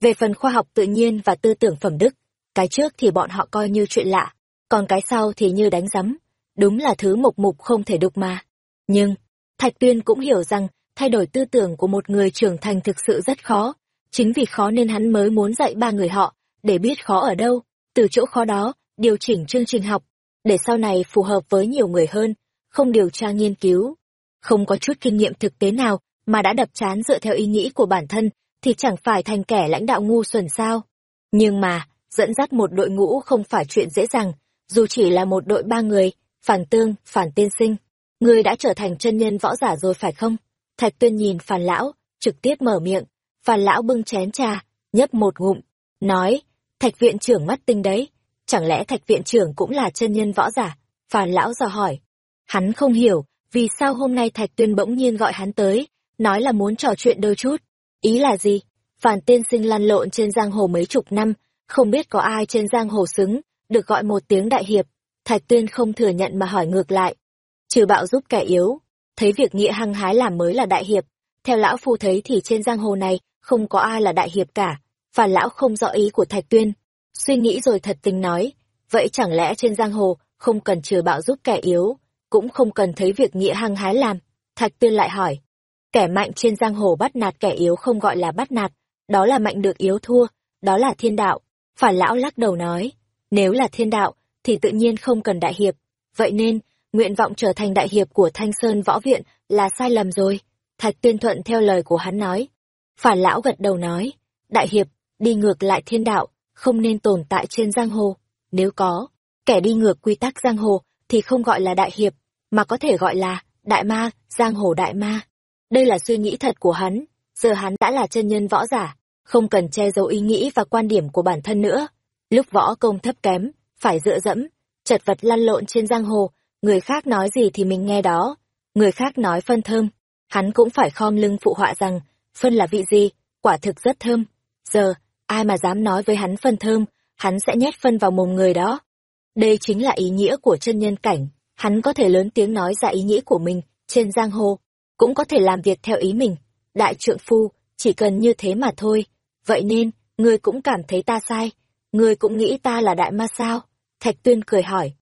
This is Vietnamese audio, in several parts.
Về phần khoa học tự nhiên và tư tưởng phẩm đức, cái trước thì bọn họ coi như chuyện lạ, còn cái sau thì như đánh rắm. Đúng là thứ mục mục không thể đục mà. Nhưng, Thạch Tuyên cũng hiểu rằng thay đổi tư tưởng của một người trưởng thành thực sự rất khó. Chính vì khó nên hắn mới muốn dạy ba người họ, để biết khó ở đâu, từ chỗ khó đó, điều chỉnh chương trình học, để sau này phù hợp với nhiều người hơn, không điều tra nghiên cứu. Không có chút kinh nghiệm thực tế nào mà đã đập chán dựa theo ý nghĩ của bản thân, thì chẳng phải thành kẻ lãnh đạo ngu xuẩn sao. Nhưng mà, dẫn dắt một đội ngũ không phải chuyện dễ dàng, dù chỉ là một đội ba người, phản tương, phản tiên sinh. Người đã trở thành chân nhân võ giả rồi phải không? Thạch tuyên nhìn phản lão, trực tiếp mở miệng. Phản lão bưng chén trà, nhấp một ngụm, nói, thạch viện trưởng mắt tinh đấy. Chẳng lẽ thạch viện trưởng cũng là chân nhân võ giả? Phản lão dò hỏi. Hắn không hiểu, vì sao hôm nay thạch tuyên bỗng nhiên gọi hắn tới, nói là muốn trò chuyện đôi chút. Ý là gì? Phản tiên sinh lăn lộn trên giang hồ mấy chục năm, không biết có ai trên giang hồ xứng, được gọi một tiếng đại hiệp. Thạch tuyên không thừa nhận mà hỏi ngược lại. Trừ bạo giúp kẻ yếu, thấy việc nghĩa hăng hái làm mới là đại hiệp. Theo lão phu thấy thì trên giang hồ này, không có ai là đại hiệp cả. Phản lão không rõ ý của Thạch Tuyên. Suy nghĩ rồi thật tình nói, vậy chẳng lẽ trên giang hồ không cần trừ bạo giúp kẻ yếu, cũng không cần thấy việc nghĩa hăng hái làm. Thạch Tuyên lại hỏi, kẻ mạnh trên giang hồ bắt nạt kẻ yếu không gọi là bắt nạt, đó là mạnh được yếu thua, đó là thiên đạo. Phản lão lắc đầu nói, nếu là thiên đạo, thì tự nhiên không cần đại hiệp. Vậy nên, nguyện vọng trở thành đại hiệp của Thanh Sơn Võ Viện là sai lầm rồi. Thạch Tuyên thuận theo lời của hắn nói. Phản lão gật đầu nói, đại hiệp, đi ngược lại thiên đạo, không nên tồn tại trên giang hồ. Nếu có, kẻ đi ngược quy tắc giang hồ thì không gọi là đại hiệp, mà có thể gọi là đại ma, giang hồ đại ma. Đây là suy nghĩ thật của hắn, giờ hắn đã là chân nhân võ giả, không cần che giấu ý nghĩ và quan điểm của bản thân nữa. Lúc võ công thấp kém, phải dựa dẫm, chật vật lăn lộn trên giang hồ, người khác nói gì thì mình nghe đó. Người khác nói phân thơm, hắn cũng phải khom lưng phụ họa rằng, phân là vị gì, quả thực rất thơm. Giờ, ai mà dám nói với hắn phân thơm, hắn sẽ nhét phân vào mồm người đó. Đây chính là ý nghĩa của chân nhân cảnh, hắn có thể lớn tiếng nói ra ý nghĩa của mình, trên giang hồ, cũng có thể làm việc theo ý mình. Đại trượng phu, chỉ cần như thế mà thôi. Vậy nên, ngươi cũng cảm thấy ta sai, ngươi cũng nghĩ ta là đại ma sao? Thạch Tuyên cười hỏi.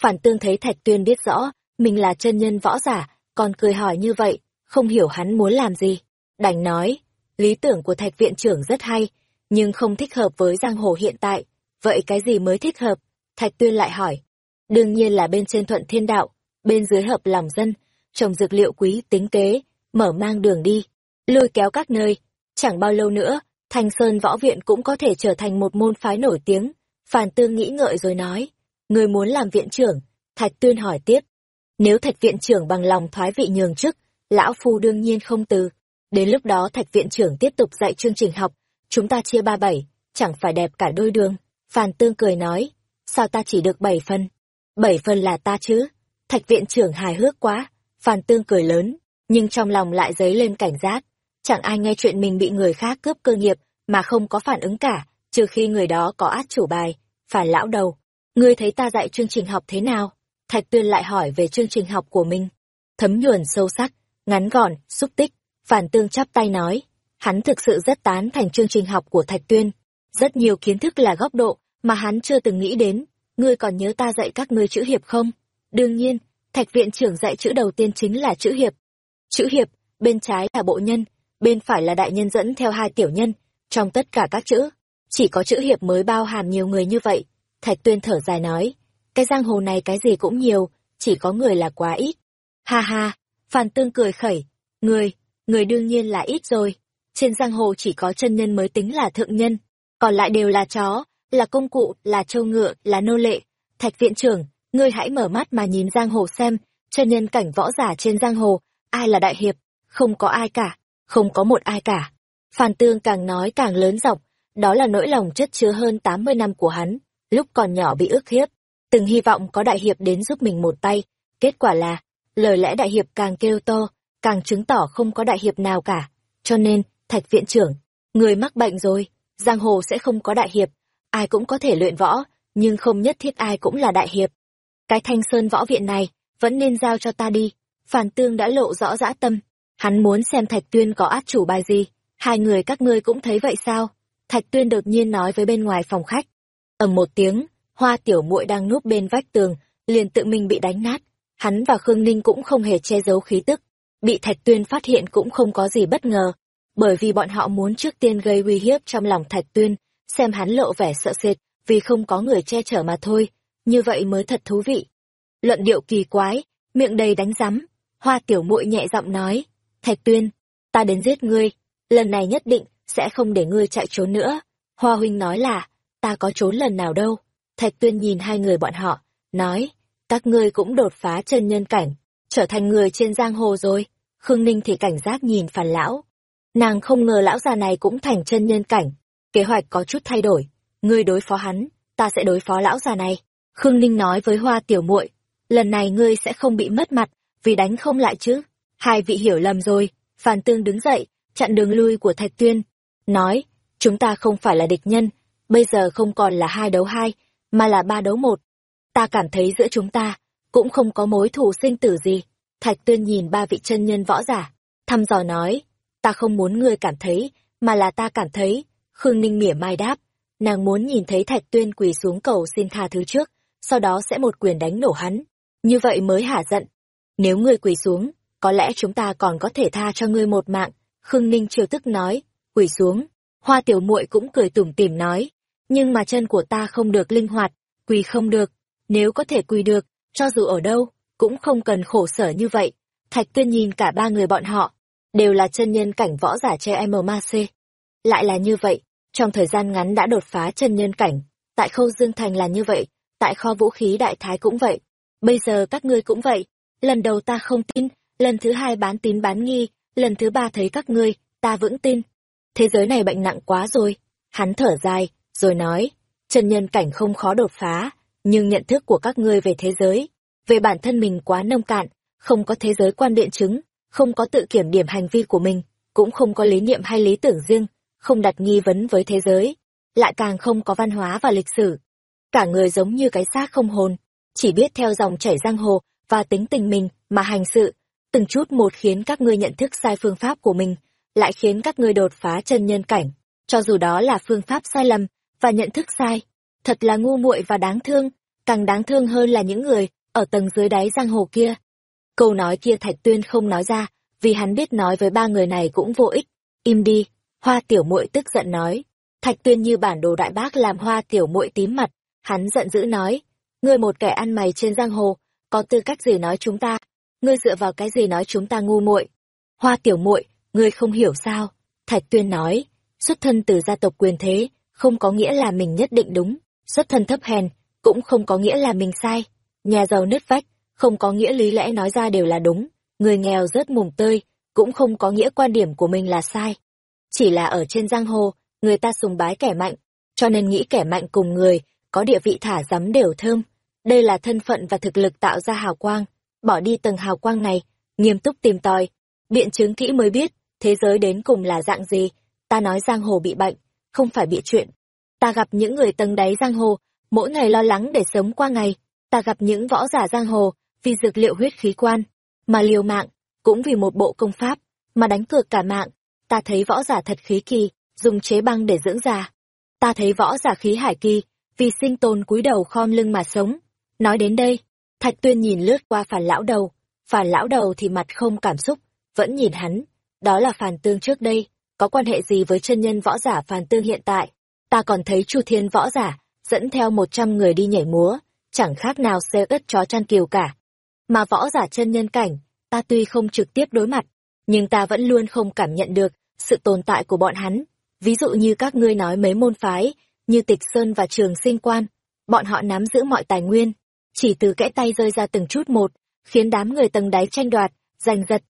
Phản tương thấy Thạch Tuyên biết rõ, mình là chân nhân võ giả, còn cười hỏi như vậy, không hiểu hắn muốn làm gì. Đành nói, lý tưởng của Thạch Viện trưởng rất hay, nhưng không thích hợp với giang hồ hiện tại. Vậy cái gì mới thích hợp? Thạch Tuyên lại hỏi. Đương nhiên là bên trên thuận thiên đạo, bên dưới hợp lòng dân, trồng dược liệu quý tính kế, mở mang đường đi, lôi kéo các nơi. Chẳng bao lâu nữa, Thanh Sơn Võ Viện cũng có thể trở thành một môn phái nổi tiếng. Phàn Tương nghĩ ngợi rồi nói, người muốn làm viện trưởng, Thạch Tuyên hỏi tiếp. Nếu Thạch Viện trưởng bằng lòng thoái vị nhường chức, Lão Phu đương nhiên không từ. Đến lúc đó Thạch Viện trưởng tiếp tục dạy chương trình học, chúng ta chia ba bảy, chẳng phải đẹp cả đôi đường. Phàn Tương cười nói, sao ta chỉ được bảy phần? Bảy phần là ta chứ? Thạch Viện trưởng hài hước quá phản Tương cười lớn, nhưng trong lòng lại dấy lên cảnh giác. Chẳng ai nghe chuyện mình bị người khác cướp cơ nghiệp mà không có phản ứng cả, trừ khi người đó có át chủ bài. Phản lão đầu, ngươi thấy ta dạy chương trình học thế nào? Thạch Tuyên lại hỏi về chương trình học của mình. Thấm nhuần sâu sắc, ngắn gọn, xúc tích, Phản Tương chắp tay nói. Hắn thực sự rất tán thành chương trình học của Thạch Tuyên. Rất nhiều kiến thức là góc độ mà hắn chưa từng nghĩ đến. Ngươi còn nhớ ta dạy các ngươi chữ hiệp không? Đương nhiên, Thạch viện trưởng dạy chữ đầu tiên chính là chữ hiệp. Chữ hiệp, bên trái là bộ nhân, bên phải là đại nhân dẫn theo hai tiểu nhân, trong tất cả các chữ, chỉ có chữ hiệp mới bao hàm nhiều người như vậy. Thạch tuyên thở dài nói, cái giang hồ này cái gì cũng nhiều, chỉ có người là quá ít. Ha ha, Phan Tương cười khẩy, người, người đương nhiên là ít rồi. Trên giang hồ chỉ có chân nhân mới tính là thượng nhân, còn lại đều là chó, là công cụ, là trâu ngựa, là nô lệ. Thạch viện trưởng, ngươi hãy mở mắt mà nhìn giang hồ xem, chân nhân cảnh võ giả trên giang hồ, ai là đại hiệp, không có ai cả, không có một ai cả. Phan Tương càng nói càng lớn giọng, đó là nỗi lòng chất chứa hơn 80 năm của hắn, lúc còn nhỏ bị ức hiếp, từng hy vọng có đại hiệp đến giúp mình một tay, kết quả là, lời lẽ đại hiệp càng kêu to, càng chứng tỏ không có đại hiệp nào cả, cho nên, thạch viện trưởng, người mắc bệnh rồi, giang hồ sẽ không có đại hiệp, ai cũng có thể luyện võ, nhưng không nhất thiết ai cũng là đại hiệp. Cái thanh sơn võ viện này, vẫn nên giao cho ta đi. phản tương đã lộ rõ dã tâm. Hắn muốn xem thạch tuyên có át chủ bài gì. Hai người các ngươi cũng thấy vậy sao? Thạch Tuyên đột nhiên nói với bên ngoài phòng khách. ầm một tiếng, hoa tiểu muội đang núp bên vách tường, liền tự mình bị đánh nát. Hắn và Khương Ninh cũng không hề che giấu khí tức. Bị Thạch Tuyên phát hiện cũng không có gì bất ngờ, bởi vì bọn họ muốn trước tiên gây uy hiếp trong lòng Thạch Tuyên, xem hắn lộ vẻ sợ sệt, vì không có người che chở mà thôi, như vậy mới thật thú vị. Luận điệu kỳ quái, miệng đầy đánh rắm, hoa tiểu muội nhẹ giọng nói, Thạch Tuyên, ta đến giết ngươi, lần này nhất định sẽ không để ngươi chạy trốn nữa. Hoa huynh nói là, ta có trốn lần nào đâu. Thạch Tuyên nhìn hai người bọn họ, nói, các ngươi cũng đột phá chân nhân cảnh, trở thành người trên giang hồ rồi. Khương Ninh thì cảnh giác nhìn phản lão. Nàng không ngờ lão già này cũng thành chân nhân cảnh. Kế hoạch có chút thay đổi. Ngươi đối phó hắn, ta sẽ đối phó lão già này. Khương Ninh nói với Hoa Tiểu muội, lần này ngươi sẽ không bị mất mặt, vì đánh không lại chứ. Hai vị hiểu lầm rồi. Phàn Tương đứng dậy, chặn đường lui của Thạch Tuyên. Nói, chúng ta không phải là địch nhân, bây giờ không còn là hai đấu hai, mà là ba đấu một. Ta cảm thấy giữa chúng ta, cũng không có mối thù sinh tử gì. Thạch Tuyên nhìn ba vị chân nhân võ giả, thăm dò nói, ta không muốn ngươi cảm thấy, mà là ta cảm thấy. Khương Ninh mỉa mai đáp, nàng muốn nhìn thấy Thạch Tuyên quỳ xuống cầu xin tha thứ trước, sau đó sẽ một quyền đánh nổ hắn. Như vậy mới hả giận. Nếu ngươi quỳ xuống, có lẽ chúng ta còn có thể tha cho ngươi một mạng. Khương Ninh chiều tức nói, quỳ xuống. Hoa tiểu muội cũng cười tủm tỉm nói, nhưng mà chân của ta không được linh hoạt, quỳ không được. Nếu có thể quỳ được, cho dù ở đâu, cũng không cần khổ sở như vậy. Thạch tuyên nhìn cả ba người bọn họ, đều là chân nhân cảnh võ giả che MMAC. Lại là như vậy, trong thời gian ngắn đã đột phá chân nhân cảnh, tại khâu Dương Thành là như vậy, tại kho vũ khí đại thái cũng vậy. Bây giờ các ngươi cũng vậy, lần đầu ta không tin, lần thứ hai bán tín bán nghi, lần thứ ba thấy các ngươi, ta vững tin. Thế giới này bệnh nặng quá rồi. Hắn thở dài, rồi nói, chân nhân cảnh không khó đột phá, nhưng nhận thức của các ngươi về thế giới, về bản thân mình quá nông cạn, không có thế giới quan biện chứng, không có tự kiểm điểm hành vi của mình, cũng không có lý niệm hay lý tưởng riêng, không đặt nghi vấn với thế giới, lại càng không có văn hóa và lịch sử. Cả người giống như cái xác không hồn, chỉ biết theo dòng chảy giang hồ và tính tình mình mà hành sự, từng chút một khiến các ngươi nhận thức sai phương pháp của mình, lại khiến các ngươi đột phá chân nhân cảnh, cho dù đó là phương pháp sai lầm và nhận thức sai. Thật là ngu muội và đáng thương, càng đáng thương hơn là những người ở tầng dưới đáy giang hồ kia. Câu nói kia Thạch Tuyên không nói ra, vì hắn biết nói với ba người này cũng vô ích. Im đi, Hoa Tiểu Muội tức giận nói. Thạch Tuyên như bản đồ đại bác làm Hoa Tiểu Muội tím mặt, hắn giận dữ nói: "Ngươi một kẻ ăn mày trên giang hồ, có tư cách gì nói chúng ta? Ngươi dựa vào cái gì nói chúng ta ngu muội?" Hoa Tiểu Muội, ngươi không hiểu sao? Thạch Tuyên nói: "Xuất thân từ gia tộc quyền thế, không có nghĩa là mình nhất định đúng, xuất thân thấp hèn, cũng không có nghĩa là mình sai. Nhà giàu nứt vách, không có nghĩa lý lẽ nói ra đều là đúng, người nghèo rớt mùng tơi, cũng không có nghĩa quan điểm của mình là sai. Chỉ là ở trên giang hồ, người ta sùng bái kẻ mạnh, cho nên nghĩ kẻ mạnh cùng người, có địa vị thả giấm đều thơm. Đây là thân phận và thực lực tạo ra hào quang, bỏ đi tầng hào quang này, nghiêm túc tìm tòi, biện chứng kỹ mới biết, thế giới đến cùng là dạng gì, ta nói giang hồ bị bệnh, không phải bị chuyện. Ta gặp những người tầng đáy giang hồ, mỗi ngày lo lắng để sống qua ngày, ta gặp những võ giả giang hồ, vì dược liệu huyết khí quan, mà liều mạng, cũng vì một bộ công pháp, mà đánh cược cả mạng. Ta thấy võ giả thật khí kỳ, dùng chế băng để dưỡng già. Ta thấy võ giả khí hải kỳ, vì sinh tồn cúi đầu khom lưng mà sống. Nói đến đây, Thạch Tuyên nhìn lướt qua phản lão đầu, phản lão đầu thì mặt không cảm xúc, vẫn nhìn hắn. Đó là phản tương trước đây, có quan hệ gì với chân nhân võ giả phản tương hiện tại? Ta còn thấy Chu Thiên võ giả, dẫn theo một trăm người đi nhảy múa, chẳng khác nào xe ớt chó chăn kiều cả. Mà võ giả chân nhân cảnh, ta tuy không trực tiếp đối mặt, nhưng ta vẫn luôn không cảm nhận được sự tồn tại của bọn hắn. Ví dụ như các ngươi nói mấy môn phái, như tịch sơn và trường sinh quan, bọn họ nắm giữ mọi tài nguyên, chỉ từ kẽ tay rơi ra từng chút một, khiến đám người tầng đáy tranh đoạt, giành giật.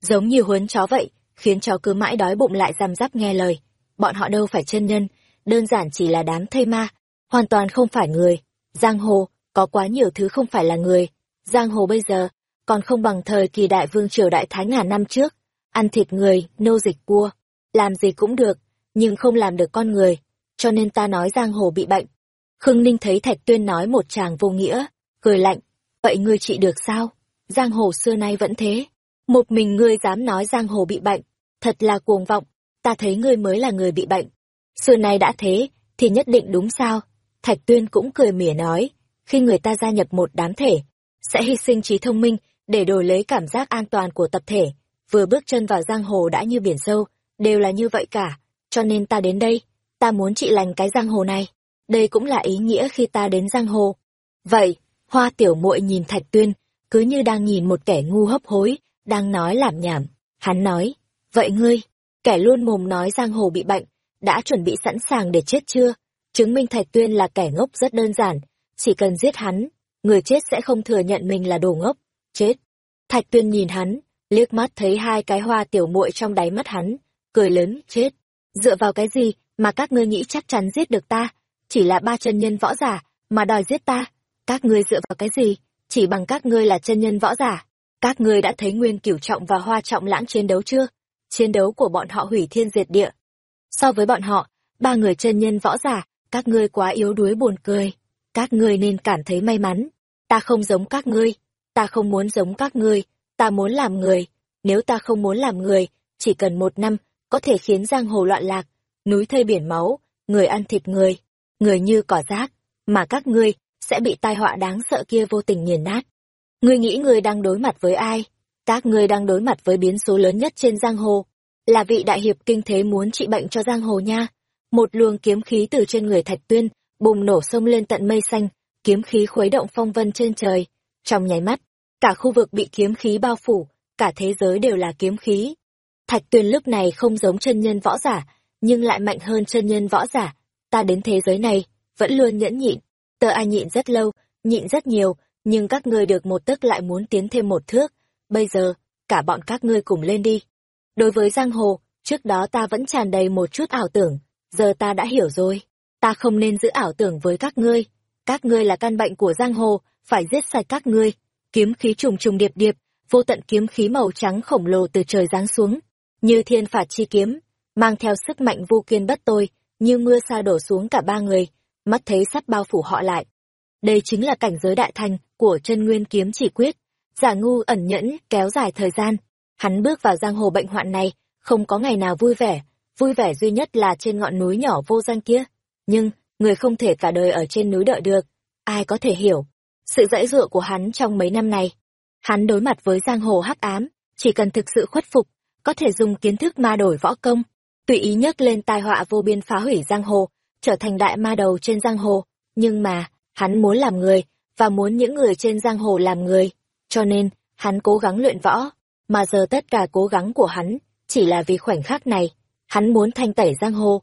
Giống như huấn chó vậy, khiến chó cứ mãi đói bụng lại răm rắp nghe lời. Bọn họ đâu phải chân nhân, đơn giản chỉ là đám thây ma, hoàn toàn không phải người. Giang hồ, có quá nhiều thứ không phải là người. Giang hồ bây giờ, còn không bằng thời kỳ đại vương triều đại thái ngàn năm trước. Ăn thịt người, nô dịch cua, làm gì cũng được, nhưng không làm được con người. Cho nên ta nói giang hồ bị bệnh. Khương Ninh thấy Thạch Tuyên nói một chàng vô nghĩa, cười lạnh. Vậy ngươi trị được sao? Giang hồ xưa nay vẫn thế. Một mình ngươi dám nói giang hồ bị bệnh, thật là cuồng vọng, ta thấy ngươi mới là người bị bệnh. xưa nay đã thế, thì nhất định đúng sao? Thạch Tuyên cũng cười mỉa nói, khi người ta gia nhập một đám thể, sẽ hy sinh trí thông minh để đổi lấy cảm giác an toàn của tập thể. Vừa bước chân vào giang hồ đã như biển sâu, đều là như vậy cả, cho nên ta đến đây, ta muốn trị lành cái giang hồ này. Đây cũng là ý nghĩa khi ta đến giang hồ. Vậy, hoa tiểu muội nhìn Thạch Tuyên, cứ như đang nhìn một kẻ ngu hấp hối, đang nói làm nhảm. Hắn nói, vậy ngươi, kẻ luôn mồm nói giang hồ bị bệnh, đã chuẩn bị sẵn sàng để chết chưa? Chứng minh Thạch Tuyên là kẻ ngốc rất đơn giản, chỉ cần giết hắn, người chết sẽ không thừa nhận mình là đồ ngốc. Chết. Thạch Tuyên nhìn hắn, liếc mắt thấy hai cái hoa tiểu muội trong đáy mắt hắn, cười lớn, chết. Dựa vào cái gì mà các ngươi nghĩ chắc chắn giết được ta? Chỉ là ba chân nhân võ giả, mà đòi giết ta. Các ngươi dựa vào cái gì? Chỉ bằng các ngươi là chân nhân võ giả. Các ngươi đã thấy Nguyên Cửu Trọng và Hoa Trọng Lãng chiến đấu chưa? Chiến đấu của bọn họ hủy thiên diệt địa. So với bọn họ, ba người chân nhân võ giả, các ngươi quá yếu đuối buồn cười. Các ngươi nên cảm thấy may mắn. Ta không giống các ngươi. Ta không muốn giống các ngươi. Ta muốn làm người. Nếu ta không muốn làm người, chỉ cần một năm, có thể khiến giang hồ loạn lạc, núi thây biển máu, người ăn thịt người, người như cỏ rác, mà các ngươi sẽ bị tai họa đáng sợ kia vô tình nghiền nát. Ngươi nghĩ ngươi đang đối mặt với ai? Các ngươi đang đối mặt với biến số lớn nhất trên giang hồ, là vị đại hiệp kinh thế muốn trị bệnh cho giang hồ nha. Một luồng kiếm khí từ trên người Thạch Tuyên, bùng nổ sông lên tận mây xanh, kiếm khí khuấy động phong vân trên trời. Trong nháy mắt, cả khu vực bị kiếm khí bao phủ, cả thế giới đều là kiếm khí. Thạch Tuyên lúc này không giống chân nhân võ giả, nhưng lại mạnh hơn chân nhân võ giả. Ta đến thế giới này, vẫn luôn nhẫn nhịn. Tờ ai nhịn rất lâu, nhịn rất nhiều, nhưng các ngươi được một tức lại muốn tiến thêm một thước. Bây giờ, cả bọn các ngươi cùng lên đi. Đối với giang hồ, trước đó ta vẫn tràn đầy một chút ảo tưởng, giờ ta đã hiểu rồi. Ta không nên giữ ảo tưởng với các ngươi. Các ngươi là căn bệnh của giang hồ, phải giết sạch các ngươi. Kiếm khí trùng trùng điệp điệp, vô tận kiếm khí màu trắng khổng lồ từ trời giáng xuống, như thiên phạt chi kiếm, mang theo sức mạnh vô kiên bất tôi, như mưa sa đổ xuống cả ba người, mắt thấy sắp bao phủ họ lại. Đây chính là cảnh giới đại thành của chân nguyên kiếm chỉ quyết. Giả ngu ẩn nhẫn kéo dài thời gian, hắn bước vào giang hồ bệnh hoạn này, không có ngày nào vui vẻ, vui vẻ duy nhất là trên ngọn núi nhỏ vô danh kia. Nhưng, người không thể cả đời ở trên núi đợi được, ai có thể hiểu. Sự dãy dụa của hắn trong mấy năm này, hắn đối mặt với giang hồ hắc ám, chỉ cần thực sự khuất phục, có thể dùng kiến thức ma đổi võ công, tùy ý nhấc lên tai họa vô biên phá hủy giang hồ, trở thành đại ma đầu trên giang hồ. Nhưng mà, hắn muốn làm người, và muốn những người trên giang hồ làm người. Cho nên, hắn cố gắng luyện võ, mà giờ tất cả cố gắng của hắn chỉ là vì khoảnh khắc này. Hắn muốn thanh tẩy giang hồ,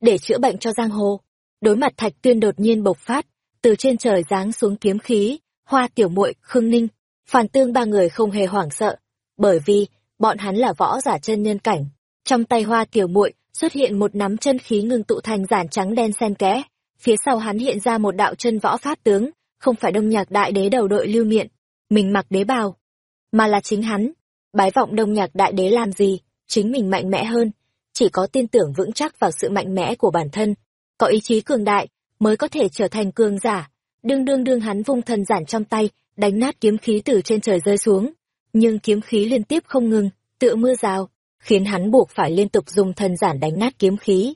để chữa bệnh cho giang hồ. Đối mặt Thạch Tuyên đột nhiên bộc phát, từ trên trời giáng xuống kiếm khí, Hoa Tiểu Muội, Khương Ninh, phản Tương ba người không hề hoảng sợ, bởi vì bọn hắn là võ giả chân nhân cảnh. Trong tay Hoa Tiểu Muội xuất hiện một nắm chân khí ngưng tụ thành giản trắng đen xen kẽ, phía sau hắn hiện ra một đạo chân võ pháp tướng, không phải Đông Nhạc Đại Đế đầu đội lưu miện, mình mặc đế bào, mà là chính hắn. Bái vọng Đông Nhạc Đại Đế làm gì, chính mình mạnh mẽ hơn, chỉ có tin tưởng vững chắc vào sự mạnh mẽ của bản thân, có ý chí cường đại mới có thể trở thành cường giả. Đương đương đương hắn vung thần giản trong tay, đánh nát kiếm khí từ trên trời rơi xuống, nhưng kiếm khí liên tiếp không ngừng, tựa mưa rào, khiến hắn buộc phải liên tục dùng thần giản đánh nát kiếm khí.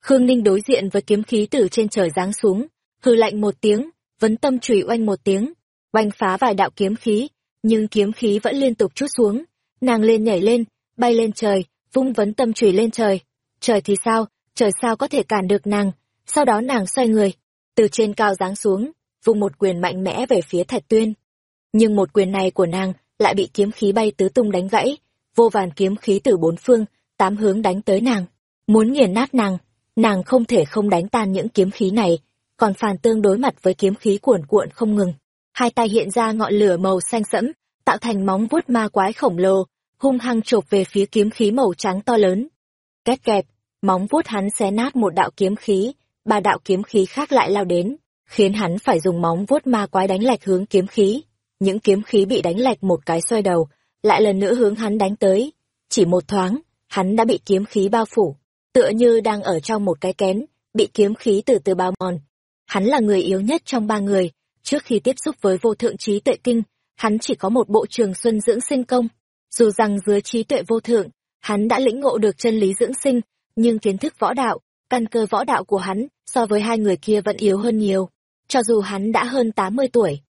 Khương Ninh đối diện với kiếm khí từ trên trời giáng xuống, hư lạnh một tiếng, vấn tâm chùy oanh một tiếng, oanh phá vài đạo kiếm khí, nhưng kiếm khí vẫn liên tục chút xuống. Nàng lên nhảy lên, bay lên trời, vung vấn tâm chùy lên trời. Trời thì sao, trời sao có thể cản được nàng, sau đó nàng xoay người, từ trên cao giáng xuống, vung một quyền mạnh mẽ về phía Thạch Tuyên. Nhưng một quyền này của nàng lại bị kiếm khí bay tứ tung đánh gãy, vô vàn kiếm khí từ bốn phương, tám hướng đánh tới nàng, muốn nghiền nát nàng, nàng không thể không đánh tan những kiếm khí này, còn phàn tương đối mặt với kiếm khí cuồn cuộn không ngừng. Hai tay hiện ra ngọn lửa màu xanh sẫm, tạo thành móng vuốt ma quái khổng lồ, hung hăng chộp về phía kiếm khí màu trắng to lớn. Két kẹp, móng vuốt hắn xé nát một đạo kiếm khí, ba đạo kiếm khí khác lại lao đến, khiến hắn phải dùng móng vuốt ma quái đánh lệch hướng kiếm khí. Những kiếm khí bị đánh lệch một cái xoay đầu, lại lần nữa hướng hắn đánh tới. Chỉ một thoáng, hắn đã bị kiếm khí bao phủ, tựa như đang ở trong một cái kén, bị kiếm khí từ từ bao mòn. Hắn là người yếu nhất trong ba người, trước khi tiếp xúc với vô thượng trí tuệ kinh, hắn chỉ có một bộ trường xuân dưỡng sinh công. Dù rằng dưới trí tuệ vô thượng, hắn đã lĩnh ngộ được chân lý dưỡng sinh, nhưng kiến thức võ đạo, căn cơ võ đạo của hắn so với hai người kia vẫn yếu hơn nhiều, cho dù hắn đã hơn 80 tuổi.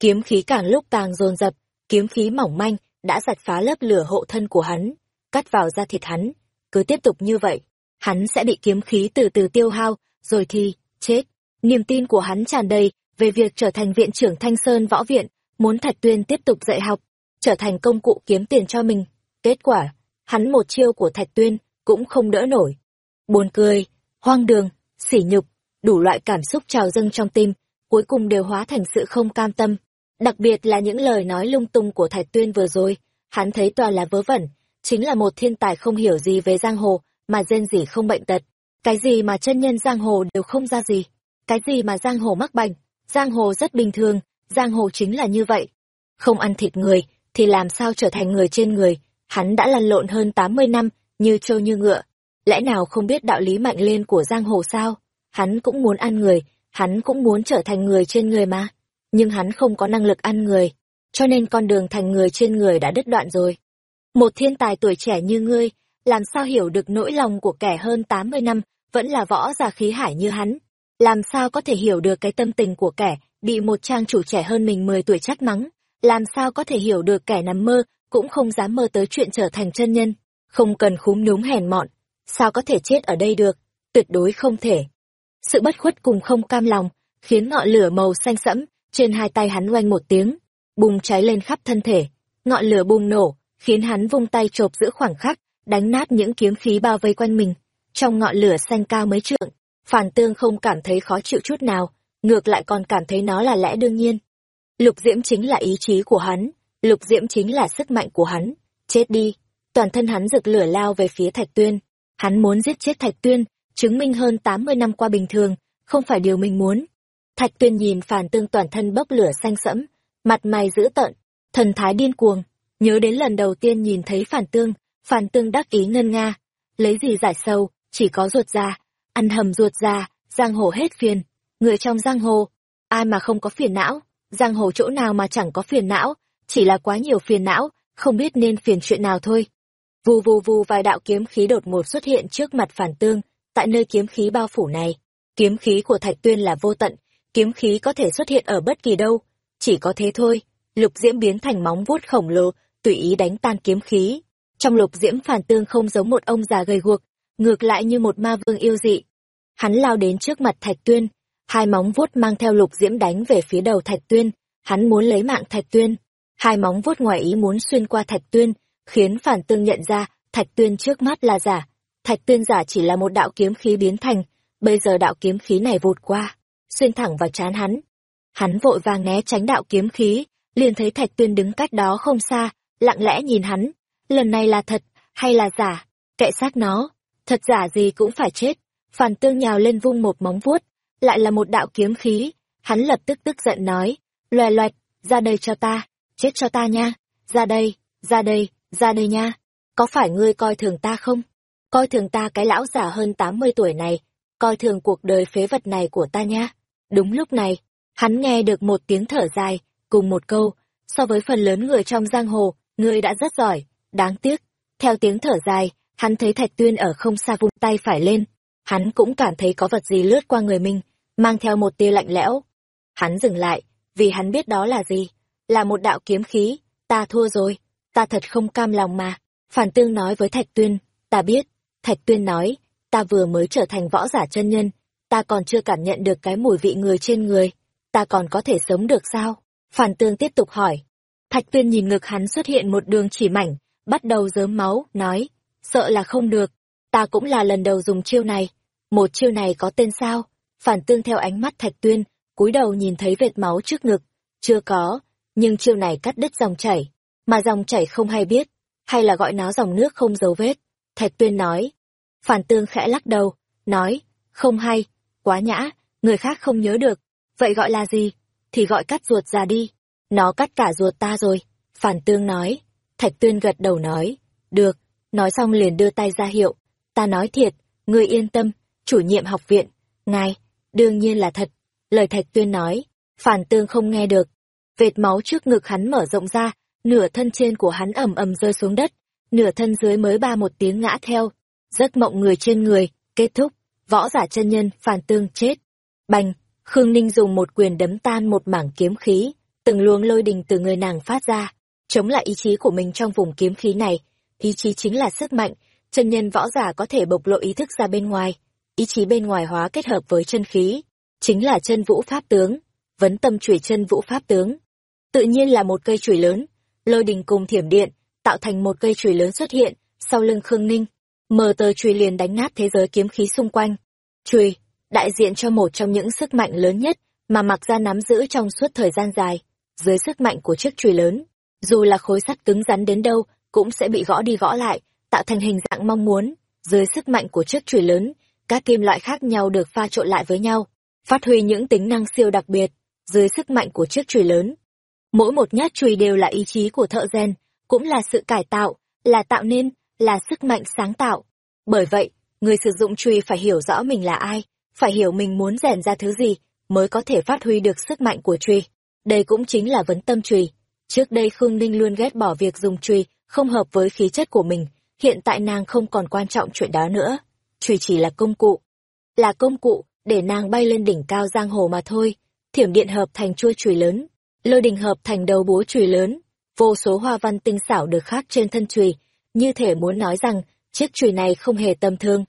Kiếm khí càng lúc càng dồn dập, kiếm khí mỏng manh đã giặt phá lớp lửa hộ thân của hắn, cắt vào da thịt hắn. Cứ tiếp tục như vậy, hắn sẽ bị kiếm khí từ từ tiêu hao, rồi thì, chết. Niềm tin của hắn tràn đầy về việc trở thành viện trưởng Thanh Sơn Võ Viện, muốn Thạch Tuyên tiếp tục dạy học, trở thành công cụ kiếm tiền cho mình. Kết quả, hắn một chiêu của Thạch Tuyên cũng không đỡ nổi. Buồn cười, hoang đường, sỉ nhục, đủ loại cảm xúc trào dâng trong tim, cuối cùng đều hóa thành sự không cam tâm. Đặc biệt là những lời nói lung tung của Thạch Tuyên vừa rồi, hắn thấy toàn là vớ vẩn, chính là một thiên tài không hiểu gì về giang hồ, mà rên gì không bệnh tật. Cái gì mà chân nhân giang hồ đều không ra gì. Cái gì mà giang hồ mắc bệnh, giang hồ rất bình thường, giang hồ chính là như vậy. Không ăn thịt người, thì làm sao trở thành người trên người, hắn đã lăn lộn hơn 80 năm, như trâu như ngựa. Lẽ nào không biết đạo lý mạnh lên của giang hồ sao? Hắn cũng muốn ăn người, hắn cũng muốn trở thành người trên người mà. Nhưng hắn không có năng lực ăn người, cho nên con đường thành người trên người đã đứt đoạn rồi. Một thiên tài tuổi trẻ như ngươi, làm sao hiểu được nỗi lòng của kẻ hơn 80 năm, vẫn là võ giả khí hải như hắn. Làm sao có thể hiểu được cái tâm tình của kẻ bị một trang chủ trẻ hơn mình 10 tuổi trách mắng. Làm sao có thể hiểu được kẻ nằm mơ, cũng không dám mơ tới chuyện trở thành chân nhân. Không cần khúm núm hèn mọn. Sao có thể chết ở đây được? Tuyệt đối không thể. Sự bất khuất cùng không cam lòng, khiến ngọn lửa màu xanh sẫm, trên hai tay hắn oanh một tiếng, bùng cháy lên khắp thân thể. Ngọn lửa bùng nổ, khiến hắn vung tay chộp giữa khoảng khắc, đánh nát những kiếm khí bao vây quanh mình. Trong ngọn lửa xanh cao mấy trượng, Phản Tương không cảm thấy khó chịu chút nào, ngược lại còn cảm thấy nó là lẽ đương nhiên. Lục Diễm chính là ý chí của hắn, Lục Diễm chính là sức mạnh của hắn. Chết đi! Toàn thân hắn rực lửa lao về phía Thạch Tuyên. Hắn muốn giết chết Thạch Tuyên, chứng minh hơn 80 năm qua bình thường, không phải điều mình muốn. Thạch Tuyên nhìn Phản Tương toàn thân bốc lửa xanh sẫm, mặt mày dữ tợn, thần thái điên cuồng, nhớ đến lần đầu tiên nhìn thấy Phản Tương, Phản Tương đắc ý ngân nga, lấy gì giải sâu, chỉ có ruột ra, ăn hầm ruột ra, giang hồ hết phiền, người trong giang hồ, ai mà không có phiền não, giang hồ chỗ nào mà chẳng có phiền não, chỉ là quá nhiều phiền não, không biết nên phiền chuyện nào thôi. Vù vù vù vài đạo kiếm khí đột ngột xuất hiện trước mặt Phản Tương, tại nơi kiếm khí bao phủ này. Kiếm khí của Thạch Tuyên là vô tận, kiếm khí có thể xuất hiện ở bất kỳ đâu, chỉ có thế thôi. Lục Diễm biến thành móng vuốt khổng lồ, tùy ý đánh tan kiếm khí. Trong Lục Diễm Phản Tương không giống một ông già gầy guộc, ngược lại như một ma vương yêu dị. Hắn lao đến trước mặt Thạch Tuyên, hai móng vuốt mang theo Lục Diễm đánh về phía đầu Thạch Tuyên, hắn muốn lấy mạng Thạch Tuyên. Hai móng vuốt ngoài ý muốn xuyên qua Thạch Tuyên, khiến Phản Tương nhận ra Thạch Tuyên trước mắt là giả. Thạch Tuyên giả chỉ là một đạo kiếm khí biến thành, bây giờ đạo kiếm khí này vụt qua, xuyên thẳng vào trán hắn. Hắn vội vàng né tránh đạo kiếm khí, liền thấy Thạch Tuyên đứng cách đó không xa, lặng lẽ nhìn hắn. Lần này là thật, hay là giả? Kệ sát nó, thật giả gì cũng phải chết. Phản tương nhào lên vung một móng vuốt, lại là một đạo kiếm khí. Hắn lập tức tức giận nói, loè loẹt, ra đây cho ta, chết cho ta nha, ra đây, ra đây, ra đây nha. Có phải ngươi coi thường ta không? Coi thường ta cái lão già hơn 80 tuổi này, coi thường cuộc đời phế vật này của ta nha. Đúng lúc này, hắn nghe được một tiếng thở dài, cùng một câu, so với phần lớn người trong giang hồ, ngươi đã rất giỏi, đáng tiếc. Theo tiếng thở dài, hắn thấy Thạch Tuyên ở không xa vung tay phải lên, hắn cũng cảm thấy có vật gì lướt qua người mình, mang theo một tia lạnh lẽo. Hắn dừng lại, vì hắn biết đó là gì, là một đạo kiếm khí, ta thua rồi, ta thật không cam lòng mà. Phản Tương nói với Thạch Tuyên, ta biết, Thạch Tuyên nói, ta vừa mới trở thành võ giả chân nhân, ta còn chưa cảm nhận được cái mùi vị người trên người, ta còn có thể sống được sao? Phản Tương tiếp tục hỏi. Thạch Tuyên nhìn ngực hắn xuất hiện một đường chỉ mảnh, bắt đầu dớm máu, nói, sợ là không được, ta cũng là lần đầu dùng chiêu này. Một chiêu này có tên sao? Phản Tương theo ánh mắt Thạch Tuyên, cúi đầu nhìn thấy vệt máu trước ngực, chưa có, nhưng chiêu này cắt đứt dòng chảy, mà dòng chảy không hay biết, hay là gọi nó dòng nước không dấu vết. Thạch Tuyên nói. Phản Tương khẽ lắc đầu, nói, không hay, quá nhã, người khác không nhớ được, vậy gọi là gì? Thì gọi cắt ruột ra đi. Nó cắt cả ruột ta rồi. Phản Tương nói. Thạch Tuyên gật đầu nói, được, nói xong liền đưa tay ra hiệu. Ta nói thiệt, người yên tâm, chủ nhiệm học viện, ngài, đương nhiên là thật. Lời Thạch Tuyên nói, Phản Tương không nghe được. Vệt máu trước ngực hắn mở rộng ra, nửa thân trên của hắn ầm ầm rơi xuống đất, nửa thân dưới mới ba một tiếng ngã theo. Giấc mộng người trên người, kết thúc võ giả chân nhân phản tương chết. Bành, Khương Ninh dùng một quyền đấm tan một mảng kiếm khí, từng luồng lôi đình từ người nàng phát ra, chống lại ý chí của mình trong vùng kiếm khí này. Ý chí chính là sức mạnh, chân nhân võ giả có thể bộc lộ ý thức ra bên ngoài. Ý chí bên ngoài hóa kết hợp với chân khí, chính là chân vũ pháp tướng, vấn tâm chủy chân vũ pháp tướng. Tự nhiên là một cây chùy lớn, lôi đình cùng thiểm điện, tạo thành một cây chùy lớn xuất hiện, sau lưng Khương Ninh, mờ tờ chùy liền đánh nát thế giới kiếm khí xung quanh. Chùy, đại diện cho một trong những sức mạnh lớn nhất mà mặc ra nắm giữ trong suốt thời gian dài. Dưới sức mạnh của chiếc chùy lớn, dù là khối sắt cứng rắn đến đâu, cũng sẽ bị gõ đi gõ lại, tạo thành hình dạng mong muốn. Dưới sức mạnh của chiếc chùy lớn, các kim loại khác nhau được pha trộn lại với nhau, phát huy những tính năng siêu đặc biệt. Dưới sức mạnh của chiếc chùy lớn, mỗi một nhát chùy đều là ý chí của thợ rèn, cũng là sự cải tạo, là tạo nên, là sức mạnh sáng tạo. Bởi vậy, người sử dụng chùy phải hiểu rõ mình là ai, phải hiểu mình muốn rèn ra thứ gì mới có thể phát huy được sức mạnh của chùy. Đây cũng chính là vấn tâm chùy. Trước đây Khương Ninh luôn ghét bỏ việc dùng chùy không hợp với khí chất của mình, hiện tại nàng không còn quan trọng chuyện đó nữa. Chùy chỉ là công cụ. Là công cụ để nàng bay lên đỉnh cao giang hồ mà thôi. Thiểm điện hợp thành chuôi chùy lớn, lôi đình hợp thành đầu búa chùy lớn, vô số hoa văn tinh xảo được khắc trên thân chùy, như thể muốn nói rằng chiếc chùy này không hề tầm thường.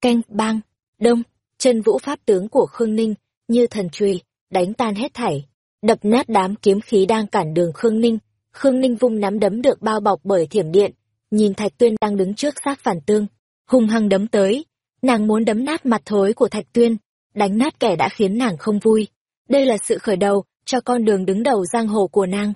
Canh, bang, đông, chân vũ pháp tướng của Khương Ninh, như thần chùy, đánh tan hết thảy, đập nát đám kiếm khí đang cản đường Khương Ninh. Khương Ninh vung nắm đấm được bao bọc bởi thiểm điện, nhìn Thạch Tuyên đang đứng trước xác phản tương, hung hăng đấm tới. Nàng muốn đấm nát mặt thối của Thạch Tuyên, đánh nát kẻ đã khiến nàng không vui. Đây là sự khởi đầu cho con đường đứng đầu giang hồ của nàng.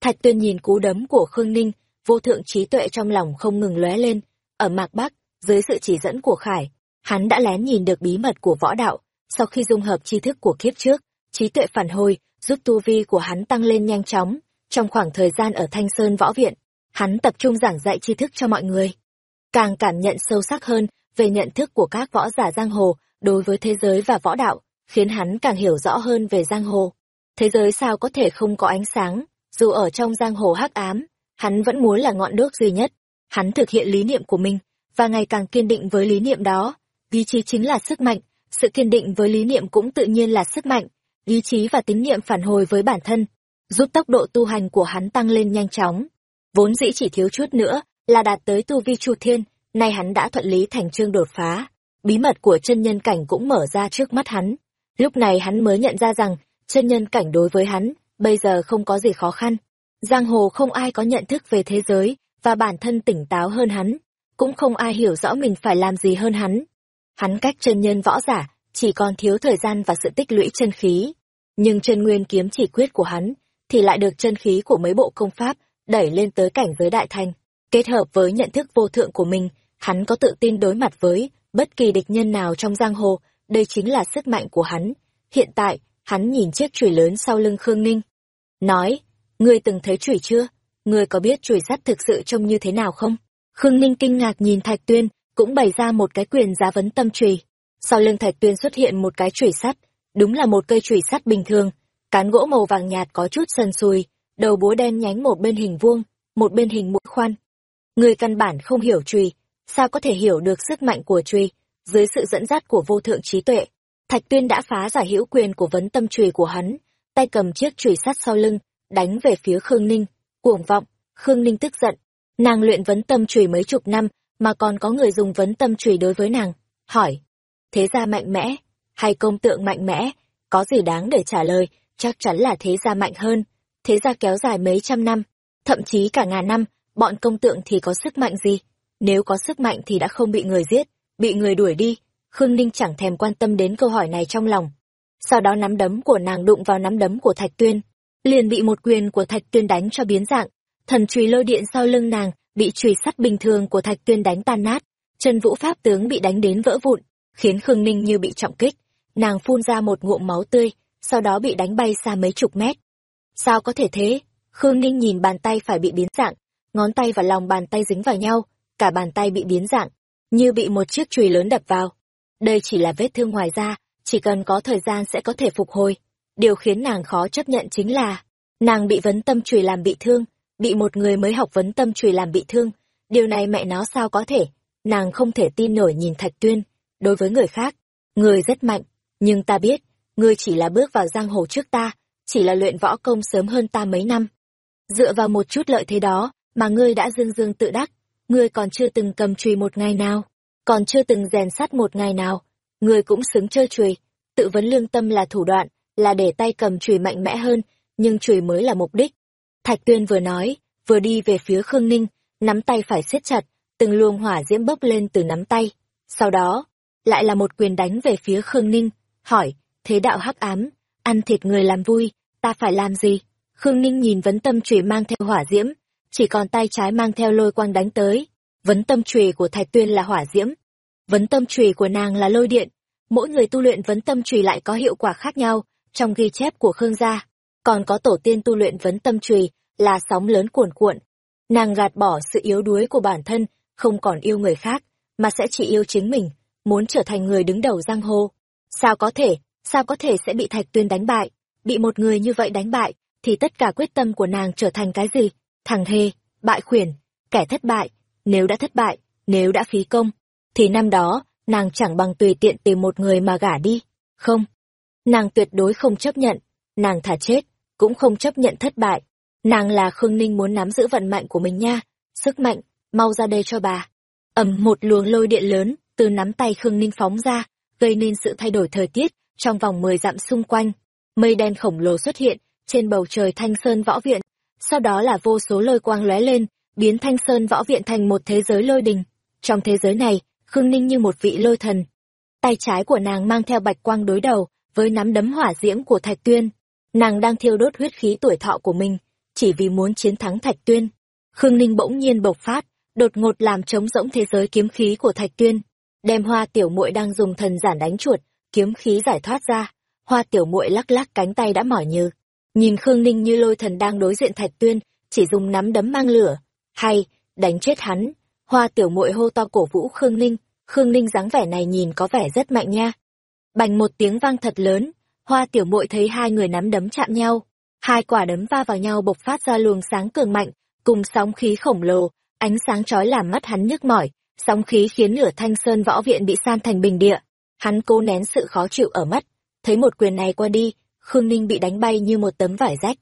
Thạch Tuyên nhìn cú đấm của Khương Ninh, vô thượng trí tuệ trong lòng không ngừng lóe lên. Ở Mạc Bắc, dưới sự chỉ dẫn của Khải, hắn đã lén nhìn được bí mật của võ đạo. Sau khi dung hợp tri thức của kiếp trước, trí tuệ phản hồi, giúp tu vi của hắn tăng lên nhanh chóng. Trong khoảng thời gian ở Thanh Sơn Võ Viện, hắn tập trung giảng dạy tri thức cho mọi người. Càng cảm nhận sâu sắc hơn về nhận thức của các võ giả giang hồ đối với thế giới và võ đạo, khiến hắn càng hiểu rõ hơn về giang hồ. Thế giới sao có thể không có ánh sáng, dù ở trong giang hồ hắc ám, hắn vẫn muốn là ngọn đuốc duy nhất. Hắn thực hiện lý niệm của mình, và ngày càng kiên định với lý niệm đó. Ý chí chính là sức mạnh, sự kiên định với lý niệm cũng tự nhiên là sức mạnh. Ý chí và tín niệm phản hồi với bản thân, giúp tốc độ tu hành của hắn tăng lên nhanh chóng. Vốn dĩ chỉ thiếu chút nữa là đạt tới tu vi chu thiên, nay hắn đã thuận lý thành trương đột phá. Bí mật của chân nhân cảnh cũng mở ra trước mắt hắn. Lúc này hắn mới nhận ra rằng, chân nhân cảnh đối với hắn, bây giờ không có gì khó khăn. Giang hồ không ai có nhận thức về thế giới, và bản thân tỉnh táo hơn hắn, cũng không ai hiểu rõ mình phải làm gì hơn hắn. Hắn cách chân nhân võ giả, chỉ còn thiếu thời gian và sự tích lũy chân khí. Nhưng chân nguyên kiếm chỉ quyết của hắn, thì lại được chân khí của mấy bộ công pháp, đẩy lên tới cảnh giới đại thành. Kết hợp với nhận thức vô thượng của mình, hắn có tự tin đối mặt với bất kỳ địch nhân nào trong giang hồ, đây chính là sức mạnh của hắn. Hiện tại, hắn nhìn chiếc chùy lớn sau lưng Khương Ninh. Nói, ngươi từng thấy chùy chưa? Ngươi có biết chùy sắt thực sự trông như thế nào không? Khương Ninh kinh ngạc nhìn Thạch Tuyên, cũng bày ra một cái quyền giá vấn tâm chùy. Sau lưng Thạch Tuyên xuất hiện một cái chùy sắt, đúng là một cây chùy sắt bình thường, cán gỗ màu vàng nhạt có chút sần sùi, đầu búa đen nhánh một bên hình vuông, một bên hình mũi khoan. Người căn bản không hiểu chùy, sao có thể hiểu được sức mạnh của chùy? Dưới sự dẫn dắt của vô thượng trí tuệ, Thạch Tuyên đã phá giải hữu quyền của vấn tâm chùy của hắn, tay cầm chiếc chùy sắt sau lưng, đánh về phía Khương Ninh, cuồng vọng, Khương Ninh tức giận, nàng luyện vấn tâm chùy mấy chục năm, mà còn có người dùng vấn tâm chùy đối với nàng, hỏi, thế gia mạnh mẽ, hay công tượng mạnh mẽ, có gì đáng để trả lời, chắc chắn là thế gia mạnh hơn, thế gia kéo dài mấy trăm năm, thậm chí cả ngàn năm, bọn công tượng thì có sức mạnh gì, nếu có sức mạnh thì đã không bị người giết, bị người đuổi đi, Khương Ninh chẳng thèm quan tâm đến câu hỏi này trong lòng. Sau đó nắm đấm của nàng đụng vào nắm đấm của Thạch Tuyên, liền bị một quyền của Thạch Tuyên đánh cho biến dạng. Thần chùy lôi điện sau lưng nàng bị chùy sắt bình thường của Thạch Tuyên đánh tan nát, chân vũ pháp tướng bị đánh đến vỡ vụn, khiến Khương Ninh như bị trọng kích. Nàng phun ra một ngụm máu tươi, sau đó bị đánh bay xa mấy chục mét. Sao có thể thế? Khương Ninh nhìn bàn tay phải bị biến dạng, ngón tay và lòng bàn tay dính vào nhau, cả bàn tay bị biến dạng, như bị một chiếc chùy lớn đập vào. Đây chỉ là vết thương ngoài da, chỉ cần có thời gian sẽ có thể phục hồi. Điều khiến nàng khó chấp nhận chính là, nàng bị vấn tâm chùy làm bị thương, bị một người mới học vấn tâm chùy làm bị thương. Điều này mẹ nó sao có thể? Nàng không thể tin nổi nhìn Thạch Tuyên. Đối với người khác, người rất mạnh, nhưng ta biết, ngươi chỉ là bước vào giang hồ trước ta, chỉ là luyện võ công sớm hơn ta mấy năm. Dựa vào một chút lợi thế đó, mà ngươi đã dương dương tự đắc, ngươi còn chưa từng cầm chùy một ngày nào, còn chưa từng rèn sắt một ngày nào, ngươi cũng xứng chơi chùy. Tự vấn lương tâm là thủ đoạn, là để tay cầm chùy mạnh mẽ hơn, nhưng chùy mới là mục đích. Thạch Tuyên vừa nói, vừa đi về phía Khương Ninh, nắm tay phải siết chặt, từng luồng hỏa diễm bốc lên từ nắm tay. Sau đó, lại là một quyền đánh về phía Khương Ninh, hỏi, thế đạo hắc ám, ăn thịt người làm vui, ta phải làm gì? Khương Ninh nhìn vấn tâm chùy mang theo hỏa diễm, chỉ còn tay trái mang theo lôi quang đánh tới. Vấn tâm chùy của Thạch Tuyên là hỏa diễm, vấn tâm chùy của nàng là lôi điện. Mỗi người tu luyện vấn tâm chùy lại có hiệu quả khác nhau, trong ghi chép của Khương gia, còn có tổ tiên tu luyện vấn tâm chùy là sóng lớn cuồn cuộn. Nàng gạt bỏ sự yếu đuối của bản thân, không còn yêu người khác, mà sẽ chỉ yêu chính mình, muốn trở thành người đứng đầu giang hồ. Sao có thể, sao có thể sẽ bị Thạch Tuyên đánh bại? Bị một người như vậy đánh bại, thì tất cả quyết tâm của nàng trở thành cái gì? Thằng hề, bại khuyển, kẻ thất bại. Nếu đã thất bại, nếu đã phí công, thì năm đó, nàng chẳng bằng tùy tiện tìm một người mà gả đi. Không, nàng tuyệt đối không chấp nhận, nàng thả chết, cũng không chấp nhận thất bại. Nàng là Khương Ninh muốn nắm giữ vận mạnh của mình nha, sức mạnh, mau ra đây cho bà. ầm một luồng lôi điện lớn, từ nắm tay Khương Ninh phóng ra, gây nên sự thay đổi thời tiết trong vòng 10 dặm xung quanh. Mây đen khổng lồ xuất hiện trên bầu trời Thanh Sơn Võ Viện, sau đó là vô số lôi quang lóe lên, biến Thanh Sơn Võ Viện thành một thế giới lôi đình. Trong thế giới này, Khương Ninh như một vị lôi thần. Tay trái của nàng mang theo bạch quang đối đầu với nắm đấm hỏa diễm của Thạch Tuyên. Nàng đang thiêu đốt huyết khí tuổi thọ của mình, chỉ vì muốn chiến thắng Thạch Tuyên. Khương Ninh bỗng nhiên bộc phát, đột ngột làm trống rỗng thế giới kiếm khí của Thạch Tuyên đem hoa tiểu muội đang dùng thần giản đánh chuột kiếm khí giải thoát ra. Hoa tiểu muội lắc lắc cánh tay đã mỏi như nhìn khương ninh như lôi thần đang đối diện thạch tuyên chỉ dùng nắm đấm mang lửa. Hay đánh chết hắn. Hoa tiểu muội hô to cổ vũ khương ninh. Khương ninh dáng vẻ này nhìn có vẻ rất mạnh nha bành một tiếng vang thật lớn hoa tiểu muội thấy hai người nắm đấm chạm nhau hai quả đấm va vào nhau bộc phát ra luồng sáng cường mạnh cùng sóng khí khổng lồ ánh sáng chói làm mắt hắn nhức mỏi sóng khí khiến nửa thanh sơn võ viện bị san thành bình địa. Hắn cố nén sự khó chịu ở mắt, thấy một quyền này qua đi, Khương Ninh bị đánh bay như một tấm vải rách.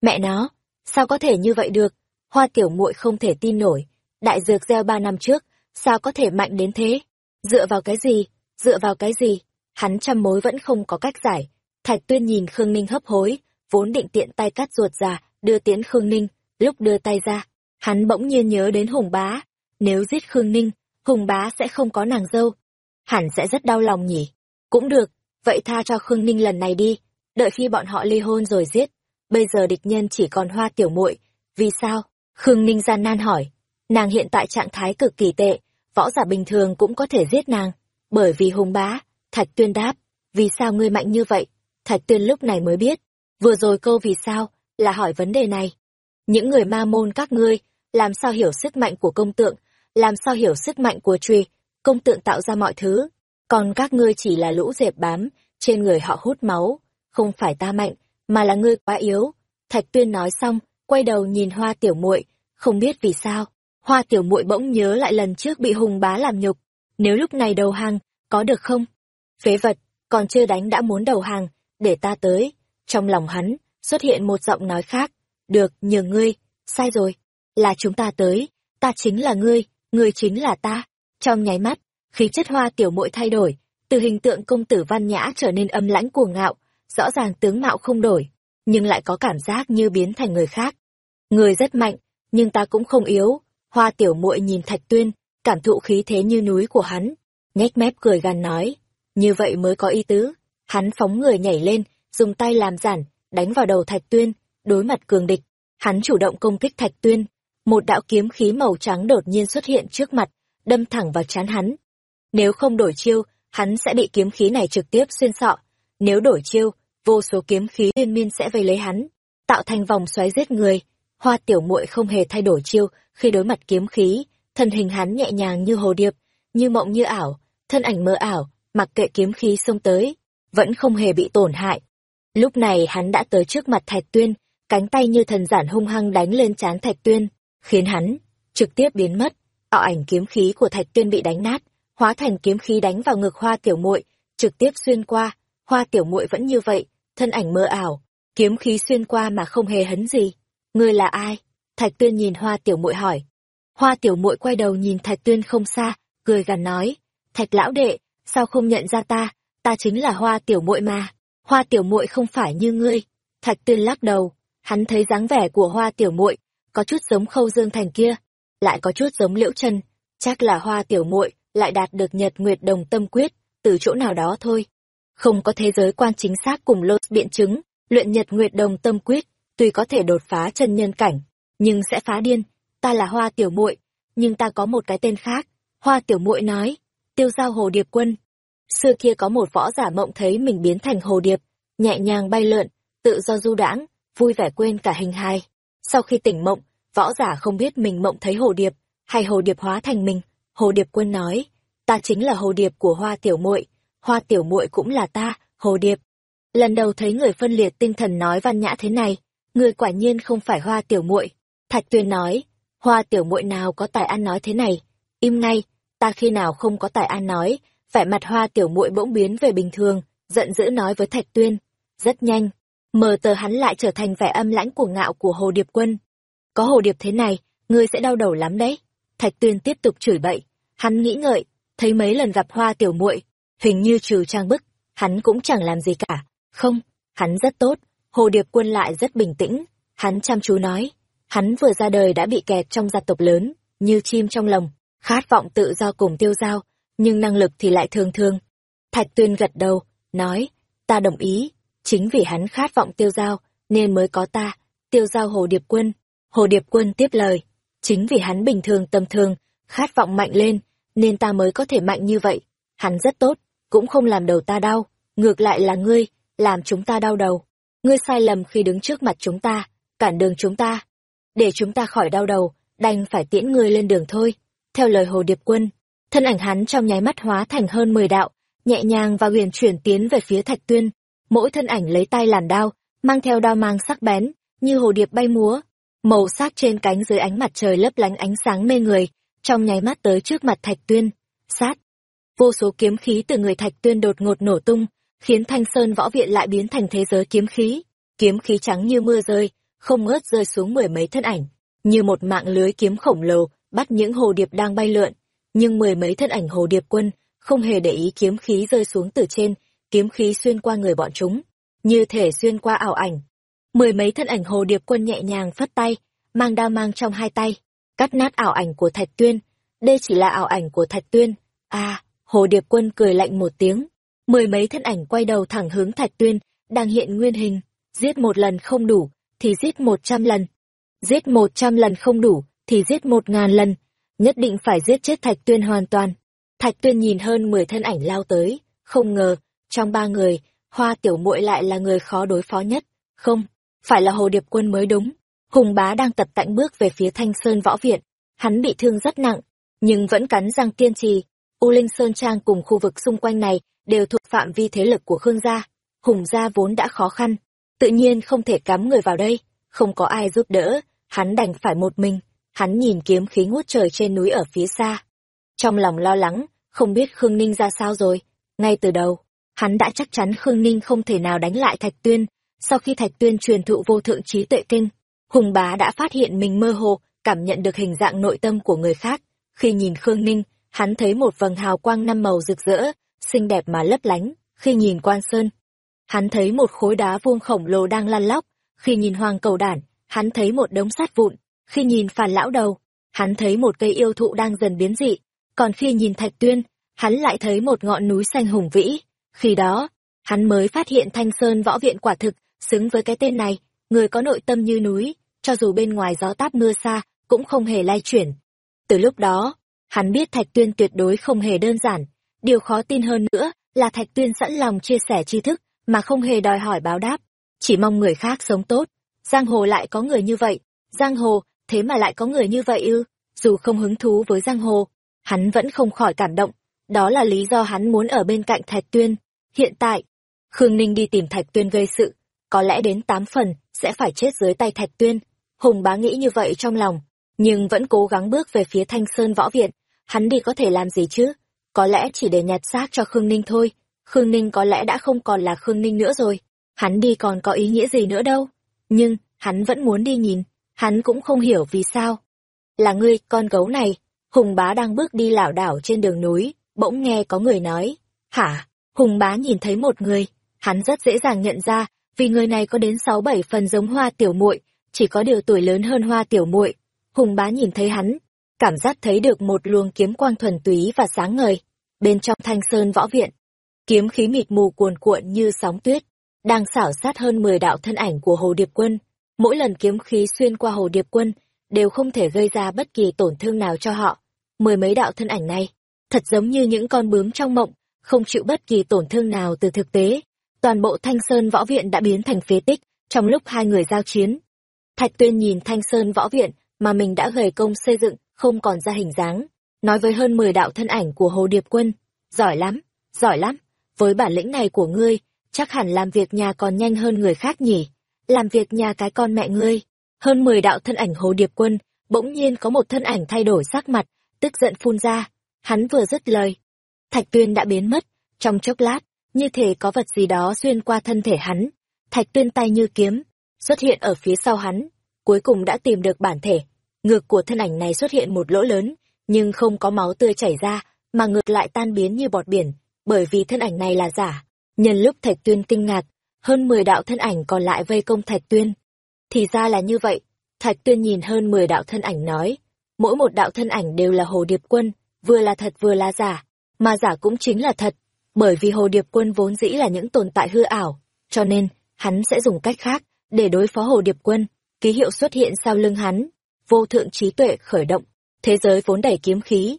Mẹ nó, sao có thể như vậy được? Hoa tiểu muội không thể tin nổi. Đại dược gieo ba năm trước, sao có thể mạnh đến thế? Dựa vào cái gì? Dựa vào cái gì? Hắn trăm mối vẫn không có cách giải. Thạch tuyên nhìn Khương Ninh hấp hối, vốn định tiện tay cắt ruột ra, đưa tiến Khương Ninh, lúc đưa tay ra, hắn bỗng nhiên nhớ đến Hùng Bá, nếu giết Khương Ninh, Hùng bá sẽ không có nàng dâu. Hẳn sẽ rất đau lòng nhỉ. Cũng được, vậy tha cho Khương Ninh lần này đi, đợi khi bọn họ ly hôn rồi giết. Bây giờ địch nhân chỉ còn hoa tiểu muội vì sao? Khương Ninh gian nan hỏi. Nàng hiện tại trạng thái cực kỳ tệ, võ giả bình thường cũng có thể giết nàng. Bởi vì hùng bá, Thạch Tuyên đáp, vì sao ngươi mạnh như vậy? Thạch Tuyên lúc này mới biết, vừa rồi câu vì sao, là hỏi vấn đề này. Những người ma môn các ngươi, làm sao hiểu sức mạnh của công tượng, làm sao hiểu sức mạnh của truy, công tượng tạo ra mọi thứ, còn các ngươi chỉ là lũ dẹp bám, trên người họ hút máu, không phải ta mạnh, mà là ngươi quá yếu. Thạch Tuyên nói xong, quay đầu nhìn Hoa Tiểu Muội, không biết vì sao, Hoa Tiểu Muội bỗng nhớ lại lần trước bị Hùng Bá làm nhục, nếu lúc này đầu hàng, có được không? Phế vật, còn chưa đánh đã muốn đầu hàng, để ta tới. Trong lòng hắn, xuất hiện một giọng nói khác, được, nhường ngươi, sai rồi, là chúng ta tới, ta chính là ngươi, ngươi chính là ta. Trong nháy mắt, khí chất hoa tiểu muội thay đổi, từ hình tượng công tử văn nhã trở nên âm lãnh cuồng ngạo, rõ ràng tướng mạo không đổi, nhưng lại có cảm giác như biến thành người khác. Người rất mạnh, nhưng ta cũng không yếu. Hoa tiểu muội nhìn Thạch Tuyên, cảm thụ khí thế như núi của hắn, nhếch mép cười gằn nói, như vậy mới có ý tứ. Hắn phóng người nhảy lên, dùng tay làm giản, đánh vào đầu Thạch Tuyên, đối mặt cường địch. Hắn chủ động công kích Thạch Tuyên, một đạo kiếm khí màu trắng đột nhiên xuất hiện trước mặt, đâm thẳng vào trán hắn. Nếu không đổi chiêu, hắn sẽ bị kiếm khí này trực tiếp xuyên sọ. Nếu đổi chiêu, vô số kiếm khí liên miên sẽ vây lấy hắn, tạo thành vòng xoáy giết người. Hoa tiểu muội không hề thay đổi chiêu khi đối mặt kiếm khí, thân hình hắn nhẹ nhàng như hồ điệp, như mộng như ảo, thân ảnh mơ ảo, mặc kệ kiếm khí xông tới, vẫn không hề bị tổn hại. Lúc này hắn đã tới trước mặt Thạch Tuyên, cánh tay như thần giản hung hăng đánh lên trán Thạch Tuyên khiến hắn trực tiếp biến mất. Ảo ảnh kiếm khí của Thạch Tuyên bị đánh nát, hóa thành kiếm khí đánh vào ngực Hoa Tiểu Muội, trực tiếp xuyên qua, hoa tiểu muội vẫn như vậy, thân ảnh mơ ảo, kiếm khí xuyên qua mà không hề hấn gì. Ngươi là ai? Thạch Tuyên nhìn hoa tiểu muội hỏi. Hoa tiểu muội quay đầu nhìn Thạch Tuyên không xa, cười gằn nói, Thạch lão đệ, sao không nhận ra ta, ta chính là hoa tiểu muội mà, hoa tiểu muội không phải như ngươi. Thạch Tuyên lắc đầu, hắn thấy dáng vẻ của hoa tiểu muội có chút giống khâu dương thành kia, lại có chút giống liễu chân, chắc là hoa tiểu muội lại đạt được nhật nguyệt đồng tâm quyết, từ chỗ nào đó thôi. Không có thế giới quan chính xác cùng lô biện chứng, luyện nhật nguyệt đồng tâm quyết, tuy có thể đột phá chân nhân cảnh, nhưng sẽ phá điên. Ta là hoa tiểu muội nhưng ta có một cái tên khác. Hoa tiểu muội nói, tiêu giao hồ điệp quân. Xưa kia có một võ giả mộng thấy mình biến thành hồ điệp, nhẹ nhàng bay lượn, tự do du đãng, vui vẻ quên cả hình hài. Sau khi tỉnh mộng, võ giả không biết mình mộng thấy hồ điệp, hay hồ điệp hóa thành mình. Hồ điệp quân nói, ta chính là hồ điệp của hoa tiểu muội hoa tiểu muội cũng là ta, hồ điệp. Lần đầu thấy người phân liệt tinh thần nói văn nhã thế này, người quả nhiên không phải hoa tiểu muội Thạch Tuyên nói, hoa tiểu muội nào có tài ăn nói thế này, im ngay, ta khi nào không có tài ăn nói, vẻ mặt hoa tiểu muội bỗng biến về bình thường, giận dữ nói với Thạch Tuyên. Rất nhanh, mờ tờ hắn lại trở thành vẻ âm lãnh của ngạo của Hồ Điệp Quân. Có Hồ Điệp thế này, ngươi sẽ đau đầu lắm đấy. Thạch Tuyên tiếp tục chửi bậy, hắn nghĩ ngợi, thấy mấy lần gặp hoa tiểu muội hình như trừ trang bức, hắn cũng chẳng làm gì cả. Không, hắn rất tốt, Hồ Điệp Quân lại rất bình tĩnh, hắn chăm chú nói, hắn vừa ra đời đã bị kẹt trong gia tộc lớn, như chim trong lồng, khát vọng tự do cùng tiêu giao, nhưng năng lực thì lại thường thường. Thạch Tuyên gật đầu, nói, ta đồng ý, chính vì hắn khát vọng tiêu giao, nên mới có ta, tiêu giao Hồ Điệp Quân. Hồ Điệp Quân tiếp lời, chính vì hắn bình thường tầm thường, khát vọng mạnh lên, nên ta mới có thể mạnh như vậy. Hắn rất tốt, cũng không làm đầu ta đau, ngược lại là ngươi, làm chúng ta đau đầu. Ngươi sai lầm khi đứng trước mặt chúng ta, cản đường chúng ta. Để chúng ta khỏi đau đầu, đành phải tiễn ngươi lên đường thôi. Theo lời Hồ Điệp Quân, thân ảnh hắn trong nháy mắt hóa thành hơn mười đạo, nhẹ nhàng và huyền chuyển tiến về phía Thạch Tuyên. Mỗi thân ảnh lấy tay làn đao, mang theo đao mang sắc bén, như hồ điệp bay múa. Màu sắc trên cánh dưới ánh mặt trời lấp lánh ánh sáng mê người, trong nháy mắt tới trước mặt Thạch Tuyên. Sát, vô số kiếm khí từ người thạch tuyên đột ngột nổ tung khiến thanh sơn võ viện lại biến thành thế giới kiếm khí kiếm khí trắng như mưa rơi không ngớt rơi xuống mười mấy thân ảnh như một mạng lưới kiếm khổng lồ bắt những hồ điệp đang bay lượn nhưng mười mấy thân ảnh hồ điệp quân không hề để ý kiếm khí rơi xuống từ trên kiếm khí xuyên qua người bọn chúng như thể xuyên qua ảo ảnh. Mười mấy thân ảnh hồ điệp quân nhẹ nhàng phất tay mang đao mang trong hai tay cắt nát ảo ảnh của thạch tuyên. Đây chỉ là ảo ảnh của thạch tuyên. À Hồ Điệp Quân cười lạnh một tiếng, mười mấy thân ảnh quay đầu thẳng hướng Thạch Tuyên, đang hiện nguyên hình, giết một lần không đủ, thì giết một trăm lần. Giết một trăm lần không đủ, thì giết một ngàn lần, nhất định phải giết chết Thạch Tuyên hoàn toàn. Thạch Tuyên nhìn hơn mười thân ảnh lao tới, không ngờ, trong ba người, Hoa Tiểu Muội lại là người khó đối phó nhất. Không, phải là Hồ Điệp Quân mới đúng. Hùng bá đang tập tạnh bước về phía Thanh Sơn Võ Viện. Hắn bị thương rất nặng, nhưng vẫn cắn răng kiên trì, U Linh Sơn Trang cùng khu vực xung quanh này đều thuộc phạm vi thế lực của Khương gia. Hùng gia vốn đã khó khăn, tự nhiên không thể cắm người vào đây, không có ai giúp đỡ, hắn đành phải một mình. Hắn nhìn kiếm khí ngút trời trên núi ở phía xa. Trong lòng lo lắng, không biết Khương Ninh ra sao rồi. Ngay từ đầu, hắn đã chắc chắn Khương Ninh không thể nào đánh lại Thạch Tuyên. Sau khi Thạch Tuyên truyền thụ vô thượng trí tuệ kinh, Hùng bá đã phát hiện mình mơ hồ, cảm nhận được hình dạng nội tâm của người khác. Khi nhìn Khương Ninh, hắn thấy một vầng hào quang năm màu rực rỡ, xinh đẹp mà lấp lánh, khi nhìn quan sơn. Hắn thấy một khối đá vuông khổng lồ đang lăn lóc, khi nhìn hoàng cầu đản, hắn thấy một đống sắt vụn, khi nhìn phản lão đầu, hắn thấy một cây yêu thụ đang dần biến dị, còn khi nhìn thạch tuyên, hắn lại thấy một ngọn núi xanh hùng vĩ. Khi đó, hắn mới phát hiện thanh sơn võ viện quả thực, xứng với cái tên này, người có nội tâm như núi, cho dù bên ngoài gió táp mưa xa, cũng không hề lay chuyển. Từ lúc đó, Hắn biết Thạch Tuyên tuyệt đối không hề đơn giản, điều khó tin hơn nữa là Thạch Tuyên sẵn lòng chia sẻ tri thức mà không hề đòi hỏi báo đáp, chỉ mong người khác sống tốt. Giang hồ lại có người như vậy, giang hồ, thế mà lại có người như vậy ư? Dù không hứng thú với giang hồ, hắn vẫn không khỏi cảm động, đó là lý do hắn muốn ở bên cạnh Thạch Tuyên. Hiện tại, Khương Ninh đi tìm Thạch Tuyên gây sự, có lẽ đến tám phần sẽ phải chết dưới tay Thạch Tuyên. Hùng bá nghĩ như vậy trong lòng, nhưng vẫn cố gắng bước về phía Thanh Sơn Võ Viện. Hắn đi có thể làm gì chứ? Có lẽ chỉ để nhặt xác cho Khương Ninh thôi. Khương Ninh có lẽ đã không còn là Khương Ninh nữa rồi. Hắn đi còn có ý nghĩa gì nữa đâu. Nhưng, hắn vẫn muốn đi nhìn. Hắn cũng không hiểu vì sao. Là ngươi, con gấu này. Hùng bá đang bước đi lảo đảo trên đường núi, bỗng nghe có người nói. Hả? Hùng bá nhìn thấy một người. Hắn rất dễ dàng nhận ra, vì người này có đến sáu bảy phần giống hoa tiểu muội chỉ có điều tuổi lớn hơn hoa tiểu muội hùng bá nhìn thấy hắn cảm giác thấy được một luồng kiếm quang thuần túy và sáng ngời bên trong thanh sơn võ viện kiếm khí mịt mù cuồn cuộn như sóng tuyết đang xảo sát hơn mười đạo thân ảnh của hồ điệp quân mỗi lần kiếm khí xuyên qua hồ điệp quân, đều không thể gây ra bất kỳ tổn thương nào cho họ. Mười mấy đạo thân ảnh này, thật giống như những con bướm trong mộng, không chịu bất kỳ tổn thương nào từ thực tế. Toàn bộ thanh sơn võ viện đã biến thành phế tích trong lúc hai người giao chiến. Thạch tuyên nhìn thanh sơn võ viện mà mình đã gầy công xây dựng, không còn ra hình dáng, nói với hơn mười đạo thân ảnh của hồ điệp quân, giỏi lắm giỏi lắm, với bản lĩnh này của ngươi, chắc hẳn làm việc nhà còn nhanh hơn người khác nhỉ làm việc nhà cái con mẹ ngươi hơn mười đạo thân ảnh hồ điệp quân bỗng nhiên có một thân ảnh thay đổi sắc mặt tức giận phun ra hắn vừa dứt lời thạch tuyên đã biến mất trong chốc lát như thể có vật gì đó xuyên qua thân thể hắn. Thạch tuyên tay như kiếm, xuất hiện ở phía sau hắn, cuối cùng đã tìm được bản thể. Ngực của thân ảnh này xuất hiện một lỗ lớn, nhưng không có máu tươi chảy ra, mà ngược lại tan biến như bọt biển, bởi vì thân ảnh này là giả. Nhân lúc Thạch Tuyên kinh ngạc, hơn 10 đạo thân ảnh còn lại vây công Thạch Tuyên. Thì ra là như vậy, Thạch Tuyên nhìn hơn 10 đạo thân ảnh nói, mỗi một đạo thân ảnh đều là hồ điệp quân, vừa là thật vừa là giả, mà giả cũng chính là thật, bởi vì Hồ Điệp Quân vốn dĩ là những tồn tại hư ảo, cho nên, hắn sẽ dùng cách khác để đối phó Hồ Điệp Quân. Ký hiệu xuất hiện sau lưng hắn, vô thượng trí tuệ khởi động, thế giới vốn đầy kiếm khí.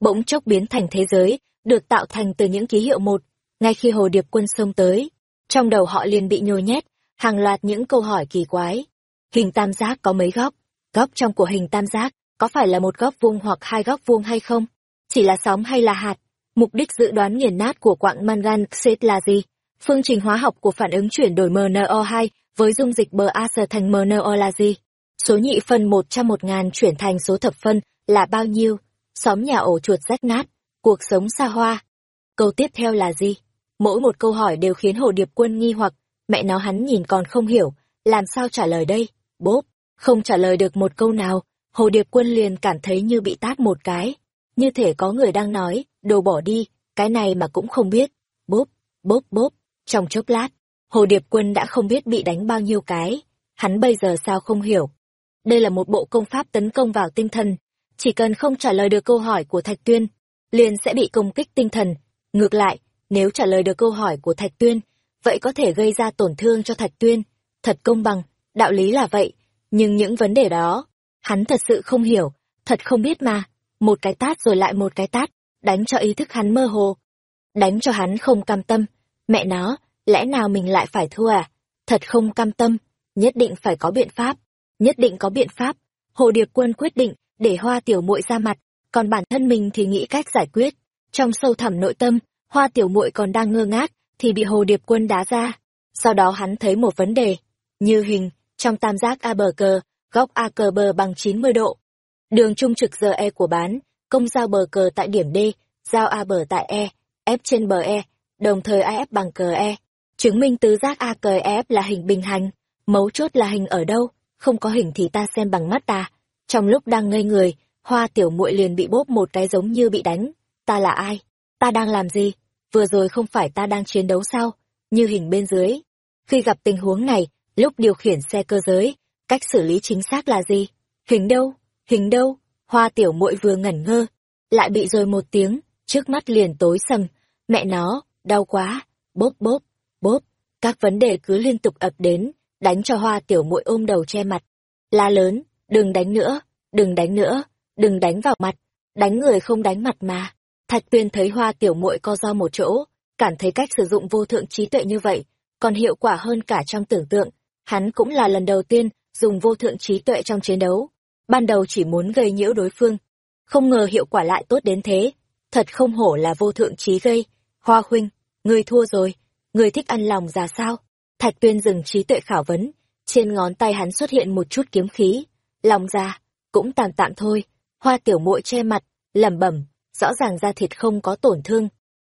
Bỗng chốc biến thành thế giới, được tạo thành từ những ký hiệu một. Ngay khi Hồ Điệp Quân xông tới, trong đầu họ liền bị nhồi nhét, hàng loạt những câu hỏi kỳ quái. Hình tam giác có mấy góc? Góc trong của hình tam giác, có phải là một góc vuông hoặc hai góc vuông hay không? Chỉ là sóng hay là hạt? Mục đích dự đoán nghiền nát của quặng mangan xếp là gì? Phương trình hóa học của phản ứng chuyển đổi MnO2 với dung dịch BAS thành MnO là gì? Số nhị phân 101 ngàn chuyển thành số thập phân là bao nhiêu? Xóm nhà ổ chuột rách nát, cuộc sống xa hoa. Câu tiếp theo là gì? Mỗi một câu hỏi đều khiến Hồ Điệp Quân nghi hoặc, mẹ nó hắn nhìn còn không hiểu, làm sao trả lời đây? Bốp, không trả lời được một câu nào, Hồ Điệp Quân liền cảm thấy như bị tát một cái. Như thể có người đang nói, đồ bỏ đi, cái này mà cũng không biết. Bốp, bốp bốp, trong chốc lát, Hồ Điệp Quân đã không biết bị đánh bao nhiêu cái. Hắn bây giờ sao không hiểu. Đây là một bộ công pháp tấn công vào tinh thần. Chỉ cần không trả lời được câu hỏi của Thạch Tuyên, liền sẽ bị công kích tinh thần. Ngược lại, nếu trả lời được câu hỏi của Thạch Tuyên, vậy có thể gây ra tổn thương cho Thạch Tuyên. Thật công bằng, đạo lý là vậy. Nhưng những vấn đề đó, hắn thật sự không hiểu, thật không biết mà một cái tát rồi lại một cái tát, đánh cho ý thức hắn mơ hồ. Đánh cho hắn không cam tâm. Mẹ nó, lẽ nào mình lại phải thua à? Thật không cam tâm, nhất định phải có biện pháp. Nhất định có biện pháp. Hồ Điệp Quân quyết định để hoa tiểu muội ra mặt, còn bản thân mình thì nghĩ cách giải quyết. Trong sâu thẳm nội tâm, hoa tiểu muội còn đang ngơ ngác, thì bị Hồ Điệp Quân đá ra. Sau đó hắn thấy một vấn đề, như hình, trong tam giác A bờ cờ, góc A cờ bờ bằng 90 độ, Đường trung trực giờ E của bán, công giao bờ cờ tại điểm D, giao A bờ tại E, F trên bờ E, đồng thời AF bằng cờ E. Chứng minh tứ giác A cờ EF là hình bình hành. Mấu chốt là hình ở đâu, không có hình thì ta xem bằng mắt ta. Trong lúc đang ngây người, hoa tiểu muội liền bị bóp một cái giống như bị đánh. Ta là ai? Ta đang làm gì? Vừa rồi không phải ta đang chiến đấu sao? Như hình bên dưới. Khi gặp tình huống này, lúc điều khiển xe cơ giới, cách xử lý chính xác là gì? Hình đâu? hình đâu hoa tiểu muội vừa ngẩn ngơ lại bị rồi một tiếng trước mắt liền tối sầm mẹ nó đau quá bốp bốp bốp các vấn đề cứ liên tục ập đến đánh cho hoa tiểu muội ôm đầu che mặt la lớn đừng đánh nữa đừng đánh nữa đừng đánh vào mặt đánh người không đánh mặt mà thạch tuyên thấy hoa tiểu muội co do một chỗ cảm thấy cách sử dụng vô thượng trí tuệ như vậy còn hiệu quả hơn cả trong tưởng tượng hắn cũng là lần đầu tiên dùng vô thượng trí tuệ trong chiến đấu ban đầu chỉ muốn gây nhiễu đối phương. Không ngờ hiệu quả lại tốt đến thế. Thật không hổ là vô thượng trí gây. Hoa huynh, người thua rồi. Người thích ăn lòng già sao? Thạch tuyên dừng trí tuệ khảo vấn. Trên ngón tay hắn xuất hiện một chút kiếm khí. Lòng già, cũng tạm tạm thôi. Hoa tiểu muội che mặt, lẩm bẩm, rõ ràng da thịt không có tổn thương.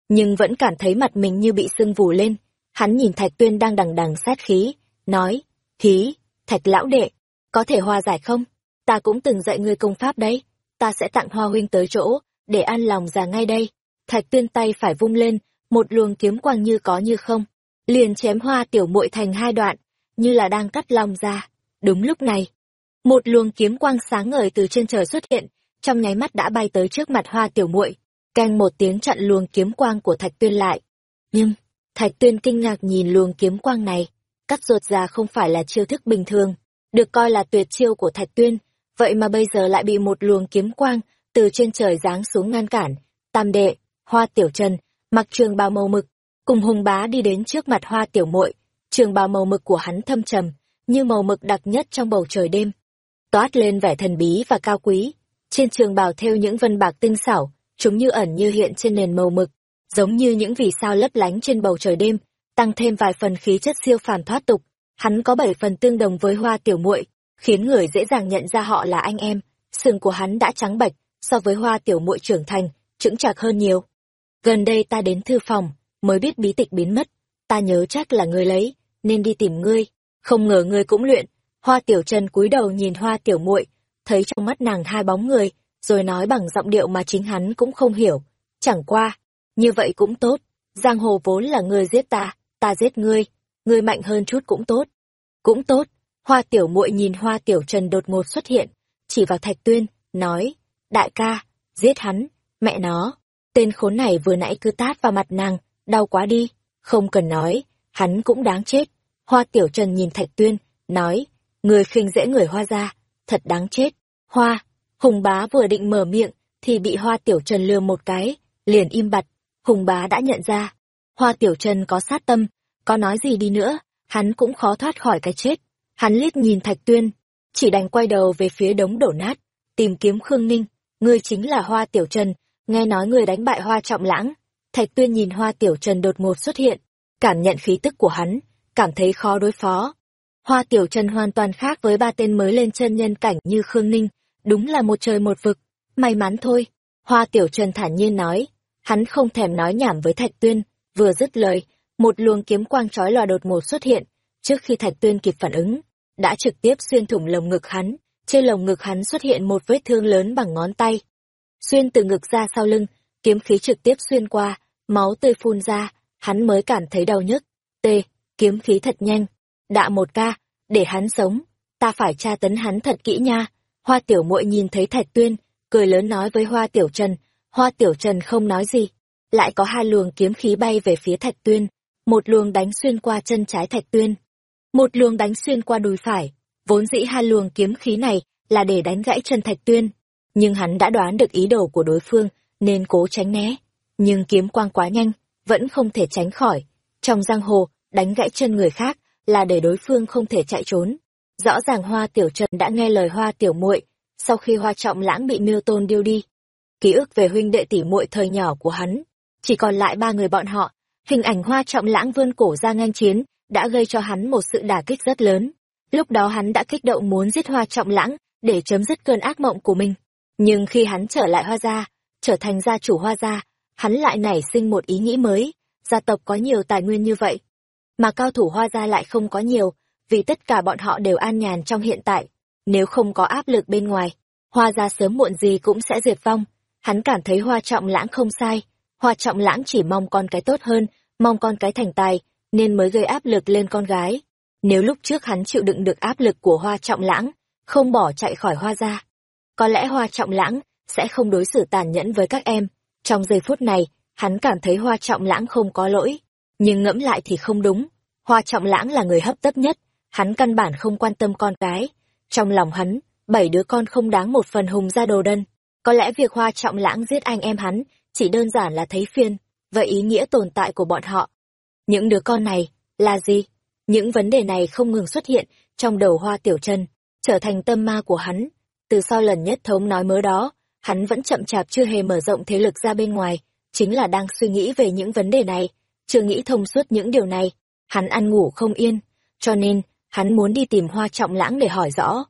nhưng vẫn cảm thấy mặt mình như bị sưng vù lên. Hắn nhìn Thạch Tuyên đang đằng đằng sát khí, nói, hí, Thạch lão đệ, có thể hòa giải không? Ta cũng từng dạy ngươi công pháp đấy, ta sẽ tặng hoa huynh tới chỗ, để an lòng già ngay đây. Thạch Tuyên tay phải vung lên, một luồng kiếm quang như có như không, liền chém hoa tiểu muội thành hai đoạn, như là đang cắt lòng ra. Đúng lúc này, một luồng kiếm quang sáng ngời từ trên trời xuất hiện, trong nháy mắt đã bay tới trước mặt hoa tiểu muội canh một tiếng chặn luồng kiếm quang của thạch tuyên lại. Nhưng, thạch tuyên kinh ngạc nhìn luồng kiếm quang này, cắt ruột già không phải là chiêu thức bình thường, được coi là tuyệt chiêu của thạch tuyên, vậy mà bây giờ lại bị một luồng kiếm quang từ trên trời giáng xuống ngăn cản. Tam đệ, hoa tiểu trần, mặc trường bào màu mực, cùng hùng bá đi đến trước mặt hoa tiểu muội, trường bào màu mực của hắn thâm trầm, như màu mực đặc nhất trong bầu trời đêm. Toát lên vẻ thần bí và cao quý trên trường bào thêu những vân bạc tinh xảo, chúng như ẩn như hiện trên nền màu mực, giống như những vì sao lấp lánh trên bầu trời đêm, tăng thêm vài phần khí chất siêu phàm thoát tục. Hắn có bảy phần tương đồng với hoa tiểu muội, khiến người dễ dàng nhận ra họ là anh em. Sừng của hắn đã trắng bạch so với hoa tiểu muội trưởng thành, chững chạc hơn nhiều. Gần đây ta đến thư phòng, mới biết bí tịch biến mất. Ta nhớ chắc là ngươi lấy, nên đi tìm ngươi. Không ngờ ngươi cũng luyện. Hoa tiểu trần cúi đầu nhìn hoa tiểu muội, thấy trong mắt nàng hai bóng người, rồi nói bằng giọng điệu mà chính hắn cũng không hiểu. Chẳng qua, như vậy cũng tốt, giang hồ vốn là ngươi giết ta, ta giết ngươi, ngươi mạnh hơn chút cũng tốt. Cũng tốt, hoa tiểu muội nhìn hoa tiểu trần đột ngột xuất hiện, chỉ vào thạch tuyên, nói, đại ca, giết hắn, mẹ nó, tên khốn này vừa nãy cứ tát vào mặt nàng, đau quá đi, không cần nói, hắn cũng đáng chết. Hoa tiểu trần nhìn thạch tuyên, nói, người khinh dễ người hoa ra, thật đáng chết. Hoa, Hùng bá vừa định mở miệng, thì bị hoa tiểu trần lừa một cái, liền im bặt. Hùng bá đã nhận ra, hoa tiểu trần có sát tâm, có nói gì đi nữa, hắn cũng khó thoát khỏi cái chết. Hắn liếc nhìn thạch tuyên, chỉ đành quay đầu về phía đống đổ nát, tìm kiếm Khương Ninh, ngươi chính là hoa tiểu trần, nghe nói người đánh bại hoa trọng lãng. Thạch tuyên nhìn hoa tiểu trần đột ngột xuất hiện, cảm nhận khí tức của hắn, cảm thấy khó đối phó. Hoa Tiểu Trần hoàn toàn khác với ba tên mới lên chân nhân cảnh như Khương Ninh, đúng là một trời một vực. May mắn thôi, Hoa Tiểu Trần thản nhiên nói. Hắn không thèm nói nhảm với Thạch Tuyên, vừa dứt lời, một luồng kiếm quang chói lòa đột ngột xuất hiện, trước khi Thạch Tuyên kịp phản ứng, đã trực tiếp xuyên thủng lồng ngực hắn, trên lồng ngực hắn xuất hiện một vết thương lớn bằng ngón tay. Xuyên từ ngực ra sau lưng, kiếm khí trực tiếp xuyên qua, máu tươi phun ra, hắn mới cảm thấy đau nhức. T, kiếm khí thật nhanh, đạ một ca, để hắn sống, ta phải tra tấn hắn thật kỹ nha. Hoa tiểu muội nhìn thấy Thạch Tuyên, cười lớn nói với Hoa tiểu Trần, Hoa tiểu Trần không nói gì. Lại có hai luồng kiếm khí bay về phía Thạch Tuyên, một luồng đánh xuyên qua chân trái Thạch Tuyên, một luồng đánh xuyên qua đùi phải. Vốn dĩ hai luồng kiếm khí này là để đánh gãy chân Thạch Tuyên, nhưng hắn đã đoán được ý đồ của đối phương, nên cố tránh né. Nhưng kiếm quang quá nhanh, vẫn không thể tránh khỏi. Trong giang hồ, đánh gãy chân người khác là để đối phương không thể chạy trốn. Rõ ràng Hoa Tiểu Trần đã nghe lời Hoa Tiểu Muội, sau khi Hoa Trọng Lãng bị Miêu Tôn điêu đi, ký ức về huynh đệ tỷ muội thời nhỏ của hắn, chỉ còn lại ba người bọn họ, hình ảnh Hoa Trọng Lãng vươn cổ ra ngang chiến, đã gây cho hắn một sự đả kích rất lớn. Lúc đó hắn đã kích động muốn giết Hoa Trọng Lãng để chấm dứt cơn ác mộng của mình. Nhưng khi hắn trở lại Hoa gia, trở thành gia chủ Hoa gia, hắn lại nảy sinh một ý nghĩ mới, gia tộc có nhiều tài nguyên như vậy, mà cao thủ hoa gia lại không có nhiều, vì tất cả bọn họ đều an nhàn trong hiện tại. Nếu không có áp lực bên ngoài, hoa gia sớm muộn gì cũng sẽ diệt vong. Hắn cảm thấy hoa trọng lãng không sai, hoa trọng lãng chỉ mong con cái tốt hơn, mong con cái thành tài, nên mới gây áp lực lên con gái. Nếu lúc trước hắn chịu đựng được áp lực của hoa trọng lãng, không bỏ chạy khỏi hoa gia, có lẽ hoa trọng lãng sẽ không đối xử tàn nhẫn với các em. Trong giây phút này, hắn cảm thấy hoa trọng lãng không có lỗi nhưng ngẫm lại thì không đúng. Hoa Trọng Lãng là người hấp tấp nhất, hắn căn bản không quan tâm con cái. Trong lòng hắn, bảy đứa con không đáng một phần hùng ra đồ đân. Có lẽ việc Hoa Trọng Lãng giết anh em hắn chỉ đơn giản là thấy phiền, vậy ý nghĩa tồn tại của bọn họ. Những đứa con này là gì? Những vấn đề này không ngừng xuất hiện trong đầu Hoa Tiểu chân, trở thành tâm ma của hắn. Từ sau lần nhất thống nói mớ đó, hắn vẫn chậm chạp chưa hề mở rộng thế lực ra bên ngoài, chính là đang suy nghĩ về những vấn đề này chưa nghĩ thông suốt những điều này, hắn ăn ngủ không yên, cho nên, hắn muốn đi tìm hoa trọng lãng để hỏi rõ.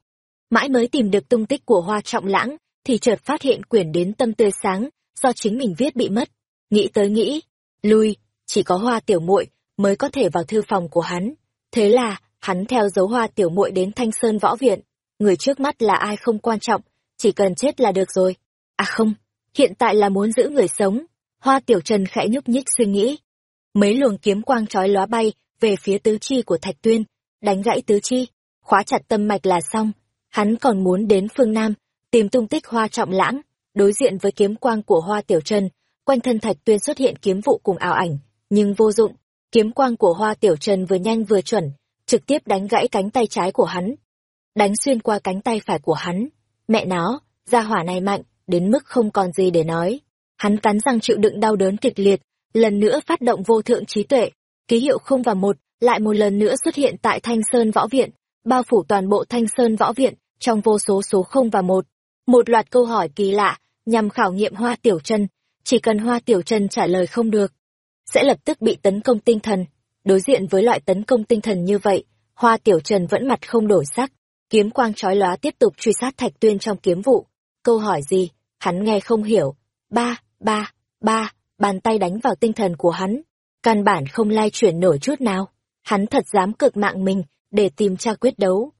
Mãi mới tìm được tung tích của hoa trọng lãng, thì chợt phát hiện quyển đến tâm tươi sáng, do chính mình viết bị mất. Nghĩ tới nghĩ, lui, chỉ có hoa tiểu muội mới có thể vào thư phòng của hắn. Thế là, hắn theo dấu hoa tiểu muội đến Thanh Sơn Võ Viện. Người trước mắt là ai không quan trọng, chỉ cần chết là được rồi. À không, hiện tại là muốn giữ người sống. Hoa tiểu trần khẽ nhúc nhích suy nghĩ. Mấy luồng kiếm quang trói lóa bay về phía tứ chi của Thạch Tuyên, đánh gãy tứ chi, khóa chặt tâm mạch là xong. Hắn còn muốn đến phương Nam, tìm tung tích hoa trọng lãng, đối diện với kiếm quang của hoa tiểu trần, quanh thân Thạch Tuyên xuất hiện kiếm vụ cùng ảo ảnh, nhưng vô dụng. Kiếm quang của hoa tiểu trần vừa nhanh vừa chuẩn, trực tiếp đánh gãy cánh tay trái của hắn. Đánh xuyên qua cánh tay phải của hắn. Mẹ nó, gia hỏa này mạnh, đến mức không còn gì để nói. Hắn cắn răng chịu đựng đau đớn kịch liệt, lần nữa phát động vô thượng trí tuệ. Ký hiệu không và một, lại một lần nữa xuất hiện tại Thanh Sơn Võ Viện, bao phủ toàn bộ Thanh Sơn Võ Viện, trong vô số số không và một. Một loạt câu hỏi kỳ lạ, nhằm khảo nghiệm Hoa Tiểu Trân, chỉ cần Hoa Tiểu Trân trả lời không được, sẽ lập tức bị tấn công tinh thần. Đối diện với loại tấn công tinh thần như vậy, Hoa Tiểu Trần vẫn mặt không đổi sắc, kiếm quang chói lóa tiếp tục truy sát Thạch Tuyên trong kiếm vụ. Câu hỏi gì? Hắn nghe không hiểu. Ba, ba, ba, bàn tay đánh vào tinh thần của hắn. Căn bản không lai chuyển nổi chút nào. Hắn thật dám cực mạng mình để tìm tra quyết đấu.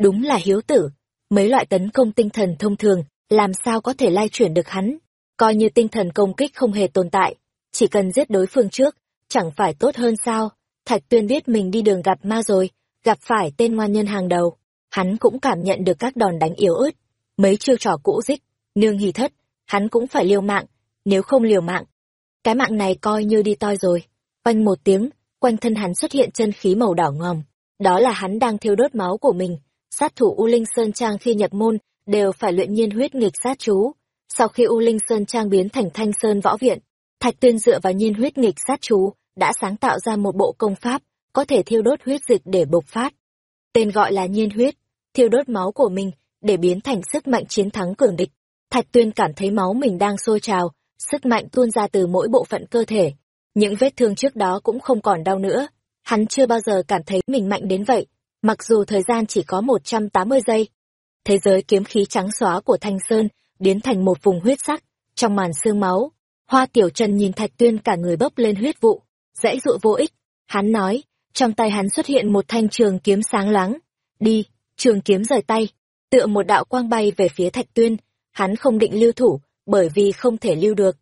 Đúng là hiếu tử. Mấy loại tấn công tinh thần thông thường, làm sao có thể lai chuyển được hắn. Coi như tinh thần công kích không hề tồn tại. Chỉ cần giết đối phương trước, chẳng phải tốt hơn sao. Thạch Tuyên biết mình đi đường gặp ma rồi, gặp phải tên ngoan nhân hàng đầu. Hắn cũng cảm nhận được các đòn đánh yếu ớt, mấy chiêu trò cũ dích, nương hì thất, hắn cũng phải liều mạng, nếu không liều mạng. Cái mạng này coi như đi toi rồi. Quanh một tiếng, quanh thân hắn xuất hiện chân khí màu đỏ ngòm. Đó là hắn đang thiêu đốt máu của mình. Sát thủ U Linh Sơn Trang khi nhập môn, đều phải luyện nhiên huyết nghịch sát chú. Sau khi U Linh Sơn Trang biến thành Thanh Sơn Võ Viện, Thạch Tuyên dựa vào nhiên huyết nghịch sát chú, đã sáng tạo ra một bộ công pháp, có thể thiêu đốt huyết dịch để bộc phát. Tên gọi là nhiên huyết, thiêu đốt máu của mình, để biến thành sức mạnh chiến thắng cường địch. Thạch Tuyên cảm thấy máu mình đang sôi trào, sức mạnh tuôn ra từ mỗi bộ phận cơ thể. Những vết thương trước đó cũng không còn đau nữa. Hắn chưa bao giờ cảm thấy mình mạnh đến vậy, mặc dù thời gian chỉ có 180 giây. Thế giới kiếm khí trắng xóa của Thanh Sơn biến thành một vùng huyết sắc, trong màn sương máu. Hoa Tiểu Trần nhìn Thạch Tuyên cả người bốc lên huyết vụ, dãy dụ vô ích. Hắn nói, trong tay hắn xuất hiện một thanh trường kiếm sáng láng. Đi, trường kiếm rời tay, tựa một đạo quang bay về phía Thạch Tuyên, hắn không định lưu thủ, bởi vì không thể lưu được.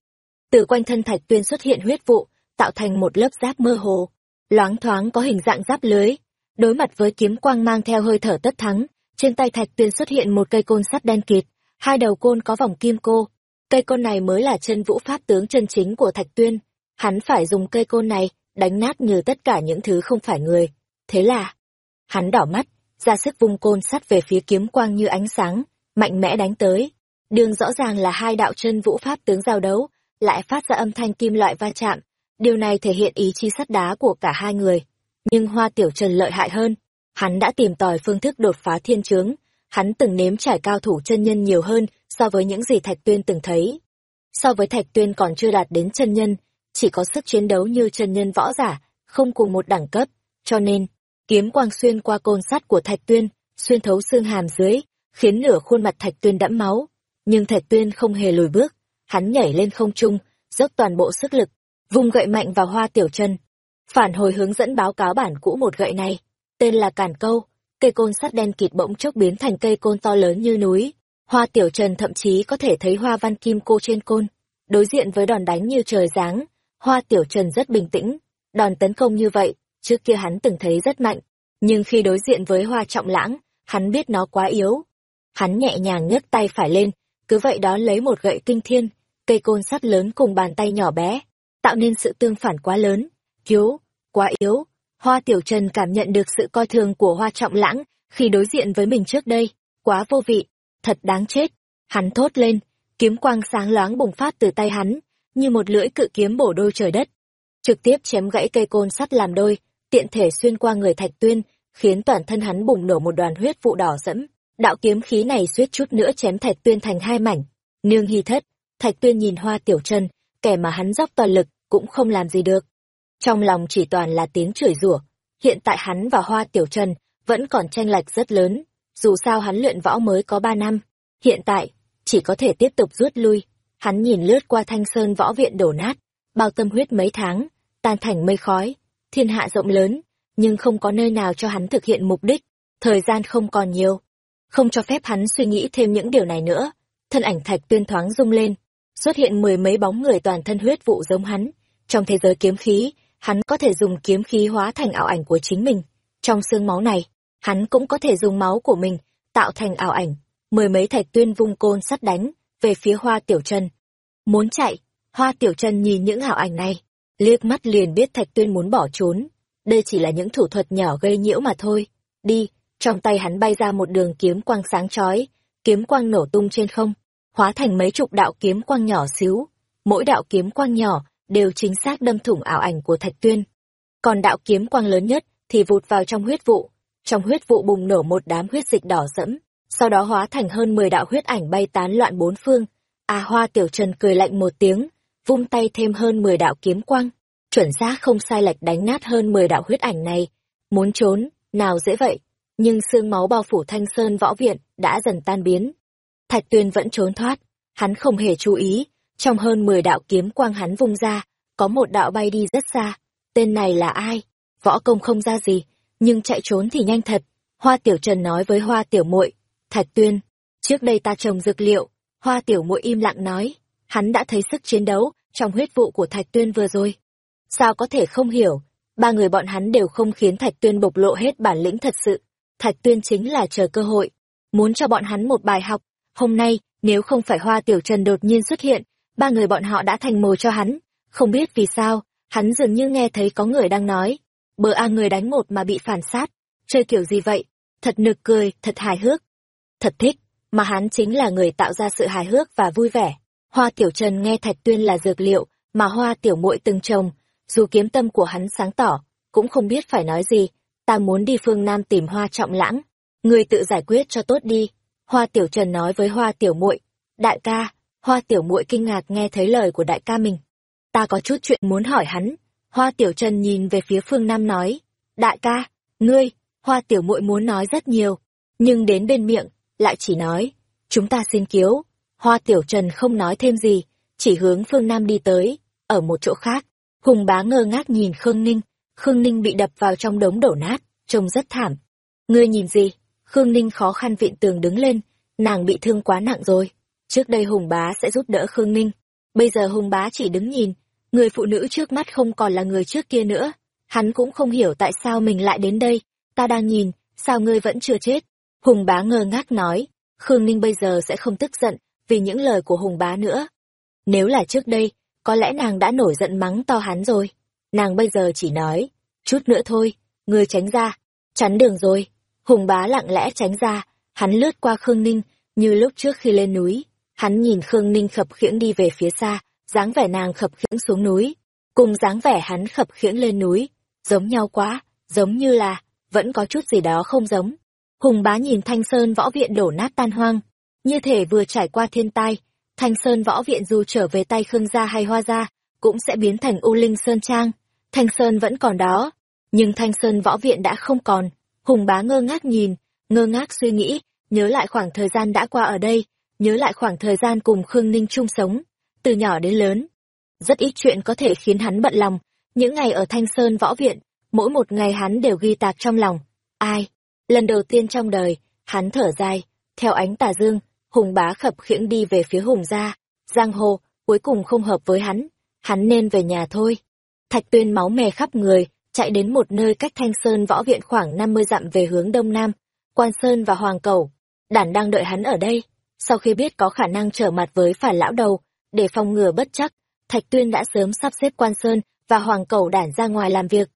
Từ quanh thân Thạch Tuyên xuất hiện huyết vụ, tạo thành một lớp giáp mơ hồ, loáng thoáng có hình dạng giáp lưới. Đối mặt với kiếm quang mang theo hơi thở tất thắng, trên tay Thạch Tuyên xuất hiện một cây côn sắt đen kịt, hai đầu côn có vòng kim cô. Cây côn này mới là chân vũ pháp tướng chân chính của Thạch Tuyên. Hắn phải dùng cây côn này đánh nát như tất cả những thứ không phải người. Thế là, hắn đỏ mắt, ra sức vung côn sắt về phía kiếm quang như ánh sáng, mạnh mẽ đánh tới. Đường rõ ràng là hai đạo chân vũ pháp tướng giao đấu, lại phát ra âm thanh kim loại va chạm. Điều này thể hiện ý chí sắt đá của cả hai người. Nhưng Hoa Tiểu Trần lợi hại hơn. Hắn đã tìm tòi phương thức đột phá thiên chướng. Hắn từng nếm trải cao thủ chân nhân nhiều hơn so với những gì Thạch Tuyên từng thấy. So với Thạch Tuyên còn chưa đạt đến chân nhân, chỉ có sức chiến đấu như chân nhân võ giả, không cùng một đẳng cấp, cho nên, kiếm quang xuyên qua côn sắt của Thạch Tuyên, xuyên thấu xương hàm dưới, khiến nửa khuôn mặt Thạch Tuyên đẫm máu. Nhưng Thạch Tuyên không hề lùi bước, hắn nhảy lên không trung, dốc toàn bộ sức lực, vung gậy mạnh vào hoa tiểu chân. Phản hồi hướng dẫn báo cáo bản cũ một gậy này, tên là Cản Câu, cây côn sắt đen kịt bỗng chốc biến thành cây côn to lớn như núi. Hoa tiểu trần thậm chí có thể thấy hoa văn kim cô trên côn. Đối diện với đòn đánh như trời giáng, Hoa Tiểu Trần rất bình tĩnh, đòn tấn công như vậy, trước kia hắn từng thấy rất mạnh, nhưng khi đối diện với Hoa Trọng Lãng, hắn biết nó quá yếu. Hắn nhẹ nhàng nhấc tay phải lên, cứ vậy đó lấy một gậy kinh thiên, cây côn sắt lớn cùng bàn tay nhỏ bé, tạo nên sự tương phản quá lớn, yếu, quá yếu. Hoa Tiểu Trần cảm nhận được sự coi thường của Hoa Trọng Lãng khi đối diện với mình trước đây, quá vô vị, thật đáng chết. Hắn thốt lên, kiếm quang sáng loáng bùng phát từ tay hắn, như một lưỡi cự kiếm bổ đôi trời đất, trực tiếp chém gãy cây côn sắt làm đôi, tiện thể xuyên qua người Thạch Tuyên, khiến toàn thân hắn bùng nổ một đoàn huyết vụ đỏ sẫm. Đạo kiếm khí này suýt chút nữa chém Thạch Tuyên thành hai mảnh. Nương hy thất, Thạch Tuyên nhìn Hoa Tiểu Chân, kẻ mà hắn dốc toàn lực cũng không làm gì được. Trong lòng chỉ toàn là tiếng chửi rủa. Hiện tại hắn và Hoa Tiểu Trần vẫn còn tranh lệch rất lớn, dù sao hắn luyện võ mới có ba năm, hiện tại chỉ có thể tiếp tục rút lui. Hắn nhìn lướt qua thanh sơn võ viện đổ nát, bao tâm huyết mấy tháng, tan thành mây khói, thiên hạ rộng lớn, nhưng không có nơi nào cho hắn thực hiện mục đích, thời gian không còn nhiều, không cho phép hắn suy nghĩ thêm những điều này nữa. Thân ảnh Thạch Tuyên thoáng rung lên, xuất hiện mười mấy bóng người toàn thân huyết vụ giống hắn. Trong thế giới kiếm khí, hắn có thể dùng kiếm khí hóa thành ảo ảnh của chính mình. Trong xương máu này, hắn cũng có thể dùng máu của mình tạo thành ảo ảnh. Mười mấy Thạch Tuyên vung côn sắt đánh về phía Hoa Tiểu Trần. Muốn chạy, Hoa Tiểu Trần nhìn những ảo ảnh này, liếc mắt liền biết Thạch Tuyên muốn bỏ trốn. Đây chỉ là những thủ thuật nhỏ gây nhiễu mà thôi. Đi, trong tay hắn bay ra một đường kiếm quang sáng chói, kiếm quang nổ tung trên không, hóa thành mấy chục đạo kiếm quang nhỏ xíu. Mỗi đạo kiếm quang nhỏ đều chính xác đâm thủng ảo ảnh của Thạch Tuyên. Còn đạo kiếm quang lớn nhất thì vụt vào trong huyết vụ. Trong huyết vụ bùng nổ một đám huyết dịch đỏ sẫm, sau đó hóa thành hơn 10 đạo huyết ảnh bay tán loạn bốn phương. A Hoa Tiểu Trần cười lạnh một tiếng, vung tay thêm hơn 10 đạo kiếm quang, chuẩn xác không sai lệch đánh nát hơn 10 đạo huyết ảnh này. Muốn trốn, nào dễ vậy, nhưng xương máu bao phủ thanh sơn võ viện đã dần tan biến. Thạch tuyên vẫn trốn thoát, hắn không hề chú ý, trong hơn 10 đạo kiếm quang hắn vung ra, có một đạo bay đi rất xa, tên này là ai? Võ công không ra gì, nhưng chạy trốn thì nhanh thật. Hoa Tiểu Trần nói với Hoa Tiểu Muội, "Thạch Tuyên, trước đây ta trồng dược liệu." Hoa Tiểu Muội im lặng nói, hắn đã thấy sức chiến đấu trong huyết vụ của Thạch Tuyên vừa rồi. Sao có thể không hiểu, ba người bọn hắn đều không khiến Thạch Tuyên bộc lộ hết bản lĩnh thật sự. Thạch Tuyên chính là chờ cơ hội, muốn cho bọn hắn một bài học. Hôm nay, nếu không phải Hoa Tiểu Trần đột nhiên xuất hiện, ba người bọn họ đã thành mồi cho hắn. Không biết vì sao, hắn dường như nghe thấy có người đang nói. Bờ A người đánh một mà bị phản sát. Chơi kiểu gì vậy? Thật nực cười, thật hài hước. Thật thích, mà hắn chính là người tạo ra sự hài hước và vui vẻ. Hoa Tiểu Trần nghe Thạch Tuyên là dược liệu mà Hoa Tiểu Muội từng trồng, dù kiếm tâm của hắn sáng tỏ, cũng không biết phải nói gì, ta muốn đi phương Nam tìm hoa trọng lãng, ngươi tự giải quyết cho tốt đi. Hoa Tiểu Trần nói với Hoa Tiểu muội đại ca, Hoa Tiểu muội kinh ngạc nghe thấy lời của đại ca mình. Ta có chút chuyện muốn hỏi hắn. Hoa Tiểu Trần nhìn về phía phương Nam nói, đại ca, ngươi, Hoa Tiểu muội muốn nói rất nhiều, nhưng đến bên miệng, lại chỉ nói, chúng ta xin kiếu. Hoa Tiểu Trần không nói thêm gì, chỉ hướng phương Nam đi tới, ở một chỗ khác. Hùng bá ngơ ngác nhìn Khương Ninh, Khương Ninh bị đập vào trong đống đổ nát, trông rất thảm. Ngươi nhìn gì? Khương Ninh khó khăn viện tường đứng lên, nàng bị thương quá nặng rồi. Trước đây Hùng bá sẽ giúp đỡ Khương Ninh. Bây giờ Hùng bá chỉ đứng nhìn, người phụ nữ trước mắt không còn là người trước kia nữa. Hắn cũng không hiểu tại sao mình lại đến đây. Ta đang nhìn, sao ngươi vẫn chưa chết? Hùng bá ngơ ngác nói, Khương Ninh bây giờ sẽ không tức giận vì những lời của Hùng bá nữa. Nếu là trước đây, có lẽ nàng đã nổi giận mắng to hắn rồi. Nàng bây giờ chỉ nói, chút nữa thôi, ngươi tránh ra, chắn đường rồi. Hùng bá lặng lẽ tránh ra, hắn lướt qua Khương Ninh, như lúc trước khi lên núi. Hắn nhìn Khương Ninh khập khiễng đi về phía xa, dáng vẻ nàng khập khiễng xuống núi, cùng dáng vẻ hắn khập khiễng lên núi, giống nhau quá, giống như là, vẫn có chút gì đó không giống. Hùng bá nhìn Thanh Sơn võ viện đổ nát tan hoang, như thể vừa trải qua thiên tai, Thanh Sơn võ viện dù trở về tay Khương gia hay Hoa gia, cũng sẽ biến thành U Linh Sơn Trang. Thanh Sơn vẫn còn đó, nhưng Thanh Sơn võ viện đã không còn. Hùng bá ngơ ngác nhìn, ngơ ngác suy nghĩ, nhớ lại khoảng thời gian đã qua ở đây, nhớ lại khoảng thời gian cùng Khương Ninh chung sống, từ nhỏ đến lớn. Rất ít chuyện có thể khiến hắn bận lòng, những ngày ở Thanh Sơn võ viện, mỗi một ngày hắn đều ghi tạc trong lòng. Ai? Lần đầu tiên trong đời, hắn thở dài, theo ánh tà dương, Hùng bá khập khiễng đi về phía Hùng gia, giang hồ, cuối cùng không hợp với hắn, hắn nên về nhà thôi. Thạch tuyên máu mè khắp người, chạy đến một nơi cách Thanh Sơn võ viện khoảng 50 dặm về hướng đông nam, Quan Sơn và Hoàng Cầu, đản đang đợi hắn ở đây. Sau khi biết có khả năng trở mặt với phản lão đầu, để phòng ngừa bất chắc, Thạch Tuyên đã sớm sắp xếp Quan Sơn và Hoàng Cầu đản ra ngoài làm việc.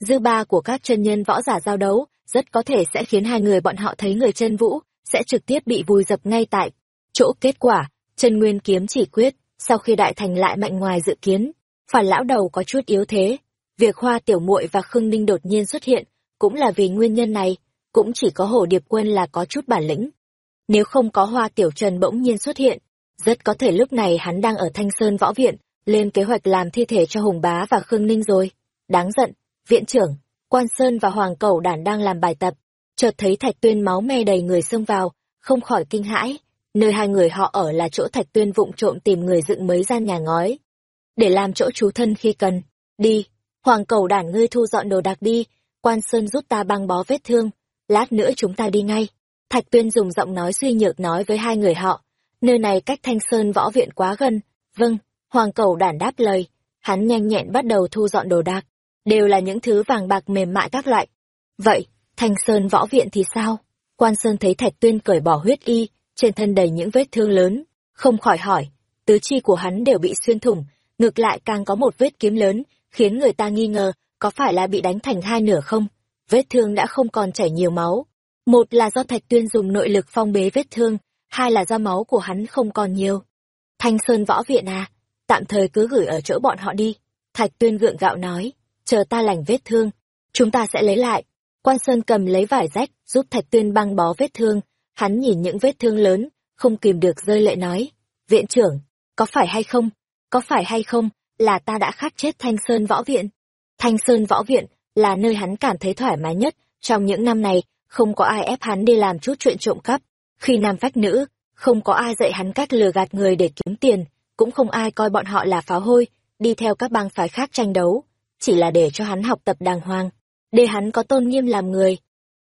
Dư ba của các chân nhân võ giả giao đấu, rất có thể sẽ khiến hai người bọn họ thấy người chân vũ, sẽ trực tiếp bị vùi dập ngay tại chỗ kết quả. Chân Nguyên kiếm chỉ quyết, sau khi đại thành lại mạnh ngoài dự kiến, phản lão đầu có chút yếu thế. Việc Hoa Tiểu Muội và Khương Ninh đột nhiên xuất hiện, cũng là vì nguyên nhân này, cũng chỉ có Hồ Điệp Quân là có chút bản lĩnh. Nếu không có Hoa Tiểu Trần bỗng nhiên xuất hiện, rất có thể lúc này hắn đang ở Thanh Sơn Võ Viện, lên kế hoạch làm thi thể cho Hùng Bá và Khương Ninh rồi. Đáng giận, viện trưởng, Quan Sơn và Hoàng Cẩu Đản đang làm bài tập, chợt thấy Thạch Tuyên máu me đầy người xông vào, không khỏi kinh hãi, nơi hai người họ ở là chỗ Thạch Tuyên vụng trộm tìm người dựng mấy gian nhà ngói để làm chỗ trú thân khi cần. Đi, hoàng cầu đản ngươi thu dọn đồ đạc đi, quan sơn giúp ta băng bó vết thương, lát nữa chúng ta đi ngay. Thạch Tuyên dùng giọng nói suy nhược nói với hai người họ, nơi này cách Thanh Sơn võ viện quá gần. Vâng, hoàng cầu đản đáp lời, hắn nhanh nhẹn bắt đầu thu dọn đồ đạc, đều là những thứ vàng bạc mềm mại các loại. Vậy, Thanh Sơn võ viện thì sao? Quan Sơn thấy Thạch Tuyên cởi bỏ huyết y, trên thân đầy những vết thương lớn, không khỏi hỏi, tứ chi của hắn đều bị xuyên thủng, ngược lại càng có một vết kiếm lớn, khiến người ta nghi ngờ có phải là bị đánh thành hai nửa không? Vết thương đã không còn chảy nhiều máu. Một là do Thạch Tuyên dùng nội lực phong bế vết thương, hai là do máu của hắn không còn nhiều. Thanh Sơn võ viện à, tạm thời cứ gửi ở chỗ bọn họ đi. Thạch Tuyên gượng gạo nói, chờ ta lành vết thương, chúng ta sẽ lấy lại. Quan Sơn cầm lấy vải rách, giúp Thạch Tuyên băng bó vết thương, hắn nhìn những vết thương lớn, không kìm được rơi lệ nói, viện trưởng, có phải hay không, có phải hay không, là ta đã khắc chết Thanh Sơn Võ Viện. Thanh Sơn Võ Viện là nơi hắn cảm thấy thoải mái nhất, trong những năm này, không có ai ép hắn đi làm chút chuyện trộm cắp. Khi nam phách nữ, không có ai dạy hắn cách lừa gạt người để kiếm tiền, cũng không ai coi bọn họ là pháo hôi, đi theo các bang phái khác tranh đấu, chỉ là để cho hắn học tập đàng hoàng, để hắn có tôn nghiêm làm người.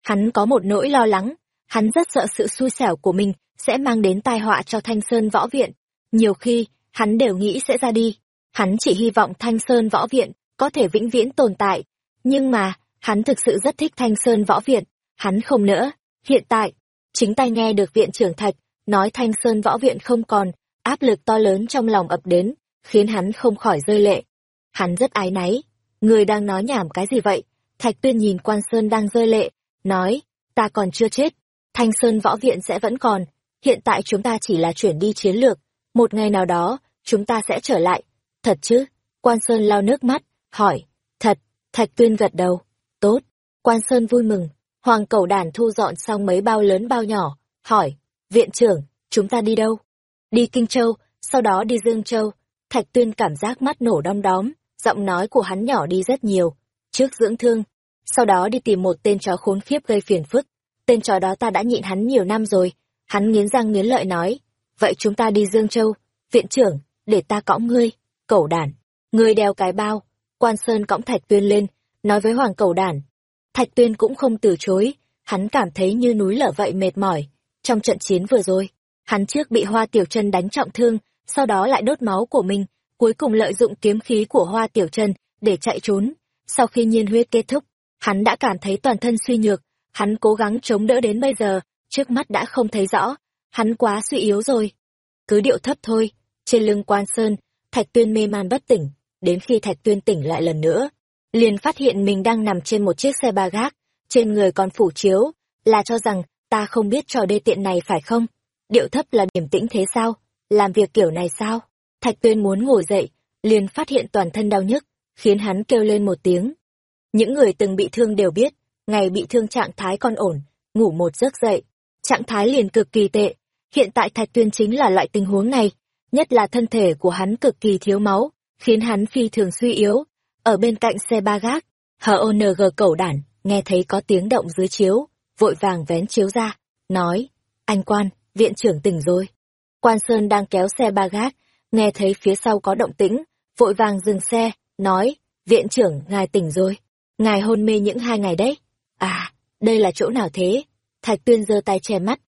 Hắn có một nỗi lo lắng, hắn rất sợ sự xui xẻo của mình sẽ mang đến tai họa cho Thanh Sơn Võ Viện. Nhiều khi, hắn đều nghĩ sẽ ra đi. Hắn chỉ hy vọng Thanh Sơn Võ Viện có thể vĩnh viễn tồn tại. Nhưng mà, hắn thực sự rất thích Thanh Sơn Võ Viện. Hắn không nữa. Hiện tại, chính tay nghe được viện trưởng Thạch nói Thanh Sơn Võ Viện không còn, áp lực to lớn trong lòng ập đến, khiến hắn không khỏi rơi lệ. Hắn rất ái náy. Người đang nói nhảm cái gì vậy? Thạch Tuyên nhìn Quan Sơn đang rơi lệ, nói, ta còn chưa chết. Thanh Sơn Võ Viện sẽ vẫn còn. Hiện tại chúng ta chỉ là chuyển đi chiến lược. Một ngày nào đó, chúng ta sẽ trở lại. Thật chứ? Quan Sơn lau nước mắt, hỏi. Thật, Thạch Tuyên gật đầu. Tốt. Quan Sơn vui mừng. Hoàng cầu đàn thu dọn xong mấy bao lớn bao nhỏ. Hỏi. Viện trưởng, chúng ta đi đâu? Đi Kinh Châu, sau đó đi Dương Châu. Thạch Tuyên cảm giác mắt nổ đom đóm, giọng nói của hắn nhỏ đi rất nhiều. Trước dưỡng thương, sau đó đi tìm một tên chó khốn khiếp gây phiền phức. Tên chó đó ta đã nhịn hắn nhiều năm rồi. Hắn nghiến răng nghiến lợi nói. Vậy chúng ta đi Dương Châu. Viện trưởng, để ta cõng ngươi. Cẩu đản. Ngươi đeo cái bao. Quan Sơn cõng Thạch Tuyên lên, nói với Hoàng Cẩu đản. Thạch Tuyên cũng không từ chối. Hắn cảm thấy như núi lở vậy mệt mỏi. Trong trận chiến vừa rồi, hắn trước bị Hoa Tiểu Chân đánh trọng thương, sau đó lại đốt máu của mình, cuối cùng lợi dụng kiếm khí của Hoa Tiểu Chân để chạy trốn. Sau khi nhiên huyết kết thúc, hắn đã cảm thấy toàn thân suy nhược, hắn cố gắng chống đỡ đến bây giờ, trước mắt đã không thấy rõ, hắn quá suy yếu rồi. Cứ điệu thấp thôi, trên lưng quan sơn, Thạch Tuyên mê man bất tỉnh, đến khi Thạch Tuyên tỉnh lại lần nữa, liền phát hiện mình đang nằm trên một chiếc xe ba gác, trên người còn phủ chiếu, là cho rằng ta không biết trò đê tiện này phải không? Điệu thấp là điểm tĩnh thế sao? Làm việc kiểu này sao? Thạch Tuyên muốn ngồi dậy, liền phát hiện toàn thân đau nhức, khiến hắn kêu lên một tiếng. Những người từng bị thương đều biết, ngày bị thương trạng thái còn ổn, ngủ một giấc dậy, trạng thái liền cực kỳ tệ. Hiện tại Thạch Tuyên chính là loại tình huống này, nhất là thân thể của hắn cực kỳ thiếu máu, khiến hắn phi thường suy yếu. Ở bên cạnh xe ba gác, HONG cẩu đản, nghe thấy có tiếng động dưới chiếu, vội vàng vén chiếu ra, nói, anh quan, viện trưởng tỉnh rồi. Quan Sơn đang kéo xe ba gác, nghe thấy phía sau có động tĩnh, vội vàng dừng xe, nói, viện trưởng, ngài tỉnh rồi. Ngài hôn mê những hai ngày đấy. À, đây là chỗ nào thế? Thạch Tuyên giơ tay che mắt.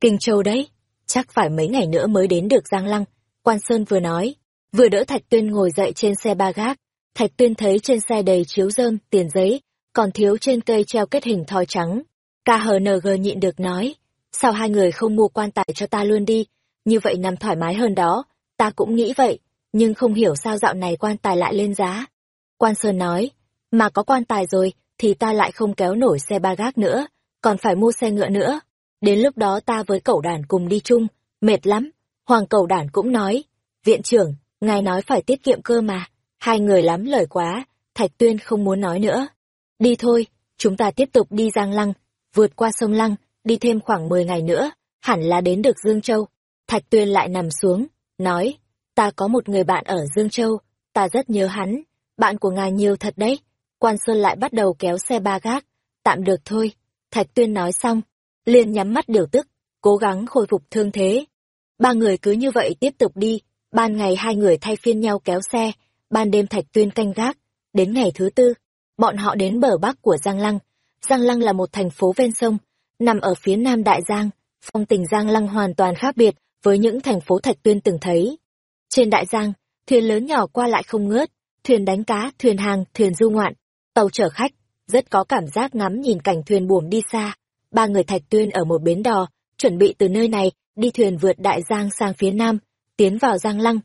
Kinh Châu đấy, chắc phải mấy ngày nữa mới đến được Giang Lăng. Quan Sơn vừa nói, vừa đỡ Thạch Tuyên ngồi dậy trên xe ba gác. Thạch Tuyên thấy trên xe đầy chiếu rơm, tiền giấy, còn thiếu trên cây treo kết hình thoi trắng. KHNG nhịn được nói, sao hai người không mua quan tài cho ta luôn đi, như vậy nằm thoải mái hơn đó, ta cũng nghĩ vậy, nhưng không hiểu sao dạo này quan tài lại lên giá. Quan Sơn nói, mà có quan tài rồi, thì ta lại không kéo nổi xe ba gác nữa, còn phải mua xe ngựa nữa. Đến lúc đó ta với cậu đàn cùng đi chung, mệt lắm. Hoàng cậu đàn cũng nói, viện trưởng, ngài nói phải tiết kiệm cơ mà. Hai người lắm lời quá, Thạch Tuyên không muốn nói nữa. Đi thôi, chúng ta tiếp tục đi Giang Lăng, vượt qua sông Lăng, đi thêm khoảng 10 ngày nữa, hẳn là đến được Dương Châu. Thạch Tuyên lại nằm xuống, nói, ta có một người bạn ở Dương Châu, ta rất nhớ hắn, bạn của ngài nhiều thật đấy. Quan Sơn lại bắt đầu kéo xe ba gác, tạm được thôi. Thạch Tuyên nói xong, liền nhắm mắt điều tức, cố gắng khôi phục thương thế. Ba người cứ như vậy tiếp tục đi, ban ngày hai người thay phiên nhau kéo xe, ban đêm Thạch Tuyên canh gác. Đến ngày thứ tư, bọn họ đến bờ bắc của Giang Lăng. Giang Lăng là một thành phố ven sông, nằm ở phía nam Đại Giang. Phong tình Giang Lăng hoàn toàn khác biệt với những thành phố Thạch Tuyên từng thấy. Trên Đại Giang, thuyền lớn nhỏ qua lại không ngớt, thuyền đánh cá, thuyền hàng, thuyền du ngoạn, tàu chở khách, rất có cảm giác ngắm nhìn cảnh thuyền buồm đi xa. Ba người Thạch Tuyên ở một bến đò, chuẩn bị từ nơi này đi thuyền vượt Đại Giang sang phía nam, tiến vào Giang Lăng.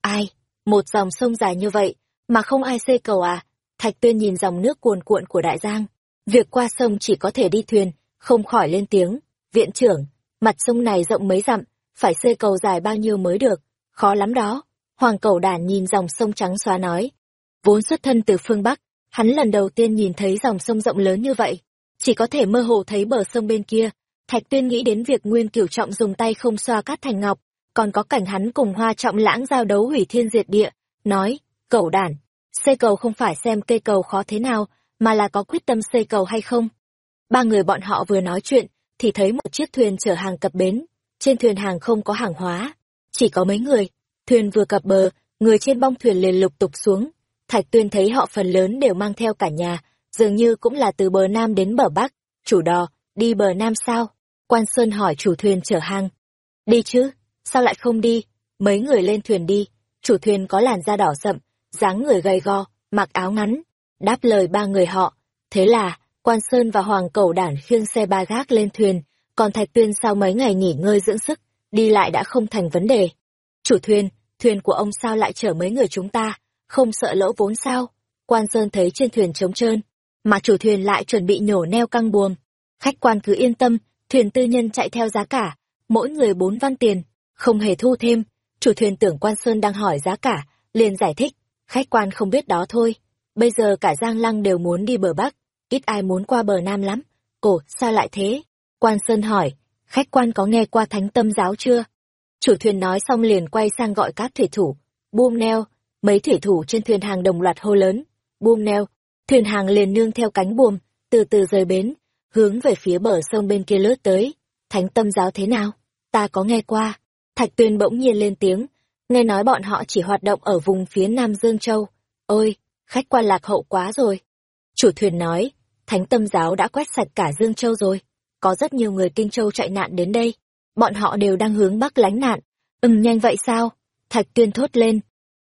Ai? Một dòng sông dài như vậy, mà không ai xây cầu à? Thạch Tuyên nhìn dòng nước cuồn cuộn của Đại Giang. Việc qua sông chỉ có thể đi thuyền, không khỏi lên tiếng. Viện trưởng, mặt sông này rộng mấy dặm, phải xây cầu dài bao nhiêu mới được, khó lắm đó. Hoàng cầu đản nhìn dòng sông trắng xóa nói. Vốn xuất thân từ phương Bắc, hắn lần đầu tiên nhìn thấy dòng sông rộng lớn như vậy. Chỉ có thể mơ hồ thấy bờ sông bên kia. Thạch tuyên nghĩ đến việc Nguyên Cửu Trọng dùng tay không xoa cát thành ngọc, còn có cảnh hắn cùng hoa trọng lãng giao đấu hủy thiên diệt địa. Nói, cẩu đản xây cầu không phải xem cây cầu khó thế nào, mà là có quyết tâm xây cầu hay không. Ba người bọn họ vừa nói chuyện, thì thấy một chiếc thuyền chở hàng cập bến. Trên thuyền hàng không có hàng hóa, chỉ có mấy người. Thuyền vừa cập bờ, người trên bong thuyền liền lục tục xuống. Thạch tuyên thấy họ phần lớn đều mang theo cả nhà, dường như cũng là từ bờ Nam đến bờ Bắc. Chủ đò, đi bờ Nam sao? Quan Sơn hỏi chủ thuyền chở hàng. Đi chứ, sao lại không đi? Mấy người lên thuyền đi. Chủ thuyền có làn da đỏ sậm, dáng người gầy go, mặc áo ngắn. Đáp lời ba người họ. Thế là, Quan Sơn và Hoàng Cầu Đản khiêng xe ba gác lên thuyền, còn Thạch Tuyên sau mấy ngày nghỉ ngơi dưỡng sức, đi lại đã không thành vấn đề. Chủ thuyền, thuyền của ông sao lại chở mấy người chúng ta, không sợ lỗ vốn sao? Quan Sơn thấy trên thuyền trống trơn, mà chủ thuyền lại chuẩn bị nhổ neo căng buồm. Khách quan cứ yên tâm, thuyền tư nhân chạy theo giá cả, mỗi người bốn văn tiền, không hề thu thêm. Chủ thuyền tưởng Quan Sơn đang hỏi giá cả, liền giải thích, khách quan không biết đó thôi. Bây giờ cả Giang Lăng đều muốn đi bờ Bắc, ít ai muốn qua bờ Nam lắm. Cổ, sao lại thế? Quan Sơn hỏi, khách quan có nghe qua thánh tâm giáo chưa? Chủ thuyền nói xong liền quay sang gọi các thủy thủ. Buông neo, mấy thủy thủ trên thuyền hàng đồng loạt hô lớn. Buông neo, thuyền hàng liền nương theo cánh buồm, từ từ rời bến, hướng về phía bờ sông bên kia lướt tới. Thánh tâm giáo thế nào? Ta có nghe qua. Thạch tuyên bỗng nhiên lên tiếng, nghe nói bọn họ chỉ hoạt động ở vùng phía Nam Dương Châu. Ôi, khách quan lạc hậu quá rồi. Chủ thuyền nói, thánh tâm giáo đã quét sạch cả Dương Châu rồi. Có rất nhiều người Kinh Châu chạy nạn đến đây. Bọn họ đều đang hướng Bắc lánh nạn. Ừm nhanh vậy sao? Thạch tuyên thốt lên.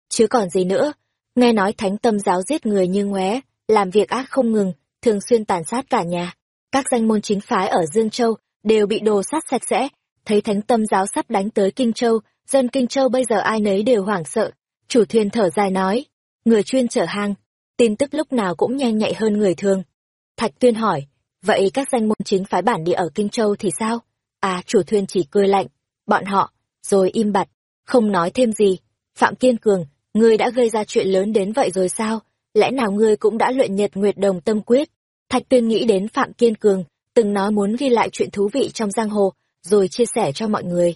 Chứ còn gì nữa? Nghe nói thánh tâm giáo giết người như ngoé, làm việc ác không ngừng, thường xuyên tàn sát cả nhà. Các danh môn chính phái ở Dương Châu đều bị đồ sát sạch sẽ. Thấy thánh tâm giáo sắp đánh tới Kinh Châu, dân Kinh Châu bây giờ ai nấy đều hoảng sợ. Chủ thuyền thở dài nói, người chuyên chở hàng, tin tức lúc nào cũng nhanh nhạy hơn người thường. Thạch tuyên hỏi, vậy các danh môn chính phái bản địa ở Kinh Châu thì sao? À, chủ thuyền chỉ cười lạnh, bọn họ, rồi im bặt, không nói thêm gì. Phạm Kiên Cường, ngươi đã gây ra chuyện lớn đến vậy rồi sao? Lẽ nào ngươi cũng đã luyện nhật nguyệt đồng tâm quyết? Thạch tuyên nghĩ đến Phạm Kiên Cường, từng nói muốn ghi lại chuyện thú vị trong giang hồ, rồi chia sẻ cho mọi người.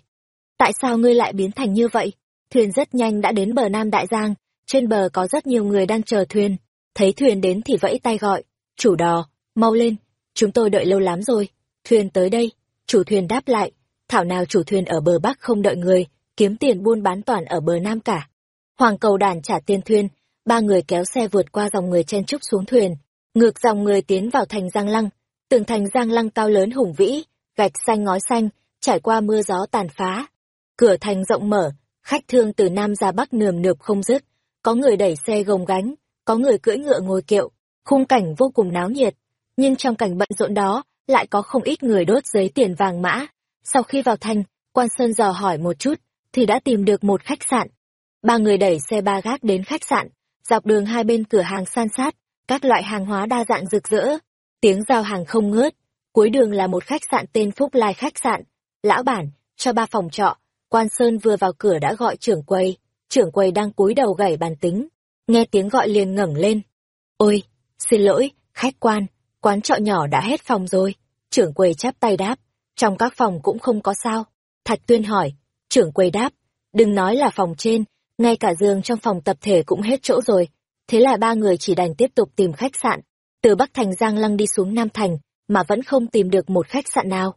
Tại sao ngươi lại biến thành như vậy? Thuyền rất nhanh đã đến bờ Nam Đại Giang, trên bờ có rất nhiều người đang chờ thuyền. Thấy thuyền đến thì vẫy tay gọi, chủ đò, mau lên, chúng tôi đợi lâu lắm rồi, thuyền tới đây. Chủ thuyền đáp lại, thảo nào chủ thuyền ở bờ Bắc không đợi người, kiếm tiền buôn bán toàn ở bờ Nam cả. Hoàng cầu đàn trả tiền thuyền, ba người kéo xe vượt qua dòng người chen trúc xuống thuyền, ngược dòng người tiến vào thành Giang Lăng. Tường thành Giang Lăng cao lớn hùng vĩ, gạch xanh ngói xanh, trải qua mưa gió tàn phá. Cửa thành rộng mở, khách thương từ Nam ra Bắc nườm nượp không dứt, có người đẩy xe gồng gánh, có người cưỡi ngựa ngồi kiệu, khung cảnh vô cùng náo nhiệt. Nhưng trong cảnh bận rộn đó, lại có không ít người đốt giấy tiền vàng mã. Sau khi vào thành, quan sơn dò hỏi một chút, thì đã tìm được một khách sạn. Ba người đẩy xe ba gác đến khách sạn, dọc đường hai bên cửa hàng san sát, các loại hàng hóa đa dạng rực rỡ, tiếng giao hàng không ngớt. Cuối đường là một khách sạn tên Phúc Lai khách sạn. Lão bản, cho ba phòng trọ, quan sơn vừa vào cửa đã gọi trưởng quầy, trưởng quầy đang cúi đầu gảy bàn tính, nghe tiếng gọi liền ngẩng lên. Ôi, xin lỗi, khách quan, quán trọ nhỏ đã hết phòng rồi. Trưởng quầy chắp tay đáp, trong các phòng cũng không có sao. Thạch tuyên hỏi, trưởng quầy đáp, đừng nói là phòng trên, ngay cả giường trong phòng tập thể cũng hết chỗ rồi. Thế là ba người chỉ đành tiếp tục tìm khách sạn, từ Bắc Thành Giang Lăng đi xuống Nam Thành, mà vẫn không tìm được một khách sạn nào.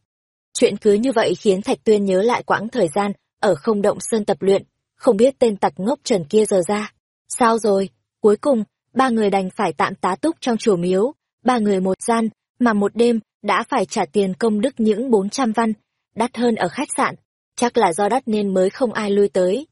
Chuyện cứ như vậy khiến Thạch Tuyên nhớ lại quãng thời gian ở không động sơn tập luyện, không biết tên tặc ngốc trần kia giờ ra. Sao rồi? Cuối cùng, ba người đành phải tạm tá túc trong chùa miếu, ba người một gian, mà một đêm đã phải trả tiền công đức những 400 văn, đắt hơn ở khách sạn, chắc là do đắt nên mới không ai lui tới.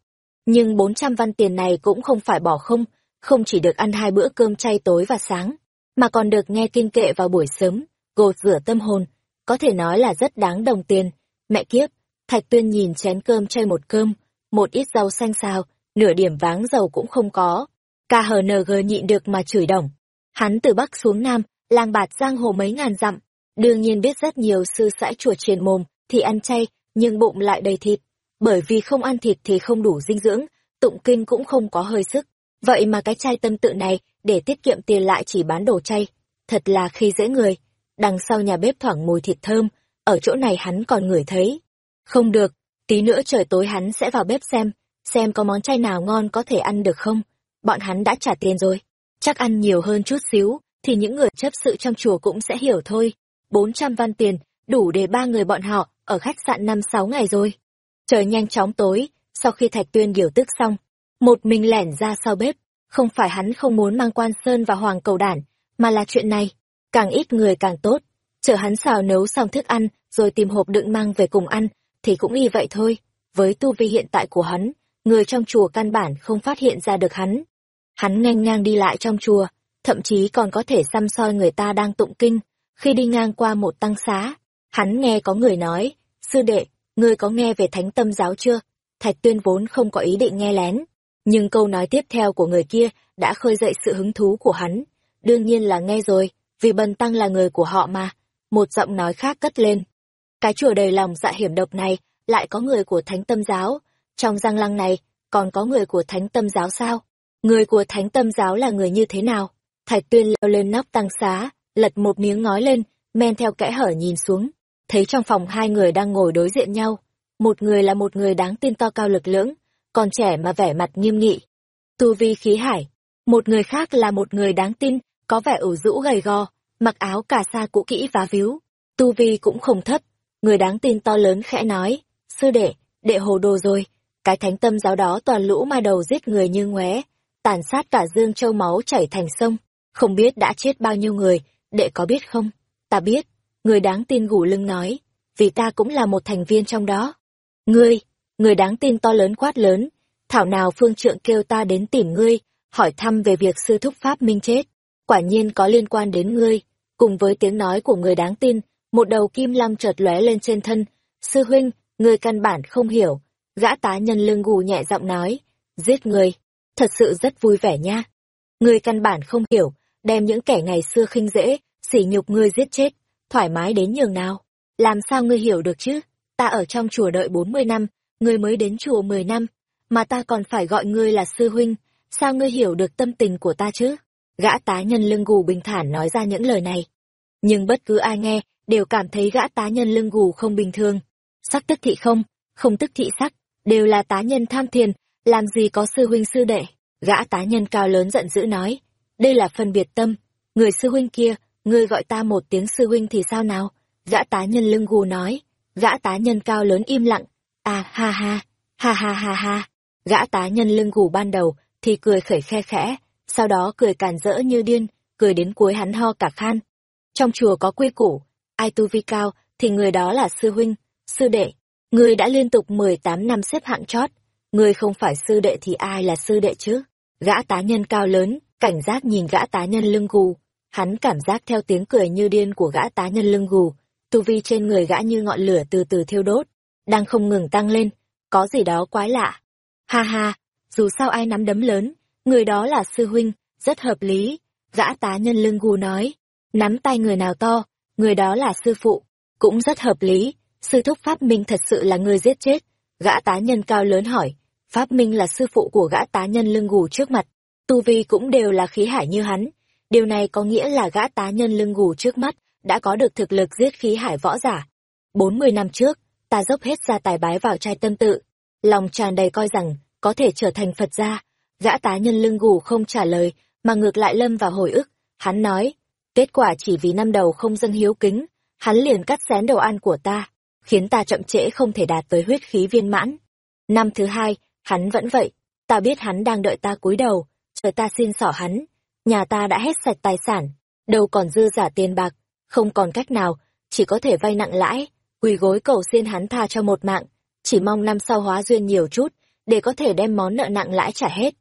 Nhưng 400 văn tiền này cũng không phải bỏ không, không chỉ được ăn hai bữa cơm chay tối và sáng, mà còn được nghe kinh kệ vào buổi sớm, gột rửa tâm hồn, có thể nói là rất đáng đồng tiền. Mẹ kiếp, Thạch Tuyên nhìn chén cơm chay một cơm, một ít rau xanh xào, nửa điểm váng dầu cũng không có. KHNG nhịn được mà chửi đồng. Hắn từ Bắc xuống Nam, lang bạt giang hồ mấy ngàn dặm, đương nhiên biết rất nhiều sư sãi chùa triền mồm thì ăn chay, nhưng bụng lại đầy thịt. Bởi vì không ăn thịt thì không đủ dinh dưỡng, tụng kinh cũng không có hơi sức. Vậy mà cái chai tâm tự này, để tiết kiệm tiền lại chỉ bán đồ chay. Thật là khi dễ người. Đằng sau nhà bếp thoảng mùi thịt thơm, ở chỗ này hắn còn ngửi thấy. Không được, tí nữa trời tối hắn sẽ vào bếp xem, xem có món chay nào ngon có thể ăn được không. Bọn hắn đã trả tiền rồi, chắc ăn nhiều hơn chút xíu, thì những người chấp sự trong chùa cũng sẽ hiểu thôi. Bốn trăm văn tiền, đủ để ba người bọn họ ở khách sạn năm sáu ngày rồi. Trời nhanh chóng tối, sau khi Thạch Tuyên điều tức xong, một mình lẻn ra sau bếp, không phải hắn không muốn mang quan sơn và hoàng cầu đản, mà là chuyện này, càng ít người càng tốt. Chờ hắn xào nấu xong thức ăn, rồi tìm hộp đựng mang về cùng ăn, thì cũng y vậy thôi. Với tu vi hiện tại của hắn, người trong chùa căn bản không phát hiện ra được hắn. Hắn nhanh ngang đi lại trong chùa, thậm chí còn có thể xăm soi người ta đang tụng kinh. Khi đi ngang qua một tăng xá, hắn nghe có người nói, sư đệ, ngươi có nghe về thánh tâm giáo chưa? Thạch tuyên vốn không có ý định nghe lén, nhưng câu nói tiếp theo của người kia đã khơi dậy sự hứng thú của hắn. Đương nhiên là nghe rồi, vì bần tăng là người của họ mà. Một giọng nói khác cất lên. Cái chùa đầy lòng dạ hiểm độc này, lại có người của thánh tâm giáo. Trong giang lăng này, còn có người của thánh tâm giáo sao? Người của thánh tâm giáo là người như thế nào? Thạch tuyên leo lên nóc tăng xá, lật một miếng ngói lên, men theo kẽ hở nhìn xuống. Thấy trong phòng hai người đang ngồi đối diện nhau. Một người là một người đáng tin to cao lực lưỡng, còn trẻ mà vẻ mặt nghiêm nghị. Tu vi khí hải. Một người khác là một người đáng tin, có vẻ ủ rũ gầy gò, mặc áo cà sa cũ kỹ và víu. Tu vi cũng không thấp. Người đáng tin to lớn khẽ nói, sư đệ, đệ hồ đồ rồi. Cái thánh tâm giáo đó toàn lũ ma đầu giết người như ngoé, tàn sát cả dương châu máu chảy thành sông. Không biết đã chết bao nhiêu người, đệ có biết không? Ta biết, người đáng tin gù lưng nói, vì ta cũng là một thành viên trong đó. Ngươi, người đáng tin to lớn quát lớn, thảo nào phương trượng kêu ta đến tìm ngươi, hỏi thăm về việc sư thúc pháp minh chết. Quả nhiên có liên quan đến ngươi, cùng với tiếng nói của người đáng tin, một đầu kim lam chợt lóe lên trên thân. Sư huynh, ngươi căn bản không hiểu, gã tá nhân lưng gù nhẹ giọng nói, giết ngươi, thật sự rất vui vẻ nha. Ngươi căn bản không hiểu, đem những kẻ ngày xưa khinh dễ, sỉ nhục ngươi giết chết, thoải mái đến nhường nào. Làm sao ngươi hiểu được chứ? Ta ở trong chùa đợi 40 năm, ngươi mới đến chùa 10 năm, mà ta còn phải gọi ngươi là sư huynh, sao ngươi hiểu được tâm tình của ta chứ? Gã tá nhân lưng gù bình thản nói ra những lời này. Nhưng bất cứ ai nghe, đều cảm thấy gã tá nhân lưng gù không bình thường. Sắc tức thị không, không tức thị sắc, đều là tá nhân tham thiền, làm gì có sư huynh sư đệ. Gã tá nhân cao lớn giận dữ nói, đây là phân biệt tâm, người sư huynh kia, ngươi gọi ta một tiếng sư huynh thì sao nào? Gã tá nhân lưng gù nói, gã tá nhân cao lớn im lặng, à ha ha, ha ha ha ha. Gã tá nhân lưng gù ban đầu thì cười khẩy khe khẽ, sau đó cười càn rỡ như điên, cười đến cuối hắn ho cả khan. Trong chùa có quy củ, ai tu vi cao thì người đó là sư huynh, sư đệ. Người đã liên tục 18 năm xếp hạng chót, người không phải sư đệ thì ai là sư đệ chứ? Gã tá nhân cao lớn, cảnh giác nhìn gã tá nhân lưng gù. Hắn cảm giác theo tiếng cười như điên của gã tá nhân lưng gù, tu vi trên người gã như ngọn lửa từ từ thiêu đốt, đang không ngừng tăng lên, có gì đó quái lạ. Ha ha, dù sao ai nắm đấm lớn, người đó là sư huynh, rất hợp lý. Gã tá nhân lưng gù nói, nắm tay người nào to, người đó là sư phụ, cũng rất hợp lý. Sư thúc Pháp Minh thật sự là người giết chết. Gã tá nhân cao lớn hỏi, Pháp Minh là sư phụ của gã tá nhân lưng gù trước mặt, tu vi cũng đều là khí hải như hắn. Điều này có nghĩa là gã tá nhân lưng gù trước mắt đã có được thực lực giết khí hải võ giả. Bốn mươi năm trước, ta dốc hết ra tài bái vào trai tâm tự, lòng tràn đầy coi rằng có thể trở thành Phật gia. Gã tá nhân lưng gù không trả lời, mà ngược lại lâm vào hồi ức. Hắn nói, kết quả chỉ vì năm đầu không dâng hiếu kính, hắn liền cắt xén đầu ăn của ta, khiến ta chậm trễ không thể đạt tới huyết khí viên mãn. Năm thứ hai, hắn vẫn vậy, ta biết hắn đang đợi ta cúi đầu, chờ ta xin xỏ hắn, nhà ta đã hết sạch tài sản, đâu còn dư giả tiền bạc, không còn cách nào, chỉ có thể vay nặng lãi, quỳ gối cầu xin hắn tha cho một mạng, chỉ mong năm sau hóa duyên nhiều chút, để có thể đem món nợ nặng lãi trả hết.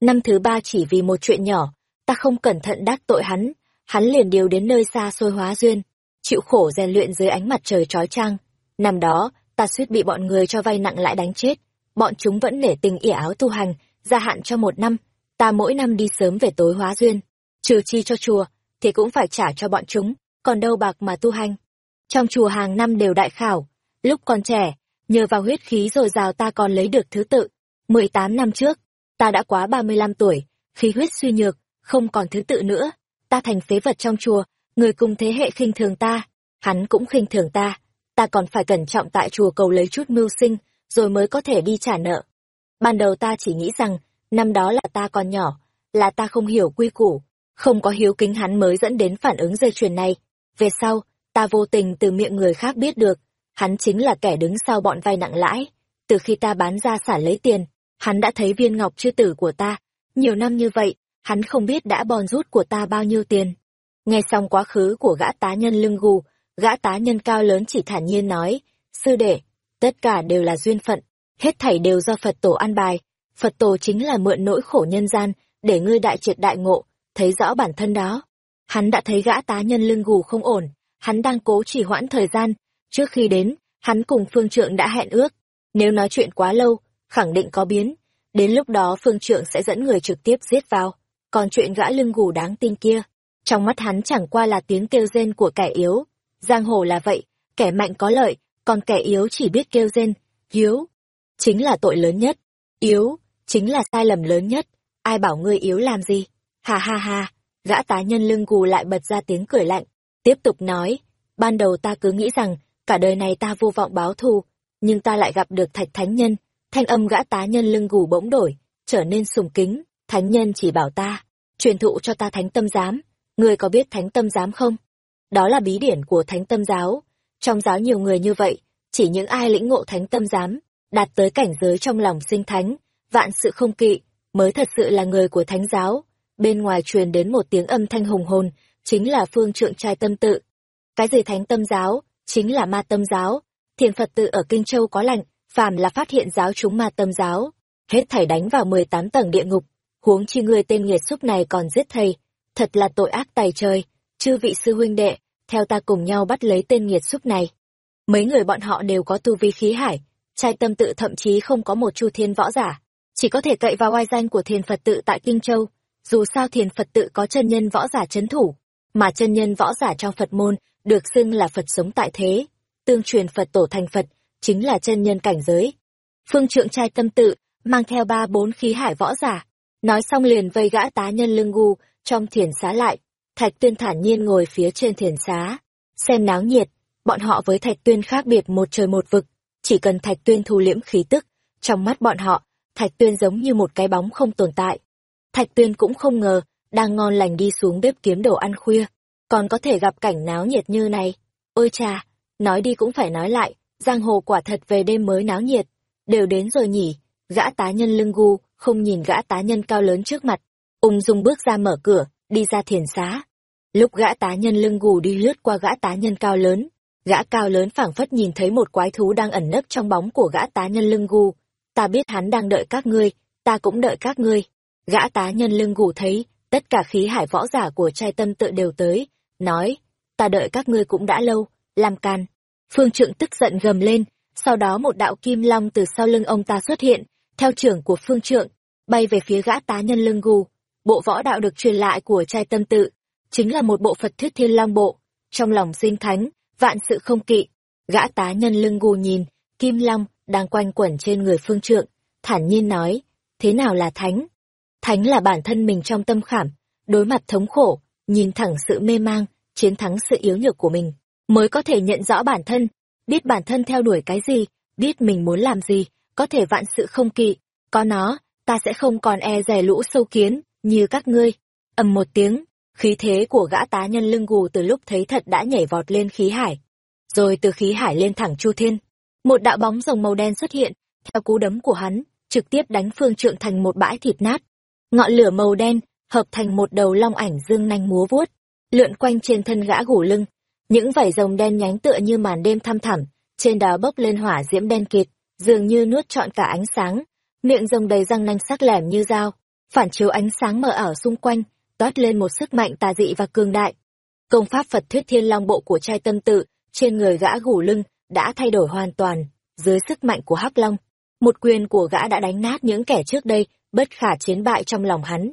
Năm thứ ba chỉ vì một chuyện nhỏ, ta không cẩn thận đắc tội hắn, hắn liền điều đến nơi xa xôi hóa duyên, chịu khổ rèn luyện dưới ánh mặt trời trói trang. Năm đó, ta suýt bị bọn người cho vay nặng lãi đánh chết, bọn chúng vẫn nể tình ỉa áo tu hành, gia hạn cho một năm, ta mỗi năm đi sớm về tối hóa duyên, trừ chi cho chùa, thì cũng phải trả cho bọn chúng, còn đâu bạc mà tu hành. Trong chùa hàng năm đều đại khảo, lúc còn trẻ, nhờ vào huyết khí rồi rào ta còn lấy được thứ tự. 18 năm trước, ta đã quá 35 tuổi, khí huyết suy nhược, không còn thứ tự nữa, ta thành phế vật trong chùa, người cùng thế hệ khinh thường ta, hắn cũng khinh thường ta, ta còn phải cẩn trọng tại chùa cầu lấy chút mưu sinh, rồi mới có thể đi trả nợ. Ban đầu ta chỉ nghĩ rằng, năm đó là ta còn nhỏ, là ta không hiểu quy củ, không có hiếu kính hắn mới dẫn đến phản ứng dây chuyền này. Về sau, ta vô tình từ miệng người khác biết được, hắn chính là kẻ đứng sau bọn vay nặng lãi. Từ khi ta bán ra xả lấy tiền, hắn đã thấy viên ngọc chư tử của ta. Nhiều năm như vậy, hắn không biết đã bòn rút của ta bao nhiêu tiền. Nghe xong quá khứ của gã tá nhân lưng gù, gã tá nhân cao lớn chỉ thản nhiên nói, sư đệ, tất cả đều là duyên phận, hết thảy đều do Phật tổ an bài. Phật tổ chính là mượn nỗi khổ nhân gian, để ngươi đại triệt đại ngộ, thấy rõ bản thân đó. Hắn đã thấy gã tá nhân lưng gù không ổn, hắn đang cố trì hoãn thời gian. Trước khi đến, hắn cùng phương trượng đã hẹn ước. Nếu nói chuyện quá lâu, khẳng định có biến. Đến lúc đó phương trượng sẽ dẫn người trực tiếp giết vào. Còn chuyện gã lưng gù đáng tin kia, trong mắt hắn chẳng qua là tiếng kêu rên của kẻ yếu. Giang hồ là vậy, kẻ mạnh có lợi, còn kẻ yếu chỉ biết kêu rên, yếu Chính là tội lớn nhất. Yếu, chính là sai lầm lớn nhất. Ai bảo ngươi yếu làm gì? Ha ha ha, gã tá nhân lưng gù lại bật ra tiếng cười lạnh. Tiếp tục nói, ban đầu ta cứ nghĩ rằng, cả đời này ta vô vọng báo thù, nhưng ta lại gặp được thạch thánh nhân. Thanh âm gã tá nhân lưng gù bỗng đổi, trở nên sùng kính, thánh nhân chỉ bảo ta, truyền thụ cho ta thánh tâm giám. Ngươi có biết thánh tâm giám không? Đó là bí điển của thánh tâm giáo. Trong giáo nhiều người như vậy, chỉ những ai lĩnh ngộ thánh tâm giám, đạt tới cảnh giới trong lòng sinh thánh, vạn sự không kỵ, mới thật sự là người của thánh giáo. Bên ngoài truyền đến một tiếng âm thanh hùng hồn, chính là phương trượng trai tâm tự. Cái gì thánh tâm giáo, chính là ma tâm giáo. Thiền Phật tự ở Kinh Châu có lạnh, phàm là phát hiện giáo chúng ma tâm giáo. Hết thảy đánh vào 18 tầng địa ngục, huống chi người tên nghiệt xúc này còn giết thầy. Thật là tội ác tài trời, chư vị sư huynh đệ, theo ta cùng nhau bắt lấy tên nghiệt xúc này. Mấy người bọn họ đều có tu vi khí hải, trai tâm tự thậm chí không có một chu thiên võ giả, chỉ có thể cậy vào oai danh của thiền Phật tự tại Kinh Châu. Dù sao thiền Phật tự có chân nhân võ giả chấn thủ, mà chân nhân võ giả trong Phật môn được xưng là Phật sống tại thế, tương truyền Phật tổ thành Phật, chính là chân nhân cảnh giới. Phương trượng trai tâm tự, mang theo ba bốn khí hải võ giả, nói xong liền vây gã tá nhân lưng gu trong thiền xá lại. Thạch tuyên thản nhiên ngồi phía trên thiền xá, xem náo nhiệt, bọn họ với thạch tuyên khác biệt một trời một vực, chỉ cần thạch tuyên thu liễm khí tức, trong mắt bọn họ, thạch tuyên giống như một cái bóng không tồn tại. Thạch tuyên cũng không ngờ, đang ngon lành đi xuống bếp kiếm đồ ăn khuya, còn có thể gặp cảnh náo nhiệt như này. Ôi cha, nói đi cũng phải nói lại, giang hồ quả thật về đêm mới náo nhiệt, đều đến rồi nhỉ, gã tá nhân lưng gu, không nhìn gã tá nhân cao lớn trước mặt, ung dung bước ra mở cửa, đi ra thiền xá. Lúc gã tá nhân lưng gù đi lướt qua gã tá nhân cao lớn, gã cao lớn phảng phất nhìn thấy một quái thú đang ẩn nấp trong bóng của gã tá nhân lưng gù. Ta biết hắn đang đợi các ngươi, ta cũng đợi các ngươi. Gã tá nhân lưng gù thấy, tất cả khí hải võ giả của trai tâm tự đều tới, nói, ta đợi các ngươi cũng đã lâu, làm can. Phương trượng tức giận gầm lên, sau đó một đạo kim long từ sau lưng ông ta xuất hiện, theo trưởng của phương trượng, bay về phía gã tá nhân lưng gù. Bộ võ đạo được truyền lại của trai tâm tự, chính là một bộ Phật thuyết thiên long bộ, trong lòng sinh thánh, vạn sự không kỵ. Gã tá nhân lưng gù nhìn, kim long đang quanh quẩn trên người phương trượng, thản nhiên nói, thế nào là thánh? Thánh là bản thân mình trong tâm khảm, đối mặt thống khổ, nhìn thẳng sự mê mang, chiến thắng sự yếu nhược của mình, mới có thể nhận rõ bản thân, biết bản thân theo đuổi cái gì, biết mình muốn làm gì, có thể vạn sự không kỵ, có nó, ta sẽ không còn e rè lũ sâu kiến, như các ngươi. ầm một tiếng, khí thế của gã tá nhân lưng gù từ lúc thấy thật đã nhảy vọt lên khí hải. Rồi từ khí hải lên thẳng chu thiên. Một đạo bóng rồng màu đen xuất hiện, theo cú đấm của hắn, trực tiếp đánh phương trượng thành một bãi thịt nát. ngọn lửa màu đen hợp thành một đầu long ảnh dương nanh múa vuốt, lượn quanh trên thân gã gù lưng. Những vảy rồng đen nhánh tựa như màn đêm thăm thẳm, trên đó bốc lên hỏa diễm đen kịt, dường như nuốt trọn cả ánh sáng. Miệng rồng đầy răng nanh sắc lẻm như dao, phản chiếu ánh sáng mờ ảo xung quanh, toát lên một sức mạnh tà dị và cường đại. Công pháp Phật thuyết thiên long bộ của trai tâm tự, trên người gã gù lưng, đã thay đổi hoàn toàn, dưới sức mạnh của hắc long. Một quyền của gã đã đánh nát những kẻ trước đây, bất khả chiến bại trong lòng hắn.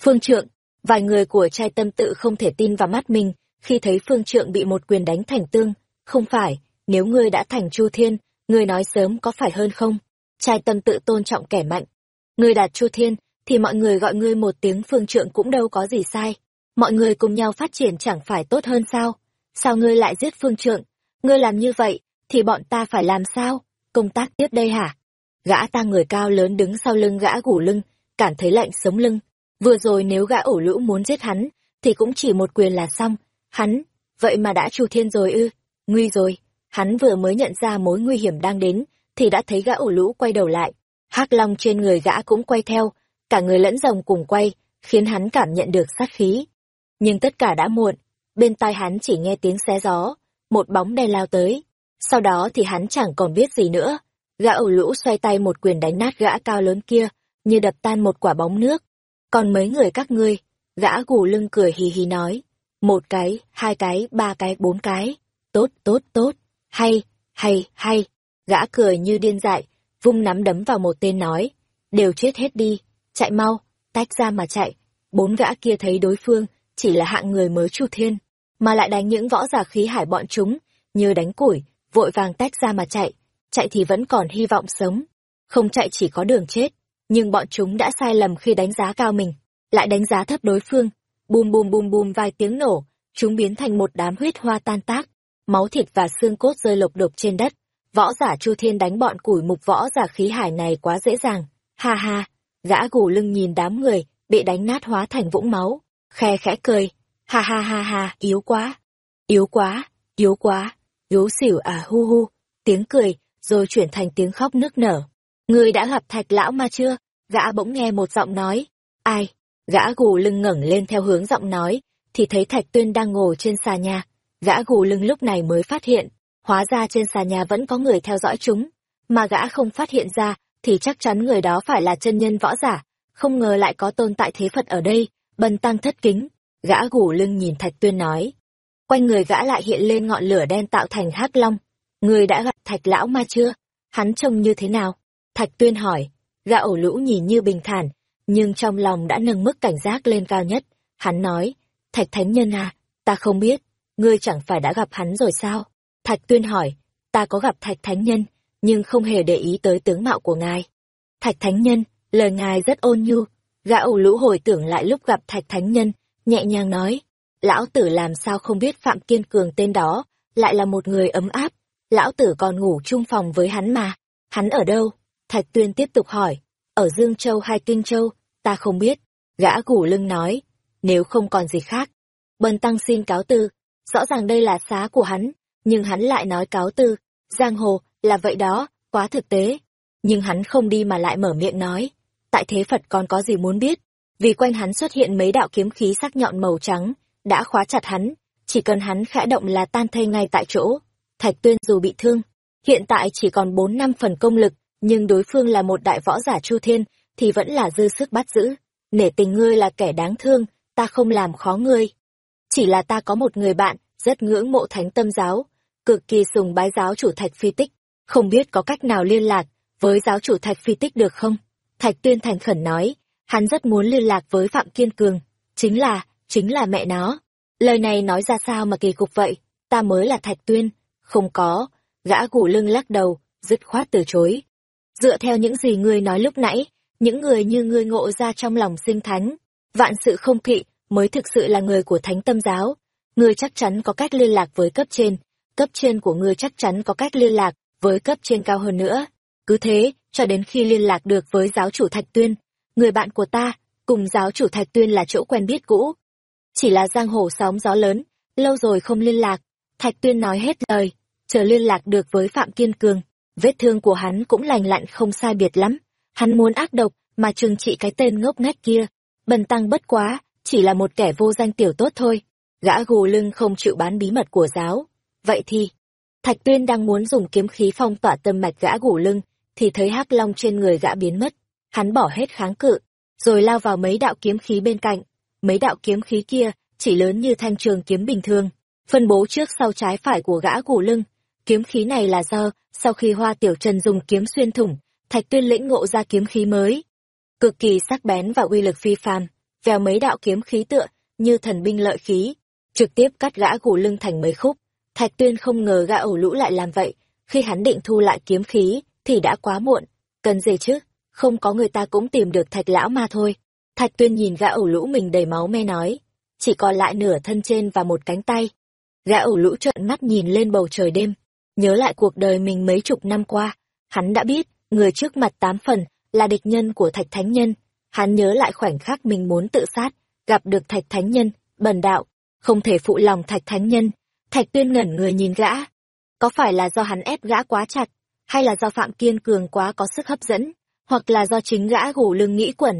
Phương Trượng, vài người của trai tâm tự không thể tin vào mắt mình, khi thấy Phương Trượng bị một quyền đánh thành tương. Không phải, nếu ngươi đã thành Chu Thiên, ngươi nói sớm có phải hơn không? Trai tâm tự tôn trọng kẻ mạnh. Ngươi đạt Chu Thiên, thì mọi người gọi ngươi một tiếng Phương Trượng cũng đâu có gì sai. Mọi người cùng nhau phát triển chẳng phải tốt hơn sao? Sao ngươi lại giết Phương Trượng? Ngươi làm như vậy, thì bọn ta phải làm sao? Công tác tiếp đây hả? Gã ta người cao lớn đứng sau lưng gã gủ lưng, cảm thấy lạnh sống lưng. Vừa rồi nếu gã ổ lũ muốn giết hắn, thì cũng chỉ một quyền là xong. Hắn, vậy mà đã chu thiên rồi ư, nguy rồi. Hắn vừa mới nhận ra mối nguy hiểm đang đến, thì đã thấy gã ổ lũ quay đầu lại. hắc long trên người gã cũng quay theo, cả người lẫn rồng cùng quay, khiến hắn cảm nhận được sát khí. Nhưng tất cả đã muộn, bên tai hắn chỉ nghe tiếng xé gió, một bóng đen lao tới. Sau đó thì hắn chẳng còn biết gì nữa. Gã ẩu lũ xoay tay một quyền đánh nát gã cao lớn kia, như đập tan một quả bóng nước. Còn mấy người các ngươi, gã gù lưng cười hì hì nói. Một cái, hai cái, ba cái, bốn cái. Tốt, tốt, tốt. Hay, hay, hay. Gã cười như điên dại, vung nắm đấm vào một tên nói. Đều chết hết đi, chạy mau, tách ra mà chạy. Bốn gã kia thấy đối phương, chỉ là hạng người mới chu thiên, mà lại đánh những võ giả khí hải bọn chúng, như đánh củi, vội vàng tách ra mà chạy, chạy thì vẫn còn hy vọng sống, không chạy chỉ có đường chết, nhưng bọn chúng đã sai lầm khi đánh giá cao mình, lại đánh giá thấp đối phương, bùm bùm bùm bùm vài tiếng nổ, chúng biến thành một đám huyết hoa tan tác, máu thịt và xương cốt rơi lộc độc trên đất. Võ giả Chu Thiên đánh bọn củi mục võ giả khí hải này quá dễ dàng. Ha ha, gã gù lưng nhìn đám người, bị đánh nát hóa thành vũng máu, khe khẽ cười, ha ha ha ha, yếu quá, yếu quá, yếu quá, yếu xỉu à hu hu, tiếng cười, rồi chuyển thành tiếng khóc nức nở. Người đã gặp thạch lão ma chưa? Gã bỗng nghe một giọng nói. Ai? Gã gù lưng ngẩng lên theo hướng giọng nói, thì thấy thạch tuyên đang ngồi trên xà nhà. Gã gù lưng lúc này mới phát hiện, hóa ra trên xà nhà vẫn có người theo dõi chúng. Mà gã không phát hiện ra, thì chắc chắn người đó phải là chân nhân võ giả. Không ngờ lại có tồn tại thế Phật ở đây, bần tăng thất kính. Gã gù lưng nhìn thạch tuyên nói. Quanh người gã lại hiện lên ngọn lửa đen tạo thành hắc long Người đã gặp thạch lão ma chưa? Hắn trông như thế nào? Thạch tuyên hỏi. Gã ổ lũ nhìn như bình thản, nhưng trong lòng đã nâng mức cảnh giác lên cao nhất. Hắn nói, Thạch Thánh Nhân à, ta không biết, ngươi chẳng phải đã gặp hắn rồi sao? Thạch Tuyên hỏi, ta có gặp Thạch Thánh Nhân, nhưng không hề để ý tới tướng mạo của ngài. Thạch Thánh Nhân, lời ngài rất ôn nhu. Gã ổ lũ hồi tưởng lại lúc gặp Thạch Thánh Nhân, nhẹ nhàng nói, lão tử làm sao không biết Phạm Kiên Cường tên đó, lại là một người ấm áp, lão tử còn ngủ chung phòng với hắn mà. Hắn ở đâu? Thạch Tuyên tiếp tục hỏi. Ở Dương Châu hay Kinh Châu? Ta không biết. Gã gù lưng nói. Nếu không còn gì khác. Bần tăng xin cáo tư. Rõ ràng đây là xá của hắn, nhưng hắn lại nói cáo tư. Giang hồ, là vậy đó, quá thực tế. Nhưng hắn không đi mà lại mở miệng nói. Tại thế Phật còn có gì muốn biết? Vì quanh hắn xuất hiện mấy đạo kiếm khí sắc nhọn màu trắng, đã khóa chặt hắn. Chỉ cần hắn khẽ động là tan thây ngay tại chỗ Thạch Tuyên dù bị thương, hiện tại chỉ còn bốn năm phần công lực, nhưng đối phương là một đại võ giả Chu Thiên, thì vẫn là dư sức bắt giữ. Nể tình ngươi là kẻ đáng thương, ta không làm khó ngươi. Chỉ là ta có một người bạn, rất ngưỡng mộ thánh tâm giáo, cực kỳ sùng bái giáo chủ Thạch Phi Tích, không biết có cách nào liên lạc với giáo chủ Thạch Phi Tích được không? Thạch Tuyên thành khẩn nói, hắn rất muốn liên lạc với Phạm Kiên Cường, chính là, chính là mẹ nó. Lời này nói ra sao mà kỳ cục vậy, ta mới là Thạch Tuyên, không có, gã gù lưng lắc đầu, dứt khoát từ chối. Dựa theo những gì ngươi nói lúc nãy, những người như ngươi ngộ ra trong lòng sinh thánh, vạn sự không kỵ, mới thực sự là người của thánh tâm giáo. Ngươi chắc chắn có cách liên lạc với cấp trên, cấp trên của ngươi chắc chắn có cách liên lạc với cấp trên cao hơn nữa. Cứ thế, cho đến khi liên lạc được với giáo chủ Thạch Tuyên, người bạn của ta, cùng giáo chủ Thạch Tuyên là chỗ quen biết cũ. Chỉ là giang hồ sóng gió lớn, lâu rồi không liên lạc, Thạch Tuyên nói hết lời, chờ liên lạc được với Phạm Kiên Cường. Vết thương của hắn cũng lành lặn không sai biệt lắm. Hắn muốn ác độc, mà trừng trị cái tên ngốc nghếch kia, Bần tăng bất quá, chỉ là một kẻ vô danh tiểu tốt thôi. Gã gù lưng không chịu bán bí mật của giáo. Vậy thì, Thạch Tuyên đang muốn dùng kiếm khí phong tỏa tâm mạch gã gù lưng, thì thấy hắc long trên người gã biến mất. Hắn bỏ hết kháng cự, rồi lao vào mấy đạo kiếm khí bên cạnh. Mấy đạo kiếm khí kia chỉ lớn như thanh trường kiếm bình thường, phân bố trước sau trái phải của gã gù lưng. Kiếm khí này là do, sau khi Hoa Tiểu Trần dùng kiếm xuyên thủng, Thạch Tuyên lĩnh ngộ ra kiếm khí mới. Cực kỳ sắc bén và uy lực phi phàm, vèo mấy đạo kiếm khí tựa, như thần binh lợi khí, trực tiếp cắt gã gù lưng thành mấy khúc. Thạch Tuyên không ngờ gã ẩu lũ lại làm vậy, khi hắn định thu lại kiếm khí, thì đã quá muộn. Cần gì chứ, không có người ta cũng tìm được thạch lão mà thôi. Thạch Tuyên nhìn gã ẩu lũ mình đầy máu me nói, chỉ còn lại nửa thân trên và một cánh tay. Gã ẩu lũ trợn mắt nhìn lên bầu trời đêm, nhớ lại cuộc đời mình mấy chục năm qua, hắn đã biết, người trước mặt tám phần là địch nhân của Thạch Thánh Nhân. Hắn nhớ lại khoảnh khắc mình muốn tự sát, gặp được Thạch Thánh Nhân, bần đạo, không thể phụ lòng Thạch Thánh Nhân. Thạch Tuyên ngẩn người nhìn gã. Có phải là do hắn ép gã quá chặt, hay là do Phạm Kiên Cường quá có sức hấp dẫn, hoặc là do chính gã gù lưng nghĩ quẩn.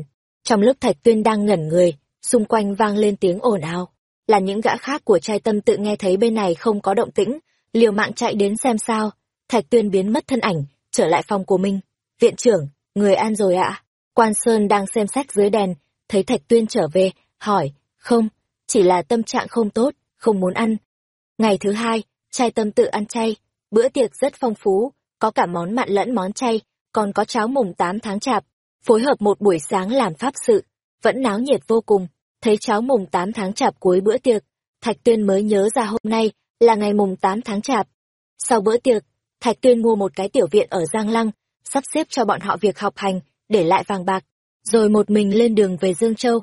Trong lúc Thạch Tuyên đang ngẩn người, xung quanh vang lên tiếng ồn ào. Là những gã khác của trai tâm tự nghe thấy bên này không có động tĩnh, liều mạng chạy đến xem sao. Thạch Tuyên biến mất thân ảnh, trở lại phòng của mình. Viện trưởng, người an rồi ạ. Quan Sơn đang xem sách dưới đèn, thấy Thạch Tuyên trở về, hỏi, không, chỉ là tâm trạng không tốt, không muốn ăn. Ngày thứ hai, trai tâm tự ăn chay, bữa tiệc rất phong phú, có cả món mặn lẫn món chay, còn có cháo mùng 8 tháng chạp, phối hợp một buổi sáng làm pháp sự, vẫn náo nhiệt vô cùng. Thấy cháu mùng 8 tháng chạp cuối bữa tiệc, Thạch Tuyên mới nhớ ra hôm nay là ngày mùng 8 tháng chạp. Sau bữa tiệc, Thạch Tuyên mua một cái tiểu viện ở Giang Lăng, sắp xếp cho bọn họ việc học hành, để lại vàng bạc, rồi một mình lên đường về Dương Châu.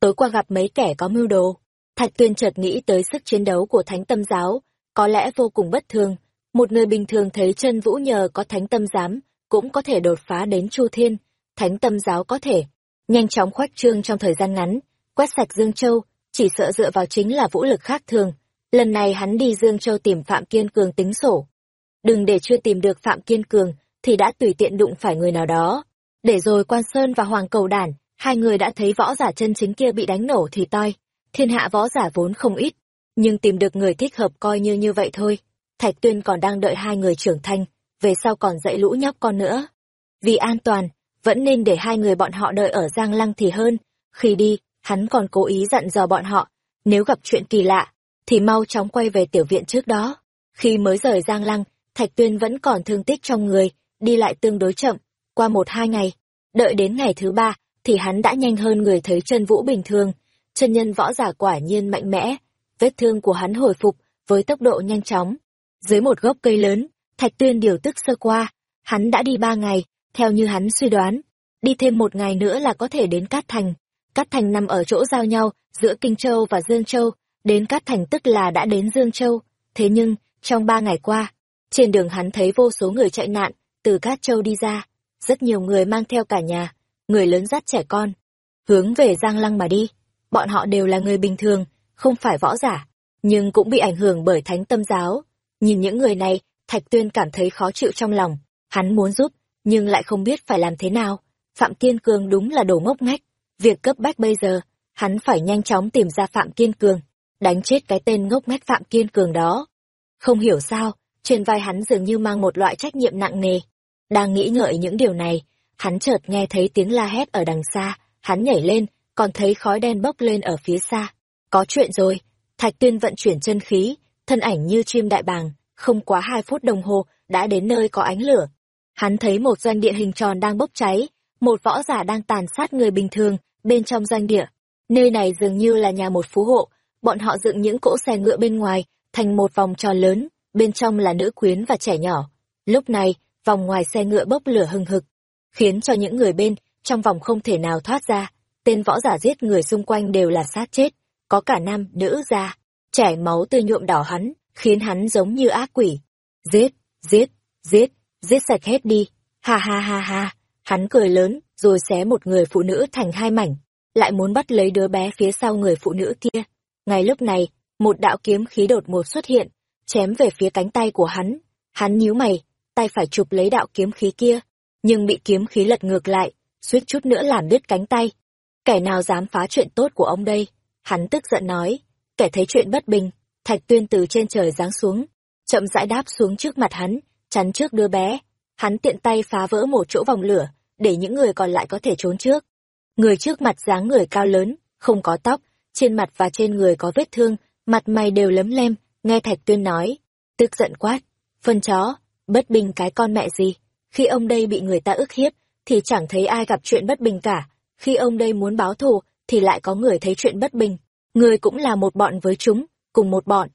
Tối qua gặp mấy kẻ có mưu đồ, Thạch Tuyên chợt nghĩ tới sức chiến đấu của Thánh Tâm Giáo, có lẽ vô cùng bất thường. Một người bình thường thấy chân vũ nhờ có Thánh Tâm Giám, cũng có thể đột phá đến Chu Thiên, Thánh Tâm Giáo có thể nhanh chóng khoách trương trong thời gian ngắn, quét sạch Dương Châu, chỉ sợ dựa vào chính là vũ lực khác thường. Lần này hắn đi Dương Châu tìm Phạm Kiên Cường tính sổ. Đừng để chưa tìm được Phạm Kiên Cường, thì đã tùy tiện đụng phải người nào đó. Để rồi Quan Sơn và Hoàng Cầu Đản, hai người đã thấy võ giả chân chính kia bị đánh nổ thì toi. Thiên hạ võ giả vốn không ít, nhưng tìm được người thích hợp coi như như vậy thôi. Thạch Tuyên còn đang đợi hai người trưởng thành, về sau còn dạy lũ nhóc con nữa. Vì an toàn, vẫn nên để hai người bọn họ đợi ở Giang Lăng thì hơn. Khi đi, hắn còn cố ý dặn dò bọn họ, nếu gặp chuyện kỳ lạ, thì mau chóng quay về tiểu viện trước đó. Khi mới rời Giang Lăng, Thạch Tuyên vẫn còn thương tích trong người, đi lại tương đối chậm, qua một hai ngày. Đợi đến ngày thứ ba, thì hắn đã nhanh hơn người thấy chân vũ bình thường. Chân nhân võ giả quả nhiên mạnh mẽ, vết thương của hắn hồi phục với tốc độ nhanh chóng. Dưới một gốc cây lớn, Thạch Tuyên điều tức sơ qua, hắn đã đi ba ngày, theo như hắn suy đoán. Đi thêm một ngày nữa là có thể đến Cát Thành. Cát Thành nằm ở chỗ giao nhau giữa Kinh Châu và Dương Châu, đến Cát Thành tức là đã đến Dương Châu. Thế nhưng, trong ba ngày qua, trên đường hắn thấy vô số người chạy nạn, từ Cát Châu đi ra. Rất nhiều người mang theo cả nhà, người lớn dắt trẻ con, hướng về Giang Lăng mà đi. Bọn họ đều là người bình thường, không phải võ giả, nhưng cũng bị ảnh hưởng bởi thánh tâm giáo. Nhìn những người này, Thạch Tuyên cảm thấy khó chịu trong lòng. Hắn muốn giúp, nhưng lại không biết phải làm thế nào. Phạm Kiên Cường đúng là đồ ngốc ngách. Việc cấp bách bây giờ, hắn phải nhanh chóng tìm ra Phạm Kiên Cường, đánh chết cái tên ngốc ngách Phạm Kiên Cường đó. Không hiểu sao, trên vai hắn dường như mang một loại trách nhiệm nặng nề. Đang nghĩ ngợi những điều này, hắn chợt nghe thấy tiếng la hét ở đằng xa, hắn nhảy lên, còn thấy khói đen bốc lên ở phía xa. Có chuyện rồi, Thạch Tuyên vận chuyển chân khí, thân ảnh như chim đại bàng, không quá hai phút đồng hồ đã đến nơi có ánh lửa. Hắn thấy một doanh địa hình tròn đang bốc cháy, một võ giả đang tàn sát người bình thường bên trong doanh địa. Nơi này dường như là nhà một phú hộ, bọn họ dựng những cỗ xe ngựa bên ngoài, thành một vòng tròn lớn, bên trong là nữ quyến và trẻ nhỏ. Lúc này, vòng ngoài xe ngựa bốc lửa hừng hực, khiến cho những người bên trong vòng không thể nào thoát ra. Tên võ giả giết người xung quanh đều là sát chết, có cả nam, nữ già, chảy máu tươi nhuộm đỏ hắn, khiến hắn giống như ác quỷ. Giết, giết, giết, giết sạch hết đi. Ha ha ha ha, hắn cười lớn, rồi xé một người phụ nữ thành hai mảnh, lại muốn bắt lấy đứa bé phía sau người phụ nữ kia. Ngay lúc này, một đạo kiếm khí đột ngột xuất hiện, chém về phía cánh tay của hắn. Hắn nhíu mày, tay phải chụp lấy đạo kiếm khí kia, nhưng bị kiếm khí lật ngược lại, suýt chút nữa làm đứt cánh tay. kẻ nào dám phá chuyện tốt của ông đây? Hắn tức giận nói, kẻ thấy chuyện bất bình, Thạch Tuyên từ trên trời giáng xuống, chậm rãi đáp xuống trước mặt hắn, chắn trước đứa bé. Hắn tiện tay phá vỡ một chỗ vòng lửa, để những người còn lại có thể trốn trước. Người trước mặt dáng người cao lớn, không có tóc, trên mặt và trên người có vết thương, mặt mày đều lấm lem, nghe Thạch Tuyên nói, tức giận quát, phân chó, bất bình cái con mẹ gì, khi ông đây bị người ta ức hiếp, thì chẳng thấy ai gặp chuyện bất bình cả, khi ông đây muốn báo thù, thì lại có người thấy chuyện bất bình, người cũng là một bọn với chúng, cùng một bọn.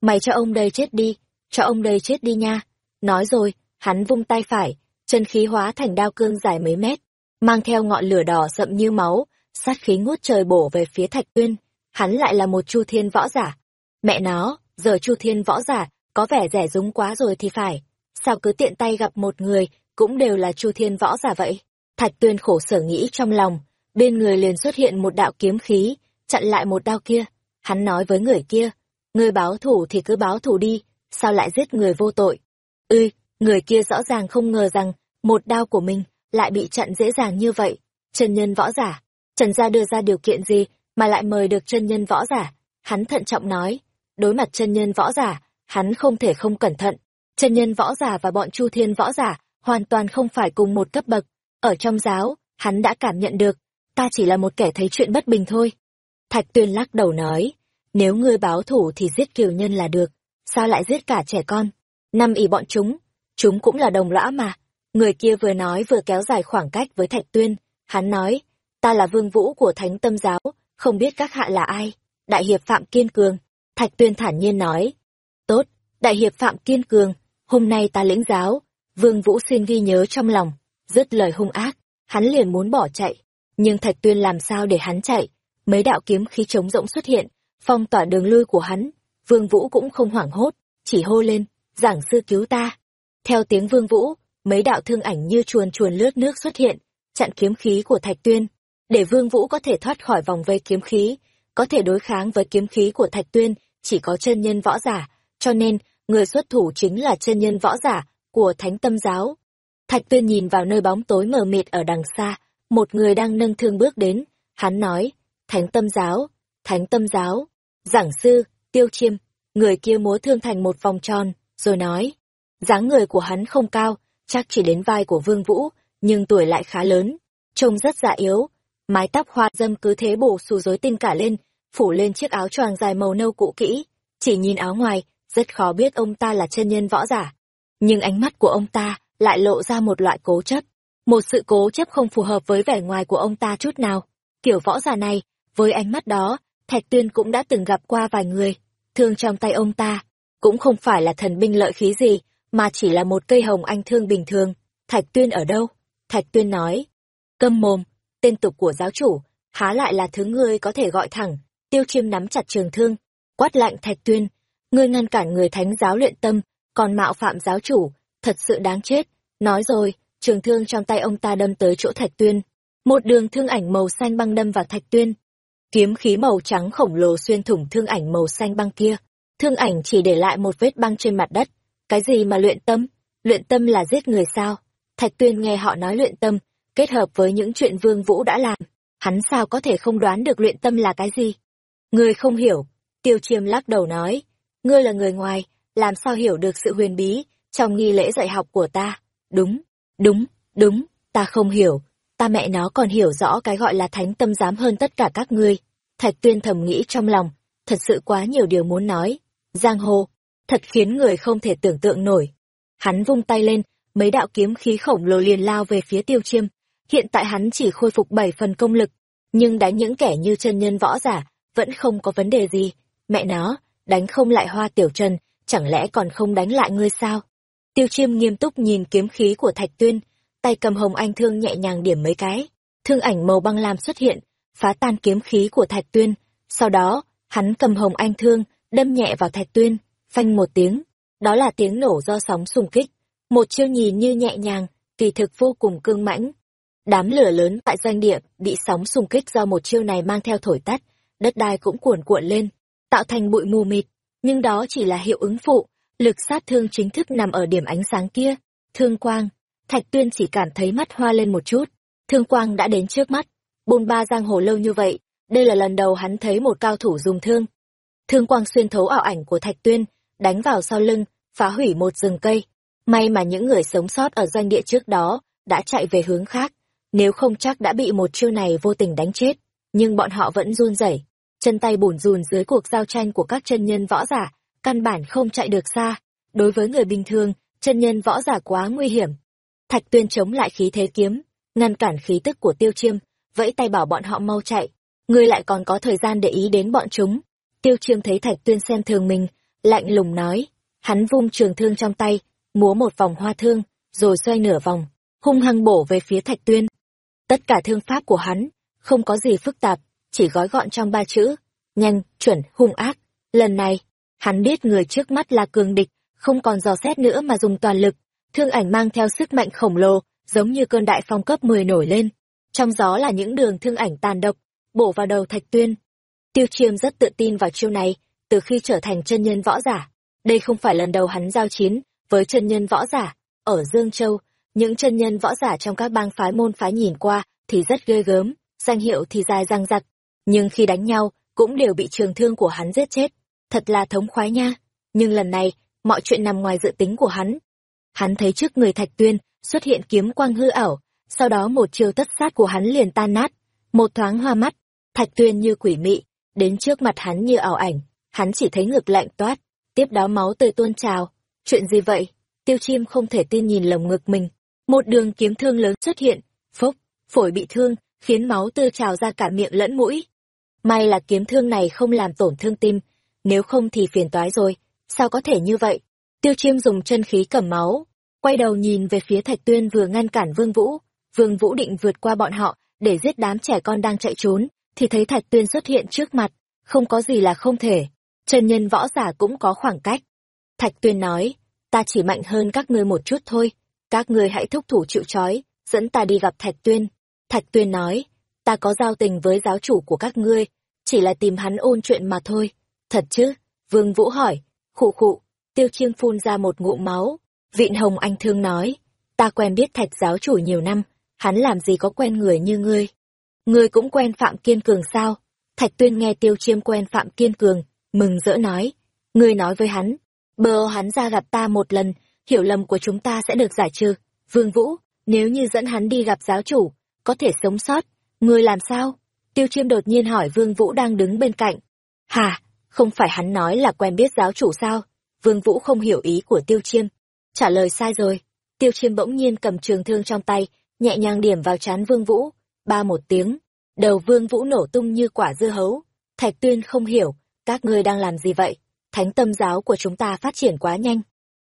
Mày cho ông đây chết đi, cho ông đây chết đi nha. Nói rồi, hắn vung tay phải, chân khí hóa thành đao cương dài mấy mét, mang theo ngọn lửa đỏ sậm như máu, sát khí ngút trời bổ về phía Thạch Tuyên. Hắn lại là một Chu Thiên võ giả. Mẹ nó, giờ Chu Thiên võ giả, có vẻ rẻ rúng quá rồi thì phải. Sao cứ tiện tay gặp một người, cũng đều là Chu Thiên võ giả vậy? Thạch Tuyên khổ sở nghĩ trong lòng, bên người liền xuất hiện một đạo kiếm khí, chặn lại một đao kia. Hắn nói với người kia, ngươi báo thủ thì cứ báo thủ đi, sao lại giết người vô tội? Ư, người kia rõ ràng không ngờ rằng, một đao của mình lại bị chặn dễ dàng như vậy. Chân nhân võ giả, Trần gia đưa ra điều kiện gì mà lại mời được chân nhân võ giả? Hắn thận trọng nói, đối mặt chân nhân võ giả, hắn không thể không cẩn thận. Chân nhân võ giả và bọn Chu Thiên võ giả hoàn toàn không phải cùng một cấp bậc. Ở trong giáo, hắn đã cảm nhận được, ta chỉ là một kẻ thấy chuyện bất bình thôi. Thạch Tuyên lắc đầu nói, nếu ngươi báo thủ thì giết kiều nhân là được, sao lại giết cả trẻ con? Năm ỷ bọn chúng, chúng cũng là đồng lõa mà. Người kia vừa nói vừa kéo dài khoảng cách với Thạch Tuyên, hắn nói, ta là vương vũ của thánh tâm giáo, không biết các hạ là ai. Đại hiệp Phạm Kiên Cường, Thạch Tuyên thản nhiên nói. Tốt, đại hiệp Phạm Kiên Cường, hôm nay ta lĩnh giáo, vương vũ xin ghi nhớ trong lòng, dứt lời hung ác, hắn liền muốn bỏ chạy. Nhưng Thạch Tuyên làm sao để hắn chạy? Mấy đạo kiếm khí trống rỗng xuất hiện, phong tỏa đường lui của hắn. Vương Vũ cũng không hoảng hốt, chỉ hô lên, giảng sư cứu ta. Theo tiếng Vương Vũ, mấy đạo thương ảnh như chuồn chuồn lướt nước xuất hiện, chặn kiếm khí của Thạch Tuyên. Để Vương Vũ có thể thoát khỏi vòng vây kiếm khí, có thể đối kháng với kiếm khí của Thạch Tuyên, chỉ có chân nhân võ giả, cho nên, người xuất thủ chính là chân nhân võ giả của Thánh Tâm Giáo. Thạch Tuyên nhìn vào nơi bóng tối mờ mịt ở đằng xa, một người đang nâng thương bước đến, hắn nói, Thánh Tâm Giáo, Thánh Tâm Giáo, giảng sư, tiêu chiêm, người kia múa thương thành một vòng tròn, rồi nói, dáng người của hắn không cao, chắc chỉ đến vai của Vương Vũ, nhưng tuổi lại khá lớn, trông rất dạ yếu, mái tóc hoa dâm cứ thế bổ xù rối tinh cả lên, phủ lên chiếc áo choàng dài màu nâu cũ kỹ, chỉ nhìn áo ngoài, rất khó biết ông ta là chân nhân võ giả. Nhưng ánh mắt của ông ta lại lộ ra một loại cố chấp, một sự cố chấp không phù hợp với vẻ ngoài của ông ta chút nào. Kiểu võ giả này, với ánh mắt đó, Thạch Tuyên cũng đã từng gặp qua vài người, thương trong tay ông ta, cũng không phải là thần binh lợi khí gì, mà chỉ là một cây hồng anh thương bình thường. Thạch Tuyên ở đâu? Thạch Tuyên nói, câm mồm, tên tục của giáo chủ, há lại là thứ ngươi có thể gọi thẳng, tiêu chiêm nắm chặt trường thương, quát lạnh Thạch Tuyên, ngươi ngăn cản người thánh giáo luyện tâm, còn mạo phạm giáo chủ, thật sự đáng chết. Nói rồi, trường thương trong tay ông ta đâm tới chỗ Thạch Tuyên. Một đường thương ảnh màu xanh băng đâm vào Thạch Tuyên. Kiếm khí màu trắng khổng lồ xuyên thủng thương ảnh màu xanh băng kia. Thương ảnh chỉ để lại một vết băng trên mặt đất. Cái gì mà luyện tâm? Luyện tâm là giết người sao? Thạch Tuyên nghe họ nói luyện tâm, kết hợp với những chuyện Vương Vũ đã làm. Hắn sao có thể không đoán được luyện tâm là cái gì? Ngươi không hiểu. Tiêu chiêm lắc đầu nói. Ngươi là người ngoài, làm sao hiểu được sự huyền bí trong nghi lễ dạy học của ta? Đúng, đúng, đúng, ta không hiểu. Ta mẹ nó còn hiểu rõ cái gọi là thánh tâm giám hơn tất cả các ngươi. Thạch tuyên thầm nghĩ trong lòng, thật sự quá nhiều điều muốn nói. Giang hồ, thật khiến người không thể tưởng tượng nổi. Hắn vung tay lên, mấy đạo kiếm khí khổng lồ liền lao về phía tiêu chiêm. Hiện tại hắn chỉ khôi phục bảy phần công lực, nhưng đánh những kẻ như chân nhân võ giả, vẫn không có vấn đề gì. Mẹ nó, đánh không lại hoa tiểu trần, chẳng lẽ còn không đánh lại ngươi sao? Tiêu chiêm nghiêm túc nhìn kiếm khí của Thạch Tuyên, tay cầm hồng anh thương nhẹ nhàng điểm mấy cái. Thương ảnh màu băng lam xuất hiện, phá tan kiếm khí của Thạch Tuyên. Sau đó, hắn cầm hồng anh thương, đâm nhẹ vào Thạch Tuyên, phanh một tiếng. Đó là tiếng nổ do sóng xung kích. Một chiêu nhìn như nhẹ nhàng, kỳ thực vô cùng cương mãnh. Đám lửa lớn tại doanh địa bị sóng xung kích do một chiêu này mang theo thổi tắt, đất đai cũng cuồn cuộn lên, tạo thành bụi mù mịt. Nhưng đó chỉ là hiệu ứng phụ, lực sát thương chính thức nằm ở điểm ánh sáng kia. Thương quang, Thạch Tuyên chỉ cảm thấy mắt hoa lên một chút, thương quang đã đến trước mắt, bôn ba giang hồ lâu như vậy, đây là lần đầu hắn thấy một cao thủ dùng thương. Thương quang xuyên thấu ảo ảnh của Thạch Tuyên, đánh vào sau lưng, phá hủy một rừng cây. May mà những người sống sót ở doanh địa trước đó đã chạy về hướng khác, nếu không chắc đã bị một chiêu này vô tình đánh chết. Nhưng bọn họ vẫn run rẩy, chân tay bủn rùn dưới cuộc giao tranh của các chân nhân võ giả, căn bản không chạy được xa. Đối với người bình thường, chân nhân võ giả quá nguy hiểm. Thạch Tuyên chống lại khí thế kiếm, ngăn cản khí tức của Tiêu Chiêm, vẫy tay bảo bọn họ mau chạy. Ngươi lại còn có thời gian để ý đến bọn chúng. Tiêu Chiêm thấy Thạch Tuyên xem thường mình, lạnh lùng nói. Hắn vung trường thương trong tay, múa một vòng hoa thương, rồi xoay nửa vòng, hung hăng bổ về phía Thạch Tuyên. Tất cả thương pháp của hắn, không có gì phức tạp, chỉ gói gọn trong ba chữ, nhanh, chuẩn, hung ác. Lần này, hắn biết người trước mắt là cường địch, không còn dò xét nữa mà dùng toàn lực. Thương ảnh mang theo sức mạnh khổng lồ, giống như cơn đại phong cấp 10 nổi lên. Trong gió là những đường thương ảnh tàn độc, bổ vào đầu Thạch Tuyên. Tiêu Chiêm rất tự tin vào chiêu này, từ khi trở thành chân nhân võ giả. Đây không phải lần đầu hắn giao chiến với chân nhân võ giả. Ở Dương Châu, những chân nhân võ giả trong các bang phái môn phái nhìn qua thì rất ghê gớm, danh hiệu thì dài răng giặc, Nhưng khi đánh nhau, cũng đều bị trường thương của hắn giết chết. Thật là thống khoái nha. Nhưng lần này, mọi chuyện nằm ngoài dự tính của hắn. Hắn thấy trước người Thạch Tuyên xuất hiện kiếm quang hư ảo, sau đó một chiều tất sát của hắn liền tan nát, một thoáng hoa mắt, Thạch Tuyên như quỷ mị, đến trước mặt hắn như ảo ảnh, hắn chỉ thấy ngực lạnh toát, tiếp đó máu tươi tuôn trào. Chuyện gì vậy? Tiêu Chim không thể tin nhìn lồng ngực mình. Một đường kiếm thương lớn xuất hiện, phốc, phổi bị thương, khiến máu tươi trào ra cả miệng lẫn mũi. May là kiếm thương này không làm tổn thương tim, nếu không thì phiền toái rồi, sao có thể như vậy? Tiêu Chiêm dùng chân khí cầm máu, quay đầu nhìn về phía Thạch Tuyên vừa ngăn cản Vương Vũ. Vương Vũ định vượt qua bọn họ để giết đám trẻ con đang chạy trốn, thì thấy Thạch Tuyên xuất hiện trước mặt, không có gì là không thể. Trần nhân võ giả cũng có khoảng cách. Thạch Tuyên nói, ta chỉ mạnh hơn các ngươi một chút thôi, các ngươi hãy thúc thủ chịu trói, dẫn ta đi gặp Thạch Tuyên. Thạch Tuyên nói, ta có giao tình với giáo chủ của các ngươi, chỉ là tìm hắn ôn chuyện mà thôi. Thật chứ? Vương Vũ hỏi, khụ khụ, tiêu Chiêng phun ra một ngụm máu. Vịn Hồng Anh Thương nói, ta quen biết thạch giáo chủ nhiều năm, hắn làm gì có quen người như ngươi. Ngươi cũng quen Phạm Kiên Cường sao? Thạch Tuyên nghe tiêu chiêm quen Phạm Kiên Cường, mừng rỡ nói. Ngươi nói với hắn, bờ hắn ra gặp ta một lần, hiểu lầm của chúng ta sẽ được giải trừ. Vương Vũ, nếu như dẫn hắn đi gặp giáo chủ, có thể sống sót, ngươi làm sao? Tiêu chiêm đột nhiên hỏi Vương Vũ đang đứng bên cạnh. Hà, không phải hắn nói là quen biết giáo chủ sao? Vương Vũ không hiểu ý của Tiêu chiêm. Trả lời sai rồi. Tiêu chiêm bỗng nhiên cầm trường thương trong tay, nhẹ nhàng điểm vào trán Vương Vũ. Ba một tiếng, đầu Vương Vũ nổ tung như quả dưa hấu. Thạch Tuyên không hiểu, các ngươi đang làm gì vậy? Thánh tâm giáo của chúng ta phát triển quá nhanh.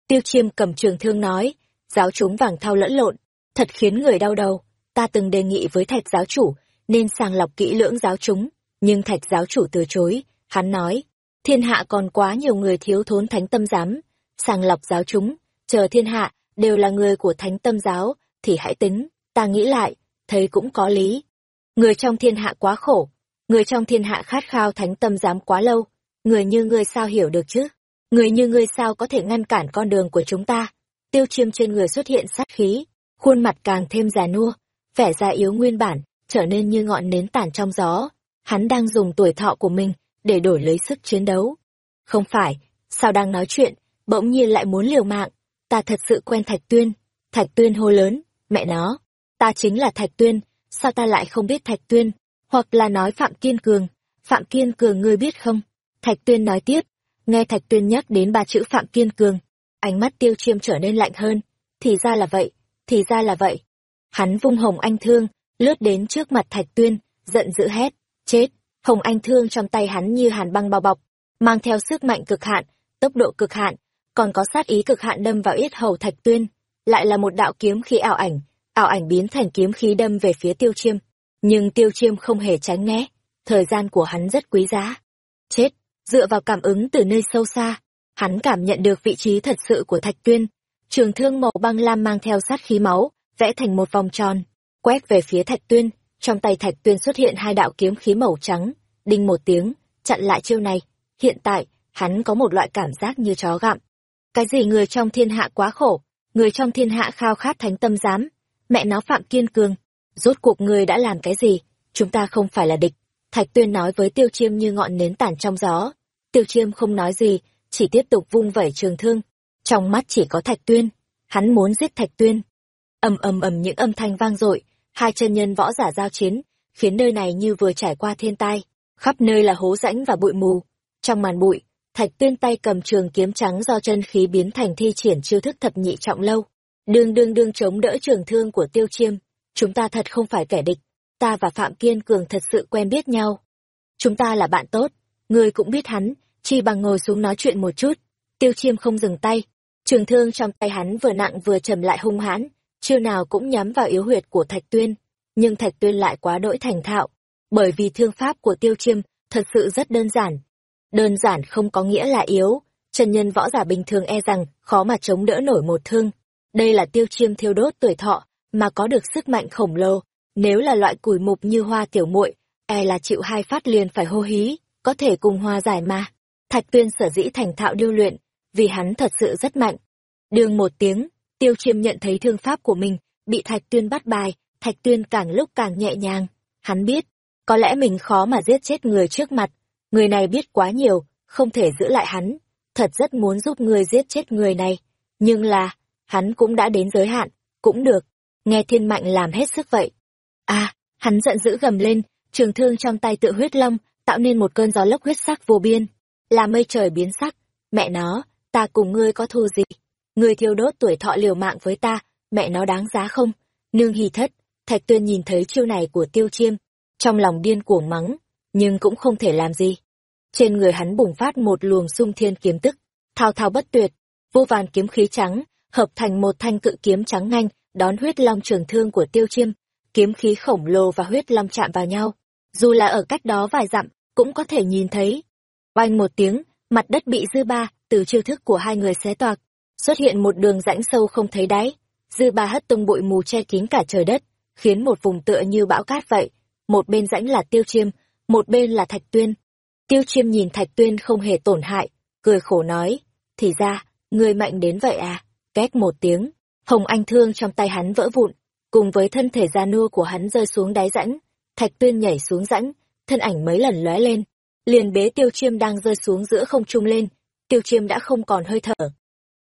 Tiêu chiêm cầm trường thương nói, giáo chúng vàng thao lẫn lộn, thật khiến người đau đầu. Ta từng đề nghị với thạch giáo chủ, nên sàng lọc kỹ lưỡng giáo chúng, nhưng thạch giáo chủ từ chối, hắn nói, thiên hạ còn quá nhiều người thiếu thốn thánh tâm giám, sàng lọc giáo chúng, chờ thiên hạ, đều là người của thánh tâm giáo, thì hãy tính, ta nghĩ lại, thấy cũng có lý. Người trong thiên hạ quá khổ, người trong thiên hạ khát khao thánh tâm giám quá lâu, người như ngươi sao hiểu được chứ? Người như ngươi sao có thể ngăn cản con đường của chúng ta? Tiêu chiêm trên người xuất hiện sát khí, khuôn mặt càng thêm già nua, vẻ già yếu nguyên bản, trở nên như ngọn nến tàn trong gió. Hắn đang dùng tuổi thọ của mình để đổi lấy sức chiến đấu. Không phải, sao đang nói chuyện, bỗng nhiên lại muốn liều mạng. Ta thật sự quen Thạch Tuyên. Thạch Tuyên hô lớn, mẹ nó. Ta chính là Thạch Tuyên, sao ta lại không biết Thạch Tuyên? Hoặc là nói Phạm Kiên Cường. Phạm Kiên Cường ngươi biết không? Thạch Tuyên nói tiếp, nghe Thạch Tuyên nhắc đến ba chữ Phạm Kiên Cường. Ánh mắt tiêu chiêm trở nên lạnh hơn. Thì ra là vậy, thì ra là vậy. Hắn vung hồng anh thương, lướt đến trước mặt Thạch Tuyên, giận dữ hét, chết, hồng anh thương trong tay hắn như hàn băng bao bọc, mang theo sức mạnh cực hạn, tốc độ cực hạn, còn có sát ý cực hạn đâm vào yết hầu Thạch Tuyên, lại là một đạo kiếm khí ảo ảnh, ảo ảnh biến thành kiếm khí đâm về phía Tiêu Chiêm, nhưng Tiêu Chiêm không hề tránh né, thời gian của hắn rất quý giá. Chết, dựa vào cảm ứng từ nơi sâu xa, hắn cảm nhận được vị trí thật sự của Thạch Tuyên, trường thương màu băng lam mang theo sát khí máu, vẽ thành một vòng tròn, quét về phía Thạch Tuyên, trong tay Thạch Tuyên xuất hiện hai đạo kiếm khí màu trắng, đinh một tiếng, chặn lại chiêu này. Hiện tại, hắn có một loại cảm giác như chó gặm. Cái gì người trong thiên hạ quá khổ, người trong thiên hạ khao khát thánh tâm giám, mẹ nó Phạm Kiên Cường, rốt cuộc ngươi đã làm cái gì? chúng ta không phải là địch. Thạch Tuyên nói với Tiêu Chiêm như ngọn nến tản trong gió. Tiêu Chiêm không nói gì, chỉ tiếp tục vung vẩy trường thương. Trong mắt chỉ có Thạch Tuyên. Hắn muốn giết Thạch Tuyên. ầm ầm ầm những âm thanh vang dội, hai chân nhân võ giả giao chiến, khiến nơi này như vừa trải qua thiên tai. Khắp nơi là hố rãnh và bụi mù. Trong màn bụi, Thạch Tuyên tay cầm trường kiếm trắng do chân khí biến thành thi triển chiêu thức thập nhị trọng lâu. Đương đương đương chống đỡ trường thương của Tiêu Chiêm. Chúng ta thật không phải kẻ địch. Ta và Phạm Kiên Cường thật sự quen biết nhau. Chúng ta là bạn tốt. Người cũng biết hắn, chi bằng ngồi xuống nói chuyện một chút. Tiêu Chiêm không dừng tay. Trường thương trong tay hắn vừa nặng vừa trầm lại hung hãn, chiêu nào cũng nhắm vào yếu huyệt của Thạch Tuyên. Nhưng Thạch Tuyên lại quá đỗi thành thạo, bởi vì thương pháp của Tiêu Chiêm thật sự rất đơn giản, Đơn giản không có nghĩa là yếu, chân nhân võ giả bình thường e rằng khó mà chống đỡ nổi một thương. Đây là tiêu chiêm thiêu đốt tuổi thọ, mà có được sức mạnh khổng lồ. Nếu là loại củi mục như hoa tiểu muội, e là chịu hai phát liền phải hô hí, có thể cùng hoa giải mà. Thạch tuyên sở dĩ thành thạo điêu luyện, vì hắn thật sự rất mạnh. Đường một tiếng, tiêu chiêm nhận thấy thương pháp của mình, bị thạch tuyên bắt bài, thạch tuyên càng lúc càng nhẹ nhàng. Hắn biết, có lẽ mình khó mà giết chết người trước mặt, Người này biết quá nhiều, không thể giữ lại hắn. Thật rất muốn giúp người giết chết người này. Nhưng là, hắn cũng đã đến giới hạn, cũng được. Nghe thiên mạnh làm hết sức vậy. À, hắn giận dữ gầm lên, trường thương trong tay tự huyết long, tạo nên một cơn gió lốc huyết sắc vô biên. Là mây trời biến sắc. Mẹ nó, ta cùng ngươi có thù gì? Ngươi thiêu đốt tuổi thọ liều mạng với ta, mẹ nó đáng giá không? Nương hì thất, thạch tuyên nhìn thấy chiêu này của tiêu chiêm. Trong lòng điên cuồng mắng, nhưng cũng không thể làm gì. Trên người hắn bùng phát một luồng sung thiên kiếm tức, thao thao bất tuyệt, vô vàn kiếm khí trắng, hợp thành một thanh cự kiếm trắng nhanh, đón huyết long trường thương của tiêu chiêm. Kiếm khí khổng lồ và huyết long chạm vào nhau, dù là ở cách đó vài dặm, cũng có thể nhìn thấy. Oanh một tiếng, mặt đất bị dư ba, từ chiêu thức của hai người xé toạc, xuất hiện một đường rãnh sâu không thấy đáy. Dư ba hất tung bụi mù che kín cả trời đất, khiến một vùng tựa như bão cát vậy. Một bên rãnh là tiêu chiêm, một bên là thạch tuyên. Tiêu chiêm nhìn thạch tuyên không hề tổn hại, cười khổ nói, thì ra, người mạnh đến vậy à, két một tiếng, hồng anh thương trong tay hắn vỡ vụn, cùng với thân thể già nua của hắn rơi xuống đáy rãnh, thạch tuyên nhảy xuống rãnh, thân ảnh mấy lần lóe lên, liền bế tiêu chiêm đang rơi xuống giữa không trung lên, tiêu chiêm đã không còn hơi thở.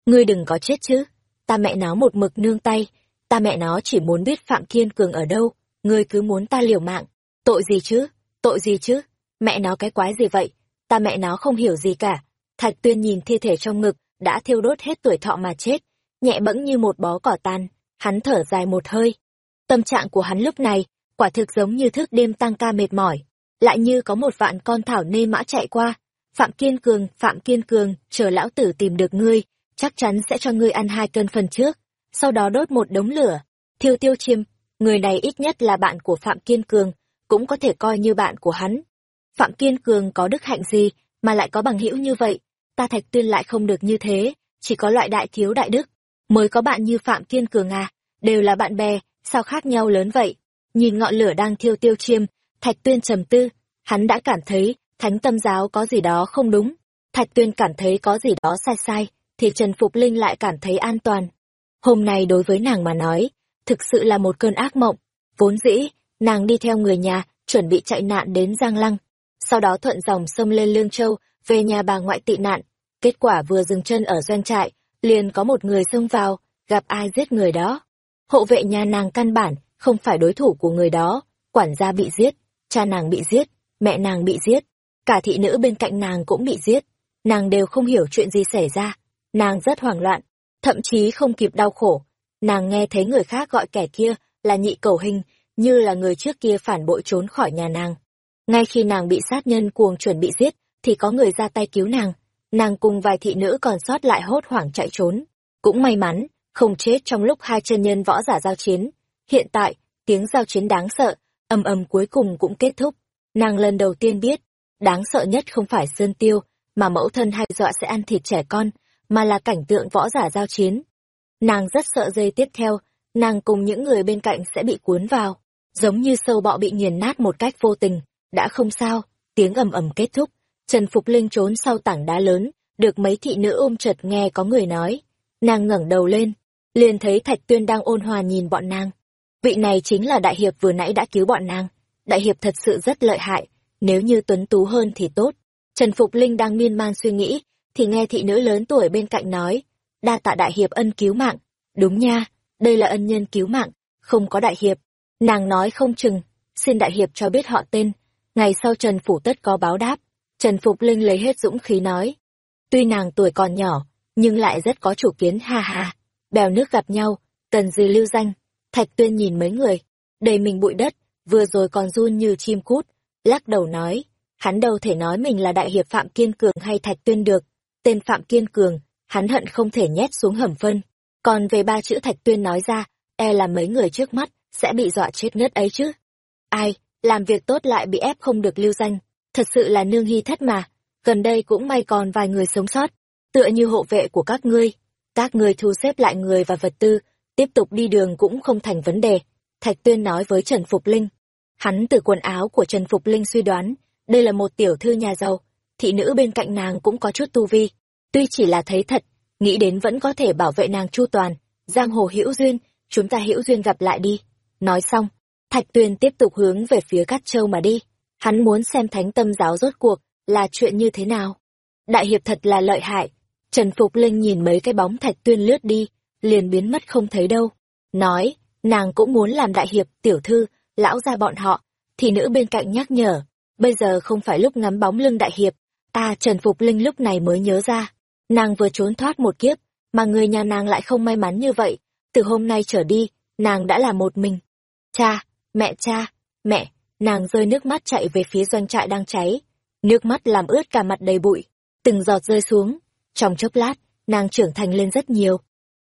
Ngươi đừng có chết chứ, ta mẹ nó một mực nương tay, ta mẹ nó chỉ muốn biết Phạm Kiên Cường ở đâu, ngươi cứ muốn ta liều mạng, tội gì chứ? Tội gì chứ? Mẹ nó cái quái gì vậy? Ta mẹ nó không hiểu gì cả. Thạch tuyên nhìn thi thể trong ngực, đã thiêu đốt hết tuổi thọ mà chết. Nhẹ bẫng như một bó cỏ tan, hắn thở dài một hơi. Tâm trạng của hắn lúc này, quả thực giống như thức đêm tăng ca mệt mỏi. Lại như có một vạn con thảo nê mã chạy qua. Phạm Kiên Cường, Phạm Kiên Cường, chờ lão tử tìm được ngươi, chắc chắn sẽ cho ngươi ăn hai cân phần trước. Sau đó đốt một đống lửa, thiêu tiêu chiêm. Người này ít nhất là bạn của Phạm Kiên Cường, cũng có thể coi như bạn của hắn. Phạm Kiên Cường có đức hạnh gì mà lại có bằng hữu như vậy, ta Thạch Tuyên lại không được như thế, chỉ có loại đại thiếu đại đức, mới có bạn như Phạm Kiên Cường à, đều là bạn bè, sao khác nhau lớn vậy? Nhìn ngọn lửa đang thiêu tiêu chiêm, Thạch Tuyên trầm tư, hắn đã cảm thấy thánh tâm giáo có gì đó không đúng. Thạch Tuyên cảm thấy có gì đó sai sai, thì Trần Phục Linh lại cảm thấy an toàn. Hôm nay đối với nàng mà nói, thực sự là một cơn ác mộng. Vốn dĩ, nàng đi theo người nhà, chuẩn bị chạy nạn đến Giang Lăng. Sau đó thuận dòng sông lên Lương Châu, về nhà bà ngoại tị nạn. Kết quả vừa dừng chân ở doanh trại, liền có một người xông vào, gặp ai giết người đó. Hộ vệ nhà nàng căn bản, không phải đối thủ của người đó, quản gia bị giết, cha nàng bị giết, mẹ nàng bị giết, cả thị nữ bên cạnh nàng cũng bị giết. Nàng đều không hiểu chuyện gì xảy ra, nàng rất hoảng loạn, thậm chí không kịp đau khổ. Nàng nghe thấy người khác gọi kẻ kia là nhị cầu hình, như là người trước kia phản bội trốn khỏi nhà nàng. Ngay khi nàng bị sát nhân cuồng chuẩn bị giết, thì có người ra tay cứu nàng. Nàng cùng vài thị nữ còn sót lại hốt hoảng chạy trốn. Cũng may mắn, không chết trong lúc hai chân nhân võ giả giao chiến. Hiện tại, tiếng giao chiến đáng sợ, ầm ầm cuối cùng cũng kết thúc. Nàng lần đầu tiên biết, đáng sợ nhất không phải sơn tiêu, mà mẫu thân hay dọa sẽ ăn thịt trẻ con, mà là cảnh tượng võ giả giao chiến. Nàng rất sợ giây tiếp theo, nàng cùng những người bên cạnh sẽ bị cuốn vào giống như sâu bọ bị nghiền nát một cách vô tình. Đã không sao, tiếng ầm ầm kết thúc, Trần Phục Linh trốn sau tảng đá lớn, được mấy thị nữ ôm chật nghe có người nói. Nàng ngẩng đầu lên, liền thấy Thạch Tuyên đang ôn hòa nhìn bọn nàng. Vị này chính là đại hiệp vừa nãy đã cứu bọn nàng. đại hiệp thật sự rất lợi hại, nếu như tuấn tú hơn thì tốt. Trần Phục Linh đang miên man suy nghĩ, thì nghe thị nữ lớn tuổi bên cạnh nói, đa tạ đại hiệp ân cứu mạng. Đúng nha, đây là ân nhân cứu mạng, không có đại hiệp. Nàng nói không chừng, xin đại hiệp cho biết họ tên. Ngày sau Trần Phủ tất có báo đáp. Trần Phục Linh lấy hết dũng khí nói. Tuy nàng tuổi còn nhỏ, nhưng lại rất có chủ kiến ha ha. Bèo nước gặp nhau, tần dư lưu danh. Thạch tuyên nhìn mấy người, đầy mình bụi đất, vừa rồi còn run như chim cút, lắc đầu nói, hắn đâu thể nói mình là đại hiệp Phạm Kiên Cường hay Thạch Tuyên được, tên Phạm Kiên Cường, hắn hận không thể nhét xuống hầm phân, còn về ba chữ Thạch Tuyên nói ra, e là mấy người trước mắt, sẽ bị dọa chết ngất ấy chứ. Ai, làm việc tốt lại bị ép không được lưu danh, thật sự là nương hy thất mà, gần đây cũng may còn vài người sống sót, tựa như hộ vệ của các ngươi, các ngươi thu xếp lại người và vật tư, tiếp tục đi đường cũng không thành vấn đề, Thạch Tuyên nói với Trần Phục Linh. Hắn từ quần áo của Trần Phục Linh suy đoán, đây là một tiểu thư nhà giàu, thị nữ bên cạnh nàng cũng có chút tu vi. Tuy chỉ là thấy thật, nghĩ đến vẫn có thể bảo vệ nàng chu toàn. Giang hồ hữu duyên, chúng ta hữu duyên gặp lại đi. Nói xong, Thạch Tuyên tiếp tục hướng về phía Cát Châu mà đi. Hắn muốn xem thánh tâm giáo rốt cuộc, là chuyện như thế nào. Đại hiệp thật là lợi hại. Trần Phục Linh nhìn mấy cái bóng Thạch Tuyên lướt đi, liền biến mất không thấy đâu. Nói, nàng cũng muốn làm đại hiệp, tiểu thư, lão ra bọn họ, thì nữ bên cạnh nhắc nhở, bây giờ không phải lúc ngắm bóng lưng đại hiệp, ta Trần Phục Linh lúc này mới nhớ ra, nàng vừa trốn thoát một kiếp, mà người nhà nàng lại không may mắn như vậy, từ hôm nay trở đi, nàng đã là một mình. Cha, mẹ cha, mẹ, nàng rơi nước mắt chạy về phía doanh trại đang cháy, nước mắt làm ướt cả mặt đầy bụi, từng giọt rơi xuống, trong chốc lát, nàng trưởng thành lên rất nhiều.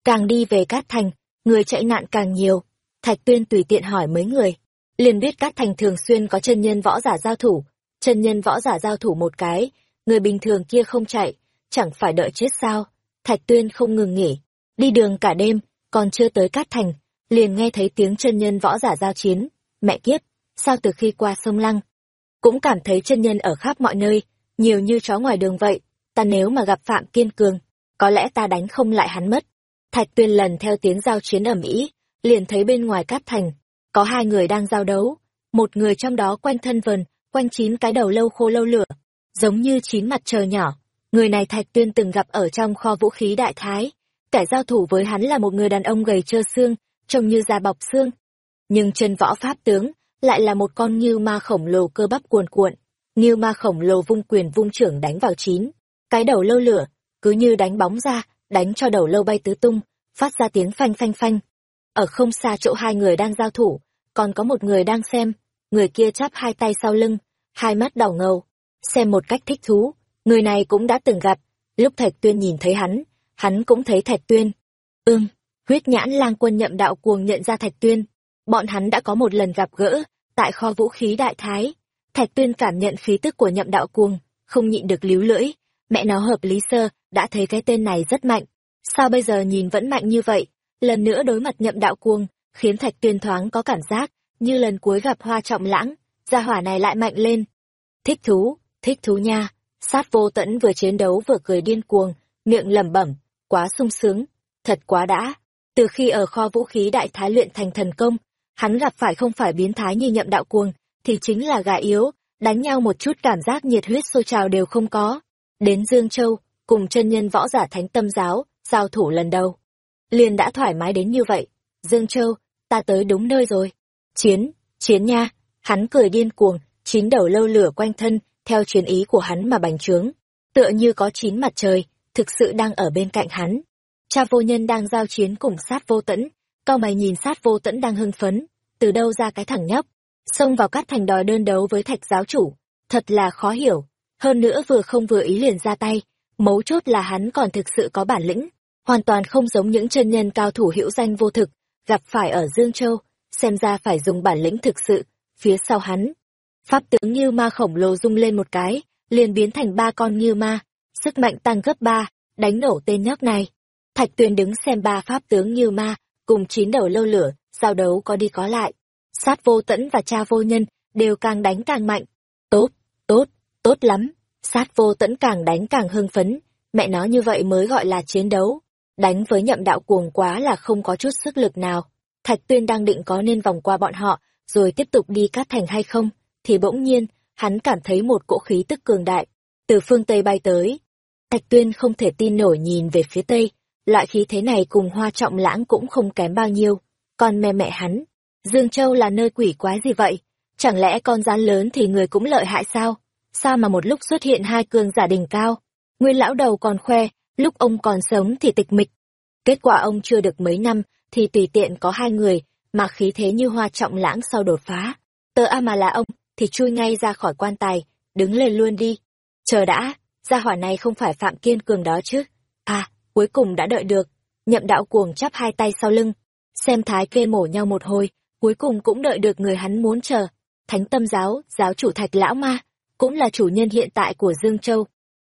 Càng đi về Cát Thành, người chạy nạn càng nhiều. Thạch Tuyên tùy tiện hỏi mấy người, liền biết cát thành thường xuyên có chân nhân võ giả giao thủ, chân nhân võ giả giao thủ một cái, người bình thường kia không chạy, chẳng phải đợi chết sao. Thạch Tuyên không ngừng nghỉ, đi đường cả đêm, còn chưa tới Cát Thành, liền nghe thấy tiếng chân nhân võ giả giao chiến. Mẹ kiếp, sao từ khi qua sông Lăng, cũng cảm thấy chân nhân ở khắp mọi nơi, nhiều như chó ngoài đường vậy, ta nếu mà gặp Phạm Kiên Cường, có lẽ ta đánh không lại hắn mất. Thạch Tuyên lần theo tiếng giao chiến ầm ĩ, liền thấy bên ngoài Cát Thành, có hai người đang giao đấu, một người trong đó quanh thân vần, quanh chín cái đầu lâu khô lâu lửa, giống như chín mặt trời nhỏ. Người này Thạch Tuyên từng gặp ở trong kho vũ khí đại thái, kẻ giao thủ với hắn là một người đàn ông gầy trơ xương, trông như da bọc xương. Nhưng chân võ pháp tướng lại là một con như ma khổng lồ cơ bắp cuồn cuộn, như ma khổng lồ vung quyền vung trưởng đánh vào chín. Cái đầu lâu lửa, cứ như đánh bóng ra, đánh cho đầu lâu bay tứ tung, phát ra tiếng phanh phanh phanh. Ở không xa chỗ hai người đang giao thủ, còn có một người đang xem, người kia chắp hai tay sau lưng, hai mắt đỏ ngầu, xem một cách thích thú, người này cũng đã từng gặp, lúc Thạch Tuyên nhìn thấy hắn, hắn cũng thấy Thạch Tuyên. Ưm, huyết nhãn lang quân nhậm đạo cuồng nhận ra Thạch Tuyên, bọn hắn đã có một lần gặp gỡ, tại kho vũ khí đại thái. Thạch Tuyên cảm nhận khí tức của nhậm đạo cuồng, không nhịn được líu lưỡi, mẹ nó hợp lý sơ, đã thấy cái tên này rất mạnh, sao bây giờ nhìn vẫn mạnh như vậy, lần nữa đối mặt nhậm đạo cuồng, khiến Thạch Tuyên thoáng có cảm giác như lần cuối gặp Hoa Trọng Lãng, gia hỏa này lại mạnh lên. Thích thú, thích thú nha. Sát Vô Tẫn vừa chiến đấu vừa cười điên cuồng, miệng lẩm bẩm, quá sung sướng, thật quá đã. Từ khi ở kho vũ khí đại thái luyện thành thần công, hắn gặp phải không phải biến thái như nhậm đạo cuồng, thì chính là gà yếu, đánh nhau một chút cảm giác nhiệt huyết sôi trào đều không có. Đến Dương Châu, cùng chân nhân võ giả thánh tâm giáo, giao thủ lần đầu. Liền đã thoải mái đến như vậy. Dương Châu, ta tới đúng nơi rồi. Chiến, chiến nha, hắn cười điên cuồng, chín đầu lâu lửa quanh thân, theo chiến ý của hắn mà bành trướng. Tựa như có chín mặt trời, thực sự đang ở bên cạnh hắn. Cha vô nhân đang giao chiến cùng sát vô tẫn, cao mày nhìn sát vô tẫn đang hưng phấn, từ đâu ra cái thằng nhóc, xông vào cát thành đòi đơn đấu với thạch giáo chủ, thật là khó hiểu. Hơn nữa vừa không vừa ý liền ra tay, mấu chốt là hắn còn thực sự có bản lĩnh, hoàn toàn không giống những chân nhân cao thủ hữu danh vô thực, gặp phải ở Dương Châu, xem ra phải dùng bản lĩnh thực sự, phía sau hắn. Pháp tướng như ma khổng lồ rung lên một cái, liền biến thành ba con như ma, sức mạnh tăng gấp ba, đánh nổ tên nhóc này. Thạch Tuyền đứng xem ba pháp tướng như ma, cùng chín đầu lâu lửa, giao đấu có đi có lại. Sát vô tẫn và cha vô nhân, đều càng đánh càng mạnh. Tốt, tốt, tốt lắm. Sát vô tẫn càng đánh càng hưng phấn, mẹ nó như vậy mới gọi là chiến đấu. Đánh với nhậm đạo cuồng quá là không có chút sức lực nào. Thạch Tuyên đang định có nên vòng qua bọn họ, rồi tiếp tục đi cát thành hay không, thì bỗng nhiên, hắn cảm thấy một cỗ khí tức cường đại, từ phương Tây bay tới. Thạch tuyên không thể tin nổi nhìn về phía Tây, loại khí thế này cùng hoa trọng lãng cũng không kém bao nhiêu, còn mẹ mẹ hắn. Dương Châu là nơi quỷ quái gì vậy? Chẳng lẽ con rán lớn thì người cũng lợi hại sao? Sao mà một lúc xuất hiện hai cường giả đỉnh cao? Nguyên lão đầu còn khoe, lúc ông còn sống thì tịch mịch. Kết quả ông chưa được mấy năm thì tùy tiện có hai người mà khí thế như hoa trọng lãng sau đột phá. Tờ A mà là ông thì chui ngay ra khỏi quan tài, đứng lên luôn đi. Chờ đã, gia hỏa này không phải Phạm Kiên Cường đó chứ. À, cuối cùng đã đợi được. Nhậm đạo cuồng chắp hai tay sau lưng, xem thái kê mổ nhau một hồi, cuối cùng cũng đợi được người hắn muốn chờ. Thánh tâm giáo, giáo chủ thạch lão ma, cũng là chủ nhân hiện tại của Dương Châu.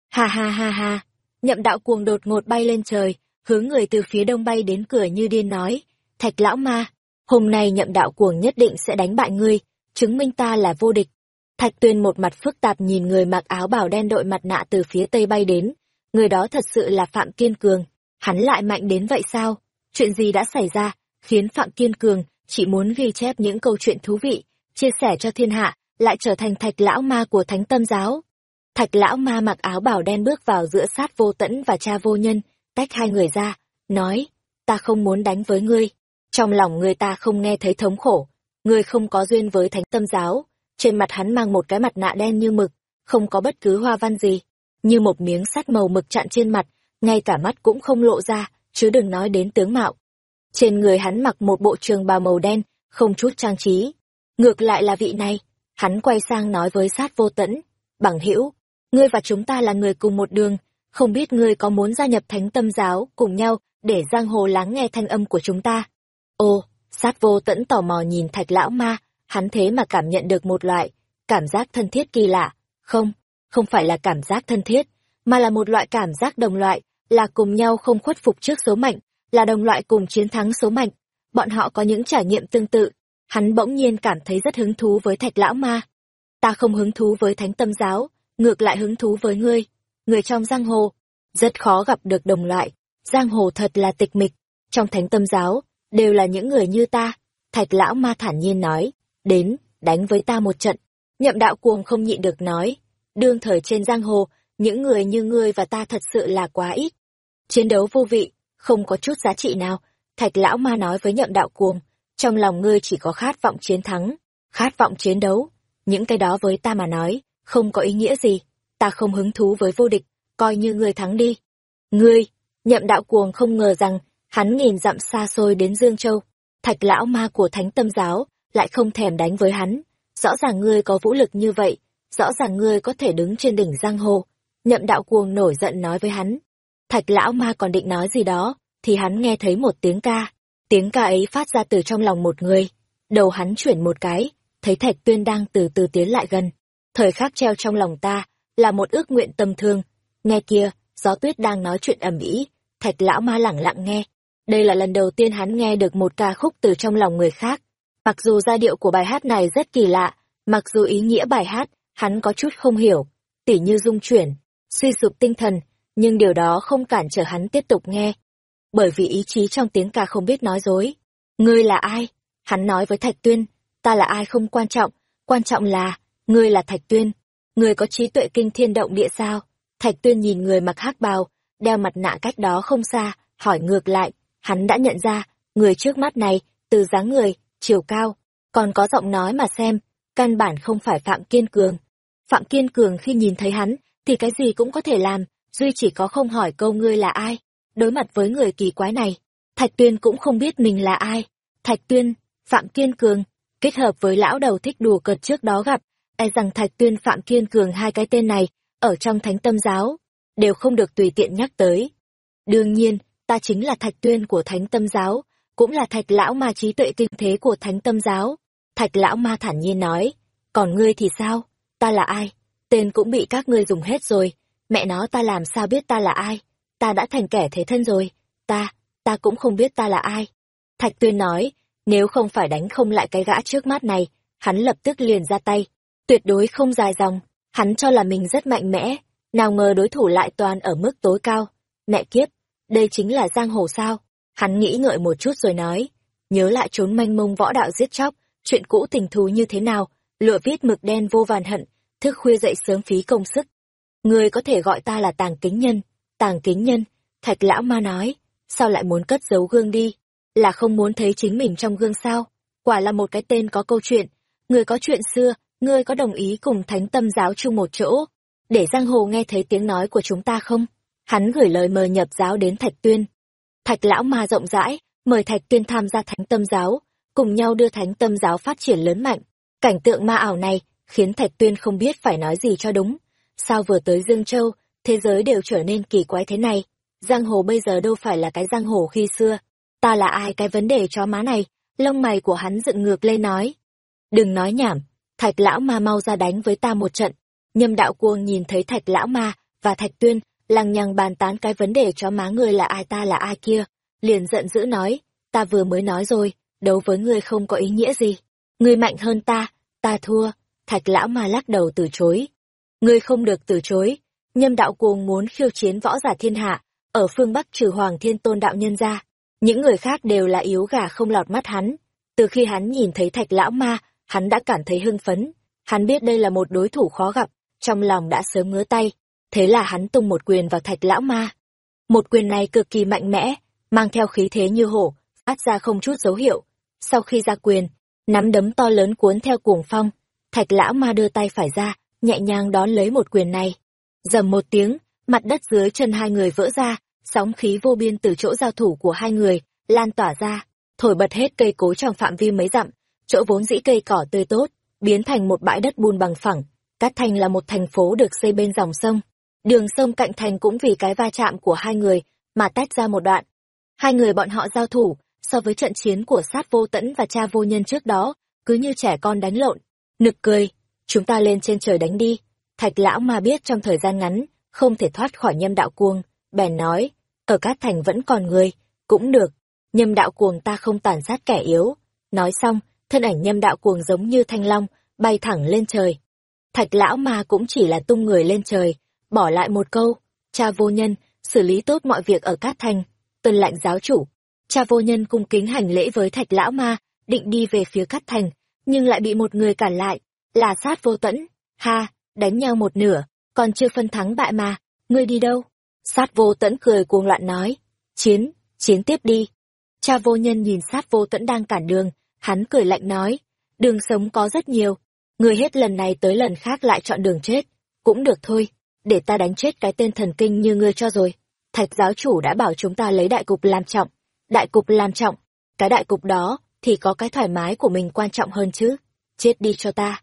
Ha ha ha ha, nhậm đạo cuồng đột ngột bay lên trời, hướng người từ phía đông bay đến cửa như điên nói, thạch lão ma, hôm nay nhậm đạo cuồng nhất định sẽ đánh bại ngươi, chứng minh ta là vô địch. Thạch tuyên một mặt phức tạp nhìn người mặc áo bảo đen đội mặt nạ từ phía tây bay đến, người đó thật sự là Phạm Kiên Cường, hắn lại mạnh đến vậy sao? Chuyện gì đã xảy ra, khiến Phạm Kiên Cường chỉ muốn ghi chép những câu chuyện thú vị, chia sẻ cho thiên hạ, lại trở thành thạch lão ma của thánh tâm giáo. Thạch lão ma mặc áo bảo đen bước vào giữa sát vô tẫn và cha vô nhân, tách hai người ra, nói, ta không muốn đánh với ngươi. Trong lòng người ta không nghe thấy thống khổ, ngươi không có duyên với thánh tâm giáo. Trên mặt hắn mang một cái mặt nạ đen như mực, không có bất cứ hoa văn gì, như một miếng sắt màu mực chặn trên mặt, ngay cả mắt cũng không lộ ra, chứ đừng nói đến tướng mạo. Trên người hắn mặc một bộ trường bào màu đen, không chút trang trí. Ngược lại là vị này, hắn quay sang nói với sát vô tẫn, bằng hữu ngươi và chúng ta là người cùng một đường, không biết ngươi có muốn gia nhập thánh tâm giáo cùng nhau để giang hồ lắng nghe thanh âm của chúng ta. Ô, sát vô tẫn tò mò nhìn thạch lão ma, hắn thế mà cảm nhận được một loại cảm giác thân thiết kỳ lạ. Không, không phải là cảm giác thân thiết, mà là một loại cảm giác đồng loại, là cùng nhau không khuất phục trước số mệnh, là đồng loại cùng chiến thắng số mệnh. Bọn họ có những trải nghiệm tương tự. Hắn bỗng nhiên cảm thấy rất hứng thú với thạch lão ma. Ta không hứng thú với thánh tâm giáo, ngược lại hứng thú với ngươi. Người trong giang hồ, rất khó gặp được đồng loại. Giang hồ thật là tịch mịch. Trong thánh tâm giáo, đều là những người như ta. Thạch lão ma thản nhiên nói, đến, đánh với ta một trận. Nhậm đạo cuồng không nhịn được nói, đương thời trên giang hồ, những người như ngươi và ta thật sự là quá ít. Chiến đấu vô vị, không có chút giá trị nào, thạch lão ma nói với nhậm đạo cuồng, trong lòng ngươi chỉ có khát vọng chiến thắng, khát vọng chiến đấu, những cái đó với ta mà nói, không có ý nghĩa gì, ta không hứng thú với vô địch, coi như ngươi thắng đi. Ngươi, nhậm đạo cuồng không ngờ rằng, hắn nghìn dặm xa xôi đến Dương Châu, thạch lão ma của thánh tâm giáo, lại không thèm đánh với hắn, rõ ràng ngươi có vũ lực như vậy, rõ ràng ngươi có thể đứng trên đỉnh giang hồ. Nhậm đạo cuồng nổi giận nói với hắn. Thạch lão ma còn định nói gì đó, thì hắn nghe thấy một tiếng ca. Tiếng ca ấy phát ra từ trong lòng một người. Đầu hắn chuyển một cái, thấy thạch tuyên đang từ từ tiến lại gần. Thời khắc treo trong lòng ta, là một ước nguyện tâm thương. Nghe kia, gió tuyết đang nói chuyện ầm ĩ, thạch lão ma lẳng lặng nghe. Đây là lần đầu tiên hắn nghe được một ca khúc từ trong lòng người khác. Mặc dù giai điệu của bài hát này rất kỳ lạ, mặc dù ý nghĩa bài hát hắn có chút không hiểu, tỉ như dung chuyển, suy sụp tinh thần, nhưng điều đó không cản trở hắn tiếp tục nghe. Bởi vì ý chí trong tiếng ca không biết nói dối. Ngươi là ai? Hắn nói với Thạch Tuyên, ta là ai không quan trọng, quan trọng là, ngươi là Thạch Tuyên. Ngươi có trí tuệ kinh thiên động địa sao? Thạch Tuyên nhìn người mặc hắc bào, đeo mặt nạ cách đó không xa, hỏi ngược lại, hắn đã nhận ra, người trước mắt này, từ dáng người, chiều cao, còn có giọng nói mà xem, căn bản không phải Phạm Kiên Cường. Phạm Kiên Cường khi nhìn thấy hắn, thì cái gì cũng có thể làm, duy chỉ có không hỏi câu ngươi là ai. Đối mặt với người kỳ quái này, Thạch Tuyên cũng không biết mình là ai. Thạch Tuyên, Phạm Kiên Cường, kết hợp với lão đầu thích đùa cợt trước đó gặp, e rằng Thạch Tuyên Phạm Kiên Cường hai cái tên này, ở trong thánh tâm giáo, đều không được tùy tiện nhắc tới. Đương nhiên, ta chính là Thạch Tuyên của thánh tâm giáo, cũng là Thạch Lão Ma trí tuệ kinh thế của thánh tâm giáo. Thạch Lão Ma thản nhiên nói, còn ngươi thì sao? Ta là ai? Tên cũng bị các ngươi dùng hết rồi. Mẹ nó ta làm sao biết ta là ai? Ta đã thành kẻ thế thân rồi. Ta, ta cũng không biết ta là ai. Thạch Tuyên nói, nếu không phải đánh không lại cái gã trước mắt này, hắn lập tức liền ra tay. Tuyệt đối không dài dòng, hắn cho là mình rất mạnh mẽ, nào ngờ đối thủ lại toàn ở mức tối cao. Mẹ kiếp, đây chính là giang hồ sao? Hắn nghĩ ngợi một chút rồi nói, nhớ lại trốn manh mông võ đạo giết chóc, chuyện cũ tình thù như thế nào, lụa viết mực đen vô vàn hận, thức khuya dậy sớm phí công sức. Người có thể gọi ta là tàng kính nhân, tàng kính nhân, thạch lão ma nói, sao lại muốn cất giấu gương đi, là không muốn thấy chính mình trong gương sao, quả là một cái tên có câu chuyện, người có chuyện xưa, ngươi có đồng ý cùng thánh tâm giáo chung một chỗ, để giang hồ nghe thấy tiếng nói của chúng ta không? Hắn gửi lời mời nhập giáo đến Thạch Tuyên. Thạch lão ma rộng rãi, mời Thạch Tuyên tham gia thánh tâm giáo, cùng nhau đưa thánh tâm giáo phát triển lớn mạnh. Cảnh tượng ma ảo này khiến Thạch Tuyên không biết phải nói gì cho đúng. Sao vừa tới Dương Châu, thế giới đều trở nên kỳ quái thế này? Giang hồ bây giờ đâu phải là cái giang hồ khi xưa. Ta là ai cái vấn đề cho má này? Lông mày của hắn dựng ngược lên nói. Đừng nói nhảm, thạch lão ma mau ra đánh với ta một trận. Nhâm đạo cuồng nhìn thấy thạch lão ma và thạch tuyên, lằng nhằng bàn tán cái vấn đề cho má người là ai ta là ai kia. Liền giận dữ nói, ta vừa mới nói rồi, đấu với ngươi không có ý nghĩa gì. Ngươi mạnh hơn ta, ta thua. Thạch lão ma lắc đầu từ chối. Ngươi không được từ chối. Nhâm đạo cuồng muốn khiêu chiến võ giả thiên hạ, ở phương Bắc trừ Hoàng Thiên Tôn đạo nhân ra. Những người khác đều là yếu gà không lọt mắt hắn. Từ khi hắn nhìn thấy thạch lão ma, hắn đã cảm thấy hưng phấn. Hắn biết đây là một đối thủ khó gặp, trong lòng đã sớm ngứa tay. Thế là hắn tung một quyền vào thạch lão ma. Một quyền này cực kỳ mạnh mẽ, mang theo khí thế như hổ, phát ra không chút dấu hiệu. Sau khi ra quyền, nắm đấm to lớn cuốn theo cuồng phong, thạch lão ma đưa tay phải ra, nhẹ nhàng đón lấy một quyền này. Dầm một tiếng, mặt đất dưới chân hai người vỡ ra, sóng khí vô biên từ chỗ giao thủ của hai người, lan tỏa ra, thổi bật hết cây cối trong phạm vi mấy dặm, chỗ vốn dĩ cây cỏ tươi tốt, biến thành một bãi đất bùn bằng phẳng. Cát Thành là một thành phố được xây bên dòng sông. Đường sông cạnh thành cũng vì cái va chạm của hai người mà tách ra một đoạn. Hai người bọn họ giao thủ, so với trận chiến của sát vô tẫn và cha vô nhân trước đó, cứ như trẻ con đánh lộn. Nực cười, chúng ta lên trên trời đánh đi. Thạch lão mà biết trong thời gian ngắn, không thể thoát khỏi nhâm đạo cuồng, bèn nói, ở Cát Thành vẫn còn người, cũng được, nhâm đạo cuồng ta không tàn sát kẻ yếu. Nói xong, thân ảnh nhâm đạo cuồng giống như thanh long, bay thẳng lên trời. Thạch lão ma cũng chỉ là tung người lên trời, bỏ lại một câu, cha vô nhân, xử lý tốt mọi việc ở Cát Thành, tuân lạnh giáo chủ. Cha vô nhân cung kính hành lễ với thạch lão ma, định đi về phía cắt Thành, nhưng lại bị một người cản lại, là sát vô tẫn. Ha, đánh nhau một nửa, còn chưa phân thắng bại mà, ngươi đi đâu? Sát vô tẫn cười cuồng loạn nói, chiến, chiến tiếp đi. Cha vô nhân nhìn sát vô tẫn đang cản đường, hắn cười lạnh nói, đường sống có rất nhiều, người hết lần này tới lần khác lại chọn đường chết, cũng được thôi, để ta đánh chết cái tên thần kinh như ngươi cho rồi. Thạch giáo chủ đã bảo chúng ta lấy đại cục làm trọng, đại cục làm trọng, cái đại cục đó thì có cái thoải mái của mình quan trọng hơn chứ, chết đi cho ta.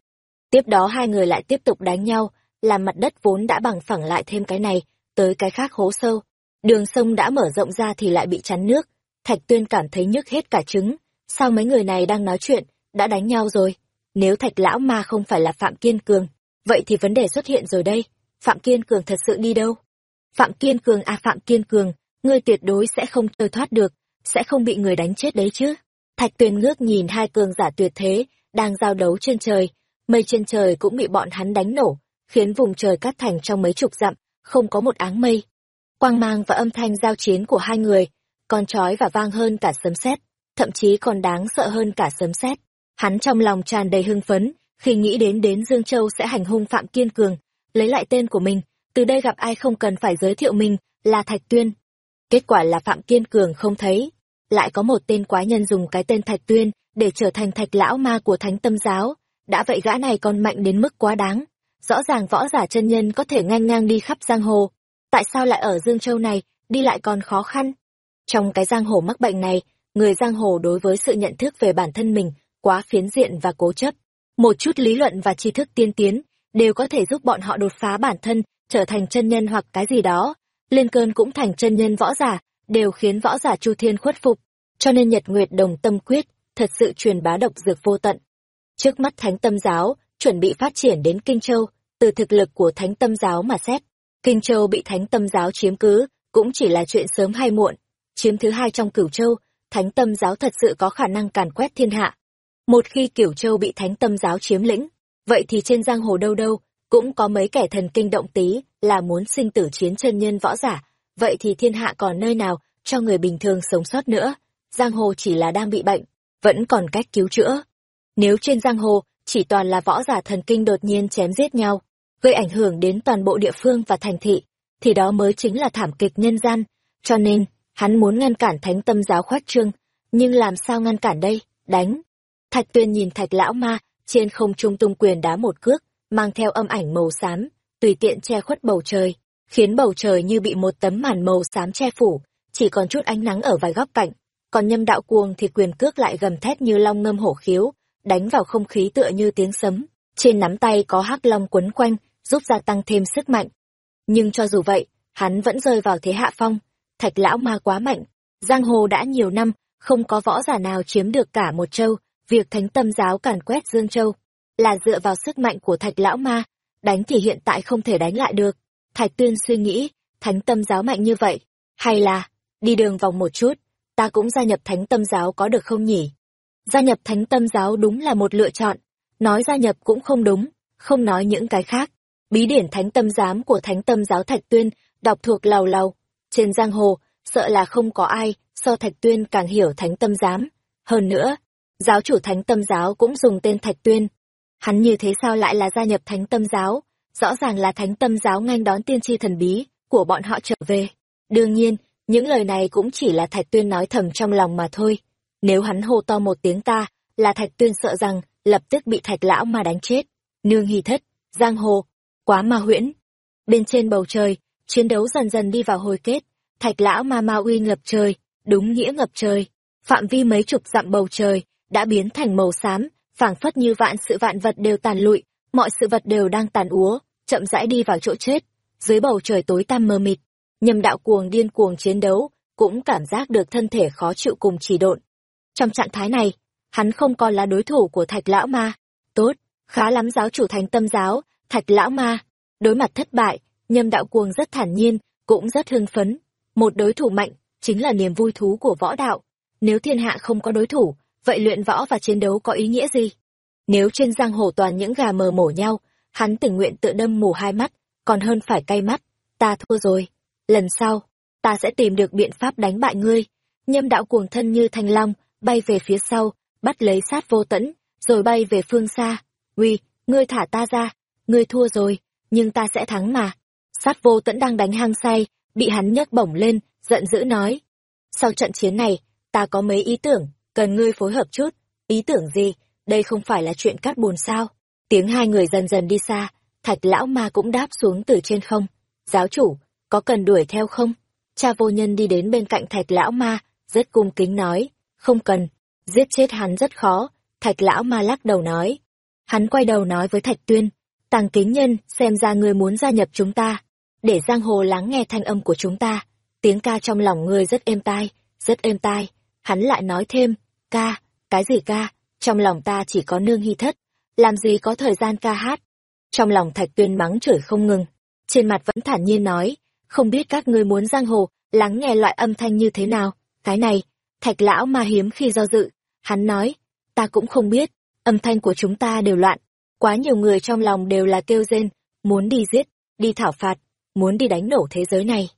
Tiếp đó hai người lại tiếp tục đánh nhau, làm mặt đất vốn đã bằng phẳng lại thêm cái này, tới cái khác hố sâu. Đường sông đã mở rộng ra thì lại bị chắn nước. Thạch Tuyên cảm thấy nhức hết cả trứng. Sao mấy người này đang nói chuyện, đã đánh nhau rồi? Nếu thạch lão ma không phải là Phạm Kiên Cường, vậy thì vấn đề xuất hiện rồi đây. Phạm Kiên Cường thật sự đi đâu? Phạm Kiên Cường à Phạm Kiên Cường, ngươi tuyệt đối sẽ không trôi thoát được, sẽ không bị người đánh chết đấy chứ. Thạch Tuyền ngước nhìn hai cường giả tuyệt thế, đang giao đấu trên trời, mây trên trời cũng bị bọn hắn đánh nổ, khiến vùng trời cát thành trong mấy chục dặm, không có một áng mây. Quang mang và âm thanh giao chiến của hai người, còn trói và vang hơn cả sấm sét, thậm chí còn đáng sợ hơn cả sấm sét. Hắn trong lòng tràn đầy hưng phấn, khi nghĩ đến đến Dương Châu sẽ hành hung Phạm Kiên Cường, lấy lại tên của mình, từ đây gặp ai không cần phải giới thiệu mình, là Thạch Tuyên. Kết quả là Phạm Kiên Cường không thấy, lại có một tên quái nhân dùng cái tên Thạch Tuyên để trở thành thạch lão ma của thánh tâm giáo, đã vậy gã này còn mạnh đến mức quá đáng rõ ràng võ giả chân nhân có thể ngang ngang đi khắp giang hồ. Tại sao lại ở Dương Châu này, đi lại còn khó khăn? Trong cái giang hồ mắc bệnh này, người giang hồ đối với sự nhận thức về bản thân mình quá phiến diện và cố chấp. Một chút lý luận và tri thức tiên tiến đều có thể giúp bọn họ đột phá bản thân, trở thành chân nhân hoặc cái gì đó. Liên cơn cũng thành chân nhân võ giả, đều khiến võ giả Chu Thiên khuất phục. Cho nên Nhật Nguyệt Đồng Tâm Quyết thật sự truyền bá độc dược vô tận. Trước mắt Thánh Tâm Giáo, chuẩn bị phát triển đến Kinh Châu, từ thực lực của thánh tâm giáo mà xét, Kinh Châu bị thánh tâm giáo chiếm cứ, cũng chỉ là chuyện sớm hay muộn. Chiếm thứ hai trong cửu châu, thánh tâm giáo thật sự có khả năng càn quét thiên hạ. Một khi cửu châu bị thánh tâm giáo chiếm lĩnh, vậy thì trên giang hồ đâu đâu, cũng có mấy kẻ thần kinh động tí là muốn sinh tử chiến chân nhân võ giả, vậy thì thiên hạ còn nơi nào cho người bình thường sống sót nữa, giang hồ chỉ là đang bị bệnh, vẫn còn cách cứu chữa. Nếu trên giang hồ, chỉ toàn là võ giả thần kinh đột nhiên chém giết nhau, gây ảnh hưởng đến toàn bộ địa phương và thành thị, thì đó mới chính là thảm kịch nhân gian. Cho nên, hắn muốn ngăn cản thánh tâm giáo khoát trương, nhưng làm sao ngăn cản đây? Đánh! Thạch tuyên nhìn thạch lão ma, trên không trung tung quyền đá một cước, mang theo âm ảnh màu xám, tùy tiện che khuất bầu trời, khiến bầu trời như bị một tấm màn màu xám che phủ, chỉ còn chút ánh nắng ở vài góc cạnh. Còn nhâm đạo cuồng thì quyền cước lại gầm thét như long ngâm hổ khiếu, đánh vào không khí tựa như tiếng sấm. Trên nắm tay có hắc long quấn quanh, giúp gia tăng thêm sức mạnh. Nhưng cho dù vậy, hắn vẫn rơi vào thế hạ phong. Thạch lão ma quá mạnh. Giang hồ đã nhiều năm, không có võ giả nào chiếm được cả một châu. Việc thánh tâm giáo càn quét Dương Châu là dựa vào sức mạnh của thạch lão ma. Đánh thì hiện tại không thể đánh lại được. Thạch tuyên suy nghĩ, thánh tâm giáo mạnh như vậy. Hay là, đi đường vòng một chút, ta cũng gia nhập thánh tâm giáo có được không nhỉ? Gia nhập thánh tâm giáo đúng là một lựa chọn. Nói gia nhập cũng không đúng, không nói những cái khác. Bí điển thánh tâm giám của thánh tâm giáo Thạch Tuyên, đọc thuộc lầu lầu. Trên giang hồ, sợ là không có ai so Thạch Tuyên càng hiểu thánh tâm giám. Hơn nữa, giáo chủ thánh tâm giáo cũng dùng tên Thạch Tuyên. Hắn như thế sao lại là gia nhập thánh tâm giáo? Rõ ràng là thánh tâm giáo nghênh đón tiên tri thần bí của bọn họ trở về. Đương nhiên, những lời này cũng chỉ là Thạch Tuyên nói thầm trong lòng mà thôi. Nếu hắn hô to một tiếng ta, là Thạch Tuyên sợ rằng lập tức bị Thạch lão mà đánh chết. Nương hy thất, giang hồ, quá ma huyễn. Bên trên bầu trời, chiến đấu dần dần đi vào hồi kết, thạch lão ma ma uy ngập trời, đúng nghĩa ngập trời. Phạm vi mấy chục dặm bầu trời, đã biến thành màu xám, phảng phất như vạn sự vạn vật đều tàn lụi, mọi sự vật đều đang tàn úa, chậm rãi đi vào chỗ chết. Dưới bầu trời tối tăm mờ mịt, nhầm đạo cuồng điên cuồng chiến đấu, cũng cảm giác được thân thể khó chịu cùng chỉ độn. Trong trạng thái này, hắn không còn là đối thủ của thạch lão ma. Tốt, khá lắm giáo chủ thành tâm giáo, Thạch lão ma, đối mặt thất bại, nhâm đạo cuồng rất thản nhiên, cũng rất hưng phấn. Một đối thủ mạnh, chính là niềm vui thú của võ đạo. Nếu thiên hạ không có đối thủ, vậy luyện võ và chiến đấu có ý nghĩa gì? Nếu trên giang hồ toàn những gà mờ mổ nhau, hắn tình nguyện tự đâm mù hai mắt, còn hơn phải cay mắt. Ta thua rồi. Lần sau, ta sẽ tìm được biện pháp đánh bại ngươi. Nhâm đạo cuồng thân như thanh long, bay về phía sau, bắt lấy sát vô tẫn, rồi bay về phương xa. Uy, ngươi thả ta ra, ngươi thua rồi, nhưng ta sẽ thắng mà. Sát vô tẫn đang đánh hang say, bị hắn nhấc bổng lên, giận dữ nói. Sau trận chiến này, ta có mấy ý tưởng, cần ngươi phối hợp chút. Ý tưởng gì? Đây không phải là chuyện cắt bùn sao? Tiếng hai người dần dần đi xa, thạch lão ma cũng đáp xuống từ trên không. Giáo chủ, có cần đuổi theo không? Cha vô nhân đi đến bên cạnh thạch lão ma, rất cung kính nói. Không cần, giết chết hắn rất khó. Thạch lão ma lắc đầu nói. Hắn quay đầu nói với thạch tuyên, Tàng kính nhân, xem ra ngươi muốn gia nhập chúng ta, để giang hồ lắng nghe thanh âm của chúng ta. Tiếng ca trong lòng ngươi rất êm tai, rất êm tai. Hắn lại nói thêm, ca, cái gì ca, trong lòng ta chỉ có nương hy thất, làm gì có thời gian ca hát. Trong lòng thạch tuyên mắng chửi không ngừng, trên mặt vẫn thản nhiên nói, không biết các ngươi muốn giang hồ, lắng nghe loại âm thanh như thế nào, cái này, thạch lão ma hiếm khi do dự, hắn nói, ta cũng không biết, âm thanh của chúng ta đều loạn, Quá nhiều người trong lòng đều là kêu rên, muốn đi giết, đi thảo phạt, muốn đi đánh nổ thế giới này.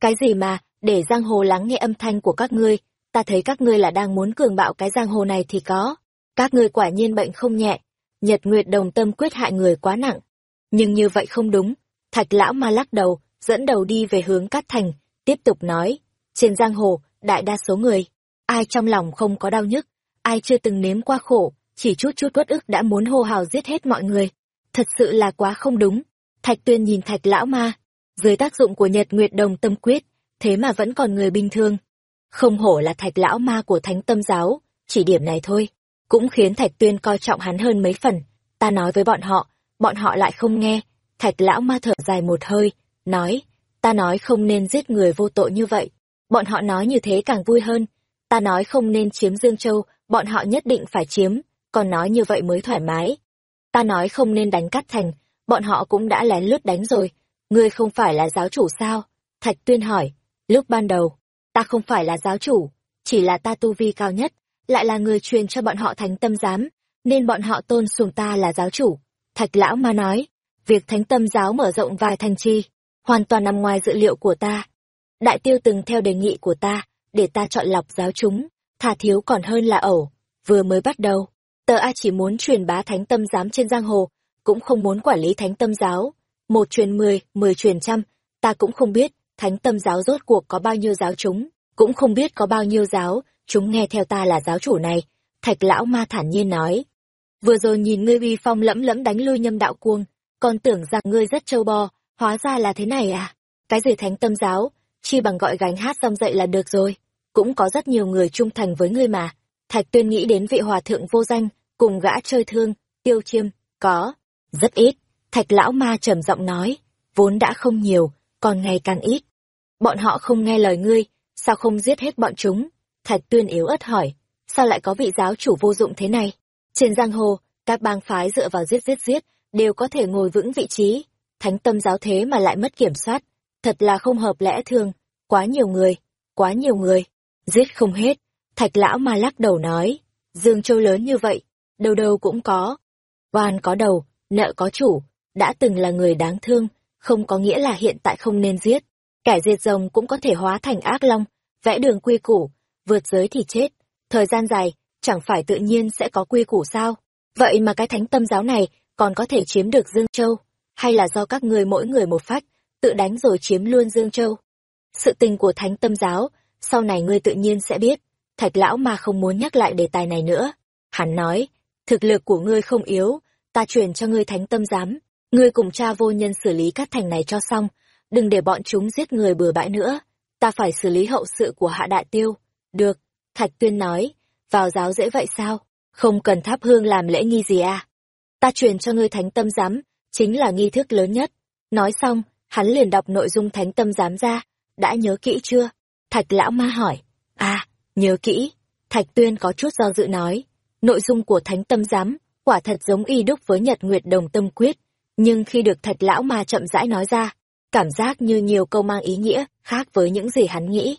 Cái gì mà, để giang hồ lắng nghe âm thanh của các ngươi, ta thấy các ngươi là đang muốn cường bạo cái giang hồ này thì có. Các ngươi quả nhiên bệnh không nhẹ, nhật nguyệt đồng tâm quyết hại người quá nặng. Nhưng như vậy không đúng, thạch lão ma lắc đầu, dẫn đầu đi về hướng cát thành, tiếp tục nói, trên giang hồ, đại đa số người, ai trong lòng không có đau nhức, ai chưa từng nếm qua khổ, chỉ chút chút uất ức đã muốn hô hào giết hết mọi người. Thật sự là quá không đúng. Thạch tuyên nhìn thạch lão ma, dưới tác dụng của nhật nguyệt đồng tâm quyết, thế mà vẫn còn người bình thường. Không hổ là thạch lão ma của thánh tâm giáo, chỉ điểm này thôi, cũng khiến thạch tuyên coi trọng hắn hơn mấy phần. Ta nói với bọn họ, bọn họ lại không nghe. Thạch lão ma thở dài một hơi, nói, ta nói không nên giết người vô tội như vậy. Bọn họ nói như thế càng vui hơn. Ta nói không nên chiếm Dương Châu, bọn họ nhất định phải chiếm còn nói như vậy mới thoải mái. Ta nói không nên đánh cắt thành, bọn họ cũng đã lén lút đánh rồi. Ngươi không phải là giáo chủ sao? Thạch Tuyên hỏi. Lúc ban đầu, ta không phải là giáo chủ, chỉ là ta tu vi cao nhất, lại là người truyền cho bọn họ thánh tâm giám, nên bọn họ tôn sùng ta là giáo chủ. Thạch Lão Ma nói, việc thánh tâm giáo mở rộng vài thành chi, hoàn toàn nằm ngoài dự liệu của ta. Đại tiêu từng theo đề nghị của ta, để ta chọn lọc giáo chúng, thà thiếu còn hơn là ẩu. Vừa mới bắt đầu, Tờ A chỉ muốn truyền bá thánh tâm giám trên giang hồ, cũng không muốn quản lý thánh tâm giáo. Một truyền mười, mười truyền trăm, ta cũng không biết, thánh tâm giáo rốt cuộc có bao nhiêu giáo chúng, cũng không biết có bao nhiêu giáo, chúng nghe theo ta là giáo chủ này. Thạch lão ma thản nhiên nói. Vừa rồi nhìn ngươi uy phong lẫm lẫm đánh lui nhâm đạo cuồng, còn tưởng rằng ngươi rất trâu bò, hóa ra là thế này à? Cái gì thánh tâm giáo, chi bằng gọi gánh hát xong dậy là được rồi. Cũng có rất nhiều người trung thành với ngươi mà. Thạch tuyên nghĩ đến vị hòa thượng vô danh, cùng gã chơi thương, tiêu chiêm, có, rất ít. Thạch lão ma trầm giọng nói, vốn đã không nhiều, còn ngày càng ít. Bọn họ không nghe lời ngươi, sao không giết hết bọn chúng? Thạch tuyên yếu ớt hỏi, sao lại có vị giáo chủ vô dụng thế này? Trên giang hồ, các bang phái dựa vào giết giết giết, đều có thể ngồi vững vị trí. Thánh tâm giáo thế mà lại mất kiểm soát, thật là không hợp lẽ thường. Quá nhiều người, quá nhiều người, giết không hết. Thạch lão ma lắc đầu nói, Dương Châu lớn như vậy, đâu đâu cũng có. Oan có đầu, nợ có chủ, đã từng là người đáng thương, không có nghĩa là hiện tại không nên giết. Kẻ diệt rồng cũng có thể hóa thành ác long, vẽ đường quy củ, vượt giới thì chết. Thời gian dài, chẳng phải tự nhiên sẽ có quy củ sao? Vậy mà cái thánh tâm giáo này còn có thể chiếm được Dương Châu, hay là do các người mỗi người một phách, tự đánh rồi chiếm luôn Dương Châu? Sự tình của thánh tâm giáo, sau này ngươi tự nhiên sẽ biết. Thạch lão mà không muốn nhắc lại đề tài này nữa. Hắn nói, thực lực của ngươi không yếu, ta truyền cho ngươi thánh tâm giám, ngươi cùng cha vô nhân xử lý các thành này cho xong, đừng để bọn chúng giết người bừa bãi nữa, ta phải xử lý hậu sự của hạ đại tiêu. Được, Thạch Tuyên nói, vào giáo dễ vậy sao, không cần thắp hương làm lễ nghi gì à. Ta truyền cho ngươi thánh tâm giám, chính là nghi thức lớn nhất. Nói xong, hắn liền đọc nội dung thánh tâm giám ra, đã nhớ kỹ chưa? Thạch lão ma hỏi, à, nhớ kỹ. Thạch Tuyên có chút do dự nói, nội dung của thánh tâm giám quả thật giống y đúc với Nhật Nguyệt Đồng Tâm Quyết, nhưng khi được Thạch lão ma chậm rãi nói ra, cảm giác như nhiều câu mang ý nghĩa khác với những gì hắn nghĩ.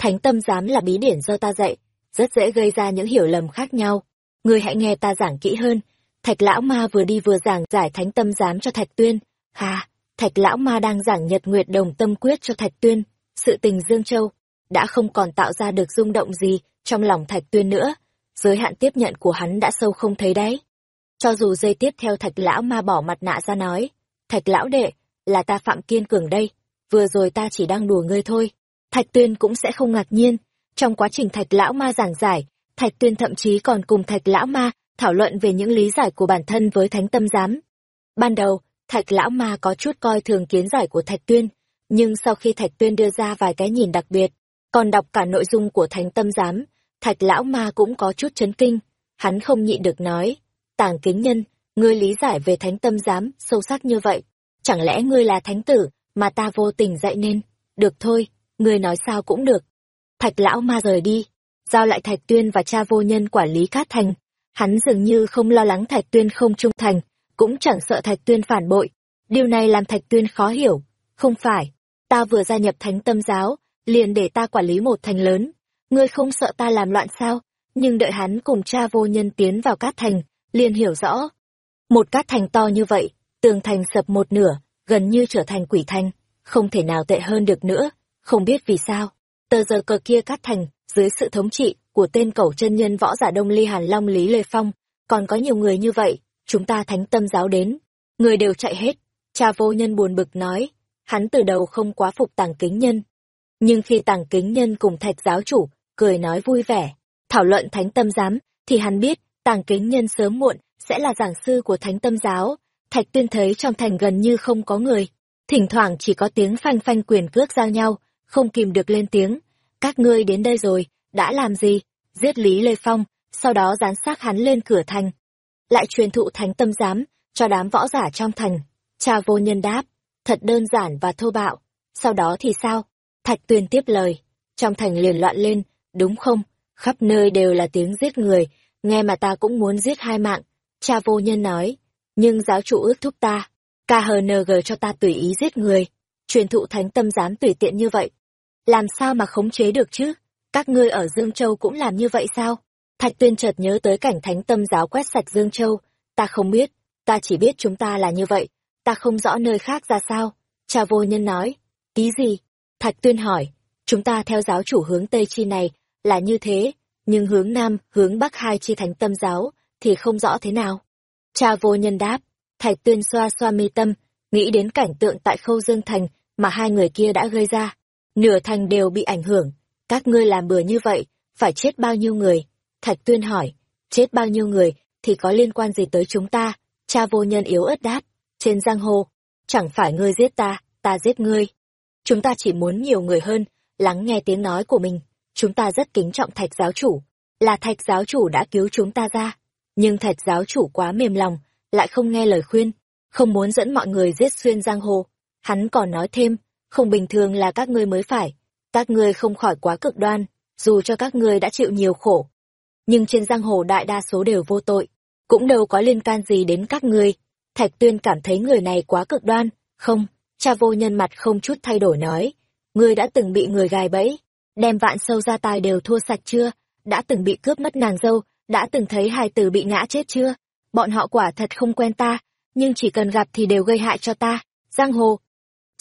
Thánh tâm giám là bí điển do ta dạy, rất dễ gây ra những hiểu lầm khác nhau. Người hãy nghe ta giảng kỹ hơn. Thạch lão ma vừa đi vừa giảng giải thánh tâm giám cho Thạch Tuyên. Hà, Thạch lão ma đang giảng Nhật Nguyệt Đồng Tâm Quyết cho Thạch Tuyên. Sự tình Dương Châu đã không còn tạo ra được rung động gì trong lòng Thạch Tuyên nữa. Giới hạn tiếp nhận của hắn đã sâu không thấy đấy. Cho dù dây tiếp theo thạch lão ma bỏ mặt nạ ra nói, thạch lão đệ, là ta Phạm Kiên Cường đây, vừa rồi ta chỉ đang đùa ngươi thôi. Thạch tuyên cũng sẽ không ngạc nhiên, trong quá trình thạch lão ma giảng giải, thạch tuyên thậm chí còn cùng thạch lão ma thảo luận về những lý giải của bản thân với thánh tâm giám. Ban đầu, thạch lão ma có chút coi thường kiến giải của thạch tuyên, nhưng sau khi thạch tuyên đưa ra vài cái nhìn đặc biệt, còn đọc cả nội dung của thánh tâm giám, thạch lão ma cũng có chút chấn kinh, hắn không nhịn được nói, Tàng kính nhân, ngươi lý giải về thánh tâm giám sâu sắc như vậy. Chẳng lẽ ngươi là thánh tử mà ta vô tình dạy nên? Được thôi, ngươi nói sao cũng được. Thạch lão ma rời đi, giao lại Thạch Tuyên và cha vô nhân quản lý Cát Thành. Hắn dường như không lo lắng Thạch Tuyên không trung thành, cũng chẳng sợ Thạch Tuyên phản bội. Điều này làm Thạch Tuyên khó hiểu. Không phải, ta vừa gia nhập thánh tâm giáo, liền để ta quản lý một thành lớn. Ngươi không sợ ta làm loạn sao? Nhưng đợi hắn cùng cha vô nhân tiến vào Cát Thành, liền hiểu rõ. Một cát thành to như vậy, tường thành sập một nửa, gần như trở thành quỷ thành, không thể nào tệ hơn được nữa, không biết vì sao. Tờ giờ cờ kia cát thành, dưới sự thống trị của tên cẩu chân nhân võ giả Đông Ly Hàn Long Lý Lê Phong, còn có nhiều người như vậy, chúng ta thánh tâm giáo đến. Người đều chạy hết, cha vô nhân buồn bực nói, hắn từ đầu không quá phục tàng kính nhân. Nhưng khi tàng kính nhân cùng thạch giáo chủ, cười nói vui vẻ, thảo luận thánh tâm giám, thì hắn biết Tàng kính nhân sớm muộn sẽ là giảng sư của thánh tâm giáo. Thạch tuyên thấy trong thành gần như không có người. Thỉnh thoảng chỉ có tiếng phanh phanh quyền cước giao nhau, không kìm được lên tiếng. Các ngươi đến đây rồi, đã làm gì? Giết Lý Lê Phong, sau đó dán xác hắn lên cửa thành. Lại truyền thụ thánh tâm giám, cho đám võ giả trong thành. Cha vô nhân đáp, thật đơn giản và thô bạo. Sau đó thì sao? Thạch tuyên tiếp lời. Trong thành liền loạn lên, đúng không? Khắp nơi đều là tiếng giết người, nghe mà ta cũng muốn giết hai mạng, cha vô nhân nói, nhưng giáo chủ ước thúc ta, KHNG cho ta tùy ý giết người, truyền thụ thánh tâm Giám tùy tiện như vậy. Làm sao mà khống chế được chứ? Các ngươi ở Dương Châu cũng làm như vậy sao? Thạch tuyên chợt nhớ tới cảnh thánh tâm giáo quét sạch Dương Châu, ta không biết, ta chỉ biết chúng ta là như vậy, ta không rõ nơi khác ra sao. Cha vô nhân nói, ý gì? Thạch tuyên hỏi, chúng ta theo giáo chủ hướng Tây Chi này, là như thế, nhưng hướng Nam, hướng Bắc hai chi thánh tâm giáo, thì không rõ thế nào. Cha vô nhân đáp, Thạch Tuyên xoa xoa mi tâm, nghĩ đến cảnh tượng tại Khâu Dương Thành mà hai người kia đã gây ra. Nửa thành đều bị ảnh hưởng, các ngươi làm bừa như vậy, phải chết bao nhiêu người? Thạch Tuyên hỏi, chết bao nhiêu người thì có liên quan gì tới chúng ta? Cha vô nhân yếu ớt đáp, trên giang hồ, chẳng phải ngươi giết ta, ta giết ngươi. Chúng ta chỉ muốn nhiều người hơn, lắng nghe tiếng nói của mình. Chúng ta rất kính trọng thạch giáo chủ, là thạch giáo chủ đã cứu chúng ta ra. Nhưng thạch giáo chủ quá mềm lòng, lại không nghe lời khuyên, không muốn dẫn mọi người giết xuyên giang hồ. Hắn còn nói thêm, không bình thường là các ngươi mới phải, các ngươi không khỏi quá cực đoan, dù cho các ngươi đã chịu nhiều khổ. Nhưng trên giang hồ đại đa số đều vô tội, cũng đâu có liên can gì đến các ngươi. Thạch Tuyên cảm thấy người này quá cực đoan, không, cha vô nhân mặt không chút thay đổi nói, ngươi đã từng bị người gài bẫy, đem vạn sâu ra tài đều thua sạch chưa, đã từng bị cướp mất nàng dâu, đã từng thấy hài tử bị ngã chết chưa, bọn họ quả thật không quen ta, nhưng chỉ cần gặp thì đều gây hại cho ta, giang hồ.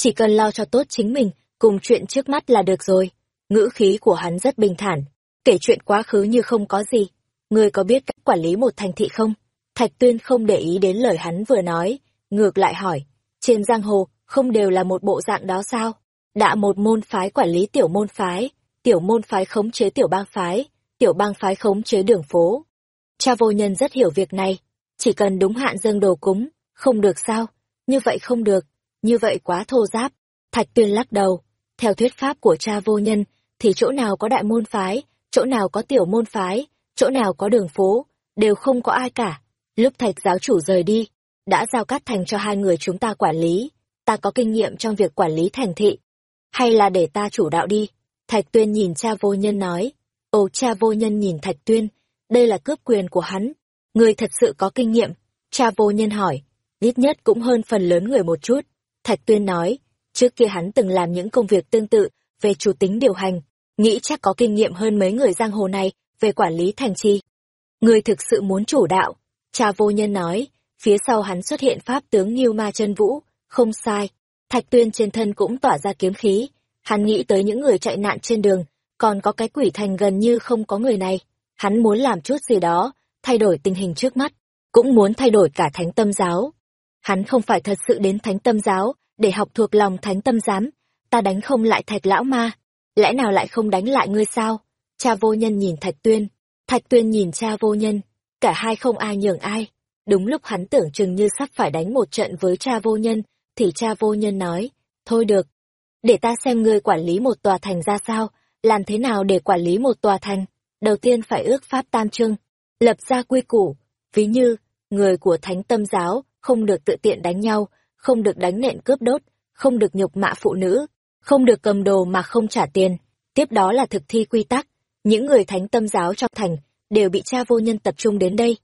Chỉ cần lo cho tốt chính mình, cùng chuyện trước mắt là được rồi. Ngữ khí của hắn rất bình thản, kể chuyện quá khứ như không có gì. Ngươi có biết cách quản lý một thành thị không? Thạch Tuyên không để ý đến lời hắn vừa nói, ngược lại hỏi, trên giang hồ, không đều là một bộ dạng đó sao? Đã một môn phái quản lý tiểu môn phái, tiểu môn phái khống chế tiểu bang phái, tiểu bang phái khống chế đường phố. Cha vô nhân rất hiểu việc này, chỉ cần đúng hạn dâng đồ cúng, không được sao? Như vậy không được, như vậy quá thô giáp. Thạch Tuyên lắc đầu, theo thuyết pháp của cha vô nhân, thì chỗ nào có đại môn phái, chỗ nào có tiểu môn phái, chỗ nào có đường phố, đều không có ai cả. Lúc thạch giáo chủ rời đi, đã giao cát thành cho hai người chúng ta quản lý. Ta có kinh nghiệm trong việc quản lý thành thị. Hay là để ta chủ đạo đi? Thạch Tuyên nhìn cha vô nhân nói. Ồ cha vô nhân nhìn Thạch Tuyên, đây là cướp quyền của hắn. Người thật sự có kinh nghiệm. Cha vô nhân hỏi, ít nhất cũng hơn phần lớn người một chút. Thạch Tuyên nói, trước kia hắn từng làm những công việc tương tự về chủ tính điều hành, nghĩ chắc có kinh nghiệm hơn mấy người giang hồ này về quản lý thành trì. Người thực sự muốn chủ đạo, cha vô nhân nói, phía sau hắn xuất hiện pháp tướng Nghiêu Ma chân Vũ, không sai. Thạch Tuyên trên thân cũng tỏa ra kiếm khí, hắn nghĩ tới những người chạy nạn trên đường, còn có cái quỷ thành gần như không có người này. Hắn muốn làm chút gì đó, thay đổi tình hình trước mắt, cũng muốn thay đổi cả thánh tâm giáo. Hắn không phải thật sự đến thánh tâm giáo, để học thuộc lòng thánh tâm giám, ta đánh không lại thạch lão ma, lẽ nào lại không đánh lại ngươi sao? Cha vô nhân nhìn thạch tuyên, thạch tuyên nhìn cha vô nhân, cả hai không ai nhường ai. Đúng lúc hắn tưởng chừng như sắp phải đánh một trận với cha vô nhân, thì cha vô nhân nói, thôi được, để ta xem ngươi quản lý một tòa thành ra sao, làm thế nào để quản lý một tòa thành. Đầu tiên phải ước pháp tam trưng, lập ra quy củ, ví như, người của thánh tâm giáo không được tự tiện đánh nhau, không được đánh nện cướp đốt, không được nhục mạ phụ nữ, không được cầm đồ mà không trả tiền. Tiếp đó là thực thi quy tắc, những người thánh tâm giáo trong thành đều bị cha vô nhân tập trung đến đây.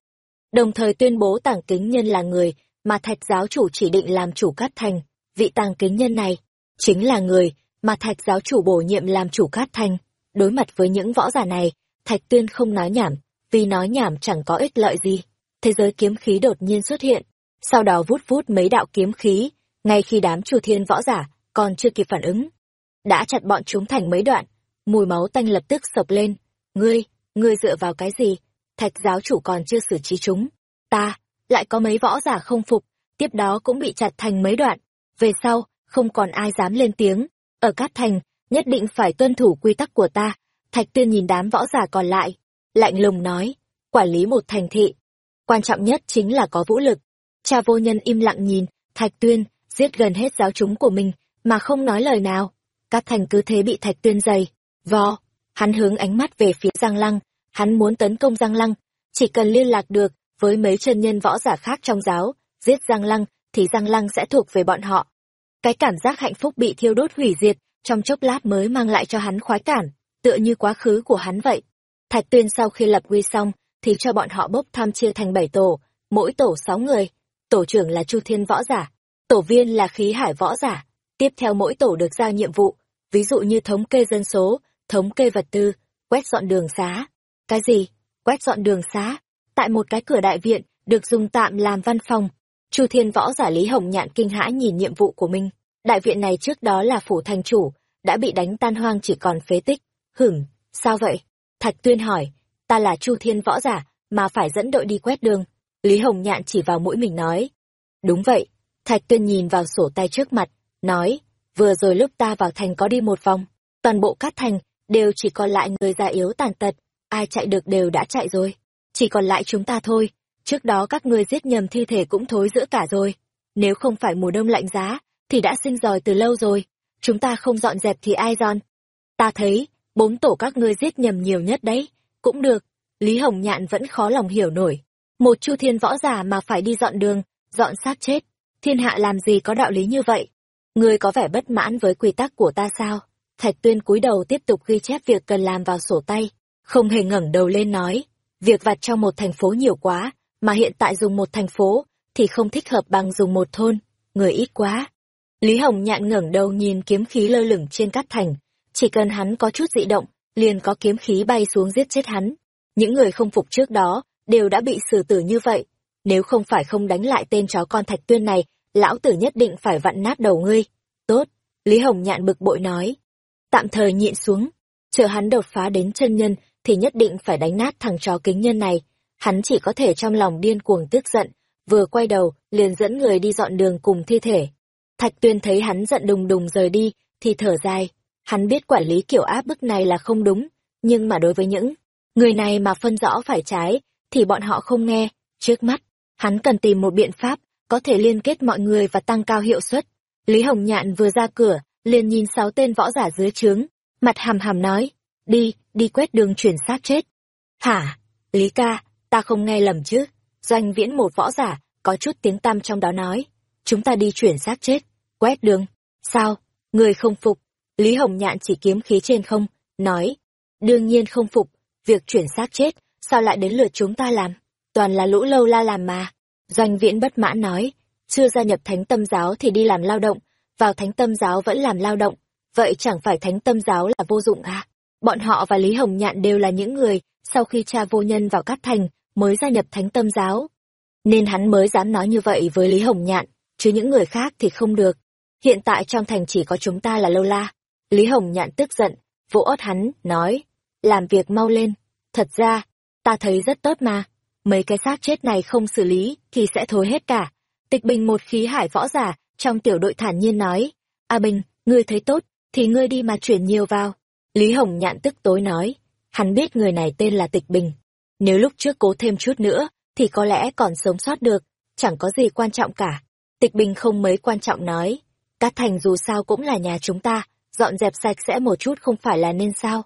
Đồng thời tuyên bố tàng kính nhân là người mà thạch giáo chủ chỉ định làm chủ cát thành. Vị tàng kính nhân này chính là người mà thạch giáo chủ bổ nhiệm làm chủ cát thành. Đối mặt với những võ giả này, thạch tuyên không nói nhảm, vì nói nhảm chẳng có ích lợi gì. Thế giới kiếm khí đột nhiên xuất hiện, sau đó vút vút mấy đạo kiếm khí, ngay khi đám chu thiên võ giả còn chưa kịp phản ứng. Đã chặt bọn chúng thành mấy đoạn, mùi máu tanh lập tức sộc lên. Ngươi, ngươi dựa vào cái gì? Thạch giáo chủ còn chưa xử trí chúng. Ta, lại có mấy võ giả không phục, tiếp đó cũng bị chặt thành mấy đoạn. Về sau, không còn ai dám lên tiếng. Ở Cát Thành, nhất định phải tuân thủ quy tắc của ta. Thạch tuyên nhìn đám võ giả còn lại, lạnh lùng nói, quản lý một thành thị. Quan trọng nhất chính là có vũ lực. Cha vô nhân im lặng nhìn, Thạch tuyên, giết gần hết giáo chúng của mình, mà không nói lời nào. Cát Thành cứ thế bị Thạch tuyên dày, vò. Hắn hướng ánh mắt về phía Giang Lăng, hắn muốn tấn công Giang Lăng, chỉ cần liên lạc được với mấy chân nhân võ giả khác trong giáo, giết Giang Lăng thì Giang Lăng sẽ thuộc về bọn họ. Cái cảm giác hạnh phúc bị thiêu đốt hủy diệt, trong chốc lát mới mang lại cho hắn khoái cảm, tựa như quá khứ của hắn vậy. Thạch Tuyên sau khi lập quy xong, thì cho bọn họ bốc tham chia thành bảy tổ, mỗi tổ sáu người. Tổ trưởng là Chu Thiên võ giả, tổ viên là khí hải võ giả. Tiếp theo mỗi tổ được giao nhiệm vụ, ví dụ như thống kê dân số, thống kê vật tư, quét dọn đường xá. Cái gì? Quét dọn đường xá? Tại một cái cửa đại viện, được dùng tạm làm văn phòng. Chu Thiên võ giả Lý Hồng Nhạn kinh hãi nhìn nhiệm vụ của mình. Đại viện này trước đó là phủ thành chủ, đã bị đánh tan hoang chỉ còn phế tích. Hửng, sao vậy? Thạch Tuyên hỏi, ta là Chu Thiên võ giả, mà phải dẫn đội đi quét đường. Lý Hồng Nhạn chỉ vào mũi mình nói. Đúng vậy. Thạch Tuyên nhìn vào sổ tay trước mặt, nói, vừa rồi lúc ta vào thành có đi một vòng, toàn bộ các thành đều chỉ còn lại người già yếu tàn tật, ai chạy được đều đã chạy rồi, chỉ còn lại chúng ta thôi. Trước đó các ngươi giết nhầm thi thể cũng thối giữa cả rồi. Nếu không phải mùa đông lạnh giá, thì đã sinh dòi từ lâu rồi. Chúng ta không dọn dẹp thì ai dọn? Ta thấy, bốn tổ các ngươi giết nhầm nhiều nhất đấy. Cũng được. Lý Hồng Nhạn vẫn khó lòng hiểu nổi. Một chu thiên võ giả mà phải đi dọn đường, dọn xác chết. Thiên hạ làm gì có đạo lý như vậy? Ngươi có vẻ bất mãn với quy tắc của ta sao? Thạch tuyên cúi đầu tiếp tục ghi chép việc cần làm vào sổ tay, không hề ngẩng đầu lên nói. Việc vặt trong một thành phố nhiều quá, mà hiện tại dùng một thành phố, thì không thích hợp bằng dùng một thôn, người ít quá. Lý Hồng nhạn ngẩng đầu nhìn kiếm khí lơ lửng trên cát thành, chỉ cần hắn có chút dị động, liền có kiếm khí bay xuống giết chết hắn. Những người không phục trước đó, đều đã bị xử tử như vậy. Nếu không phải không đánh lại tên chó con thạch tuyên này, lão tử nhất định phải vặn nát đầu ngươi. Tốt, Lý Hồng nhạn bực bội nói. Tạm thời nhịn xuống, chờ hắn đột phá đến chân nhân thì nhất định phải đánh nát thằng chó kính nhân này. Hắn chỉ có thể trong lòng điên cuồng tức giận, vừa quay đầu, liền dẫn người đi dọn đường cùng thi thể. Thạch tuyên thấy hắn giận đùng đùng rời đi, thì thở dài. Hắn biết quản lý kiểu áp bức này là không đúng, nhưng mà đối với những người này mà phân rõ phải trái, thì bọn họ không nghe. Trước mắt, hắn cần tìm một biện pháp, có thể liên kết mọi người và tăng cao hiệu suất. Lý Hồng Nhạn vừa ra cửa, liền nhìn sáu tên võ giả dưới trướng, mặt hàm hàm nói, đi, đi quét đường chuyển xác chết. Hả? Lý ca, ta không nghe lầm chứ? Doanh viễn một võ giả, có chút tiếng tăm trong đó nói. Chúng ta đi chuyển xác chết, quét đường. Sao? Người không phục. Lý Hồng Nhạn chỉ kiếm khí trên không, nói. Đương nhiên không phục, việc chuyển xác chết, sao lại đến lượt chúng ta làm? Toàn là lũ lâu la làm mà. Doanh viễn bất mãn nói. Chưa gia nhập thánh tâm giáo thì đi làm lao động, vào thánh tâm giáo vẫn làm lao động. Vậy chẳng phải thánh tâm giáo là vô dụng à? Bọn họ và Lý Hồng Nhạn đều là những người, sau khi cha vô nhân vào Cát Thành, mới gia nhập thánh tâm giáo. Nên hắn mới dám nói như vậy với Lý Hồng Nhạn, chứ những người khác thì không được. Hiện tại trong thành chỉ có chúng ta là lâu la. Lý Hồng Nhạn tức giận, vỗ ớt hắn, nói, làm việc mau lên. Thật ra, ta thấy rất tốt mà. Mấy cái xác chết này không xử lý thì sẽ thối hết cả. Tịch Bình một khí hải võ giả, trong tiểu đội thản nhiên nói, A Bình, ngươi thấy tốt, thì ngươi đi mà chuyển nhiều vào. Lý Hồng Nhạn tức tối nói, hắn biết người này tên là Tịch Bình. Nếu lúc trước cố thêm chút nữa, thì có lẽ còn sống sót được, chẳng có gì quan trọng cả. Tịch Bình không mấy quan trọng nói, Cát Thành dù sao cũng là nhà chúng ta, dọn dẹp sạch sẽ một chút không phải là nên sao.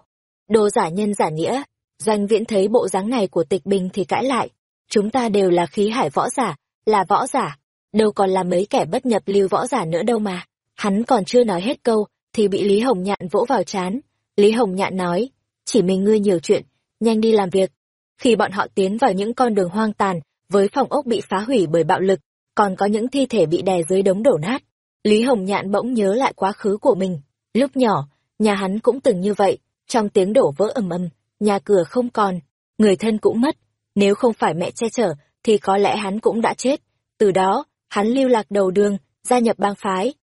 Đồ giả nhân giả nghĩa, doanh viễn thấy bộ dáng này của Tịch Bình thì cãi lại. Chúng ta đều là khí hải võ giả, là võ giả, đâu còn là mấy kẻ bất nhập lưu võ giả nữa đâu mà. Hắn còn chưa nói hết câu, thì bị Lý Hồng Nhạn vỗ vào chán. Lý Hồng Nhạn nói, chỉ mình ngươi nhiều chuyện, nhanh đi làm việc. Khi bọn họ tiến vào những con đường hoang tàn, với phòng ốc bị phá hủy bởi bạo lực, còn có những thi thể bị đè dưới đống đổ nát, Lý Hồng Nhạn bỗng nhớ lại quá khứ của mình. Lúc nhỏ, nhà hắn cũng từng như vậy, trong tiếng đổ vỡ ầm ầm, nhà cửa không còn, người thân cũng mất. Nếu không phải mẹ che chở, thì có lẽ hắn cũng đã chết. Từ đó, hắn lưu lạc đầu đường, gia nhập bang phái.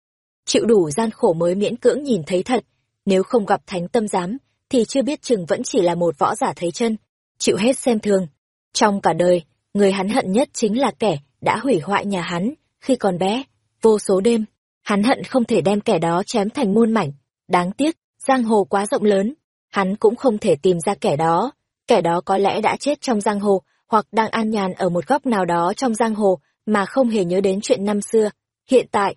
Chịu đủ gian khổ mới miễn cưỡng nhìn thấy thật, nếu không gặp thánh tâm giám, thì chưa biết chừng vẫn chỉ là một võ giả thấy chân, chịu hết xem thường. Trong cả đời, người hắn hận nhất chính là kẻ đã hủy hoại nhà hắn, khi còn bé, vô số đêm, hắn hận không thể đem kẻ đó chém thành muôn mảnh. Đáng tiếc, giang hồ quá rộng lớn, hắn cũng không thể tìm ra kẻ đó. Kẻ đó có lẽ đã chết trong giang hồ, hoặc đang an nhàn ở một góc nào đó trong giang hồ, mà không hề nhớ đến chuyện năm xưa. Hiện tại,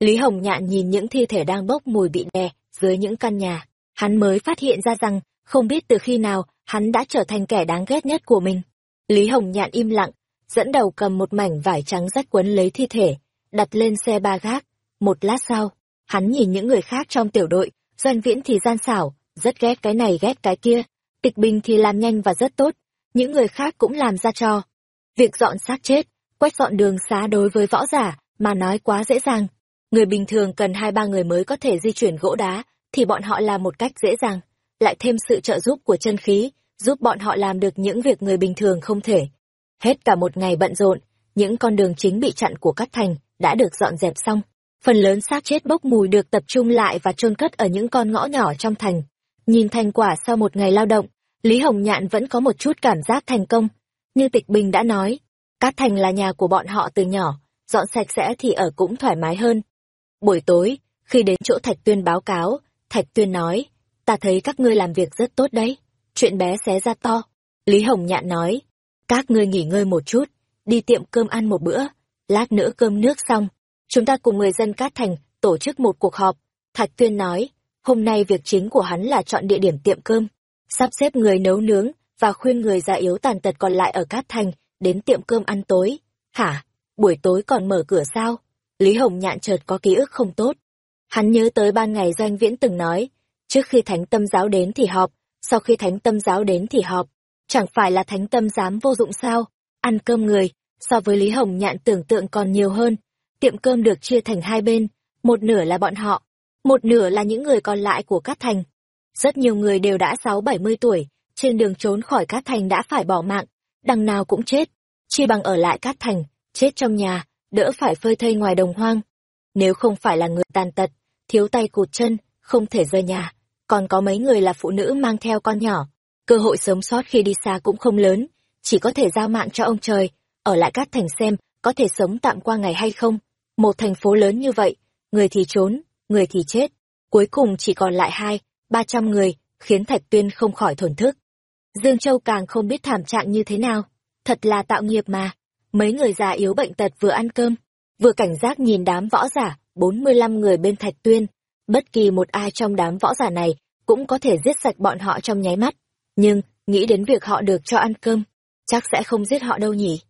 Lý Hồng Nhạn nhìn những thi thể đang bốc mùi bị đè dưới những căn nhà, hắn mới phát hiện ra rằng, không biết từ khi nào, hắn đã trở thành kẻ đáng ghét nhất của mình. Lý Hồng Nhạn im lặng, dẫn đầu cầm một mảnh vải trắng rách quấn lấy thi thể, đặt lên xe ba gác. Một lát sau, hắn nhìn những người khác trong tiểu đội, doanh viễn thì gian xảo, rất ghét cái này ghét cái kia, tịch bình thì làm nhanh và rất tốt, những người khác cũng làm ra cho. Việc dọn xác chết, quét dọn đường xá đối với võ giả, mà nói quá dễ dàng. Người bình thường cần hai ba người mới có thể di chuyển gỗ đá, thì bọn họ làm một cách dễ dàng. Lại thêm sự trợ giúp của chân khí, giúp bọn họ làm được những việc người bình thường không thể. Hết cả một ngày bận rộn, những con đường chính bị chặn của Cát Thành đã được dọn dẹp xong. Phần lớn xác chết bốc mùi được tập trung lại và chôn cất ở những con ngõ nhỏ trong thành. Nhìn thành quả sau một ngày lao động, Lý Hồng Nhạn vẫn có một chút cảm giác thành công. Như Tịch Bình đã nói, Cát Thành là nhà của bọn họ từ nhỏ, dọn sạch sẽ thì ở cũng thoải mái hơn. Buổi tối, khi đến chỗ Thạch Tuyên báo cáo, Thạch Tuyên nói, ta thấy các ngươi làm việc rất tốt đấy. Chuyện bé xé ra to. Lý Hồng Nhạn nói, các ngươi nghỉ ngơi một chút, đi tiệm cơm ăn một bữa, lát nữa cơm nước xong. Chúng ta cùng người dân Cát Thành tổ chức một cuộc họp. Thạch Tuyên nói, hôm nay việc chính của hắn là chọn địa điểm tiệm cơm, sắp xếp người nấu nướng và khuyên người già yếu tàn tật còn lại ở Cát Thành đến tiệm cơm ăn tối. Hả? Buổi tối còn mở cửa sao? Lý Hồng Nhạn chợt có ký ức không tốt. Hắn nhớ tới ban ngày Doanh Viễn từng nói, trước khi thánh tâm giáo đến thì họp, sau khi thánh tâm giáo đến thì họp. Chẳng phải là thánh tâm dám vô dụng sao? Ăn cơm người, so với Lý Hồng Nhạn tưởng tượng còn nhiều hơn. Tiệm cơm được chia thành hai bên, một nửa là bọn họ, một nửa là những người còn lại của Cát Thành. Rất nhiều người đều đã sáu bảy mươi tuổi, trên đường trốn khỏi Cát Thành đã phải bỏ mạng, đằng nào cũng chết. Chi bằng ở lại Cát Thành, chết trong nhà, đỡ phải phơi thây ngoài đồng hoang. Nếu không phải là người tàn tật, thiếu tay cụt chân, không thể rời nhà, còn có mấy người là phụ nữ mang theo con nhỏ, cơ hội sống sót khi đi xa cũng không lớn, chỉ có thể giao mạng cho ông trời, ở lại Cát Thành xem có thể sống tạm qua ngày hay không. Một thành phố lớn như vậy, người thì trốn, người thì chết, cuối cùng chỉ còn lại hai, ba trăm người, khiến Thạch Tuyên không khỏi thổn thức. Dương Châu càng không biết thảm trạng như thế nào, thật là tạo nghiệp mà. Mấy người già yếu bệnh tật vừa ăn cơm, vừa cảnh giác nhìn đám võ giả, bốn mươi lăm người bên Thạch Tuyên. Bất kỳ một ai trong đám võ giả này cũng có thể giết sạch bọn họ trong nháy mắt. Nhưng, nghĩ đến việc họ được cho ăn cơm, chắc sẽ không giết họ đâu nhỉ.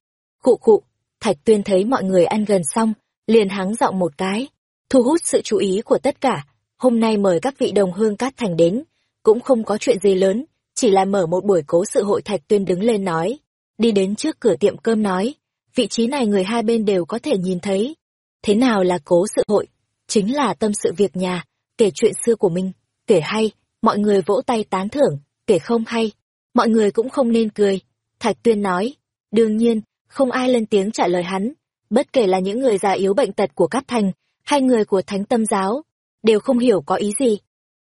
Khụ khụ, Thạch Tuyên thấy mọi người ăn gần xong, liền hắng giọng một cái, thu hút sự chú ý của tất cả. Hôm nay mời các vị đồng hương cát thành đến, cũng không có chuyện gì lớn, chỉ là mở một buổi cố sự hội Thạch Tuyên đứng lên nói, đi đến trước cửa tiệm cơm nói, vị trí này người hai bên đều có thể nhìn thấy. Thế nào là cố sự hội? Chính là tâm sự việc nhà, kể chuyện xưa của mình, kể hay, mọi người vỗ tay tán thưởng, kể không hay, mọi người cũng không nên cười. Thạch Tuyên nói, đương nhiên, không ai lên tiếng trả lời hắn, bất kể là những người già yếu bệnh tật của Cát Thành, hai người của Thánh Tâm Giáo, đều không hiểu có ý gì.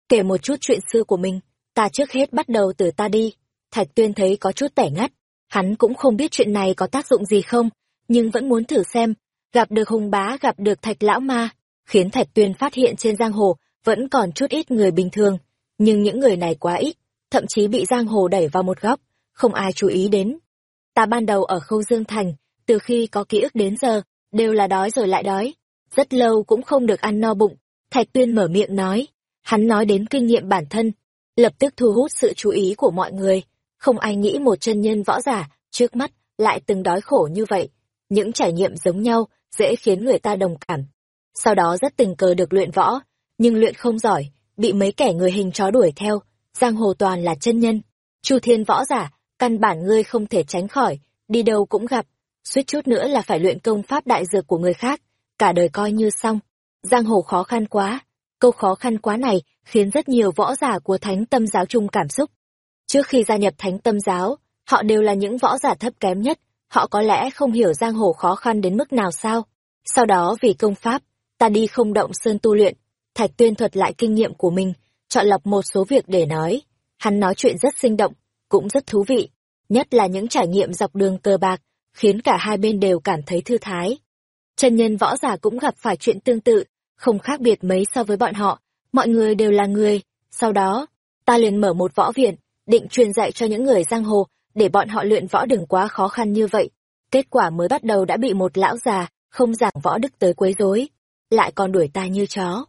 Kể một chút chuyện xưa của mình, ta trước hết bắt đầu từ ta đi. Thạch Tuyên thấy có chút tẻ ngắt, hắn cũng không biết chuyện này có tác dụng gì không, nhưng vẫn muốn thử xem, gặp được hùng bá gặp được thạch lão ma, khiến Thạch Tuyên phát hiện trên giang hồ vẫn còn chút ít người bình thường, nhưng những người này quá ít, thậm chí bị giang hồ đẩy vào một góc, không ai chú ý đến. Ta ban đầu ở Khâu Dương Thành, từ khi có ký ức đến giờ, đều là đói rồi lại đói, rất lâu cũng không được ăn no bụng. Thạch Tuyên mở miệng nói, hắn nói đến kinh nghiệm bản thân, lập tức thu hút sự chú ý của mọi người. Không ai nghĩ một chân nhân võ giả, trước mắt, lại từng đói khổ như vậy. Những trải nghiệm giống nhau, dễ khiến người ta đồng cảm. Sau đó rất tình cờ được luyện võ, nhưng luyện không giỏi, bị mấy kẻ người hình chó đuổi theo, giang hồ toàn là chân nhân. Chu thiên võ giả, căn bản ngươi không thể tránh khỏi, đi đâu cũng gặp, suýt chút nữa là phải luyện công pháp đại dược của người khác, cả đời coi như xong. Giang hồ khó khăn quá, câu khó khăn quá này khiến rất nhiều võ giả của thánh tâm giáo chung cảm xúc. Trước khi gia nhập thánh tâm giáo, họ đều là những võ giả thấp kém nhất, họ có lẽ không hiểu giang hồ khó khăn đến mức nào sao. Sau đó vì công pháp, ta đi không động sơn tu luyện, Thạch Tuyên thuật lại kinh nghiệm của mình, chọn lọc một số việc để nói. Hắn nói chuyện rất sinh động, cũng rất thú vị, nhất là những trải nghiệm dọc đường cờ bạc, khiến cả hai bên đều cảm thấy thư thái. Chân nhân võ giả cũng gặp phải chuyện tương tự, không khác biệt mấy so với bọn họ, mọi người đều là người. Sau đó, ta liền mở một võ viện, định truyền dạy cho những người giang hồ, để bọn họ luyện võ đừng quá khó khăn như vậy. Kết quả mới bắt đầu đã bị một lão già, không giảng võ đức tới quấy rối, lại còn đuổi ta như chó.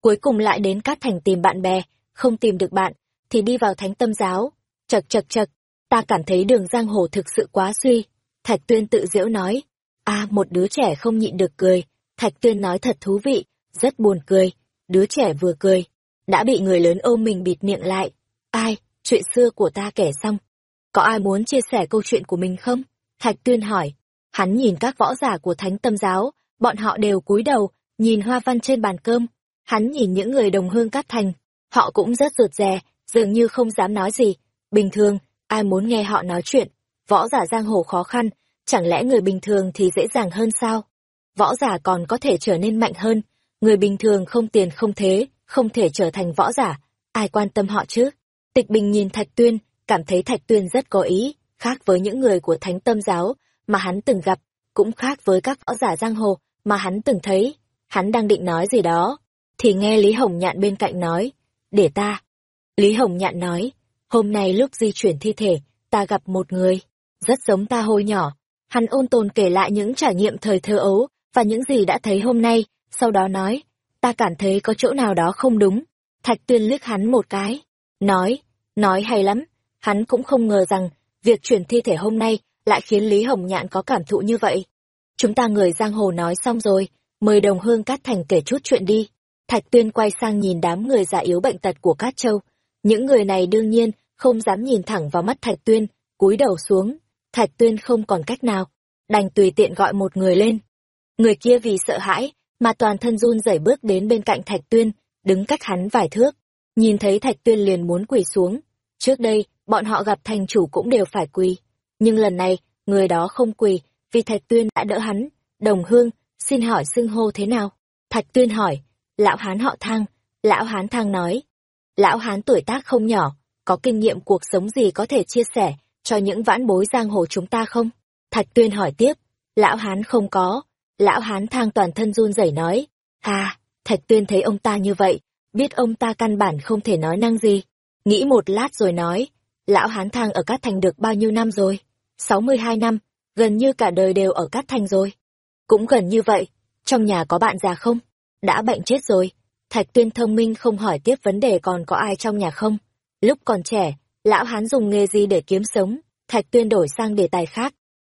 Cuối cùng lại đến Cát Thành tìm bạn bè, không tìm được bạn, thì đi vào thánh tâm giáo. Chật chật chật, ta cảm thấy đường giang hồ thực sự quá suy. Thạch Tuyên tự diễu nói, a một đứa trẻ không nhịn được cười. Thạch Tuyên nói thật thú vị, rất buồn cười. Đứa trẻ vừa cười, đã bị người lớn ôm mình bịt miệng lại. Ai, chuyện xưa của ta kể xong. Có ai muốn chia sẻ câu chuyện của mình không? Thạch Tuyên hỏi. Hắn nhìn các võ giả của thánh tâm giáo, bọn họ đều cúi đầu, nhìn hoa văn trên bàn cơm. Hắn nhìn những người đồng hương cát thành, họ cũng rất rụt rè, dường như không dám nói gì. Bình thường, ai muốn nghe họ nói chuyện, võ giả giang hồ khó khăn, chẳng lẽ người bình thường thì dễ dàng hơn sao? Võ giả còn có thể trở nên mạnh hơn, người bình thường không tiền không thế, không thể trở thành võ giả, ai quan tâm họ chứ? Tịch Bình nhìn Thạch Tuyên, cảm thấy Thạch Tuyên rất có ý, khác với những người của thánh tâm giáo mà hắn từng gặp, cũng khác với các võ giả giang hồ mà hắn từng thấy. Hắn đang định nói gì đó, thì nghe Lý Hồng Nhạn bên cạnh nói, để ta. Lý Hồng Nhạn nói, hôm nay lúc di chuyển thi thể, ta gặp một người, rất giống ta hồi nhỏ. Hắn ôn tồn kể lại những trải nghiệm thời thơ ấu và những gì đã thấy hôm nay, sau đó nói, ta cảm thấy có chỗ nào đó không đúng. Thạch tuyên liếc hắn một cái, nói, nói hay lắm, hắn cũng không ngờ rằng việc chuyển thi thể hôm nay lại khiến Lý Hồng Nhạn có cảm thụ như vậy. Chúng ta người giang hồ nói xong rồi, mời đồng hương Cát Thành kể chút chuyện đi. Thạch Tuyên quay sang nhìn đám người già yếu bệnh tật của Cát Châu. Những người này đương nhiên không dám nhìn thẳng vào mắt Thạch Tuyên, cúi đầu xuống. Thạch Tuyên không còn cách nào, đành tùy tiện gọi một người lên. Người kia vì sợ hãi, mà toàn thân run rẩy bước đến bên cạnh Thạch Tuyên, đứng cách hắn vài thước. Nhìn thấy Thạch Tuyên liền muốn quỳ xuống. Trước đây, bọn họ gặp thành chủ cũng đều phải quỳ. Nhưng lần này, người đó không quỳ, vì Thạch Tuyên đã đỡ hắn. Đồng hương, xin hỏi xưng hô thế nào? Thạch Tuyên hỏi, lão hán họ thang, lão hán thang nói. Lão hán tuổi tác không nhỏ, có kinh nghiệm cuộc sống gì có thể chia sẻ cho những vãn bối giang hồ chúng ta không? Thạch Tuyên hỏi tiếp, lão hán không có. Lão hán thang toàn thân run rẩy nói, à, Thạch Tuyên thấy ông ta như vậy, biết ông ta căn bản không thể nói năng gì. Nghĩ một lát rồi nói, lão hán thang ở Cát Thành được bao nhiêu năm rồi? 62 năm, gần như cả đời đều ở Cát Thành rồi. Cũng gần như vậy, trong nhà có bạn già không? Đã bệnh chết rồi. Thạch tuyên thông minh không hỏi tiếp vấn đề còn có ai trong nhà không. Lúc còn trẻ, lão hán dùng nghề gì để kiếm sống, thạch tuyên đổi sang đề tài khác.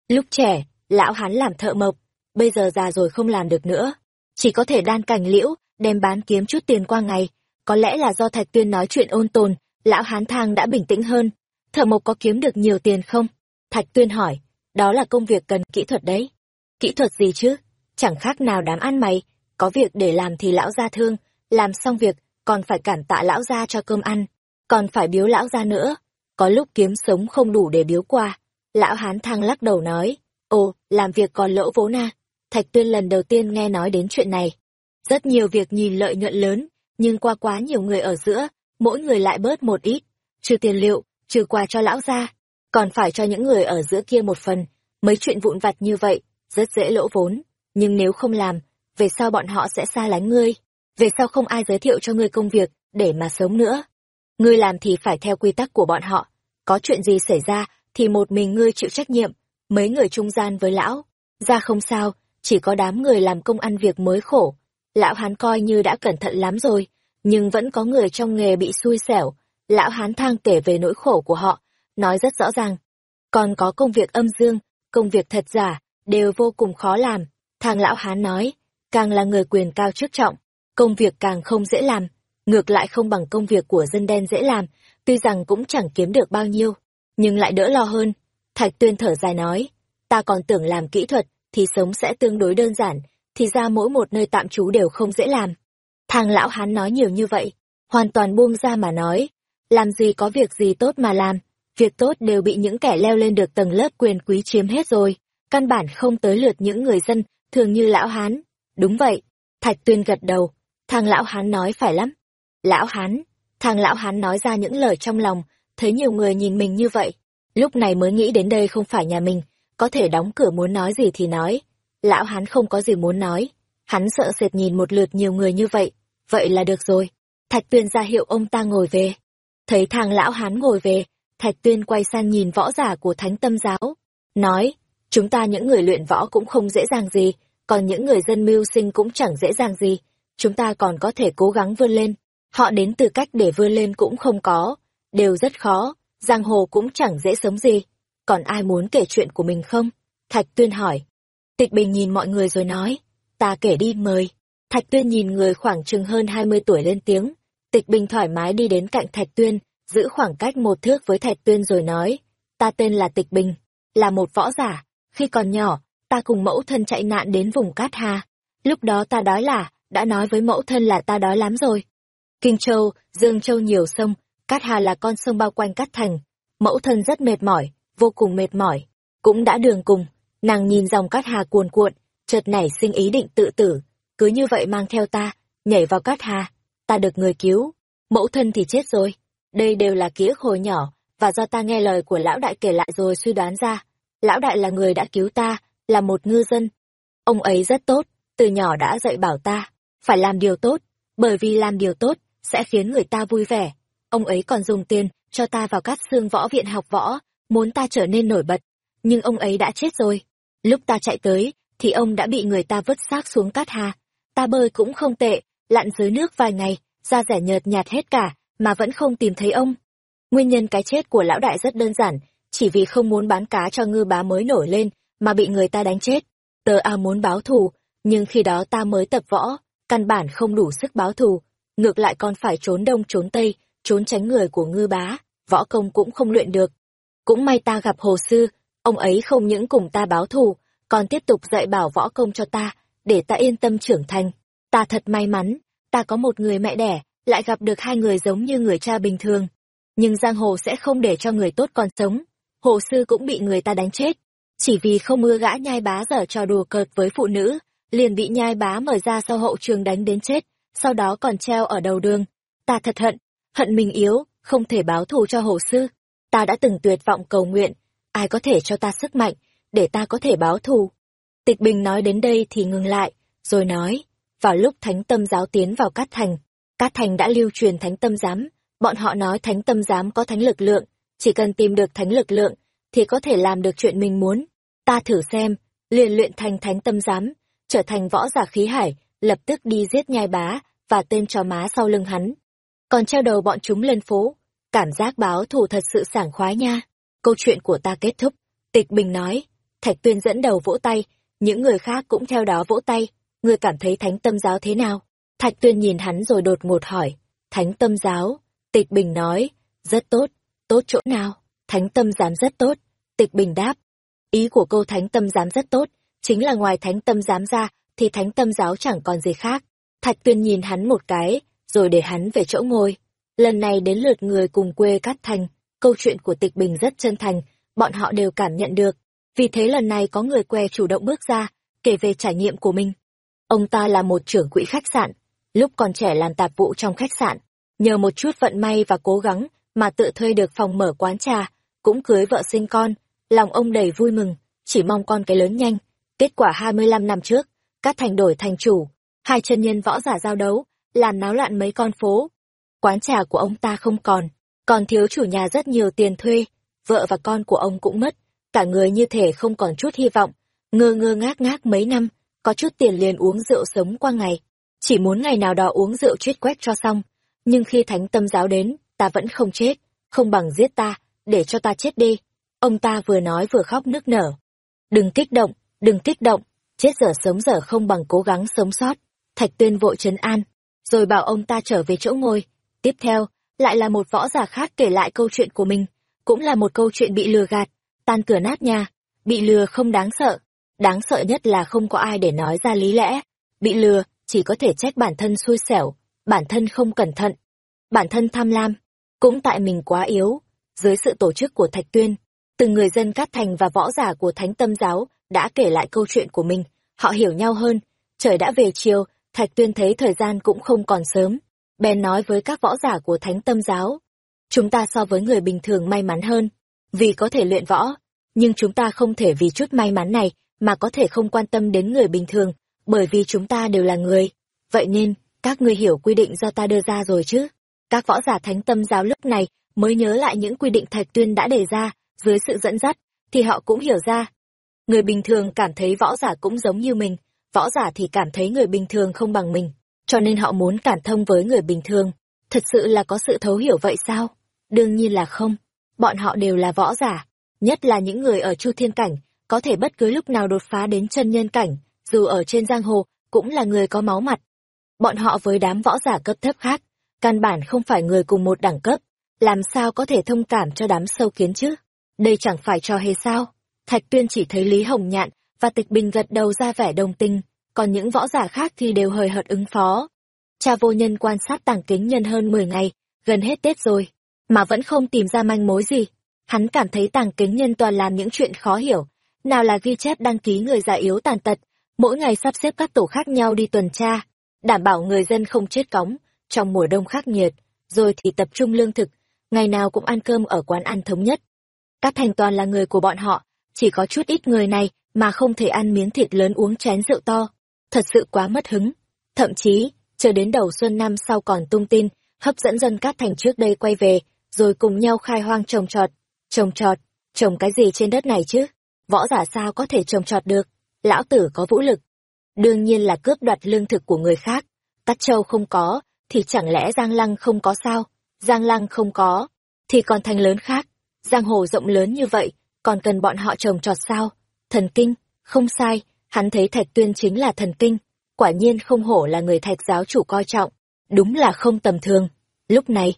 Lúc trẻ, lão hán làm thợ mộc, bây giờ già rồi không làm được nữa. Chỉ có thể đan cành liễu, đem bán kiếm chút tiền qua ngày. Có lẽ là do thạch tuyên nói chuyện ôn tồn, lão hán thang đã bình tĩnh hơn. Thợ mộc có kiếm được nhiều tiền không? Thạch tuyên hỏi, đó là công việc cần kỹ thuật đấy. Kỹ thuật gì chứ? Chẳng khác nào đám ăn mày, có việc để làm thì lão gia thương, làm xong việc, còn phải cản tạ lão gia cho cơm ăn, còn phải biếu lão gia nữa. Có lúc kiếm sống không đủ để biếu qua. Lão hán thang lắc đầu nói, ồ, làm việc còn lỗ vốn à. Thạch tuyên lần đầu tiên nghe nói đến chuyện này. Rất nhiều việc nhìn lợi nhuận lớn, nhưng qua quá nhiều người ở giữa, mỗi người lại bớt một ít, trừ tiền liệu, trừ quà cho lão gia, còn phải cho những người ở giữa kia một phần. Mấy chuyện vụn vặt như vậy, rất dễ lỗ vốn, nhưng nếu không làm, về sau bọn họ sẽ xa lánh ngươi, về sau không ai giới thiệu cho ngươi công việc để mà sống nữa. Ngươi làm thì phải theo quy tắc của bọn họ, có chuyện gì xảy ra thì một mình ngươi chịu trách nhiệm, mấy người trung gian với lão, ra không sao, chỉ có đám người làm công ăn việc mới khổ. Lão hán coi như đã cẩn thận lắm rồi, nhưng vẫn có người trong nghề bị xui xẻo. Lão hán thang kể về nỗi khổ của họ, nói rất rõ ràng. Còn có công việc âm dương, công việc thật giả, đều vô cùng khó làm. Thang lão hán nói, càng là người quyền cao chức trọng, công việc càng không dễ làm, ngược lại không bằng công việc của dân đen dễ làm, tuy rằng cũng chẳng kiếm được bao nhiêu, nhưng lại đỡ lo hơn. Thạch tuyên thở dài nói, ta còn tưởng làm kỹ thuật, thì sống sẽ tương đối đơn giản, thì ra mỗi một nơi tạm trú đều không dễ làm. Thang lão hán nói nhiều như vậy, hoàn toàn buông ra mà nói, làm gì có việc gì tốt mà làm, việc tốt đều bị những kẻ leo lên được tầng lớp quyền quý chiếm hết rồi, căn bản không tới lượt những người dân, thường như lão hán. Đúng vậy, Thạch Tuyên gật đầu, Thang lão hán nói phải lắm. Lão hán, thằng lão hán nói ra những lời trong lòng, thấy nhiều người nhìn mình như vậy. Lúc này mới nghĩ đến đây không phải nhà mình, có thể đóng cửa muốn nói gì thì nói. Lão hán không có gì muốn nói, hắn sợ sệt nhìn một lượt nhiều người như vậy, vậy là được rồi. Thạch Tuyên ra hiệu ông ta ngồi về. Thấy thằng lão hán ngồi về, Thạch Tuyên quay sang nhìn võ giả của Thánh Tâm Giáo, nói, chúng ta những người luyện võ cũng không dễ dàng gì, còn những người dân mưu sinh cũng chẳng dễ dàng gì, chúng ta còn có thể cố gắng vươn lên. Họ đến từ cách để vươn lên cũng không có, đều rất khó, giang hồ cũng chẳng dễ sống gì. Còn ai muốn kể chuyện của mình không? Thạch Tuyên hỏi. Tịch Bình nhìn mọi người rồi nói, ta kể đi mời. Thạch Tuyên nhìn người khoảng chừng hơn 20 tuổi lên tiếng. Tịch Bình thoải mái đi đến cạnh Thạch Tuyên, giữ khoảng cách một thước với Thạch Tuyên rồi nói, ta tên là Tịch Bình, là một võ giả, khi còn nhỏ, ta cùng mẫu thân chạy nạn đến vùng Cát Hà. Lúc đó ta đói là, đã nói với mẫu thân là ta đói lắm rồi. Kinh Châu, Dương Châu nhiều sông, Cát Hà là con sông bao quanh Cát Thành. Mẫu thân rất mệt mỏi, vô cùng mệt mỏi. Cũng đã đường cùng, nàng nhìn dòng Cát Hà cuồn cuộn, chợt nảy sinh ý định tự tử. Cứ như vậy mang theo ta, nhảy vào Cát Hà. Ta được người cứu, mẫu thân thì chết rồi. Đây đều là ký ức hồi nhỏ, và do ta nghe lời của lão đại kể lại rồi suy đoán ra. Lão đại là người đã cứu ta, là một ngư dân. Ông ấy rất tốt, từ nhỏ đã dạy bảo ta, phải làm điều tốt, bởi vì làm điều tốt sẽ khiến người ta vui vẻ. Ông ấy còn dùng tiền cho ta vào cát xương võ viện học võ, muốn ta trở nên nổi bật. Nhưng ông ấy đã chết rồi. Lúc ta chạy tới, thì ông đã bị người ta vứt xác xuống cát hà. Ta bơi cũng không tệ, lặn dưới nước vài ngày, da rẻ nhợt nhạt hết cả, mà vẫn không tìm thấy ông. Nguyên nhân cái chết của lão đại rất đơn giản, chỉ vì không muốn bán cá cho ngư bá mới nổi lên, mà bị người ta đánh chết. Tờ A muốn báo thù, nhưng khi đó ta mới tập võ, căn bản không đủ sức báo thù, ngược lại còn phải trốn đông trốn tây, trốn tránh người của ngư bá, võ công cũng không luyện được. Cũng may ta gặp hồ sư, ông ấy không những cùng ta báo thù, còn tiếp tục dạy bảo võ công cho ta, để ta yên tâm trưởng thành. Ta thật may mắn, ta có một người mẹ đẻ, lại gặp được hai người giống như người cha bình thường. Nhưng giang hồ sẽ không để cho người tốt còn sống. Hồ sư cũng bị người ta đánh chết. Chỉ vì không ưa gã nhai bá dở trò đùa cợt với phụ nữ, liền bị nhai bá mở ra sau hậu trường đánh đến chết, sau đó còn treo ở đầu đường. Ta thật hận, hận mình yếu, không thể báo thù cho hồ sư. Ta đã từng tuyệt vọng cầu nguyện, ai có thể cho ta sức mạnh, để ta có thể báo thù. Tịch Bình nói đến đây thì ngừng lại, rồi nói, vào lúc thánh tâm giáo tiến vào Cát Thành, Cát Thành đã lưu truyền thánh tâm giám, bọn họ nói thánh tâm giám có thánh lực lượng, chỉ cần tìm được thánh lực lượng, thì có thể làm được chuyện mình muốn. Ta thử xem, liền luyện thành thánh tâm giám, trở thành võ giả khí hải, lập tức đi giết nhai bá, và tên chó má sau lưng hắn. Còn treo đầu bọn chúng lên phố, cảm giác báo thù thật sự sảng khoái nha. Câu chuyện của ta kết thúc, tịch bình nói, thạch tuyên dẫn đầu vỗ tay, những người khác cũng theo đó vỗ tay, Ngươi cảm thấy thánh tâm giáo thế nào? Thạch tuyên nhìn hắn rồi đột ngột hỏi, thánh tâm giáo, tịch bình nói, rất tốt, tốt chỗ nào? Thánh tâm giám rất tốt, tịch bình đáp. Ý của câu thánh tâm giám rất tốt, chính là ngoài thánh tâm giám ra, thì thánh tâm giáo chẳng còn gì khác. Thạch tuyên nhìn hắn một cái, rồi để hắn về chỗ ngồi. Lần này đến lượt người cùng quê cắt thành, câu chuyện của tịch bình rất chân thành, bọn họ đều cảm nhận được. Vì thế lần này có người que chủ động bước ra, kể về trải nghiệm của mình. Ông ta là một trưởng quỹ khách sạn, lúc còn trẻ làm tạp vụ trong khách sạn, nhờ một chút vận may và cố gắng mà tự thuê được phòng mở quán trà, cũng cưới vợ sinh con, lòng ông đầy vui mừng, chỉ mong con cái lớn nhanh. Kết quả 25 năm trước, các thành đổi thành chủ, hai chân nhân võ giả giao đấu, làm náo loạn mấy con phố. Quán trà của ông ta không còn, còn thiếu chủ nhà rất nhiều tiền thuê, vợ và con của ông cũng mất, cả người như thể không còn chút hy vọng, ngơ ngơ ngác ngác mấy năm, có chút tiền liền uống rượu sống qua ngày, chỉ muốn ngày nào đó uống rượu chuyết quét cho xong. Nhưng khi thánh tâm giáo đến, ta vẫn không chết, không bằng giết ta, để cho ta chết đi. Ông ta vừa nói vừa khóc nức nở. Đừng kích động, đừng kích động, chết giờ sống giờ không bằng cố gắng sống sót. Thạch tuyên vội trấn an, rồi bảo ông ta trở về chỗ ngồi. Tiếp theo, lại là một võ giả khác kể lại câu chuyện của mình, cũng là một câu chuyện bị lừa gạt, tan cửa nát nhà, bị lừa không đáng sợ. Đáng sợ nhất là không có ai để nói ra lý lẽ. Bị lừa, chỉ có thể trách bản thân xui xẻo, bản thân không cẩn thận, bản thân tham lam, cũng tại mình quá yếu. Dưới sự tổ chức của Thạch Tuyên, từng người dân Cát Thành và võ giả của Thánh Tâm Giáo đã kể lại câu chuyện của mình, họ hiểu nhau hơn. Trời đã về chiều, Thạch Tuyên thấy thời gian cũng không còn sớm, bèn nói với các võ giả của Thánh Tâm Giáo. Chúng ta so với người bình thường may mắn hơn, vì có thể luyện võ, nhưng chúng ta không thể vì chút may mắn này mà có thể không quan tâm đến người bình thường, bởi vì chúng ta đều là người. Vậy nên, các ngươi hiểu quy định do ta đưa ra rồi chứ? Các võ giả thánh tâm giáo lúc này mới nhớ lại những quy định Thạch Tuyên đã đề ra, dưới sự dẫn dắt, thì họ cũng hiểu ra. Người bình thường cảm thấy võ giả cũng giống như mình, võ giả thì cảm thấy người bình thường không bằng mình, cho nên họ muốn cảm thông với người bình thường. Thật sự là có sự thấu hiểu vậy sao? Đương nhiên là không. Bọn họ đều là võ giả, nhất là những người ở Chu Thiên Cảnh, có thể bất cứ lúc nào đột phá đến chân nhân cảnh, dù ở trên giang hồ, cũng là người có máu mặt. Bọn họ với đám võ giả cấp thấp khác, căn bản không phải người cùng một đẳng cấp, làm sao có thể thông cảm cho đám sâu kiến chứ? Đây chẳng phải trò hề sao? Thạch Tuyên chỉ thấy Lý Hồng Nhạn và Tịch Bình gật đầu ra vẻ đồng tình, còn những võ giả khác thì đều hời hợt ứng phó. Cha vô nhân quan sát tàng kính nhân hơn 10 ngày, gần hết Tết rồi, mà vẫn không tìm ra manh mối gì. Hắn cảm thấy tàng kính nhân toàn làm những chuyện khó hiểu, nào là ghi chép đăng ký người già yếu tàn tật, mỗi ngày sắp xếp các tổ khác nhau đi tuần tra, đảm bảo người dân không chết cóng trong mùa đông khắc nghiệt, rồi thì tập trung lương thực, ngày nào cũng ăn cơm ở quán ăn thống nhất. Các thành toàn là người của bọn họ, chỉ có chút ít người này mà không thể ăn miếng thịt lớn uống chén rượu to. Thật sự quá mất hứng. Thậm chí, chờ đến đầu xuân năm sau còn tung tin, hấp dẫn dân Cát Thành trước đây quay về, rồi cùng nhau khai hoang trồng trọt. Trồng trọt, trồng cái gì trên đất này chứ? Võ giả sao có thể trồng trọt được? Lão tử có vũ lực. Đương nhiên là cướp đoạt lương thực của người khác. Tắt châu không có, thì chẳng lẽ Giang Lăng không có sao? Giang Lăng không có, thì còn thành lớn khác. Giang hồ rộng lớn như vậy, còn cần bọn họ trồng trọt sao? Thần kinh, không sai, hắn thấy Thạch Tuyên chính là thần kinh. Quả nhiên không hổ là người Thạch giáo chủ coi trọng. Đúng là không tầm thường. Lúc này,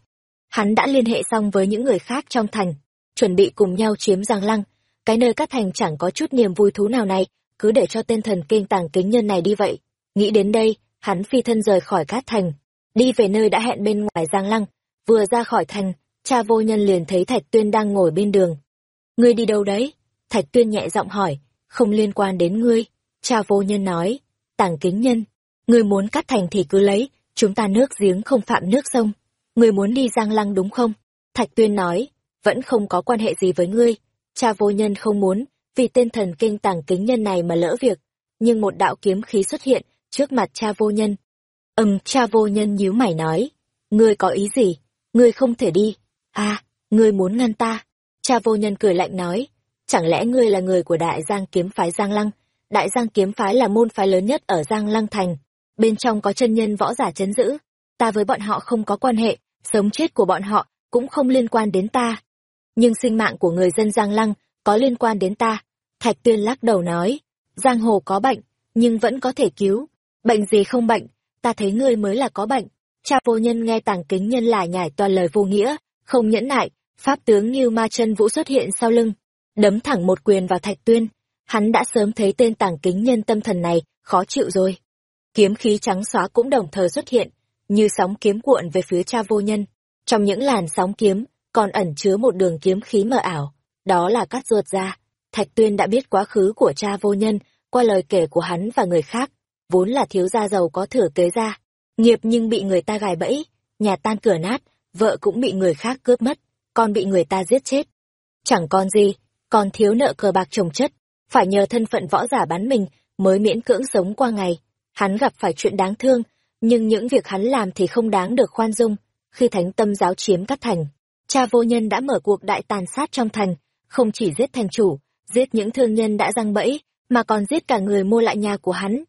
hắn đã liên hệ xong với những người khác trong thành, chuẩn bị cùng nhau chiếm Giang Lăng. Cái nơi các thành chẳng có chút niềm vui thú nào này, cứ để cho tên thần kinh tàng kính nhân này đi vậy. Nghĩ đến đây, hắn phi thân rời khỏi cát thành, đi về nơi đã hẹn bên ngoài Giang Lăng. Vừa ra khỏi thành, cha vô nhân liền thấy Thạch Tuyên đang ngồi bên đường. Ngươi đi đâu đấy? Thạch Tuyên nhẹ giọng hỏi, không liên quan đến ngươi. Cha vô nhân nói, tàng kính nhân, ngươi muốn cắt thành thì cứ lấy, chúng ta nước giếng không phạm nước sông. Ngươi muốn đi Giang Lăng đúng không? Thạch Tuyên nói, vẫn không có quan hệ gì với ngươi. Cha vô nhân không muốn, vì tên thần kinh tàng kính nhân này mà lỡ việc. Nhưng một đạo kiếm khí xuất hiện trước mặt cha vô nhân. Ừm, cha vô nhân nhíu mày nói, ngươi có ý gì? Ngươi không thể đi. À, ngươi muốn ngăn ta. Cha vô nhân cười lạnh nói, chẳng lẽ ngươi là người của đại giang kiếm phái Giang Lăng? Đại giang kiếm phái là môn phái lớn nhất ở Giang Lăng Thành. Bên trong có chân nhân võ giả chấn giữ. Ta với bọn họ không có quan hệ, sống chết của bọn họ cũng không liên quan đến ta. Nhưng sinh mạng của người dân Giang Lăng có liên quan đến ta. Thạch Tuyên lắc đầu nói, Giang Hồ có bệnh, nhưng vẫn có thể cứu. Bệnh gì không bệnh, ta thấy ngươi mới là có bệnh. Cha vô nhân nghe tàng kính nhân lại nhải toàn lời vô nghĩa, không nhẫn nại, pháp tướng như ma chân vũ xuất hiện sau lưng, đấm thẳng một quyền vào Thạch Tuyên. Hắn đã sớm thấy tên tàng kính nhân tâm thần này, khó chịu rồi. Kiếm khí trắng xóa cũng đồng thời xuất hiện, như sóng kiếm cuộn về phía cha vô nhân. Trong những làn sóng kiếm, còn ẩn chứa một đường kiếm khí mờ ảo, đó là cắt ruột ra. Thạch Tuyên đã biết quá khứ của cha vô nhân qua lời kể của hắn và người khác, vốn là thiếu gia giàu có thừa kế ra, nghiệp nhưng bị người ta gài bẫy, nhà tan cửa nát, vợ cũng bị người khác cướp mất, con bị người ta giết chết. Chẳng còn gì, còn thiếu nợ cờ bạc chồng chất, phải nhờ thân phận võ giả bán mình mới miễn cưỡng sống qua ngày. Hắn gặp phải chuyện đáng thương, nhưng những việc hắn làm thì không đáng được khoan dung. Khi thánh tâm giáo chiếm các thành, cha vô nhân đã mở cuộc đại tàn sát trong thành, không chỉ giết thành chủ, giết những thương nhân đã răng bẫy, mà còn giết cả người mua lại nhà của hắn.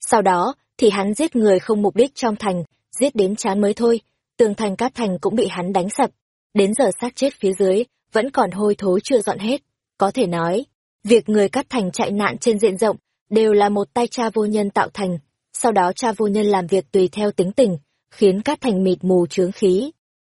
Sau đó, thì hắn giết người không mục đích trong thành, giết đến chán mới thôi, tường thành cát thành cũng bị hắn đánh sập. Đến giờ xác chết phía dưới, vẫn còn hôi thối chưa dọn hết. Có thể nói, việc người cắt thành chạy nạn trên diện rộng, đều là một tay cha vô nhân tạo thành. Sau đó cha vô nhân làm việc tùy theo tính tình, khiến cắt thành mịt mù trướng khí.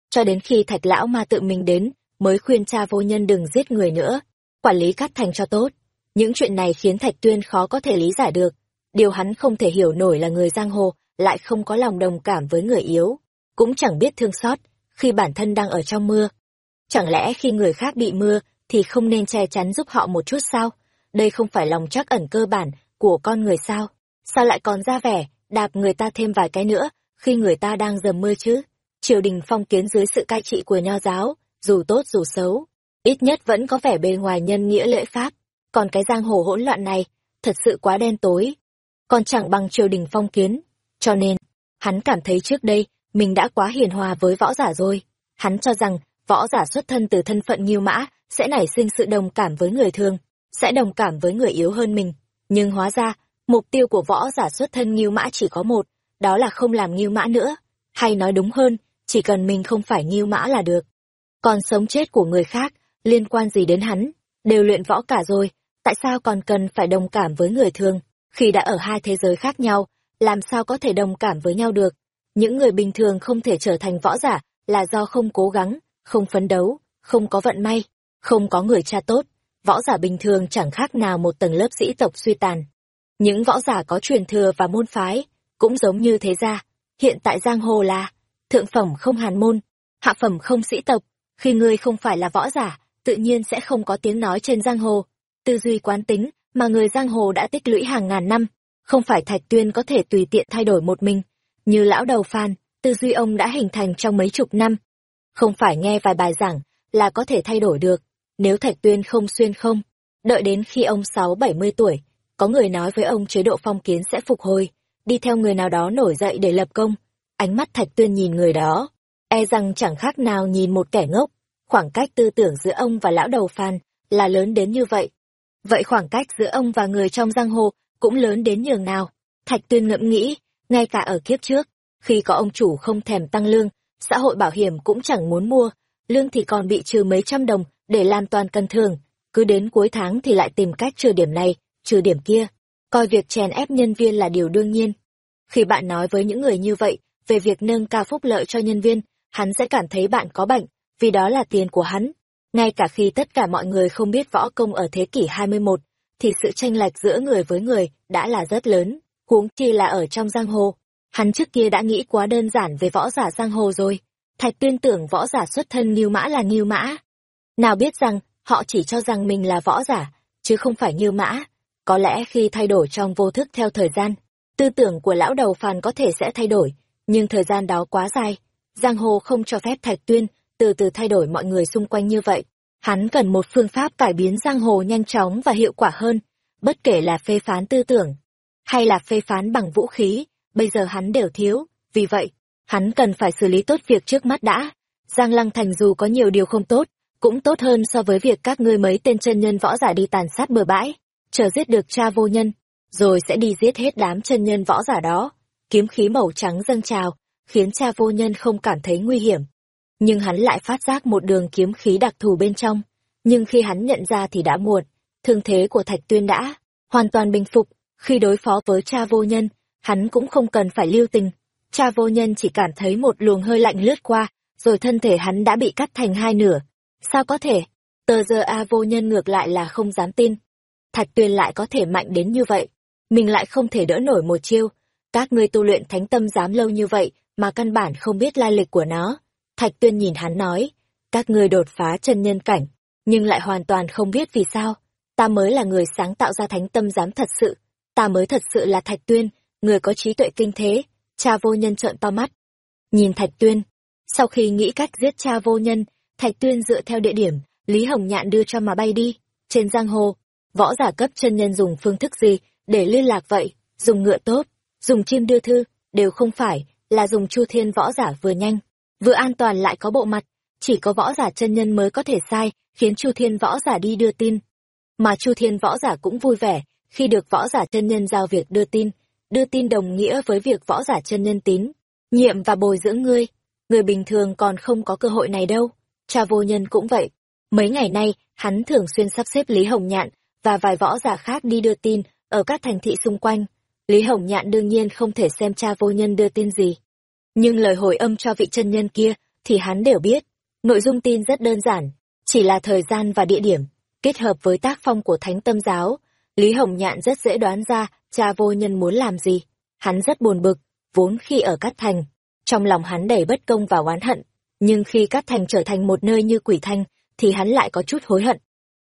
Cho đến khi thạch lão ma tự mình đến, mới khuyên cha vô nhân đừng giết người nữa, quản lý cắt thành cho tốt. Những chuyện này khiến Thạch Tuyên khó có thể lý giải được. Điều hắn không thể hiểu nổi là người giang hồ lại không có lòng đồng cảm với người yếu, cũng chẳng biết thương xót khi bản thân đang ở trong mưa. Chẳng lẽ khi người khác bị mưa thì không nên che chắn giúp họ một chút sao? Đây không phải lòng trắc ẩn cơ bản của con người sao? Sao lại còn ra vẻ, đạp người ta thêm vài cái nữa khi người ta đang dầm mưa chứ? Triều đình phong kiến dưới sự cai trị của nho giáo, dù tốt dù xấu, ít nhất vẫn có vẻ bề ngoài nhân nghĩa lễ pháp. Còn cái giang hồ hỗn loạn này, thật sự quá đen tối. Còn chẳng bằng triều đình phong kiến. Cho nên, hắn cảm thấy trước đây, mình đã quá hiền hòa với võ giả rồi. Hắn cho rằng, võ giả xuất thân từ thân phận nghiêu mã, sẽ nảy sinh sự đồng cảm với người thường, sẽ đồng cảm với người yếu hơn mình. Nhưng hóa ra, mục tiêu của võ giả xuất thân nghiêu mã chỉ có một, đó là không làm nghiêu mã nữa. Hay nói đúng hơn, chỉ cần mình không phải nghiêu mã là được. Còn sống chết của người khác, liên quan gì đến hắn, đều luyện võ cả rồi, tại sao còn cần phải đồng cảm với người thường, khi đã ở hai thế giới khác nhau, làm sao có thể đồng cảm với nhau được. Những người bình thường không thể trở thành võ giả là do không cố gắng, không phấn đấu, không có vận may, không có người cha tốt. Võ giả bình thường chẳng khác nào một tầng lớp sĩ tộc suy tàn. Những võ giả có truyền thừa và môn phái, cũng giống như thế gia. Hiện tại giang hồ là, thượng phẩm không hàn môn, hạ phẩm không sĩ tộc. Khi ngươi không phải là võ giả, tự nhiên sẽ không có tiếng nói trên giang hồ. Tư duy quán tính, mà người giang hồ đã tích lũy hàng ngàn năm, không phải Thạch Tuyên có thể tùy tiện thay đổi một mình. Như lão đầu Phan, tư duy ông đã hình thành trong mấy chục năm. không phải nghe vài bài giảng là có thể thay đổi được. Nếu Thạch Tuyên không xuyên không, đợi đến khi ông sáu bảy mươi tuổi, có người nói với ông chế độ phong kiến sẽ phục hồi, đi theo người nào đó nổi dậy để lập công. Ánh mắt Thạch Tuyên nhìn người đó, e rằng chẳng khác nào nhìn một kẻ ngốc. Khoảng cách tư tưởng giữa ông và lão đầu Phan là lớn đến như vậy. Vậy khoảng cách giữa ông và người trong giang hồ cũng lớn đến nhường nào? Thạch Tuyên ngẫm nghĩ, ngay cả ở kiếp trước, khi có ông chủ không thèm tăng lương, xã hội bảo hiểm cũng chẳng muốn mua, lương thì còn bị trừ mấy trăm đồng để làm toàn cân thường, cứ đến cuối tháng thì lại tìm cách trừ điểm này, trừ điểm kia, coi việc chèn ép nhân viên là điều đương nhiên. Khi bạn nói với những người như vậy về việc nâng cao phúc lợi cho nhân viên, hắn sẽ cảm thấy bạn có bệnh, vì đó là tiền của hắn. Ngay cả khi tất cả mọi người không biết võ công ở thế kỷ 21, thì sự tranh lệch giữa người với người đã là rất lớn, huống chi là ở trong giang hồ. Hắn trước kia đã nghĩ quá đơn giản về võ giả giang hồ rồi. Thạch tuyên tưởng võ giả xuất thân nghiêu mã là nghiêu mã. Nào biết rằng, họ chỉ cho rằng mình là võ giả, chứ không phải nghiêu mã. Có lẽ khi thay đổi trong vô thức theo thời gian, tư tưởng của lão đầu phàn có thể sẽ thay đổi, nhưng thời gian đó quá dài. Giang hồ không cho phép Thạch Tuyên từ từ thay đổi mọi người xung quanh như vậy. Hắn cần một phương pháp cải biến giang hồ nhanh chóng và hiệu quả hơn, bất kể là phê phán tư tưởng, hay là phê phán bằng vũ khí, bây giờ hắn đều thiếu, vì vậy, hắn cần phải xử lý tốt việc trước mắt đã. Giang Lăng Thành dù có nhiều điều không tốt, cũng tốt hơn so với việc các ngươi mấy tên chân nhân võ giả đi tàn sát bừa bãi, chờ giết được cha vô nhân, rồi sẽ đi giết hết đám chân nhân võ giả đó. Kiếm khí màu trắng dâng trào, khiến cha vô nhân không cảm thấy nguy hiểm. Nhưng hắn lại phát giác một đường kiếm khí đặc thù bên trong. Nhưng khi hắn nhận ra thì đã muộn, thương thế của Thạch Tuyên đã hoàn toàn bình phục. Khi đối phó với cha vô nhân, hắn cũng không cần phải lưu tình. Cha vô nhân chỉ cảm thấy một luồng hơi lạnh lướt qua, rồi thân thể hắn đã bị cắt thành hai nửa. Sao có thể? Tờ giờ A vô nhân ngược lại là không dám tin. Thạch Tuyên lại có thể mạnh đến như vậy. Mình lại không thể đỡ nổi một chiêu. Các ngươi tu luyện thánh tâm dám lâu như vậy mà căn bản không biết lai lịch của nó. Thạch Tuyên nhìn hắn nói, các ngươi đột phá chân nhân cảnh, nhưng lại hoàn toàn không biết vì sao. Ta mới là người sáng tạo ra thánh tâm dám thật sự. Ta mới thật sự là Thạch Tuyên, người có trí tuệ kinh thế. Cha vô nhân trợn to mắt. Nhìn Thạch Tuyên. Sau khi nghĩ cách giết cha vô nhân, Thạch Tuyên dựa theo địa điểm, Lý Hồng Nhạn đưa cho mà bay đi. Trên giang hồ, võ giả cấp chân nhân dùng phương thức gì để liên lạc vậy? Dùng ngựa tốt, dùng chim đưa thư, đều không phải, là dùng chu thiên võ giả vừa nhanh, vừa an toàn lại có bộ mặt. Chỉ có võ giả chân nhân mới có thể sai, khiến chu thiên võ giả đi đưa tin. Mà chu thiên võ giả cũng vui vẻ, khi được võ giả chân nhân giao việc đưa tin. Đưa tin đồng nghĩa với việc võ giả chân nhân tín, nhiệm và bồi dưỡng ngươi. Người bình thường còn không có cơ hội này đâu. Cha vô nhân cũng vậy. Mấy ngày nay, hắn thường xuyên sắp xếp Lý Hồng Nhạn và vài võ giả khác đi đưa tin ở các thành thị xung quanh. Lý Hồng Nhạn đương nhiên không thể xem cha vô nhân đưa tin gì. Nhưng lời hồi âm cho vị chân nhân kia thì hắn đều biết. Nội dung tin rất đơn giản, chỉ là thời gian và địa điểm, kết hợp với tác phong của Thánh Tâm Giáo. Lý Hồng Nhạn rất dễ đoán ra cha vô nhân muốn làm gì. Hắn rất buồn bực, vốn khi ở Cát Thành. Trong lòng hắn đầy bất công và oán hận, nhưng khi Cát Thành trở thành một nơi như quỷ thanh, thì hắn lại có chút hối hận.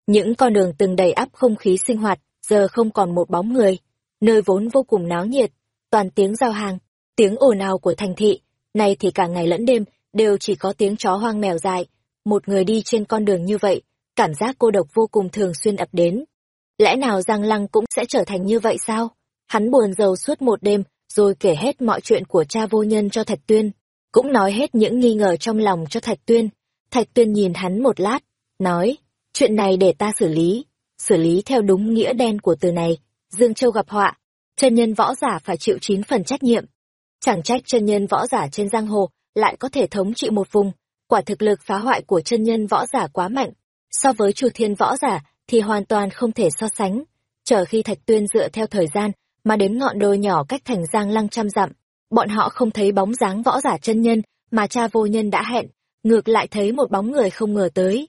Những con đường từng đầy ắp không khí sinh hoạt, giờ không còn một bóng người. Nơi vốn vô cùng náo nhiệt, toàn tiếng giao hàng, tiếng ồn ào của thành thị, nay thì cả ngày lẫn đêm, đều chỉ có tiếng chó hoang mèo dài. Một người đi trên con đường như vậy, cảm giác cô độc vô cùng thường xuyên ập đến. Lẽ nào Giang Lăng cũng sẽ trở thành như vậy sao? Hắn buồn rầu suốt một đêm, rồi kể hết mọi chuyện của cha vô nhân cho Thạch Tuyên, cũng nói hết những nghi ngờ trong lòng cho Thạch Tuyên. Thạch Tuyên nhìn hắn một lát, nói, chuyện này để ta xử lý, xử lý theo đúng nghĩa đen của từ này. Dương Châu gặp họa, chân nhân võ giả phải chịu chín phần trách nhiệm. Chẳng trách chân nhân võ giả trên giang hồ lại có thể thống trị một vùng, quả thực lực phá hoại của chân nhân võ giả quá mạnh. So với chu thiên võ giả thì hoàn toàn không thể so sánh. Chờ khi Thạch Tuyên dựa theo thời gian mà đến ngọn đồi nhỏ cách thành giang lăng trăm dặm, bọn họ không thấy bóng dáng võ giả chân nhân mà cha vô nhân đã hẹn, ngược lại thấy một bóng người không ngờ tới.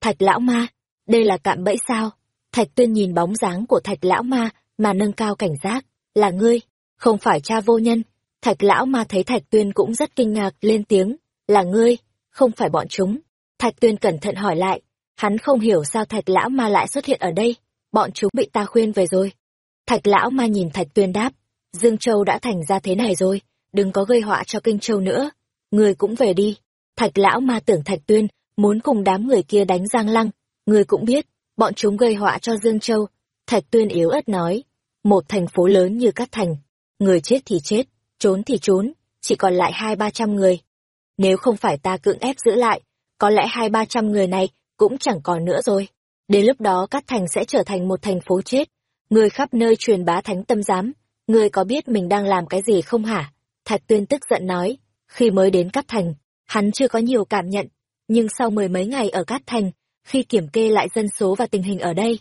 Thạch lão ma, đây là cạm bẫy sao? Thạch Tuyên nhìn bóng dáng của Thạch lão ma mà nâng cao cảnh giác, là ngươi, không phải cha vô nhân. Thạch lão ma thấy Thạch Tuyên cũng rất kinh ngạc lên tiếng, là ngươi, không phải bọn chúng. Thạch Tuyên cẩn thận hỏi lại, hắn không hiểu sao Thạch lão ma lại xuất hiện ở đây, bọn chúng bị ta khuyên về rồi. Thạch lão ma nhìn Thạch Tuyên đáp, Dương Châu đã thành ra thế này rồi, đừng có gây họa cho Kinh Châu nữa, người cũng về đi. Thạch lão ma tưởng Thạch Tuyên muốn cùng đám người kia đánh Giang Lăng, người cũng biết, bọn chúng gây họa cho Dương Châu. Thạch Tuyên yếu ớt nói, một thành phố lớn như Cát Thành, người chết thì chết, trốn thì trốn, chỉ còn lại hai ba trăm người. Nếu không phải ta cưỡng ép giữ lại, có lẽ hai ba trăm người này cũng chẳng còn nữa rồi. Đến lúc đó Cát Thành sẽ trở thành một thành phố chết. Người khắp nơi truyền bá thánh tâm giám, người có biết mình đang làm cái gì không hả? Thạch Tuyên tức giận nói, khi mới đến Cát Thành, hắn chưa có nhiều cảm nhận, nhưng sau mười mấy ngày ở Cát Thành, khi kiểm kê lại dân số và tình hình ở đây,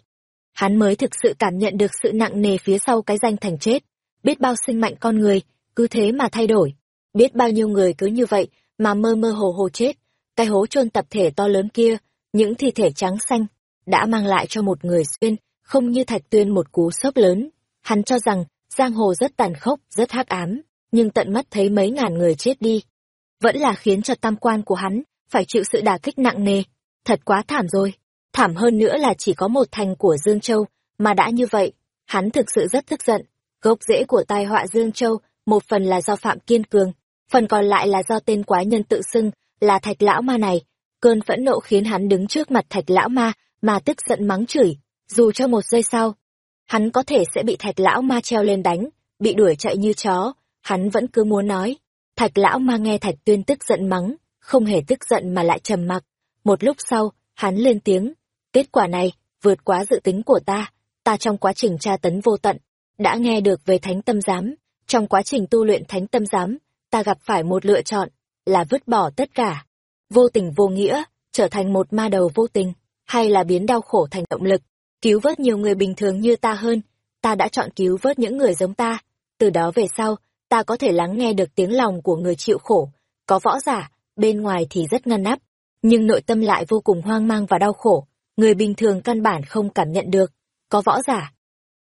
hắn mới thực sự cảm nhận được sự nặng nề phía sau cái danh thành chết. Biết bao sinh mạnh con người, cứ thế mà thay đổi. Biết bao nhiêu người cứ như vậy mà mơ mơ hồ hồ chết. Cái hố chôn tập thể to lớn kia, những thi thể trắng xanh, đã mang lại cho một người xuyên, không như thạch tuyên một cú sốc lớn. Hắn cho rằng, giang hồ rất tàn khốc, rất hắc ám, nhưng tận mắt thấy mấy ngàn người chết đi. Vẫn là khiến cho tam quan của hắn, phải chịu sự đả kích nặng nề. Thật quá thảm rồi. Thảm hơn nữa là chỉ có một thành của Dương Châu, mà đã như vậy, hắn thực sự rất tức giận. Gốc rễ của tai họa Dương Châu, một phần là do Phạm Kiên Cường, phần còn lại là do tên quái nhân tự xưng là Thạch Lão Ma này. Cơn phẫn nộ khiến hắn đứng trước mặt Thạch Lão Ma mà tức giận mắng chửi, dù cho một giây sau, hắn có thể sẽ bị Thạch Lão Ma treo lên đánh, bị đuổi chạy như chó, hắn vẫn cứ muốn nói. Thạch Lão Ma nghe Thạch Tuyên tức giận mắng, không hề tức giận mà lại trầm mặc. Một lúc sau, hắn lên tiếng, kết quả này, vượt quá dự tính của ta, ta trong quá trình tra tấn vô tận, đã nghe được về thánh tâm giám, trong quá trình tu luyện thánh tâm giám, ta gặp phải một lựa chọn, là vứt bỏ tất cả. Vô tình vô nghĩa, trở thành một ma đầu vô tình, hay là biến đau khổ thành động lực, cứu vớt nhiều người bình thường như ta hơn. Ta đã chọn cứu vớt những người giống ta. Từ đó về sau, ta có thể lắng nghe được tiếng lòng của người chịu khổ. Có võ giả, bên ngoài thì rất ngăn nắp, nhưng nội tâm lại vô cùng hoang mang và đau khổ. Người bình thường căn bản không cảm nhận được. Có võ giả,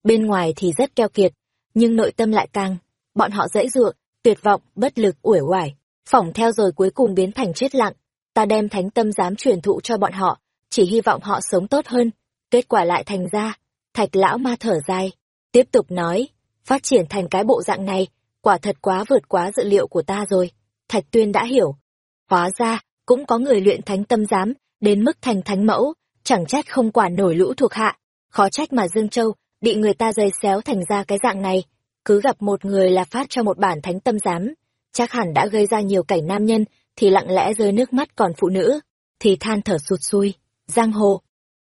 bên ngoài thì rất keo kiệt, nhưng nội tâm lại càng bọn họ dễ dụa, tuyệt vọng, bất lực, uể oải, phỏng theo rồi cuối cùng biến thành chết lặng. Ta đem thánh tâm dám truyền thụ cho bọn họ, chỉ hy vọng họ sống tốt hơn. Kết quả lại thành ra, thạch lão ma thở dài, tiếp tục nói, phát triển thành cái bộ dạng này, quả thật quá vượt quá dự liệu của ta rồi. Thạch tuyên đã hiểu. Hóa ra, cũng có người luyện thánh tâm giám, đến mức thành thánh mẫu, chẳng trách không quản nổi lũ thuộc hạ. Khó trách mà Dương Châu, bị người ta dây xéo thành ra cái dạng này cứ gặp một người là phát cho một bản thánh tâm giám, chắc hẳn đã gây ra nhiều cảnh nam nhân, thì lặng lẽ rơi nước mắt còn phụ nữ, thì than thở sụt sùi, giang hồ.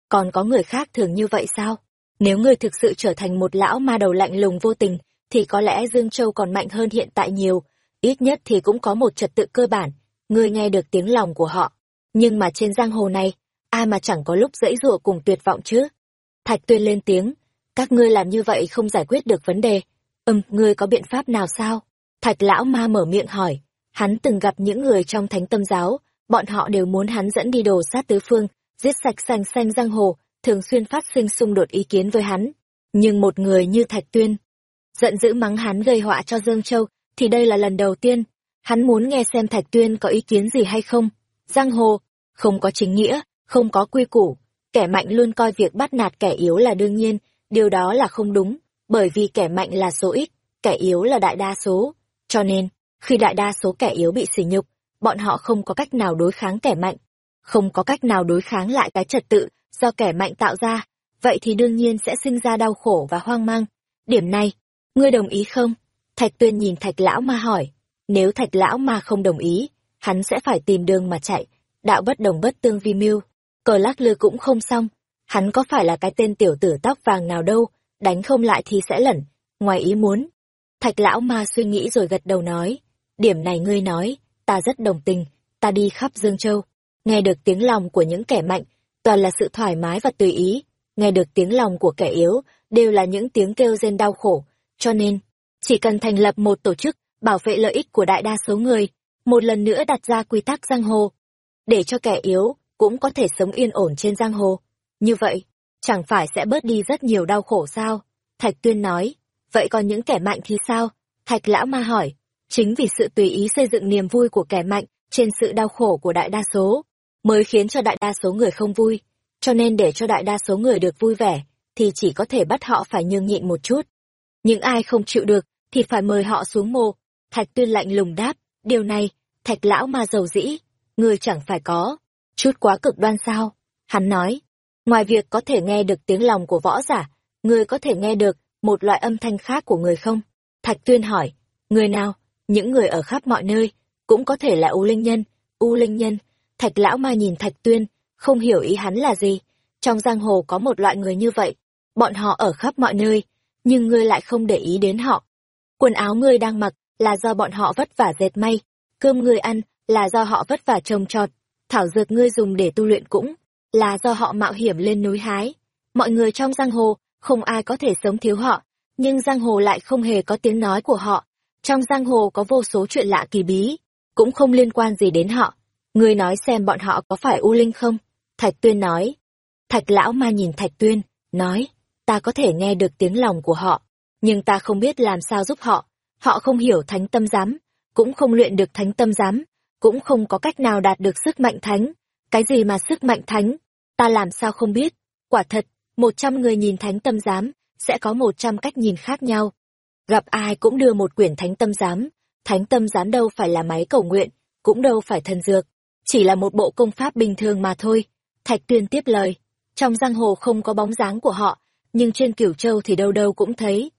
Còn có người khác thường như vậy sao? Nếu người thực sự trở thành một lão ma đầu lạnh lùng vô tình, thì có lẽ Dương Châu còn mạnh hơn hiện tại nhiều, ít nhất thì cũng có một trật tự cơ bản, người nghe được tiếng lòng của họ. Nhưng mà trên giang hồ này, ai mà chẳng có lúc dãy rủa cùng tuyệt vọng chứ? Thạch Tuyên lên tiếng, các ngươi làm như vậy không giải quyết được vấn đề, Ừm, ngươi có biện pháp nào sao? Thạch lão ma mở miệng hỏi. Hắn từng gặp những người trong thánh tâm giáo, bọn họ đều muốn hắn dẫn đi đồ sát tứ phương, giết sạch sành xanh giang hồ, thường xuyên phát sinh xung đột ý kiến với hắn. Nhưng một người như Thạch Tuyên, giận dữ mắng hắn gây họa cho Dương Châu, thì đây là lần đầu tiên. Hắn muốn nghe xem Thạch Tuyên có ý kiến gì hay không. Giang hồ, không có chính nghĩa, không có quy củ. Kẻ mạnh luôn coi việc bắt nạt kẻ yếu là đương nhiên, điều đó là không đúng bởi vì kẻ mạnh là số ít, kẻ yếu là đại đa số. Cho nên, khi đại đa số kẻ yếu bị sỉ nhục, bọn họ không có cách nào đối kháng kẻ mạnh, không có cách nào đối kháng lại cái trật tự do kẻ mạnh tạo ra, vậy thì đương nhiên sẽ sinh ra đau khổ và hoang mang. Điểm này, ngươi đồng ý không? Thạch Tuyên nhìn Thạch Lão Ma hỏi, nếu Thạch Lão Ma không đồng ý, hắn sẽ phải tìm đường mà chạy, đạo bất đồng bất tương vi mưu, cờ lắc lư cũng không xong, hắn có phải là cái tên tiểu tử tóc vàng nào đâu, đánh không lại thì sẽ lẩn, ngoài ý muốn. Thạch lão ma suy nghĩ rồi gật đầu nói, điểm này ngươi nói, ta rất đồng tình, ta đi khắp Dương Châu, nghe được tiếng lòng của những kẻ mạnh, toàn là sự thoải mái và tùy ý, nghe được tiếng lòng của kẻ yếu, đều là những tiếng kêu rên đau khổ, cho nên, chỉ cần thành lập một tổ chức, bảo vệ lợi ích của đại đa số người, một lần nữa đặt ra quy tắc giang hồ, để cho kẻ yếu cũng có thể sống yên ổn trên giang hồ. Như vậy, chẳng phải sẽ bớt đi rất nhiều đau khổ sao? Thạch Tuyên nói, vậy còn những kẻ mạnh thì sao? Thạch Lão Ma hỏi, chính vì sự tùy ý xây dựng niềm vui của kẻ mạnh trên sự đau khổ của đại đa số, mới khiến cho đại đa số người không vui. Cho nên để cho đại đa số người được vui vẻ, thì chỉ có thể bắt họ phải nhường nhịn một chút. Những ai không chịu được, thì phải mời họ xuống mồ. Thạch Tuyên lạnh lùng đáp, điều này, Thạch Lão Ma giàu dĩ, người chẳng phải có. Chút quá cực đoan sao? Hắn nói, ngoài việc có thể nghe được tiếng lòng của võ giả, người có thể nghe được một loại âm thanh khác của người không? Thạch Tuyên hỏi, người nào? Những người ở khắp mọi nơi, cũng có thể là U Linh Nhân, U Linh Nhân. Thạch Lão Ma nhìn Thạch Tuyên, không hiểu ý hắn là gì. Trong giang hồ có một loại người như vậy, bọn họ ở khắp mọi nơi, nhưng ngươi lại không để ý đến họ. Quần áo ngươi đang mặc là do bọn họ vất vả dệt may, cơm ngươi ăn là do họ vất vả trồng trọt, thảo dược ngươi dùng để tu luyện cũng là do họ mạo hiểm lên núi hái. Mọi người trong giang hồ, không ai có thể sống thiếu họ, nhưng giang hồ lại không hề có tiếng nói của họ. Trong giang hồ có vô số chuyện lạ kỳ bí, cũng không liên quan gì đến họ. Ngươi nói xem bọn họ có phải U Linh không? Thạch Tuyên nói. Thạch Lão Ma nhìn Thạch Tuyên, nói, ta có thể nghe được tiếng lòng của họ, nhưng ta không biết làm sao giúp họ. Họ không hiểu thánh tâm giám, cũng không luyện được thánh tâm giám, cũng không có cách nào đạt được sức mạnh thánh. Cái gì mà sức mạnh thánh? Ta làm sao không biết? Quả thật, một trăm người nhìn thánh tâm giám, sẽ có một trăm cách nhìn khác nhau. Gặp ai cũng đưa một quyển thánh tâm giám, thánh tâm giám đâu phải là máy cầu nguyện, cũng đâu phải thần dược, chỉ là một bộ công pháp bình thường mà thôi. Thạch Tuyên tiếp lời, trong giang hồ không có bóng dáng của họ, nhưng trên cửu châu thì đâu đâu cũng thấy.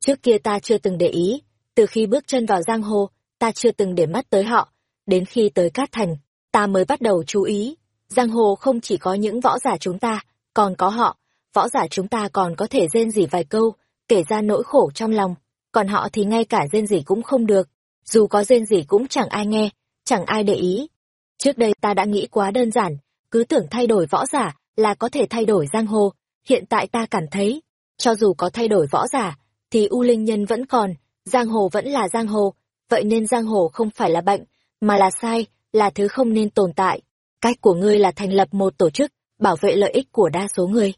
Trước kia ta chưa từng để ý, từ khi bước chân vào giang hồ, ta chưa từng để mắt tới họ, đến khi tới Cát Thành, ta mới bắt đầu chú ý. Giang hồ không chỉ có những võ giả chúng ta, còn có họ, võ giả chúng ta còn có thể rên rỉ vài câu, kể ra nỗi khổ trong lòng, còn họ thì ngay cả rên rỉ cũng không được, dù có rên rỉ cũng chẳng ai nghe, chẳng ai để ý. Trước đây ta đã nghĩ quá đơn giản, cứ tưởng thay đổi võ giả là có thể thay đổi giang hồ, hiện tại ta cảm thấy, cho dù có thay đổi võ giả, thì U Linh Nhân vẫn còn, giang hồ vẫn là giang hồ, vậy nên giang hồ không phải là bệnh, mà là sai, là thứ không nên tồn tại. Cách của ngươi là thành lập một tổ chức, bảo vệ lợi ích của đa số người.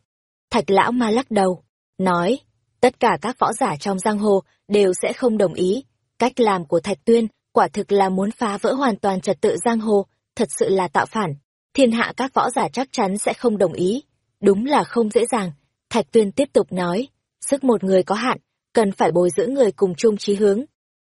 Thạch lão ma lắc đầu, nói, tất cả các võ giả trong giang hồ đều sẽ không đồng ý. Cách làm của Thạch Tuyên quả thực là muốn phá vỡ hoàn toàn trật tự giang hồ, thật sự là tạo phản. Thiên hạ các võ giả chắc chắn sẽ không đồng ý. Đúng là không dễ dàng. Thạch Tuyên tiếp tục nói, sức một người có hạn, cần phải bồi dưỡng người cùng chung chí hướng.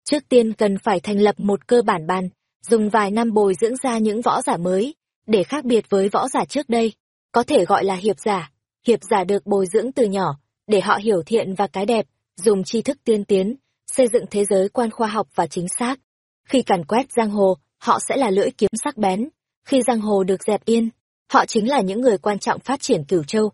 Trước tiên cần phải thành lập một cơ bản bàn dùng vài năm bồi dưỡng ra những võ giả mới, để khác biệt với võ giả trước đây, có thể gọi là hiệp giả. Hiệp giả được bồi dưỡng từ nhỏ, để họ hiểu thiện và cái đẹp, dùng tri thức tiên tiến, xây dựng thế giới quan khoa học và chính xác. Khi càn quét giang hồ, họ sẽ là lưỡi kiếm sắc bén. Khi giang hồ được dẹp yên, họ chính là những người quan trọng phát triển cửu châu.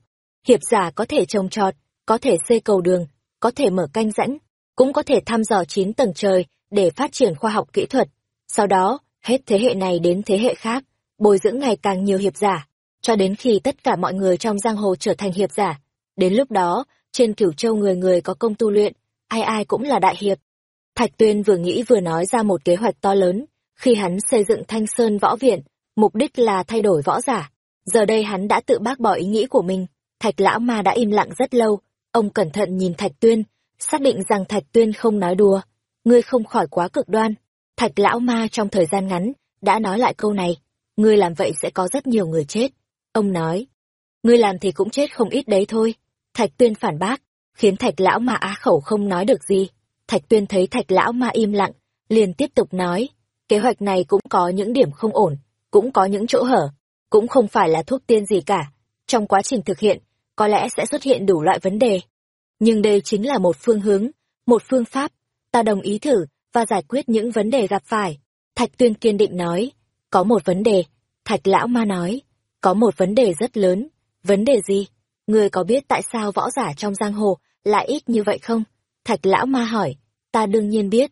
Hiệp giả có thể trồng trọt, có thể xây cầu đường, có thể mở canh rãnh, cũng có thể thăm dò chín tầng trời để phát triển khoa học kỹ thuật. Sau đó, hết thế hệ này đến thế hệ khác, bồi dưỡng ngày càng nhiều hiệp giả, cho đến khi tất cả mọi người trong giang hồ trở thành hiệp giả. Đến lúc đó, trên cửu châu người người có công tu luyện, ai ai cũng là đại hiệp. Thạch Tuyên vừa nghĩ vừa nói ra một kế hoạch to lớn, khi hắn xây dựng Thanh Sơn Võ Viện, mục đích là thay đổi võ giả. Giờ đây hắn đã tự bác bỏ ý nghĩ của mình, Thạch Lão Ma đã im lặng rất lâu, ông cẩn thận nhìn Thạch Tuyên, xác định rằng Thạch Tuyên không nói đùa, ngươi không khỏi quá cực đoan. Thạch Lão Ma trong thời gian ngắn, đã nói lại câu này, ngươi làm vậy sẽ có rất nhiều người chết. Ông nói, ngươi làm thì cũng chết không ít đấy thôi. Thạch Tuyên phản bác, khiến Thạch Lão Ma á khẩu không nói được gì. Thạch Tuyên thấy Thạch Lão Ma im lặng, liền tiếp tục nói, kế hoạch này cũng có những điểm không ổn, cũng có những chỗ hở, cũng không phải là thuốc tiên gì cả. Trong quá trình thực hiện, có lẽ sẽ xuất hiện đủ loại vấn đề. Nhưng đây chính là một phương hướng, một phương pháp, ta đồng ý thử và giải quyết những vấn đề gặp phải. Thạch Tuyên kiên định nói, có một vấn đề, Thạch Lão Ma nói, có một vấn đề rất lớn, vấn đề gì? Ngươi có biết tại sao võ giả trong giang hồ lại ít như vậy không? Thạch Lão Ma hỏi, ta đương nhiên biết.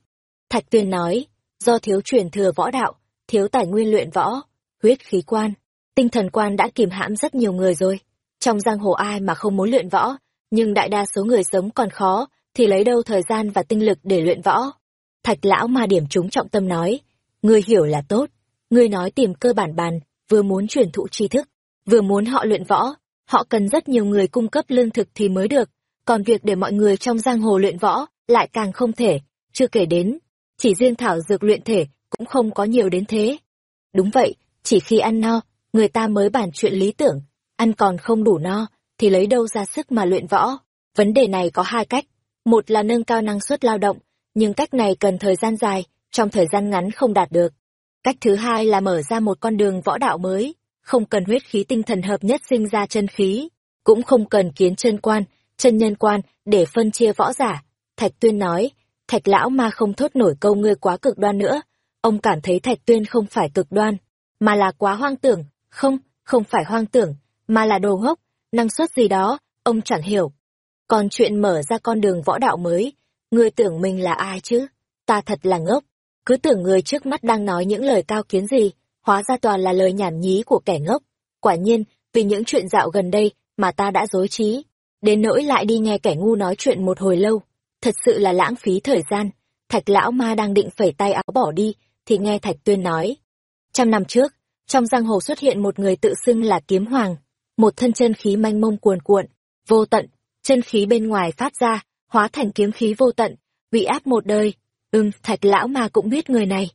Thạch Tuyên nói, do thiếu truyền thừa võ đạo, thiếu tài nguyên luyện võ, huyết khí quan, tinh thần quan đã kìm hãm rất nhiều người rồi. Trong giang hồ ai mà không muốn luyện võ, nhưng đại đa số người sống còn khó, thì lấy đâu thời gian và tinh lực để luyện võ. Thạch lão ma điểm chúng trọng tâm nói, ngươi hiểu là tốt, ngươi nói tìm cơ bản bàn, vừa muốn truyền thụ tri thức, vừa muốn họ luyện võ, họ cần rất nhiều người cung cấp lương thực thì mới được, còn việc để mọi người trong giang hồ luyện võ lại càng không thể, chưa kể đến, chỉ riêng thảo dược luyện thể cũng không có nhiều đến thế. Đúng vậy, chỉ khi ăn no, người ta mới bàn chuyện lý tưởng, ăn còn không đủ no, thì lấy đâu ra sức mà luyện võ. Vấn đề này có hai cách, một là nâng cao năng suất lao động, nhưng cách này cần thời gian dài, trong thời gian ngắn không đạt được. Cách thứ hai là mở ra một con đường võ đạo mới, không cần huyết khí tinh thần hợp nhất sinh ra chân khí, cũng không cần kiến chân quan, chân nhân quan để phân chia võ giả. Thạch Tuyên nói, Thạch lão ma không thốt nổi câu ngươi quá cực đoan nữa. Ông cảm thấy Thạch Tuyên không phải cực đoan, mà là quá hoang tưởng, không, không phải hoang tưởng, mà là đồ ngốc, năng suất gì đó, ông chẳng hiểu. Còn chuyện mở ra con đường võ đạo mới, ngươi tưởng mình là ai chứ? Ta thật là ngốc, cứ tưởng người trước mắt đang nói những lời cao kiến gì, hóa ra toàn là lời nhảm nhí của kẻ ngốc. Quả nhiên, vì những chuyện dạo gần đây mà ta đã dối trí, đến nỗi lại đi nghe kẻ ngu nói chuyện một hồi lâu. Thật sự là lãng phí thời gian. Thạch lão ma đang định phẩy tay áo bỏ đi, thì nghe Thạch Tuyên nói. Trăm năm trước, trong giang hồ xuất hiện một người tự xưng là kiếm hoàng, một thân chân khí manh mông cuồn cuộn, vô tận, chân khí bên ngoài phát ra, hóa thành kiếm khí vô tận, bị áp một đời. Ừm, thạch lão ma cũng biết người này.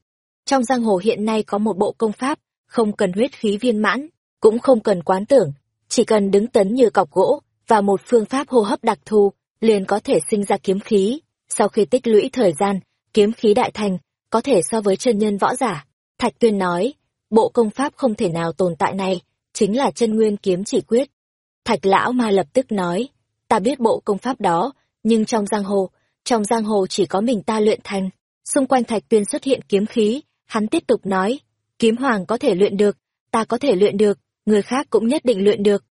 Trong giang hồ hiện nay có một bộ công pháp, không cần huyết khí viên mãn, cũng không cần quán tưởng, chỉ cần đứng tấn như cọc gỗ, và một phương pháp hô hấp đặc thù, liền có thể sinh ra kiếm khí. Sau khi tích lũy thời gian, kiếm khí đại thành, có thể so với chân nhân võ giả. Thạch Tuyên nói, bộ công pháp không thể nào tồn tại này, chính là chân nguyên kiếm chỉ quyết. Thạch lão ma lập tức nói, ta biết bộ công pháp đó, nhưng trong giang hồ, trong giang hồ chỉ có mình ta luyện thành. Xung quanh thạch tuyên xuất hiện kiếm khí, hắn tiếp tục nói, kiếm hoàng có thể luyện được, ta có thể luyện được, người khác cũng nhất định luyện được.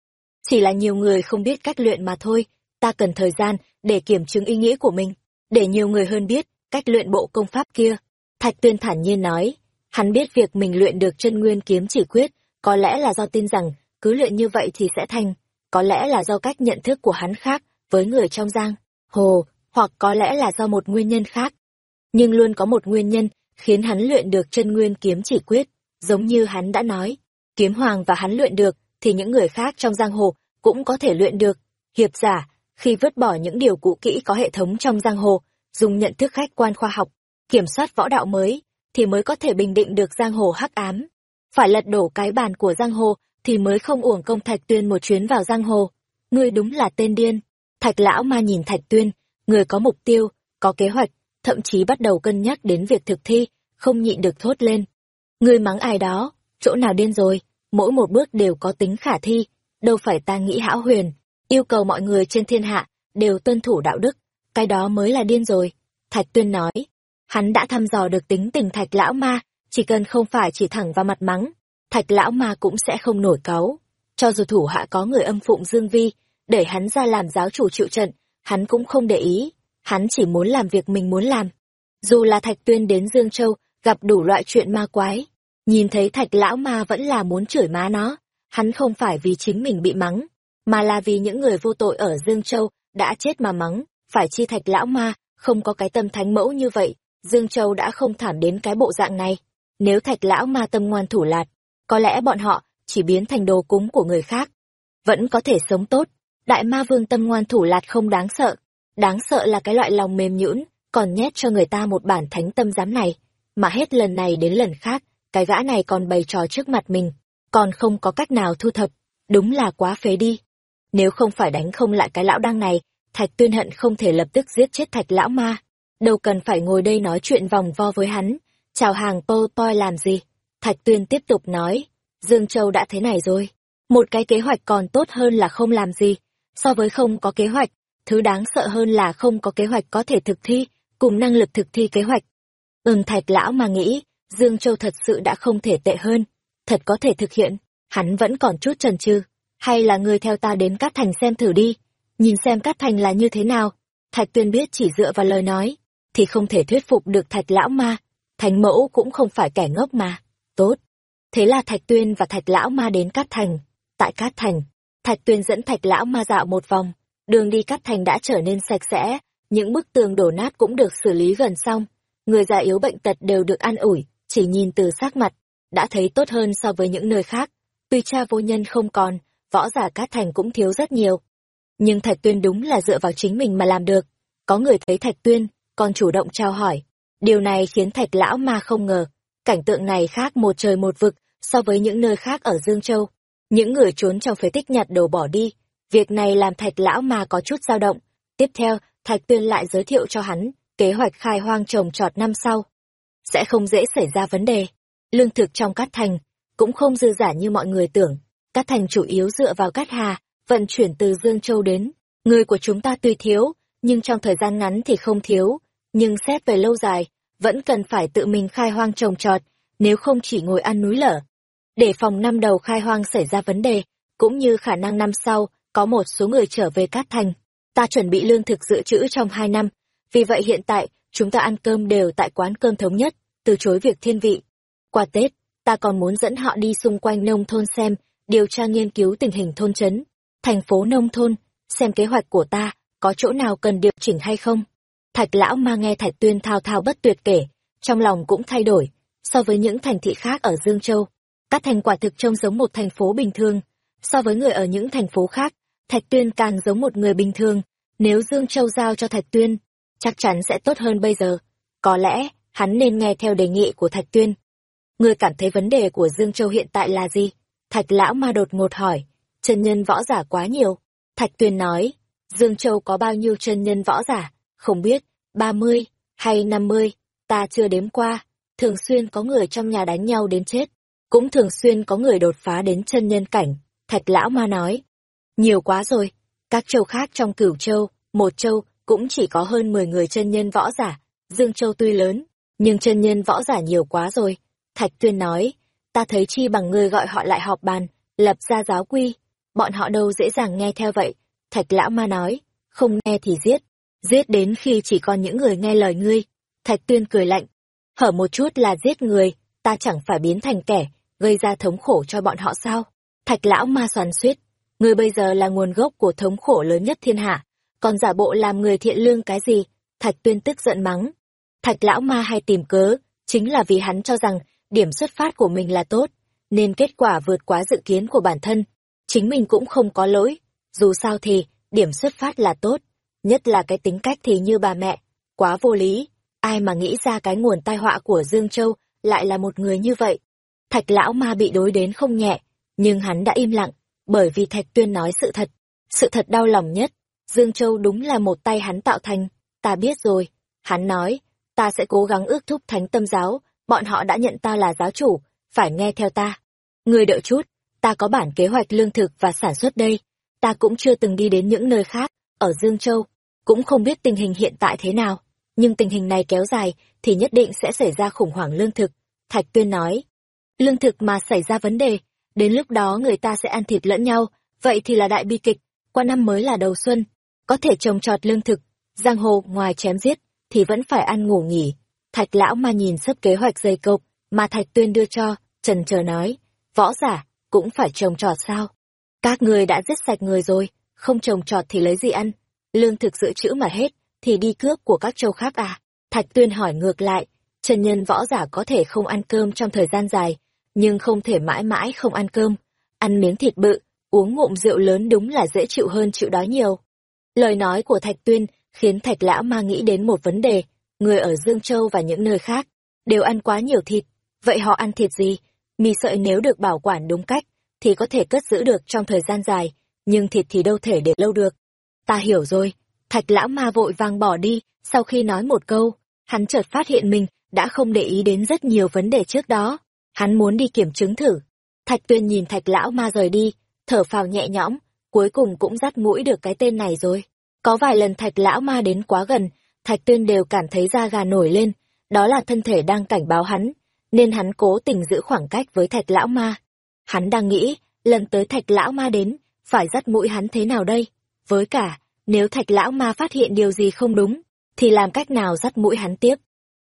Chỉ là nhiều người không biết cách luyện mà thôi, ta cần thời gian để kiểm chứng ý nghĩa của mình, để nhiều người hơn biết cách luyện bộ công pháp kia. Thạch tuyên thản nhiên nói, hắn biết việc mình luyện được chân nguyên kiếm chỉ quyết, có lẽ là do tin rằng cứ luyện như vậy thì sẽ thành, có lẽ là do cách nhận thức của hắn khác với người trong giang, hồ, hoặc có lẽ là do một nguyên nhân khác. Nhưng luôn có một nguyên nhân khiến hắn luyện được chân nguyên kiếm chỉ quyết, giống như hắn đã nói, kiếm hoàng và hắn luyện được, thì những người khác trong giang hồ cũng có thể luyện được. Hiệp giả, khi vứt bỏ những điều cũ kỹ có hệ thống trong giang hồ, dùng nhận thức khách quan khoa học, kiểm soát võ đạo mới, thì mới có thể bình định được giang hồ hắc ám. Phải lật đổ cái bàn của giang hồ, thì mới không uổng công Thạch Tuyên một chuyến vào giang hồ. Ngươi đúng là tên điên. Thạch lão ma nhìn Thạch Tuyên, người có mục tiêu, có kế hoạch, thậm chí bắt đầu cân nhắc đến việc thực thi, không nhịn được thốt lên. Ngươi mắng ai đó, chỗ nào điên rồi, mỗi một bước đều có tính khả thi, đâu phải ta nghĩ hão huyền, yêu cầu mọi người trên thiên hạ đều tuân thủ đạo đức, cái đó mới là điên rồi. Thạch Tuyên nói, hắn đã thăm dò được tính tình Thạch lão ma, chỉ cần không phải chỉ thẳng vào mặt mắng, Thạch lão ma cũng sẽ không nổi cáu. Cho dù thủ hạ có người âm phụng Dương Vi, để hắn ra làm giáo chủ chịu trận, hắn cũng không để ý, hắn chỉ muốn làm việc mình muốn làm. Dù là Thạch Tuyên đến Dương Châu, gặp đủ loại chuyện ma quái, nhìn thấy Thạch lão ma vẫn là muốn chửi má nó, hắn không phải vì chính mình bị mắng, mà là vì những người vô tội ở Dương Châu đã chết mà mắng, phải chi Thạch lão ma, không có cái tâm thánh mẫu như vậy, Dương Châu đã không thảm đến cái bộ dạng này. Nếu Thạch lão ma tâm ngoan thủ lạt, có lẽ bọn họ chỉ biến thành đồ cúng của người khác, vẫn có thể sống tốt. Đại ma vương tâm ngoan thủ lạt không đáng sợ, đáng sợ là cái loại lòng mềm nhũn, còn nhét cho người ta một bản thánh tâm giám này, mà hết lần này đến lần khác, cái gã này còn bày trò trước mặt mình, còn không có cách nào thu thập, đúng là quá phế đi. Nếu không phải đánh không lại cái lão đăng này, Thạch Tuyên hận không thể lập tức giết chết Thạch lão ma, đâu cần phải ngồi đây nói chuyện vòng vo với hắn, chào hàng pô toi làm gì. Thạch Tuyên tiếp tục nói, Dương Châu đã thế này rồi, một cái kế hoạch còn tốt hơn là không làm gì, so với không có kế hoạch, thứ đáng sợ hơn là không có kế hoạch có thể thực thi, cùng năng lực thực thi kế hoạch. Ừm thạch lão mà nghĩ, Dương Châu thật sự đã không thể tệ hơn, thật có thể thực hiện, hắn vẫn còn chút chần chừ hay là người theo ta đến Cát Thành xem thử đi, nhìn xem Cát Thành là như thế nào. Thạch Tuyên biết chỉ dựa vào lời nói, thì không thể thuyết phục được Thạch Lão Ma, Thánh Mẫu cũng không phải kẻ ngốc mà. Tốt. Thế là Thạch Tuyên và Thạch Lão Ma đến Cát Thành. Tại Cát Thành, Thạch Tuyên dẫn Thạch Lão Ma dạo một vòng, đường đi cắt Thành đã trở nên sạch sẽ, những bức tường đổ nát cũng được xử lý gần xong. Người già yếu bệnh tật đều được an ủi, chỉ nhìn từ sắc mặt, đã thấy tốt hơn so với những nơi khác. Tuy cha vô nhân không còn, võ giả Cát Thành cũng thiếu rất nhiều. Nhưng Thạch Tuyên đúng là dựa vào chính mình mà làm được. Có người thấy Thạch Tuyên, còn chủ động trao hỏi. Điều này khiến Thạch Lão Ma không ngờ. Cảnh tượng này khác một trời một vực so với những nơi khác ở Dương Châu. Những người trốn trong phế tích nhặt đồ bỏ đi. Việc này làm Thạch Lão mà có chút dao động. Tiếp theo, Thạch Tuyên lại giới thiệu cho hắn kế hoạch khai hoang trồng trọt năm sau. Sẽ không dễ xảy ra vấn đề. lương thực trong Cát Thành cũng không dư giả như mọi người tưởng. Cát Thành chủ yếu dựa vào Cát Hà, vận chuyển từ Dương Châu đến. Người của chúng ta tuy thiếu, nhưng trong thời gian ngắn thì không thiếu. Nhưng xét về lâu dài, vẫn cần phải tự mình khai hoang trồng trọt, nếu không chỉ ngồi ăn núi lở. Để phòng năm đầu khai hoang xảy ra vấn đề, cũng như khả năng năm sau, có một số người trở về Cát Thành. Ta chuẩn bị lương thực dự trữ trong hai năm, vì vậy hiện tại, chúng ta ăn cơm đều tại quán cơm thống nhất, từ chối việc thiên vị. Qua Tết, ta còn muốn dẫn họ đi xung quanh nông thôn xem, điều tra nghiên cứu tình hình thôn trấn, thành phố nông thôn, xem kế hoạch của ta, có chỗ nào cần điều chỉnh hay không. Thạch lão ma nghe Thạch Tuyên thao thao bất tuyệt kể, trong lòng cũng thay đổi, so với những thành thị khác ở Dương Châu. Các thành quả thực trông giống một thành phố bình thường, so với người ở những thành phố khác, Thạch Tuyên càng giống một người bình thường, nếu Dương Châu giao cho Thạch Tuyên, chắc chắn sẽ tốt hơn bây giờ. Có lẽ, hắn nên nghe theo đề nghị của Thạch Tuyên. Ngươi cảm thấy vấn đề của Dương Châu hiện tại là gì? Thạch lão ma đột ngột hỏi. Chân nhân võ giả quá nhiều. Thạch Tuyên nói, Dương Châu có bao nhiêu chân nhân võ giả? Không biết, ba mươi hay năm mươi ta chưa đếm qua. Thường xuyên có người trong nhà đánh nhau đến chết. Cũng thường xuyên có người đột phá đến chân nhân cảnh. Thạch lão ma nói. Nhiều quá rồi. Các châu khác trong cửu châu, một châu, cũng chỉ có hơn mười người chân nhân võ giả. Dương Châu tuy lớn, nhưng chân nhân võ giả nhiều quá rồi. Thạch Tuyên nói, ta thấy chi bằng ngươi gọi họ lại họp bàn, lập ra giáo quy. Bọn họ đâu dễ dàng nghe theo vậy. Thạch Lão Ma nói, không nghe thì giết. Giết đến khi chỉ còn những người nghe lời ngươi. Thạch Tuyên cười lạnh. Hở một chút là giết người, ta chẳng phải biến thành kẻ, gây ra thống khổ cho bọn họ sao? Thạch Lão Ma xoắn suýt. Ngươi bây giờ là nguồn gốc của thống khổ lớn nhất thiên hạ. Còn giả bộ làm người thiện lương cái gì? Thạch Tuyên tức giận mắng. Thạch Lão Ma hay tìm cớ, chính là vì hắn cho rằng điểm xuất phát của mình là tốt, nên kết quả vượt quá dự kiến của bản thân. Chính mình cũng không có lỗi, dù sao thì, điểm xuất phát là tốt, nhất là cái tính cách thì như bà mẹ, quá vô lý, ai mà nghĩ ra cái nguồn tai họa của Dương Châu lại là một người như vậy. Thạch lão ma bị đối đến không nhẹ, nhưng hắn đã im lặng, bởi vì Thạch Tuyên nói sự thật, sự thật đau lòng nhất, Dương Châu đúng là một tay hắn tạo thành, ta biết rồi, hắn nói, ta sẽ cố gắng ước thúc thánh tâm giáo, bọn họ đã nhận ta là giáo chủ, phải nghe theo ta. Người đợi chút, ta có bản kế hoạch lương thực và sản xuất đây, ta cũng chưa từng đi đến những nơi khác, ở Dương Châu, cũng không biết tình hình hiện tại thế nào, nhưng tình hình này kéo dài thì nhất định sẽ xảy ra khủng hoảng lương thực. Thạch Tuyên nói, lương thực mà xảy ra vấn đề, đến lúc đó người ta sẽ ăn thịt lẫn nhau, vậy thì là đại bi kịch, qua năm mới là đầu xuân, có thể trồng trọt lương thực, giang hồ ngoài chém giết, thì vẫn phải ăn ngủ nghỉ, Thạch lão mà nhìn sắp kế hoạch dây cộp mà Thạch Tuyên đưa cho, trần chờ nói, võ giả, cũng phải trồng trọt sao? Các người đã giết sạch người rồi, không trồng trọt thì lấy gì ăn? Lương thực dự trữ mà hết, thì đi cướp của các châu khác à? Thạch Tuyên hỏi ngược lại, trần nhân võ giả có thể không ăn cơm trong thời gian dài, nhưng không thể mãi mãi không ăn cơm. Ăn miếng thịt bự, uống ngụm rượu lớn đúng là dễ chịu hơn chịu đói nhiều. Lời nói của Thạch Tuyên khiến Thạch Lão Ma nghĩ đến một vấn đề, người ở Dương Châu và những nơi khác, đều ăn quá nhiều thịt. Vậy họ ăn thịt gì? Mì sợi nếu được bảo quản đúng cách, thì có thể cất giữ được trong thời gian dài, nhưng thịt thì đâu thể để lâu được. Ta hiểu rồi, thạch lão ma vội vàng bỏ đi, sau khi nói một câu, hắn chợt phát hiện mình đã không để ý đến rất nhiều vấn đề trước đó. Hắn muốn đi kiểm chứng thử. Thạch tuyên nhìn thạch lão ma rời đi, thở phào nhẹ nhõm, cuối cùng cũng dắt mũi được cái tên này rồi. Có vài lần thạch lão ma đến quá gần, Thạch Tuyên đều cảm thấy da gà nổi lên, đó là thân thể đang cảnh báo hắn, nên hắn cố tình giữ khoảng cách với Thạch Lão Ma. Hắn đang nghĩ, lần tới Thạch Lão Ma đến, phải dắt mũi hắn thế nào đây? Với cả, nếu Thạch Lão Ma phát hiện điều gì không đúng, thì làm cách nào dắt mũi hắn tiếp?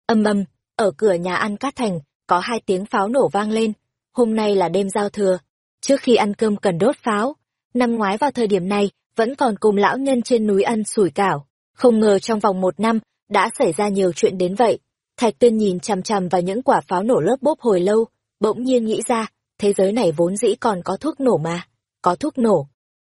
Âm âm, ở cửa nhà ăn Cát Thành, có hai tiếng pháo nổ vang lên. Hôm nay là đêm giao thừa, trước khi ăn cơm cần đốt pháo. Năm ngoái vào thời điểm này, vẫn còn cùng lão nhân trên núi ăn sủi cảo. Không ngờ trong vòng một năm, đã xảy ra nhiều chuyện đến vậy. Thạch Tuyên nhìn chằm chằm vào những quả pháo nổ lớp bốp hồi lâu, bỗng nhiên nghĩ ra, thế giới này vốn dĩ còn có thuốc nổ mà. Có thuốc nổ.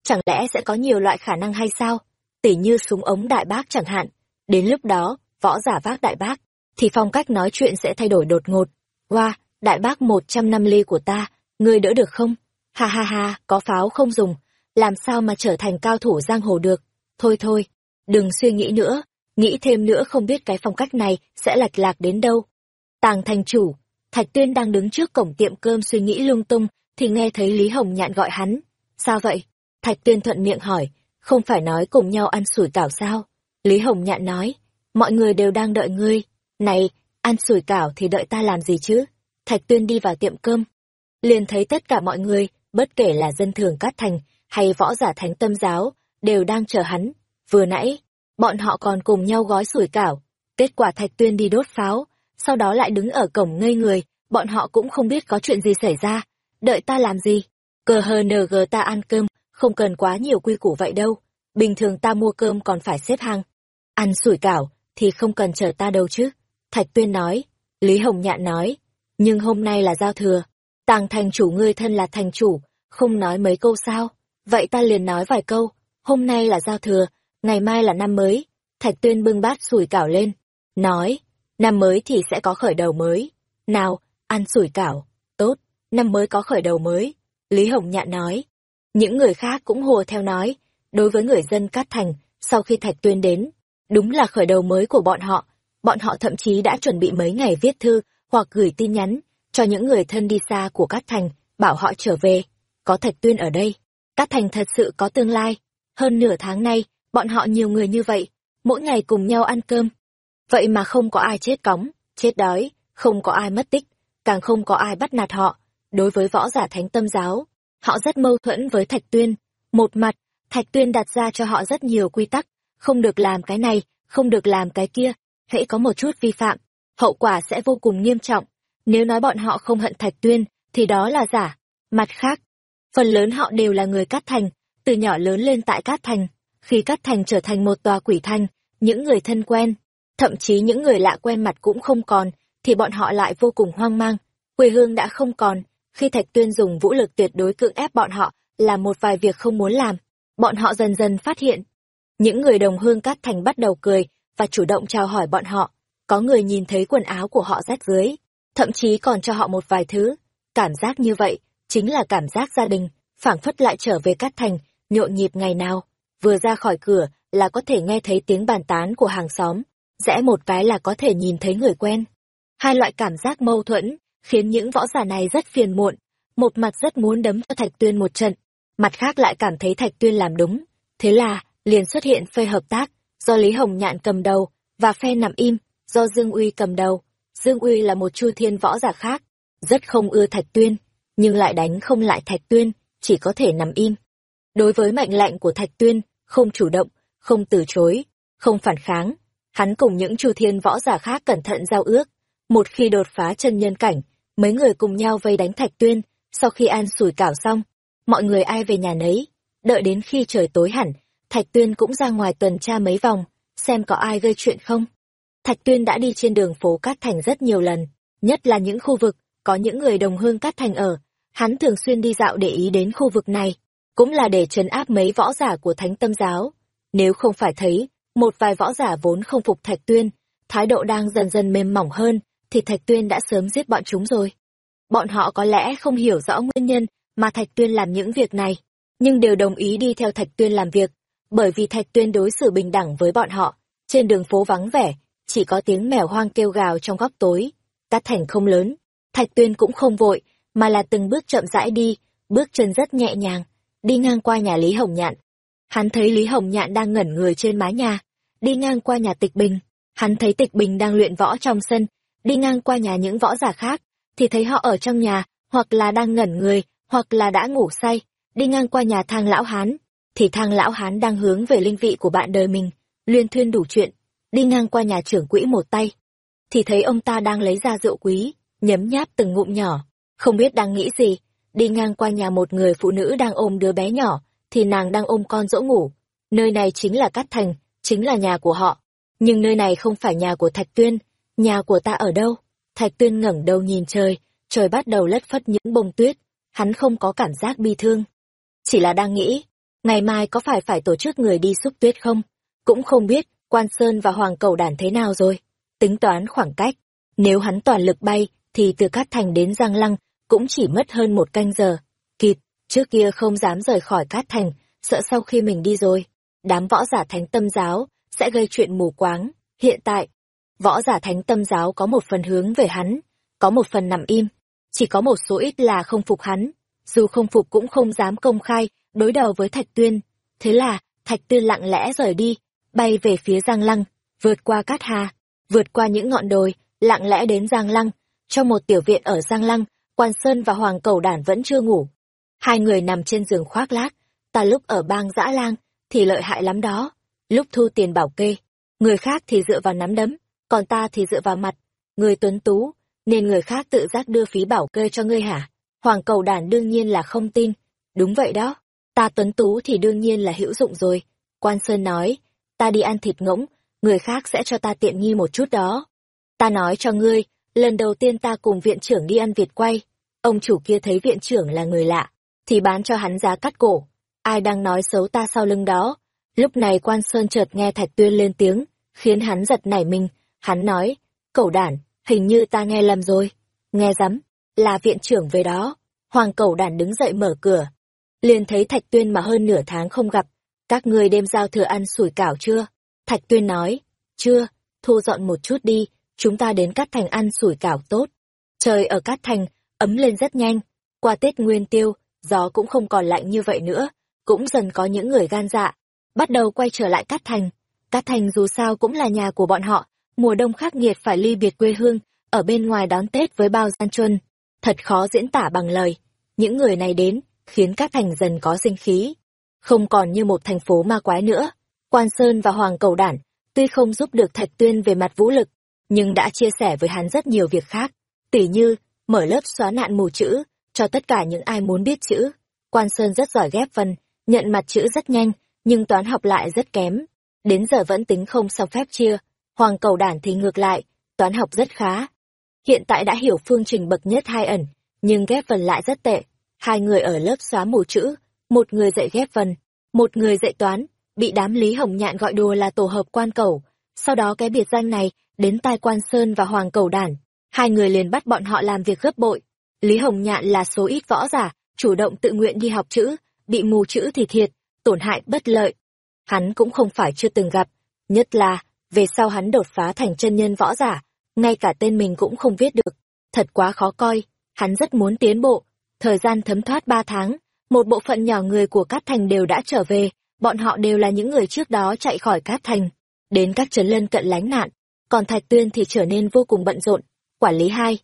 Chẳng lẽ sẽ có nhiều loại khả năng hay sao? Tỉ như súng ống đại bác chẳng hạn. Đến lúc đó, võ giả vác đại bác, thì phong cách nói chuyện sẽ thay đổi đột ngột. Wow, đại bác một trăm năm ly của ta, ngươi đỡ được không? Ha ha ha, có pháo không dùng, làm sao mà trở thành cao thủ giang hồ được? Thôi thôi, Đừng suy nghĩ nữa, nghĩ thêm nữa không biết cái phong cách này sẽ lạch lạc đến đâu. Tàng thành chủ, Thạch Tuyên đang đứng trước cổng tiệm cơm suy nghĩ lung tung, thì nghe thấy Lý Hồng Nhạn gọi hắn. Sao vậy? Thạch Tuyên thuận miệng hỏi, không phải nói cùng nhau ăn sủi cảo sao? Lý Hồng Nhạn nói, mọi người đều đang đợi ngươi. Này, ăn sủi cảo thì đợi ta làm gì chứ? Thạch Tuyên đi vào tiệm cơm. Liền thấy tất cả mọi người, bất kể là dân thường Cát Thành hay võ giả thánh tâm giáo, đều đang chờ hắn. Vừa nãy, bọn họ còn cùng nhau gói sủi cảo. Kết quả Thạch Tuyên đi đốt pháo, sau đó lại đứng ở cổng ngây người, bọn họ cũng không biết có chuyện gì xảy ra. Đợi ta làm gì? Cờ hờ nờ gờ ta ăn cơm, không cần quá nhiều quy củ vậy đâu. Bình thường ta mua cơm còn phải xếp hàng. Ăn sủi cảo, thì không cần chờ ta đâu chứ. Thạch Tuyên nói. Lý Hồng Nhạn nói. Nhưng hôm nay là giao thừa. Tàng thành chủ ngươi thân là thành chủ, không nói mấy câu sao. Vậy ta liền nói vài câu. Hôm nay là giao thừa, ngày mai là năm mới. Thạch Tuyên bưng bát sủi cảo lên. Nói, năm mới thì sẽ có khởi đầu mới. Nào, ăn sủi cảo. Tốt, năm mới có khởi đầu mới. Lý Hồng Nhạn nói. Những người khác cũng hùa theo nói. Đối với người dân Cát Thành, sau khi Thạch Tuyên đến, đúng là khởi đầu mới của bọn họ. Bọn họ thậm chí đã chuẩn bị mấy ngày viết thư hoặc gửi tin nhắn cho những người thân đi xa của Cát Thành, bảo họ trở về. Có Thạch Tuyên ở đây. Cát Thành thật sự có tương lai. Hơn nửa tháng nay, bọn họ nhiều người như vậy, mỗi ngày cùng nhau ăn cơm. Vậy mà không có ai chết cóng, chết đói, không có ai mất tích, càng không có ai bắt nạt họ. Đối với võ giả thánh tâm giáo, họ rất mâu thuẫn với Thạch Tuyên. Một mặt, Thạch Tuyên đặt ra cho họ rất nhiều quy tắc, không được làm cái này, không được làm cái kia, hễ có một chút vi phạm, hậu quả sẽ vô cùng nghiêm trọng. Nếu nói bọn họ không hận Thạch Tuyên, thì đó là giả. Mặt khác, phần lớn họ đều là người Cát Thành, từ nhỏ lớn lên tại Cát Thành. Khi Cát Thành trở thành một tòa quỷ thành, những người thân quen, thậm chí những người lạ quen mặt cũng không còn, thì bọn họ lại vô cùng hoang mang. Quê hương đã không còn, khi Thạch Tuyên dùng vũ lực tuyệt đối cưỡng ép bọn họ làm một vài việc không muốn làm, bọn họ dần dần phát hiện. Những người đồng hương Cát Thành bắt đầu cười và chủ động chào hỏi bọn họ. Có người nhìn thấy quần áo của họ rách dưới, thậm chí còn cho họ một vài thứ. Cảm giác như vậy, chính là cảm giác gia đình, phảng phất lại trở về Cát Thành, nhộn nhịp ngày nào. Vừa ra khỏi cửa là có thể nghe thấy tiếng bàn tán của hàng xóm, rẽ một cái là có thể nhìn thấy người quen. Hai loại cảm giác mâu thuẫn, khiến những võ giả này rất phiền muộn. Một mặt rất muốn đấm cho Thạch Tuyên một trận, mặt khác lại cảm thấy Thạch Tuyên làm đúng. Thế là, liền xuất hiện phê hợp tác, do Lý Hồng Nhạn cầm đầu, và phe nằm im, do Dương Uy cầm đầu. Dương Uy là một chu thiên võ giả khác, rất không ưa Thạch Tuyên, nhưng lại đánh không lại Thạch Tuyên, chỉ có thể nằm im. Đối với mệnh lệnh của Thạch Tuyên, không chủ động, không từ chối, không phản kháng, hắn cùng những chu thiên võ giả khác cẩn thận giao ước. Một khi đột phá chân nhân cảnh, mấy người cùng nhau vây đánh Thạch Tuyên, sau khi ăn sủi cảo xong, mọi người ai về nhà nấy, đợi đến khi trời tối hẳn, Thạch Tuyên cũng ra ngoài tuần tra mấy vòng, xem có ai gây chuyện không. Thạch Tuyên đã đi trên đường phố Cát Thành rất nhiều lần, nhất là những khu vực có những người đồng hương Cát Thành ở. Hắn thường xuyên đi dạo để ý đến khu vực này, cũng là để trấn áp mấy võ giả của Thánh Tâm Giáo. Nếu không phải thấy, một vài võ giả vốn không phục Thạch Tuyên, thái độ đang dần dần mềm mỏng hơn, thì Thạch Tuyên đã sớm giết bọn chúng rồi. Bọn họ có lẽ không hiểu rõ nguyên nhân mà Thạch Tuyên làm những việc này, nhưng đều đồng ý đi theo Thạch Tuyên làm việc, bởi vì Thạch Tuyên đối xử bình đẳng với bọn họ. Trên đường phố vắng vẻ, chỉ có tiếng mèo hoang kêu gào trong góc tối. tắt thành không lớn, Thạch Tuyên cũng không vội, mà là từng bước chậm rãi đi, bước chân rất nhẹ nhàng, đi ngang qua nhà Lý Hồng Nhạn. Hắn thấy Lý Hồng Nhạn đang ngẩn người trên mái nhà, đi ngang qua nhà Tịch Bình, hắn thấy Tịch Bình đang luyện võ trong sân, đi ngang qua nhà những võ giả khác, thì thấy họ ở trong nhà, hoặc là đang ngẩn người, hoặc là đã ngủ say, đi ngang qua nhà thang lão hán, thì thang lão hán đang hướng về linh vị của bạn đời mình, liên thuyên đủ chuyện, đi ngang qua nhà trưởng quỹ một tay, thì thấy ông ta đang lấy ra rượu quý, nhấm nháp từng ngụm nhỏ, không biết đang nghĩ gì, đi ngang qua nhà một người phụ nữ đang ôm đứa bé nhỏ, thì nàng đang ôm con dỗ ngủ. Nơi này chính là Cát Thành, chính là nhà của họ. Nhưng nơi này không phải nhà của Thạch Tuyên, nhà của ta ở đâu? Thạch Tuyên ngẩng đầu nhìn trời, trời bắt đầu lất phất những bông tuyết, hắn không có cảm giác bi thương. Chỉ là đang nghĩ, ngày mai có phải phải tổ chức người đi xúc tuyết không? Cũng không biết, Quan Sơn và Hoàng Cầu Đản thế nào rồi. Tính toán khoảng cách, nếu hắn toàn lực bay, thì từ Cát Thành đến Giang Lăng cũng chỉ mất hơn một canh giờ. Kịp, trước kia không dám rời khỏi Cát Thành, sợ sau khi mình đi rồi, đám võ giả thánh tâm giáo sẽ gây chuyện mù quáng. Hiện tại, võ giả thánh tâm giáo có một phần hướng về hắn, có một phần nằm im, chỉ có một số ít là không phục hắn, dù không phục cũng không dám công khai đối đầu với Thạch Tuyên. Thế là, Thạch Tuyên lặng lẽ rời đi, bay về phía Giang Lăng, vượt qua Cát Hà, vượt qua những ngọn đồi, lặng lẽ đến Giang Lăng. Trong một tiểu viện ở Giang Lăng, Quan Sơn và Hoàng Cầu Đản vẫn chưa ngủ. Hai người nằm trên giường khoác lác, ta lúc ở bang dã lang, thì lợi hại lắm đó. Lúc thu tiền bảo kê, người khác thì dựa vào nắm đấm, còn ta thì dựa vào mặt. Người tuấn tú, nên người khác tự giác đưa phí bảo kê cho ngươi hả? Hoàng cầu đàn đương nhiên là không tin. Đúng vậy đó, ta tuấn tú thì đương nhiên là hữu dụng rồi. Quan Sơn nói, ta đi ăn thịt ngỗng, người khác sẽ cho ta tiện nghi một chút đó. Ta nói cho ngươi, lần đầu tiên ta cùng viện trưởng đi ăn Việt quay, ông chủ kia thấy viện trưởng là người lạ, thì bán cho hắn giá cắt cổ. Ai đang nói xấu ta sau lưng đó? Lúc này quan Sơn chợt nghe Thạch Tuyên lên tiếng, khiến hắn giật nảy mình, hắn nói, cẩu đản, hình như ta nghe lầm rồi. Nghe rắm, là viện trưởng về đó. Hoàng cẩu đản đứng dậy mở cửa liền thấy Thạch Tuyên mà hơn nửa tháng không gặp. Các ngươi đêm giao thừa ăn sủi cảo chưa? Thạch Tuyên nói, chưa, thu dọn một chút đi, chúng ta đến Cát Thành ăn sủi cảo tốt. Trời ở Cát Thành, ấm lên rất nhanh. Qua Tết Nguyên Tiêu, gió cũng không còn lạnh như vậy nữa, cũng dần có những người gan dạ, bắt đầu quay trở lại Cát Thành. Cát Thành dù sao cũng là nhà của bọn họ, mùa đông khắc nghiệt phải ly biệt quê hương, ở bên ngoài đón Tết với bao gian chuân. Thật khó diễn tả bằng lời. Những người này đến, khiến các Thành dần có sinh khí. Không còn như một thành phố ma quái nữa. Quan Sơn và Hoàng Cầu Đản, tuy không giúp được Thạch Tuyên về mặt vũ lực, nhưng đã chia sẻ với hắn rất nhiều việc khác. Tỉ như, mở lớp xóa nạn mù chữ, cho tất cả những ai muốn biết chữ. Quan Sơn rất giỏi ghép vần, nhận mặt chữ rất nhanh, nhưng toán học lại rất kém. Đến giờ vẫn tính không xong phép chia. Hoàng cầu đản thì ngược lại, toán học rất khá. Hiện tại đã hiểu phương trình bậc nhất hai ẩn, nhưng ghép vần lại rất tệ. Hai người ở lớp xóa mù chữ, một người dạy ghép vần, một người dạy toán, bị đám Lý Hồng Nhạn gọi đùa là tổ hợp quan cầu. Sau đó cái biệt danh này đến tai quan Sơn và Hoàng cầu đản. Hai người liền bắt bọn họ làm việc gấp bội. Lý Hồng Nhạn là số ít võ giả, chủ động tự nguyện đi học chữ, bị mù chữ thì thiệt, tổn hại bất lợi. Hắn cũng không phải chưa từng gặp, nhất là, về sau hắn đột phá thành chân nhân võ giả, ngay cả tên mình cũng không viết được. Thật quá khó coi, hắn rất muốn tiến bộ. Thời gian thấm thoát ba tháng, một bộ phận nhỏ người của Cát Thành đều đã trở về, bọn họ đều là những người trước đó chạy khỏi Cát Thành, đến các trấn lân cận lánh nạn, còn Thạch Tuyên thì trở nên vô cùng bận rộn, quản lý hai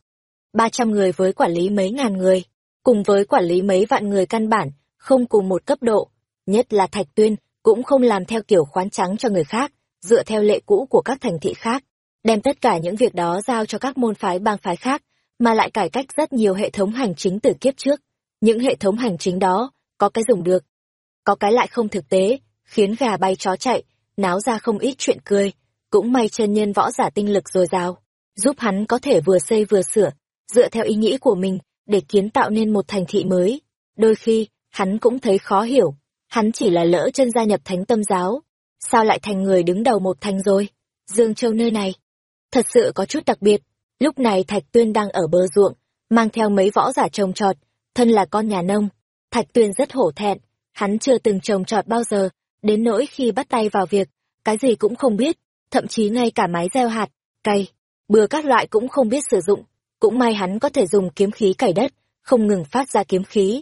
ba trăm người với quản lý mấy ngàn người, cùng với quản lý mấy vạn người căn bản, không cùng một cấp độ, nhất là Thạch Tuyên, cũng không làm theo kiểu khoán trắng cho người khác, dựa theo lệ cũ của các thành thị khác, đem tất cả những việc đó giao cho các môn phái bang phái khác, mà lại cải cách rất nhiều hệ thống hành chính từ kiếp trước. Những hệ thống hành chính đó, có cái dùng được, có cái lại không thực tế, khiến gà bay chó chạy, náo ra không ít chuyện cười, cũng may chân nhân võ giả tinh lực dồi dào, giúp hắn có thể vừa xây vừa sửa, dựa theo ý nghĩ của mình, để kiến tạo nên một thành thị mới. Đôi khi, hắn cũng thấy khó hiểu, hắn chỉ là lỡ chân gia nhập thánh tâm giáo, sao lại thành người đứng đầu một thành rồi? Dương Châu nơi này, thật sự có chút đặc biệt. Lúc này Thạch Tuyên đang ở bờ ruộng, mang theo mấy võ giả trồng trọt, thân là con nhà nông. Thạch Tuyên rất hổ thẹn, hắn chưa từng trồng trọt bao giờ, đến nỗi khi bắt tay vào việc, cái gì cũng không biết, thậm chí ngay cả máy gieo hạt, cày, bừa các loại cũng không biết sử dụng. Cũng may hắn có thể dùng kiếm khí cày đất, không ngừng phát ra kiếm khí.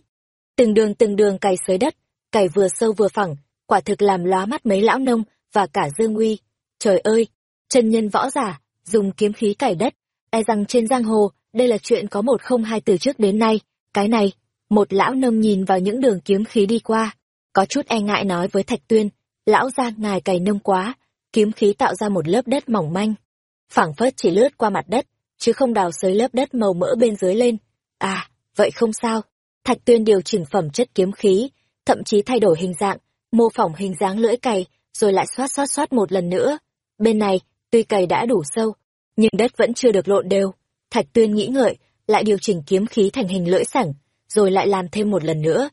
Từng đường từng đường cày xới đất, cày vừa sâu vừa phẳng, quả thực làm lóa mắt mấy lão nông và cả Dương Uy. Trời ơi, chân nhân võ giả, dùng kiếm khí cày đất, e rằng trên giang hồ, đây là chuyện có một không hai từ trước đến nay, cái này, một lão nông nhìn vào những đường kiếm khí đi qua, có chút e ngại nói với Thạch Tuyên, lão gia ngài cày nông quá, kiếm khí tạo ra một lớp đất mỏng manh, phảng phất chỉ lướt qua mặt đất, chứ không đào xới lớp đất màu mỡ bên dưới lên. À, vậy không sao. Thạch Tuyên điều chỉnh phẩm chất kiếm khí, thậm chí thay đổi hình dạng, mô phỏng hình dáng lưỡi cày, rồi lại xoát xoát xoát một lần nữa. Bên này, tuy cày đã đủ sâu, nhưng đất vẫn chưa được lộn đều. Thạch Tuyên nghĩ ngợi, lại điều chỉnh kiếm khí thành hình lưỡi sẳng, rồi lại làm thêm một lần nữa.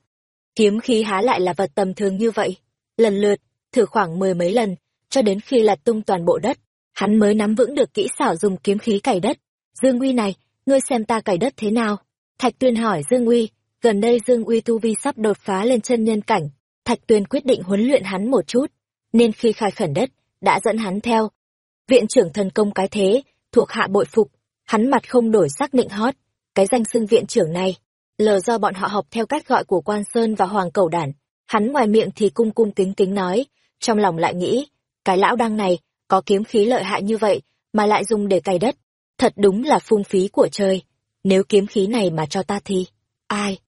Kiếm khí há lại là vật tầm thường như vậy. Lần lượt, thử khoảng mười mấy lần, cho đến khi lật tung toàn bộ đất, hắn mới nắm vững được kỹ xảo dùng kiếm khí cày đất. Dương Uy này, ngươi xem ta cày đất thế nào? Thạch Tuyên hỏi Dương Uy, gần đây Dương Uy tu vi sắp đột phá lên chân nhân cảnh, Thạch Tuyên quyết định huấn luyện hắn một chút, nên khi khai khẩn đất, đã dẫn hắn theo. Viện trưởng thần công cái thế, thuộc hạ bội phục, hắn mặt không đổi sắc nịnh hót, cái danh xưng viện trưởng này, lờ do bọn họ học theo cách gọi của quan sơn và hoàng cầu đản, hắn ngoài miệng thì cung cung kính kính nói, trong lòng lại nghĩ, cái lão đăng này, có kiếm khí lợi hại như vậy, mà lại dùng để cày đất, thật đúng là phung phí của trời, nếu kiếm khí này mà cho ta thì, ai?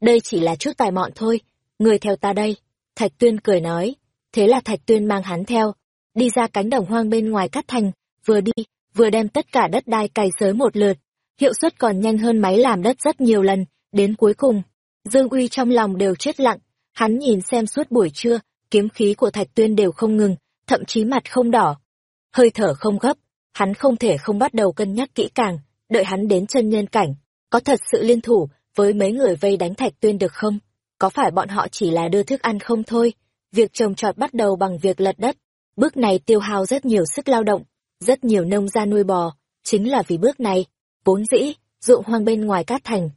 Đây chỉ là chút tài mọn thôi, người theo ta đây. Thạch Tuyên cười nói, thế là Thạch Tuyên mang hắn theo, đi ra cánh đồng hoang bên ngoài cắt thành, vừa đi, vừa đem tất cả đất đai cày sới một lượt, hiệu suất còn nhanh hơn máy làm đất rất nhiều lần, đến cuối cùng, Dương Uy trong lòng đều chết lặng, hắn nhìn xem suốt buổi trưa, kiếm khí của Thạch Tuyên đều không ngừng, thậm chí mặt không đỏ, hơi thở không gấp, hắn không thể không bắt đầu cân nhắc kỹ càng, đợi hắn đến chân nhân cảnh, có thật sự liên thủ với mấy người vây đánh Thạch Tuyên được không? Có phải bọn họ chỉ là đưa thức ăn không thôi? Việc trồng trọt bắt đầu bằng việc lật đất, bước này tiêu hao rất nhiều sức lao động, rất nhiều nông gia nuôi bò, chính là vì bước này, vốn dĩ, ruộng hoang bên ngoài Cát Thành.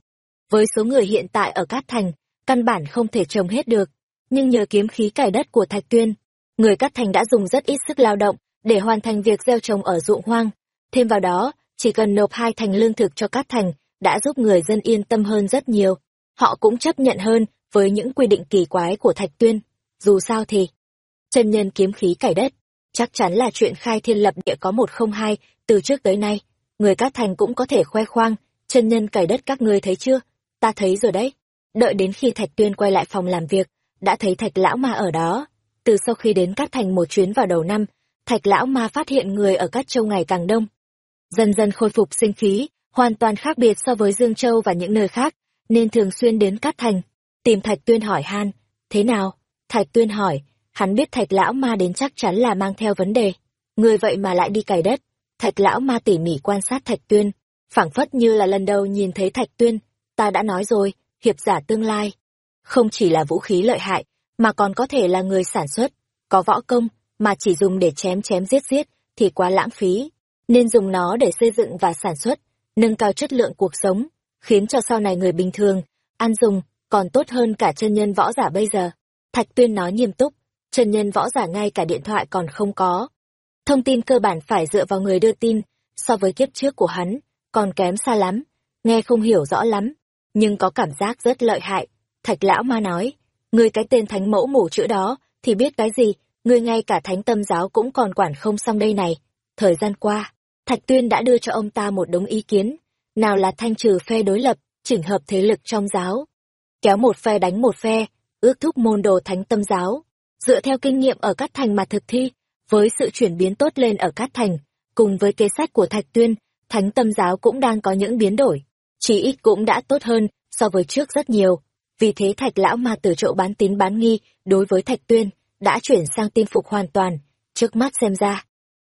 Với số người hiện tại ở Cát Thành, căn bản không thể trồng hết được, nhưng nhờ kiếm khí cải đất của Thạch Tuyên, người Cát Thành đã dùng rất ít sức lao động để hoàn thành việc gieo trồng ở ruộng hoang. Thêm vào đó, chỉ cần nộp hai thành lương thực cho Cát Thành, đã giúp người dân yên tâm hơn rất nhiều. Họ cũng chấp nhận hơn với những quy định kỳ quái của Thạch Tuyên. Dù sao thì, chân nhân kiếm khí cải đất, chắc chắn là chuyện khai thiên lập địa có một không hai từ trước tới nay. Người Cát Thành cũng có thể khoe khoang, chân nhân cải đất các ngươi thấy chưa? Ta thấy rồi đấy. Đợi đến khi Thạch Tuyên quay lại phòng làm việc, đã thấy Thạch Lão Ma ở đó. Từ sau khi đến Cát Thành một chuyến vào đầu năm, Thạch Lão Ma phát hiện người ở Cát Châu ngày càng đông. Dần dần khôi phục sinh khí, hoàn toàn khác biệt so với Dương Châu và những nơi khác, nên thường xuyên đến Cát Thành, tìm Thạch Tuyên hỏi han, thế nào? Thạch Tuyên hỏi, hắn biết Thạch Lão Ma đến chắc chắn là mang theo vấn đề. Người vậy mà lại đi cày đất. Thạch Lão Ma tỉ mỉ quan sát Thạch Tuyên, phảng phất như là lần đầu nhìn thấy Thạch Tuyên, ta đã nói rồi, hiệp giả tương lai. Không chỉ là vũ khí lợi hại, mà còn có thể là người sản xuất, có võ công, mà chỉ dùng để chém chém giết giết, thì quá lãng phí. Nên dùng nó để xây dựng và sản xuất, nâng cao chất lượng cuộc sống, khiến cho sau này người bình thường, ăn dùng, còn tốt hơn cả chân nhân võ giả bây giờ. Thạch Tuyên nói nghiêm túc, chân nhân võ giả ngay cả điện thoại còn không có. Thông tin cơ bản phải dựa vào người đưa tin, so với kiếp trước của hắn, còn kém xa lắm, nghe không hiểu rõ lắm, nhưng có cảm giác rất lợi hại. Thạch Lão Ma nói, người cái tên thánh mẫu mổ chữ đó, thì biết cái gì, người ngay cả thánh tâm giáo cũng còn quản không xong đây này. Thời gian qua, Thạch Tuyên đã đưa cho ông ta một đống ý kiến, nào là thanh trừ phe đối lập, chỉnh hợp thế lực trong giáo, kéo một phe đánh một phe, ước thúc môn đồ thánh tâm giáo, dựa theo kinh nghiệm ở Cát Thành mà thực thi, với sự chuyển biến tốt lên ở Cát Thành, cùng với kế sách của Thạch Tuyên, thánh tâm giáo cũng đang có những biến đổi, chỉ ít cũng đã tốt hơn so với trước rất nhiều. Vì thế Thạch Lão Ma từ chỗ bán tín bán nghi đối với Thạch Tuyên, đã chuyển sang tin phục hoàn toàn, trước mắt xem ra.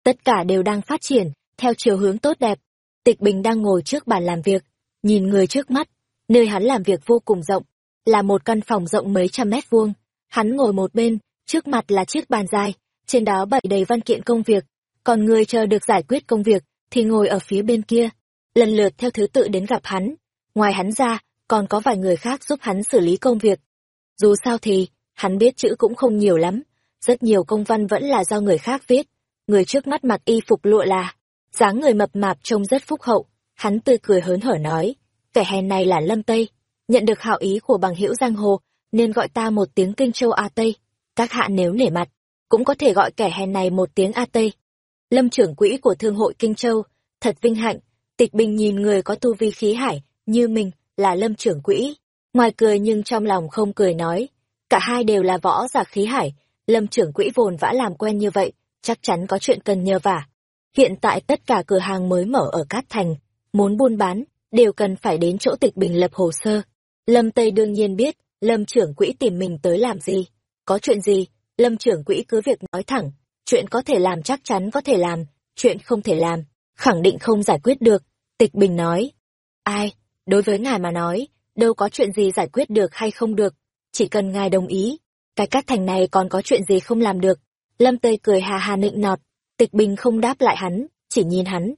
Tất cả đều đang phát triển, theo chiều hướng tốt đẹp. Tịch Bình đang ngồi trước bàn làm việc, nhìn người trước mắt, nơi hắn làm việc vô cùng rộng, là một căn phòng rộng mấy trăm mét vuông. Hắn ngồi một bên, trước mặt là chiếc bàn dài, trên đó bày đầy văn kiện công việc, còn người chờ được giải quyết công việc thì ngồi ở phía bên kia, lần lượt theo thứ tự đến gặp hắn. Ngoài hắn ra, còn có vài người khác giúp hắn xử lý công việc. Dù sao thì, hắn biết chữ cũng không nhiều lắm, rất nhiều công văn vẫn là do người khác viết. Người trước mắt mặc y phục lụa là, dáng người mập mạp trông rất phúc hậu, hắn tươi cười hớn hở nói, kẻ hèn này là Lâm Tây, nhận được hảo ý của bằng hữu giang hồ, nên gọi ta một tiếng Kinh Châu A Tây, các hạ nếu nể mặt, cũng có thể gọi kẻ hèn này một tiếng A Tây. Lâm trưởng quỹ của Thương hội Kinh Châu, thật vinh hạnh, tịch bình nhìn người có tu vi khí hải, như mình, là Lâm trưởng quỹ. Ngoài cười nhưng trong lòng không cười nói, cả hai đều là võ giả khí hải, Lâm trưởng quỹ vồn vã làm quen như vậy, chắc chắn có chuyện cần nhờ vả. Hiện tại tất cả cửa hàng mới mở ở Cát Thành, muốn buôn bán, đều cần phải đến chỗ tịch bình lập hồ sơ. Lâm Tây đương nhiên biết, Lâm trưởng quỹ tìm mình tới làm gì. Có chuyện gì, Lâm trưởng quỹ cứ việc nói thẳng, chuyện có thể làm chắc chắn có thể làm, chuyện không thể làm, khẳng định không giải quyết được. Tịch Bình nói, ai, đối với ngài mà nói, đâu có chuyện gì giải quyết được hay không được, chỉ cần ngài đồng ý, cái cát thành này còn có chuyện gì không làm được. Lâm Tây cười hà hà nịnh nọt, Tịch Bình không đáp lại hắn, chỉ nhìn hắn.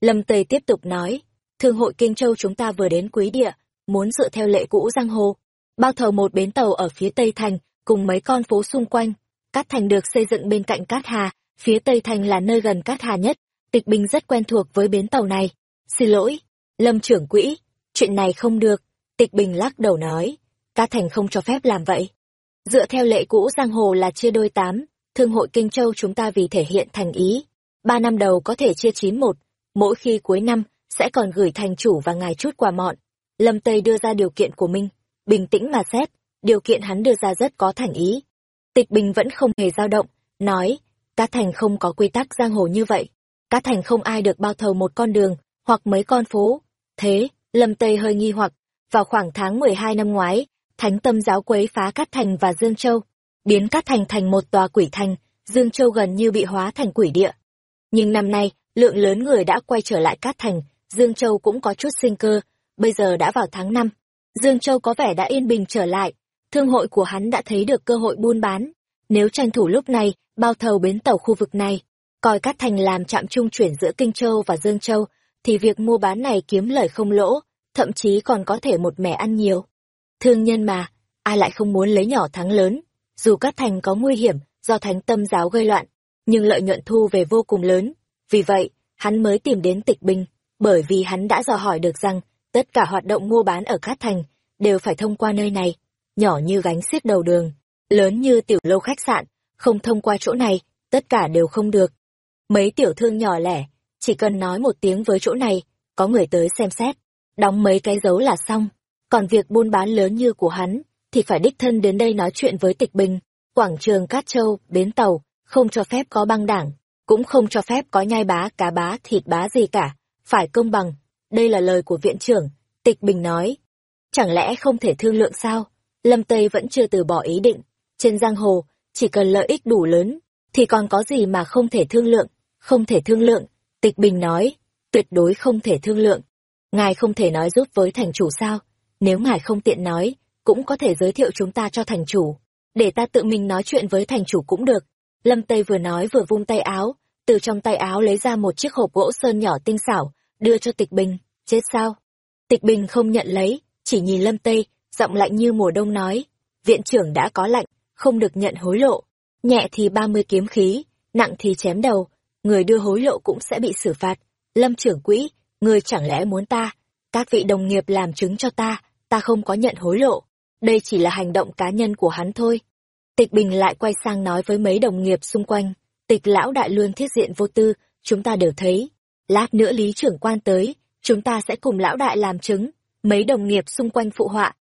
Lâm Tây tiếp tục nói, Thương hội Kinh Châu chúng ta vừa đến quý địa, muốn dựa theo lệ cũ giang hồ, bao thầu một bến tàu ở phía Tây Thành, cùng mấy con phố xung quanh. Cát Thành được xây dựng bên cạnh Cát Hà, phía Tây Thành là nơi gần Cát Hà nhất, Tịch Bình rất quen thuộc với bến tàu này. Xin lỗi, Lâm trưởng quỹ, chuyện này không được. Tịch Bình lắc đầu nói, Cát Thành không cho phép làm vậy. Dựa theo lệ cũ giang hồ là chia đôi tám, thương hội Kinh Châu chúng ta vì thể hiện thành ý. Ba năm đầu có thể chia chín một, mỗi khi cuối năm sẽ còn gửi thành chủ và ngài chút quà mọn. Lâm Tây đưa ra điều kiện của mình, bình tĩnh mà xét, điều kiện hắn đưa ra rất có thành ý. Tịch Bình vẫn không hề dao động, nói, Cát Thành không có quy tắc giang hồ như vậy. Cát Thành không ai được bao thầu một con đường, hoặc mấy con phố. Thế, Lâm Tây hơi nghi hoặc, vào khoảng tháng 12 năm ngoái, Thánh Tâm giáo quấy phá Cát Thành và Dương Châu, biến Cát Thành thành một tòa quỷ thành, Dương Châu gần như bị hóa thành quỷ địa. Nhưng năm nay, lượng lớn người đã quay trở lại Cát Thành, Dương Châu cũng có chút sinh cơ, bây giờ đã vào tháng 5. Dương Châu có vẻ đã yên bình trở lại, thương hội của hắn đã thấy được cơ hội buôn bán. Nếu tranh thủ lúc này, bao thầu bến tàu khu vực này, coi Cát Thành làm trạm trung chuyển giữa Kinh Châu và Dương Châu, thì việc mua bán này kiếm lời không lỗ, thậm chí còn có thể một mẻ ăn nhiều. Thương nhân mà, ai lại không muốn lấy nhỏ thắng lớn, dù Cát Thành có nguy hiểm do thánh tâm giáo gây loạn, nhưng lợi nhuận thu về vô cùng lớn. Vì vậy, hắn mới tìm đến tịch bình, bởi vì hắn đã dò hỏi được rằng tất cả hoạt động mua bán ở Cát Thành đều phải thông qua nơi này, nhỏ như gánh xiết đầu đường, lớn như tiểu lâu khách sạn, không thông qua chỗ này, tất cả đều không được. Mấy tiểu thương nhỏ lẻ, chỉ cần nói một tiếng với chỗ này, có người tới xem xét, đóng mấy cái dấu là xong. Còn việc buôn bán lớn như của hắn, thì phải đích thân đến đây nói chuyện với tịch bình, quảng trường Cát Châu, bến tàu, không cho phép có băng đảng, cũng không cho phép có nhai bá, cá bá, thịt bá gì cả, phải công bằng. Đây là lời của viện trưởng, tịch bình nói. Chẳng lẽ không thể thương lượng sao? Lâm Tây vẫn chưa từ bỏ ý định. Trên giang hồ, chỉ cần lợi ích đủ lớn, thì còn có gì mà không thể thương lượng, không thể thương lượng. Tịch Bình nói, tuyệt đối không thể thương lượng. Ngài không thể nói giúp với thành chủ sao? Nếu ngài không tiện nói, cũng có thể giới thiệu chúng ta cho thành chủ. Để ta tự mình nói chuyện với thành chủ cũng được. Lâm Tây vừa nói vừa vung tay áo, từ trong tay áo lấy ra một chiếc hộp gỗ sơn nhỏ tinh xảo, đưa cho Tịch Bình. Chết sao? Tịch Bình không nhận lấy, chỉ nhìn Lâm Tây, giọng lạnh như mùa đông nói. Viện trưởng đã có lạnh, không được nhận hối lộ. Nhẹ thì ba mươi kiếm khí, nặng thì chém đầu, người đưa hối lộ cũng sẽ bị xử phạt. Lâm trưởng quỹ, người chẳng lẽ muốn ta, các vị đồng nghiệp làm chứng cho ta, ta không có nhận hối lộ. Đây chỉ là hành động cá nhân của hắn thôi. Tịch Bình lại quay sang nói với mấy đồng nghiệp xung quanh. Tịch lão đại luôn thiết diện vô tư, chúng ta đều thấy. Lát nữa lý trưởng quan tới, chúng ta sẽ cùng lão đại làm chứng. Mấy đồng nghiệp xung quanh phụ họa.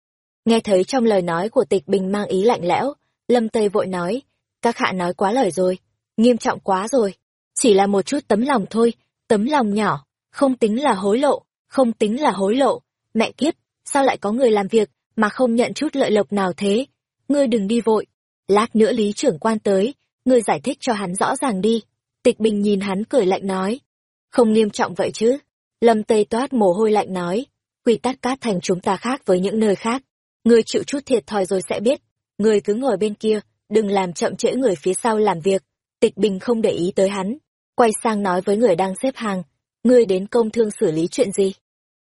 Nghe thấy trong lời nói của tịch Bình mang ý lạnh lẽo, Lâm Tây vội nói, các hạ nói quá lời rồi, nghiêm trọng quá rồi. Chỉ là một chút tấm lòng thôi, tấm lòng nhỏ, không tính là hối lộ, không tính là hối lộ. Mẹ kiếp, sao lại có người làm việc mà không nhận chút lợi lộc nào thế? Ngươi đừng đi vội. Lát nữa lý trưởng quan tới, ngươi giải thích cho hắn rõ ràng đi. Tịch Bình nhìn hắn cười lạnh nói. Không nghiêm trọng vậy chứ. Lâm Tây toát mồ hôi lạnh nói. Quy tắc cát thành chúng ta khác với những nơi khác. Ngươi chịu chút thiệt thòi rồi sẽ biết. Ngươi cứ ngồi bên kia, đừng làm chậm trễ người phía sau làm việc. Tịch Bình không để ý tới hắn. Quay sang nói với người đang xếp hàng. Ngươi đến công thương xử lý chuyện gì?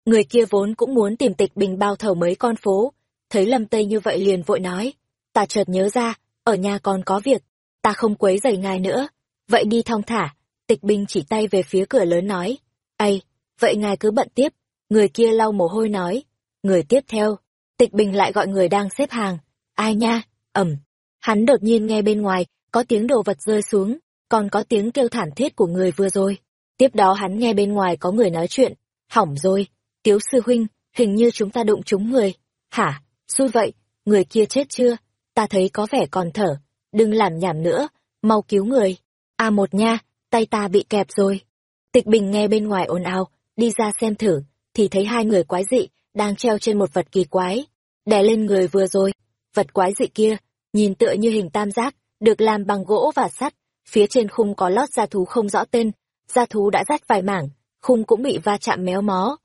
Người kia vốn cũng muốn tìm tịch bình bao thầu mấy con phố, thấy Lâm Tây như vậy liền vội nói, ta chợt nhớ ra, ở nhà còn có việc, ta không quấy rầy ngài nữa, vậy đi thong thả, tịch bình chỉ tay về phía cửa lớn nói, ây, vậy ngài cứ bận tiếp, người kia lau mồ hôi nói, người tiếp theo, tịch bình lại gọi người đang xếp hàng, ai nha, ẩm, hắn đột nhiên nghe bên ngoài, có tiếng đồ vật rơi xuống, còn có tiếng kêu thảm thiết của người vừa rồi, tiếp đó hắn nghe bên ngoài có người nói chuyện, hỏng rồi, Tiếu sư huynh, hình như chúng ta đụng trúng người. Hả? Xui vậy, người kia chết chưa? Ta thấy có vẻ còn thở. Đừng làm nhảm nữa, mau cứu người. a một nha, tay ta bị kẹp rồi. Tịch Bình nghe bên ngoài ồn ào, đi ra xem thử, thì thấy hai người quái dị, đang treo trên một vật kỳ quái. Đè lên người vừa rồi, vật quái dị kia, nhìn tựa như hình tam giác, được làm bằng gỗ và sắt, phía trên khung có lót da thú không rõ tên, da thú đã rách vài mảng, khung cũng bị va chạm méo mó,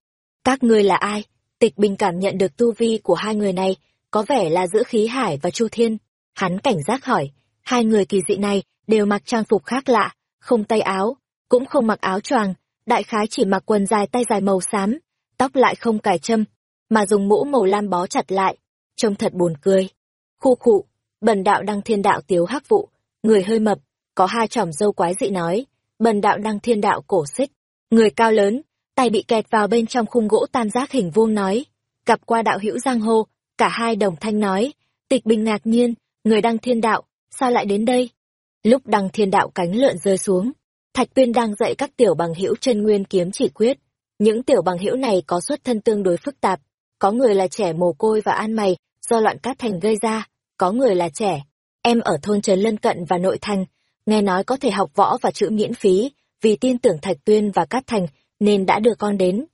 các ngươi là ai? Tịch Bình cảm nhận được tu vi của hai người này, có vẻ là giữa khí hải và Chu Thiên. Hắn cảnh giác hỏi, hai người kỳ dị này đều mặc trang phục khác lạ, không tay áo, cũng không mặc áo choàng, đại khái chỉ mặc quần dài tay dài màu xám, tóc lại không cài châm, mà dùng mũ màu lam bó chặt lại, trông thật buồn cười. Khu khụ, bần đạo đăng thiên đạo tiếu hắc vụ, người hơi mập, có hai trỏm dâu quái dị nói, bần đạo đăng thiên đạo cổ xích, người cao lớn, tay bị kẹt vào bên trong khung gỗ tam giác hình vuông nói. Gặp qua đạo hữu giang hồ, cả hai đồng thanh nói. Tịch bình ngạc nhiên, người đăng thiên đạo, sao lại đến đây? Lúc đăng thiên đạo cánh lượn rơi xuống, Thạch Tuyên đang dạy các tiểu bằng hữu chân nguyên kiếm chỉ quyết. Những tiểu bằng hữu này có xuất thân tương đối phức tạp, có người là trẻ mồ côi và an mày do loạn cát thành gây ra, có người là trẻ, em ở thôn trấn lân cận và nội thành, nghe nói có thể học võ và chữ miễn phí, vì tin tưởng Thạch Tuyên và Cát Thành nên đã đưa con đến.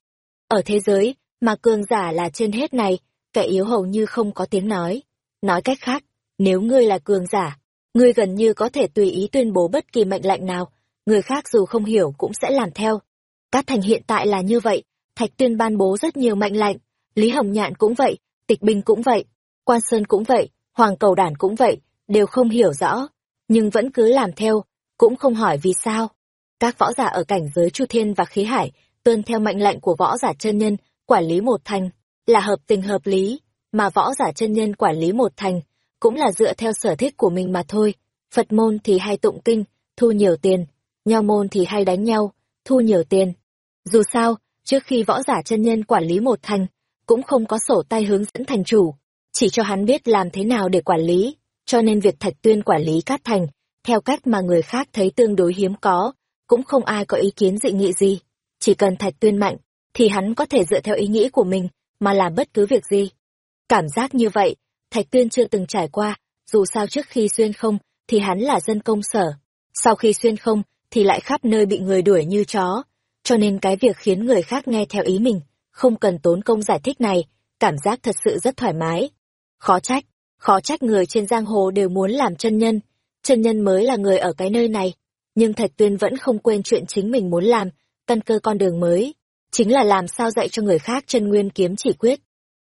Ở thế giới, mà cường giả là trên hết này, kẻ yếu hầu như không có tiếng nói. Nói cách khác, nếu ngươi là cường giả, ngươi gần như có thể tùy ý tuyên bố bất kỳ mệnh lệnh nào, người khác dù không hiểu cũng sẽ làm theo. Cát Thành hiện tại là như vậy, Thạch Tuyên ban bố rất nhiều mệnh lệnh, Lý Hồng Nhạn cũng vậy, Tịch Binh cũng vậy, Quan Sơn cũng vậy, Hoàng Cầu Đản cũng vậy, đều không hiểu rõ, nhưng vẫn cứ làm theo, cũng không hỏi vì sao. Các võ giả ở cảnh giới Chu Thiên và Khí Hải, tuân theo mệnh lệnh của võ giả chân nhân, quản lý một thành, là hợp tình hợp lý, mà võ giả chân nhân quản lý một thành, cũng là dựa theo sở thích của mình mà thôi. Phật môn thì hay tụng kinh, thu nhiều tiền, nho môn thì hay đánh nhau, thu nhiều tiền. Dù sao, trước khi võ giả chân nhân quản lý một thành, cũng không có sổ tay hướng dẫn thành chủ, chỉ cho hắn biết làm thế nào để quản lý, cho nên việc Thạch Tuyên quản lý Cát Thành, theo cách mà người khác thấy tương đối hiếm có, cũng không ai có ý kiến dị nghị gì. Chỉ cần Thạch Tuyên mạnh, thì hắn có thể dựa theo ý nghĩ của mình, mà làm bất cứ việc gì. Cảm giác như vậy, Thạch Tuyên chưa từng trải qua, dù sao trước khi xuyên không, thì hắn là dân công sở. Sau khi xuyên không, thì lại khắp nơi bị người đuổi như chó. Cho nên cái việc khiến người khác nghe theo ý mình, không cần tốn công giải thích này, cảm giác thật sự rất thoải mái. Khó trách, khó trách người trên giang hồ đều muốn làm chân nhân, chân nhân mới là người ở cái nơi này. Nhưng Thạch Tuyên vẫn không quên chuyện chính mình muốn làm, căn cơ con đường mới, chính là làm sao dạy cho người khác chân nguyên kiếm chỉ quyết.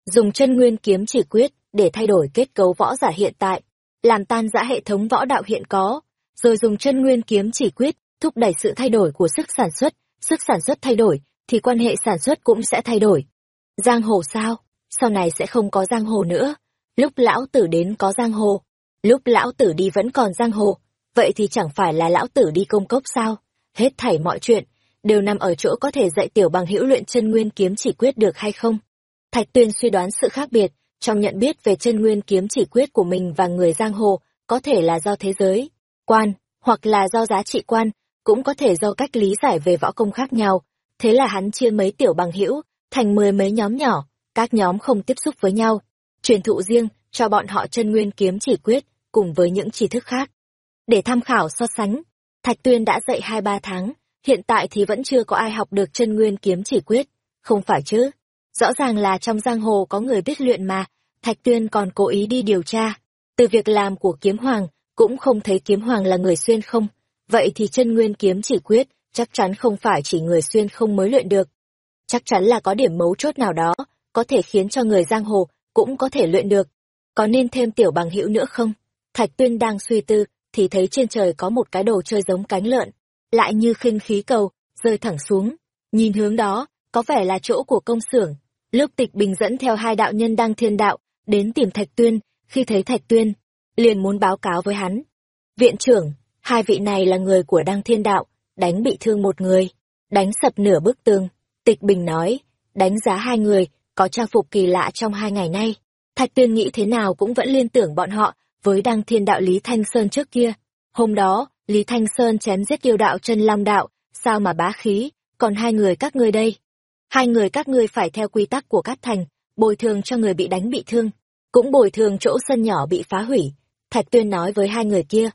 Dùng chân nguyên kiếm chỉ quyết để thay đổi kết cấu võ giả hiện tại, làm tan rã hệ thống võ đạo hiện có, rồi dùng chân nguyên kiếm chỉ quyết thúc đẩy sự thay đổi của sức sản xuất, sức sản xuất thay đổi thì quan hệ sản xuất cũng sẽ thay đổi. Giang hồ sao? Sau này sẽ không có giang hồ nữa. Lúc lão tử đến có giang hồ, lúc lão tử đi vẫn còn giang hồ, vậy thì chẳng phải là lão tử đi công cốc sao? Hết thảy mọi chuyện, đều nằm ở chỗ có thể dạy tiểu bằng hữu luyện chân nguyên kiếm chỉ quyết được hay không. Thạch Tuyên suy đoán sự khác biệt trong nhận biết về chân nguyên kiếm chỉ quyết của mình và người giang hồ, có thể là do thế giới, quan, hoặc là do giá trị quan, cũng có thể do cách lý giải về võ công khác nhau. Thế là hắn chia mấy tiểu bằng hữu thành mười mấy nhóm nhỏ, các nhóm không tiếp xúc với nhau, truyền thụ riêng cho bọn họ chân nguyên kiếm chỉ quyết, cùng với những tri thức khác. Để tham khảo so sánh, Thạch Tuyên đã dạy hai ba tháng, hiện tại thì vẫn chưa có ai học được chân nguyên kiếm chỉ quyết, không phải chứ? Rõ ràng là trong giang hồ có người biết luyện mà, Thạch Tuyên còn cố ý đi điều tra. Từ việc làm của kiếm hoàng, cũng không thấy kiếm hoàng là người xuyên không. Vậy thì chân nguyên kiếm chỉ quyết, chắc chắn không phải chỉ người xuyên không mới luyện được. Chắc chắn là có điểm mấu chốt nào đó, có thể khiến cho người giang hồ cũng có thể luyện được. Có nên thêm tiểu bằng hữu nữa không? Thạch Tuyên đang suy tư, thì thấy trên trời có một cái đồ chơi giống cánh lợn, lại như khinh khí cầu, rơi thẳng xuống. Nhìn hướng đó, có vẻ là chỗ của công xưởng. Lúc tịch bình dẫn theo hai đạo nhân đang thiên đạo, đến tìm Thạch Tuyên, khi thấy Thạch Tuyên, liền muốn báo cáo với hắn. Viện trưởng, hai vị này là người của Đăng Thiên Đạo, đánh bị thương một người, đánh sập nửa bức tường. Tịch Bình nói, đánh giá hai người, có trang phục kỳ lạ trong hai ngày nay. Thạch Tuyên nghĩ thế nào cũng vẫn liên tưởng bọn họ với Đăng Thiên Đạo Lý Thanh Sơn trước kia. Hôm đó, Lý Thanh Sơn chém giết yêu đạo chân long đạo, sao mà bá khí, còn hai người các ngươi đây. Hai người các ngươi phải theo quy tắc của Cát Thành, bồi thường cho người bị đánh bị thương, cũng bồi thường chỗ sân nhỏ bị phá hủy. Thạch Tuyên nói với hai người kia.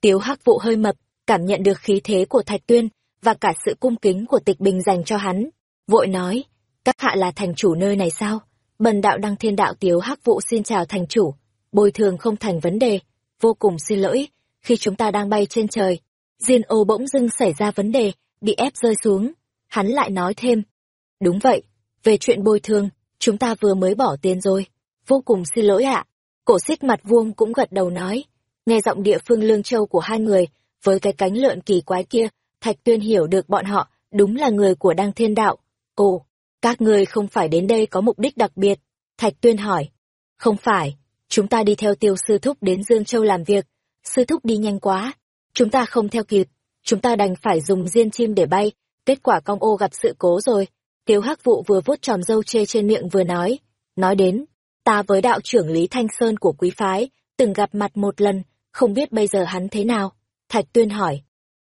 Tiếu Hắc Vụ hơi mập, cảm nhận được khí thế của Thạch Tuyên và cả sự cung kính của Tịch Bình dành cho hắn, vội nói: "Các hạ là thành chủ nơi này sao?" Bần đạo Đăng Thiên Đạo Tiếu Hắc Vụ xin chào thành chủ, bồi thường không thành vấn đề, vô cùng xin lỗi, khi chúng ta đang bay trên trời, Diên ô bỗng dưng xảy ra vấn đề, bị ép rơi xuống. Hắn lại nói thêm, đúng vậy, về chuyện bồi thường, chúng ta vừa mới bỏ tiền rồi, vô cùng xin lỗi ạ. Cổ xích mặt vuông cũng gật đầu nói, nghe giọng địa phương lương châu của hai người, với cái cánh lợn kỳ quái kia, Thạch Tuyên hiểu được bọn họ, đúng là người của Đăng Thiên Đạo. Ồ, các người không phải đến đây có mục đích đặc biệt. Thạch Tuyên hỏi. Không phải, chúng ta đi theo tiêu sư thúc đến Dương Châu làm việc. Sư thúc đi nhanh quá. Chúng ta không theo kịp. Chúng ta đành phải dùng diên chim để bay, kết quả công ô gặp sự cố rồi. Tiếu hắc vụ vừa vuốt tròm râu chê trên miệng vừa nói. Nói đến, ta với đạo trưởng Lý Thanh Sơn của quý phái, từng gặp mặt một lần, không biết bây giờ hắn thế nào. Thạch tuyên hỏi.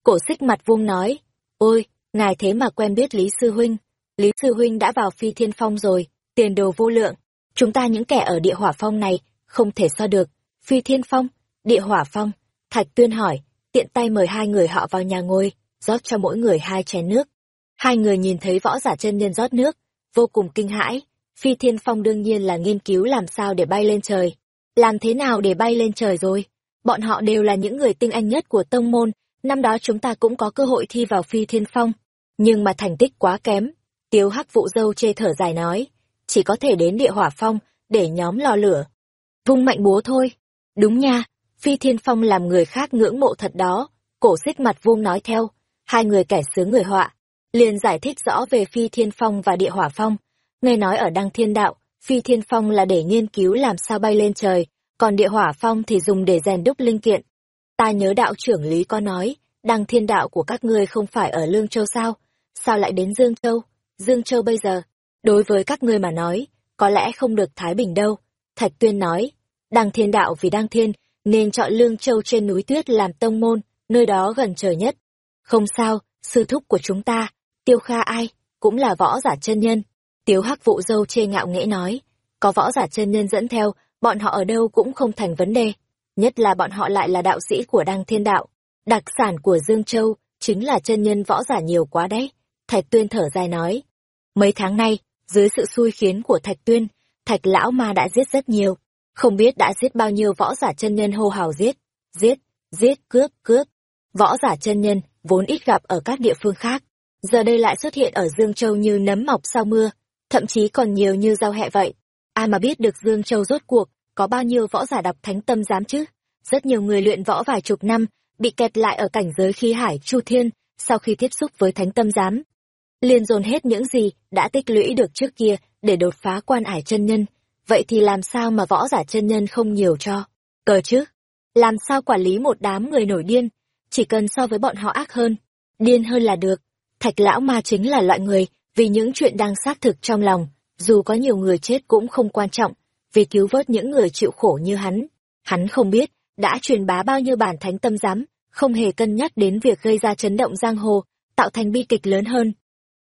Cổ xích mặt vuông nói. Ôi, ngài thế mà quen biết Lý Sư Huynh. Lý Sư Huynh đã vào phi thiên phong rồi, tiền đồ vô lượng. Chúng ta những kẻ ở địa hỏa phong này, không thể so được. Phi thiên phong, địa hỏa phong. Thạch tuyên hỏi, tiện tay mời hai người họ vào nhà ngồi, rót cho mỗi người hai chén nước. Hai người nhìn thấy võ giả chân nhân rót nước, vô cùng kinh hãi. Phi thiên phong đương nhiên là nghiên cứu làm sao để bay lên trời. Làm thế nào để bay lên trời rồi? Bọn họ đều là những người tinh anh nhất của tông môn, năm đó chúng ta cũng có cơ hội thi vào phi thiên phong. Nhưng mà thành tích quá kém. Tiếu hắc vụ dâu chê thở dài nói, chỉ có thể đến địa hỏa phong, để nhóm lò lửa. Vung mạnh búa thôi. Đúng nha, phi thiên phong làm người khác ngưỡng mộ thật đó. Cổ xích mặt vuông nói theo, hai người kẻ sướng người họa. liền giải thích rõ về phi thiên phong và địa hỏa phong. Nghe nói ở đăng thiên đạo, phi thiên phong là để nghiên cứu làm sao bay lên trời, còn địa hỏa phong thì dùng để rèn đúc linh kiện. Ta nhớ đạo trưởng Lý có nói, đăng thiên đạo của các ngươi không phải ở Lương Châu sao? Sao lại đến Dương Châu? Dương Châu bây giờ, đối với các ngươi mà nói, có lẽ không được Thái Bình đâu. Thạch Tuyên nói, đăng thiên đạo vì đăng thiên, nên chọn Lương Châu trên núi tuyết làm tông môn, nơi đó gần trời nhất. Không sao, sư thúc của chúng ta, tiêu kha ai, cũng là võ giả chân nhân. Tiếu hắc vụ dâu chê ngạo nghễ nói, có võ giả chân nhân dẫn theo, bọn họ ở đâu cũng không thành vấn đề. Nhất là bọn họ lại là đạo sĩ của đăng thiên đạo. Đặc sản của Dương Châu chính là chân nhân võ giả nhiều quá đấy. Thạch Tuyên thở dài nói. Mấy tháng nay, dưới sự xui khiến của Thạch Tuyên, Thạch Lão Ma đã giết rất nhiều. Không biết đã giết bao nhiêu võ giả chân nhân hô hào giết, giết, giết, cướp, cướp. Võ giả chân nhân, vốn ít gặp ở các địa phương khác. Giờ đây lại xuất hiện ở Dương Châu như nấm mọc sau mưa, thậm chí còn nhiều như rau hẹ vậy. Ai mà biết được Dương Châu rốt cuộc, có bao nhiêu võ giả đọc thánh tâm giám chứ? Rất nhiều người luyện võ vài chục năm, bị kẹt lại ở cảnh giới khí hải chu thiên, sau khi tiếp xúc với thánh tâm giám. liền dồn hết những gì đã tích lũy được trước kia để đột phá quan ải chân nhân. Vậy thì làm sao mà võ giả chân nhân không nhiều cho? Cờ chứ? Làm sao quản lý một đám người nổi điên? Chỉ cần so với bọn họ ác hơn, điên hơn là được. Thạch lão ma chính là loại người, vì những chuyện đang xác thực trong lòng, dù có nhiều người chết cũng không quan trọng, vì cứu vớt những người chịu khổ như hắn. Hắn không biết, đã truyền bá bao nhiêu bản thánh tâm giám, không hề cân nhắc đến việc gây ra chấn động giang hồ, tạo thành bi kịch lớn hơn.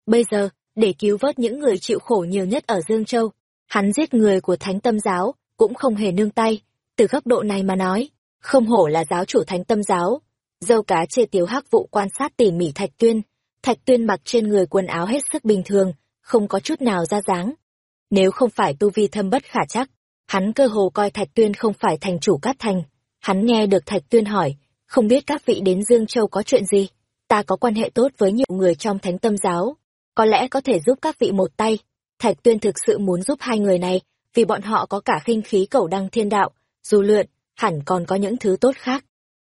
Bây giờ, để cứu vớt những người chịu khổ nhiều nhất ở Dương Châu, hắn giết người của thánh tâm giáo, cũng không hề nương tay. Từ góc độ này mà nói, không hổ là giáo chủ thánh tâm giáo. Dâu cá chê tiếu hắc vụ quan sát tỉ mỉ Thạch Tuyên. Thạch Tuyên mặc trên người quần áo hết sức bình thường, không có chút nào ra dáng. Nếu không phải tu vi thâm bất khả chắc, hắn cơ hồ coi Thạch Tuyên không phải thành chủ cát thành. Hắn nghe được Thạch Tuyên hỏi, không biết các vị đến Dương Châu có chuyện gì? Ta có quan hệ tốt với nhiều người trong thánh tâm giáo, có lẽ có thể giúp các vị một tay. Thạch Tuyên thực sự muốn giúp hai người này, vì bọn họ có cả khinh khí cầu đăng thiên đạo, dù lượn, hẳn còn có những thứ tốt khác.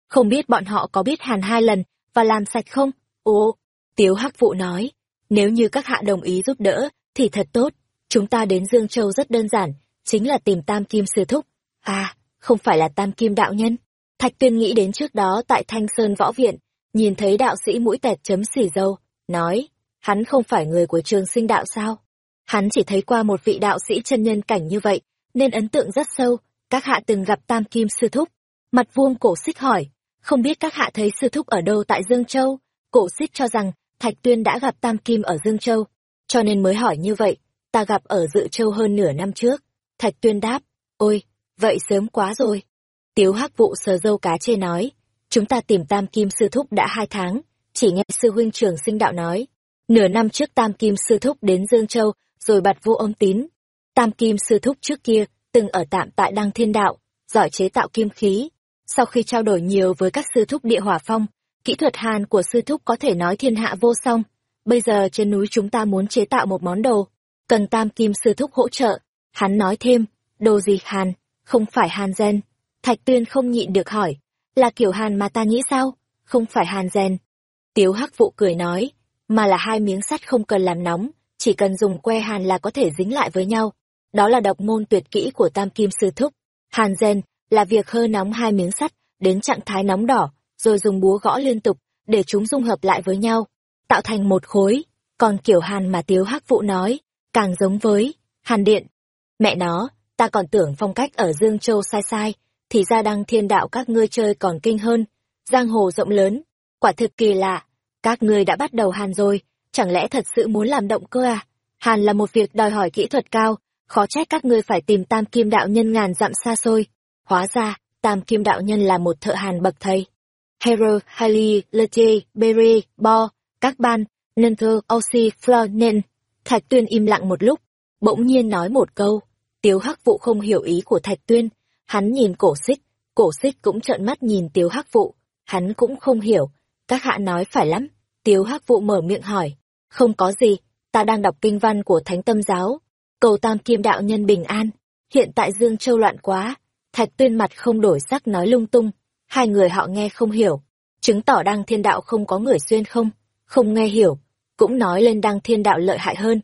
Không biết bọn họ có biết hàn hai lần, và làm sạch không? Ồ, Tiếu Hắc Vụ nói, nếu như các hạ đồng ý giúp đỡ, thì thật tốt. Chúng ta đến Dương Châu rất đơn giản, chính là tìm Tam Kim Sư Thúc. À, không phải là Tam Kim Đạo Nhân. Thạch Tuyên nghĩ đến trước đó tại Thanh Sơn Võ Viện, nhìn thấy đạo sĩ mũi tẹt chấm xỉ dâu, nói, hắn không phải người của trường sinh đạo sao? Hắn chỉ thấy qua một vị đạo sĩ chân nhân cảnh như vậy, nên ấn tượng rất sâu, các hạ từng gặp Tam Kim Sư Thúc. Mặt vuông cổ xích hỏi, không biết các hạ thấy Sư Thúc ở đâu tại Dương Châu? Cổ xích cho rằng, Thạch Tuyên đã gặp Tam Kim ở Dương Châu, cho nên mới hỏi như vậy, ta gặp ở Dự Châu hơn nửa năm trước. Thạch Tuyên đáp, ôi, vậy sớm quá rồi. Tiếu hắc vụ sờ dâu cá chê nói, chúng ta tìm Tam Kim Sư Thúc đã hai tháng, chỉ nghe sư huynh trường sinh đạo nói. Nửa năm trước Tam Kim Sư Thúc đến Dương Châu, rồi bặt vô âm tín. Tam Kim Sư Thúc trước kia, từng ở tạm tại Đăng Thiên Đạo, giỏi chế tạo kim khí. Sau khi trao đổi nhiều với các sư thúc địa hỏa phong, kỹ thuật hàn của sư thúc có thể nói thiên hạ vô song. Bây giờ trên núi chúng ta muốn chế tạo một món đồ, cần Tam Kim Sư Thúc hỗ trợ. Hắn nói thêm, đồ gì hàn, không phải hàn gen. Thạch Tuyên không nhịn được hỏi, là kiểu hàn mà ta nghĩ sao? Không phải hàn gen. Tiếu Hắc Vụ cười nói, mà là hai miếng sắt không cần làm nóng, chỉ cần dùng que hàn là có thể dính lại với nhau. Đó là độc môn tuyệt kỹ của Tam Kim Sư Thúc. Hàn gen là việc hơ nóng hai miếng sắt đến trạng thái nóng đỏ, rồi dùng búa gõ liên tục để chúng dung hợp lại với nhau. tạo thành một khối, còn kiểu hàn mà Tiếu Hắc Vụ nói, càng giống với hàn điện. Mẹ nó, ta còn tưởng phong cách ở Dương Châu sai sai, thì ra đăng thiên đạo các ngươi chơi còn kinh hơn, giang hồ rộng lớn, quả thực kỳ lạ, các ngươi đã bắt đầu hàn rồi, chẳng lẽ thật sự muốn làm động cơ à? Hàn là một việc đòi hỏi kỹ thuật cao, khó trách các ngươi phải tìm tam kim đạo nhân ngàn dặm xa xôi. Hóa ra, tam kim đạo nhân là một thợ hàn bậc thầy. Hero, Hailey, Letier, Berry, Bo, các ban, Nenter, Oxy, Flornen, Thạch Tuyên im lặng một lúc, bỗng nhiên nói một câu. Tiếu Hắc Vụ không hiểu ý của Thạch Tuyên, hắn nhìn cổ xích, cổ xích cũng trợn mắt nhìn Tiếu Hắc Vụ, hắn cũng không hiểu. Các hạ nói phải lắm, Tiếu Hắc Vụ mở miệng hỏi. Không có gì, ta đang đọc kinh văn của Thánh Tâm Giáo, cầu tam kim đạo nhân bình an. Hiện tại Dương Châu loạn quá, Thạch Tuyên mặt không đổi sắc nói lung tung, hai người họ nghe không hiểu, chứng tỏ đang thiên đạo không có người xuyên không, không nghe hiểu, cũng nói lên đăng thiên đạo lợi hại hơn.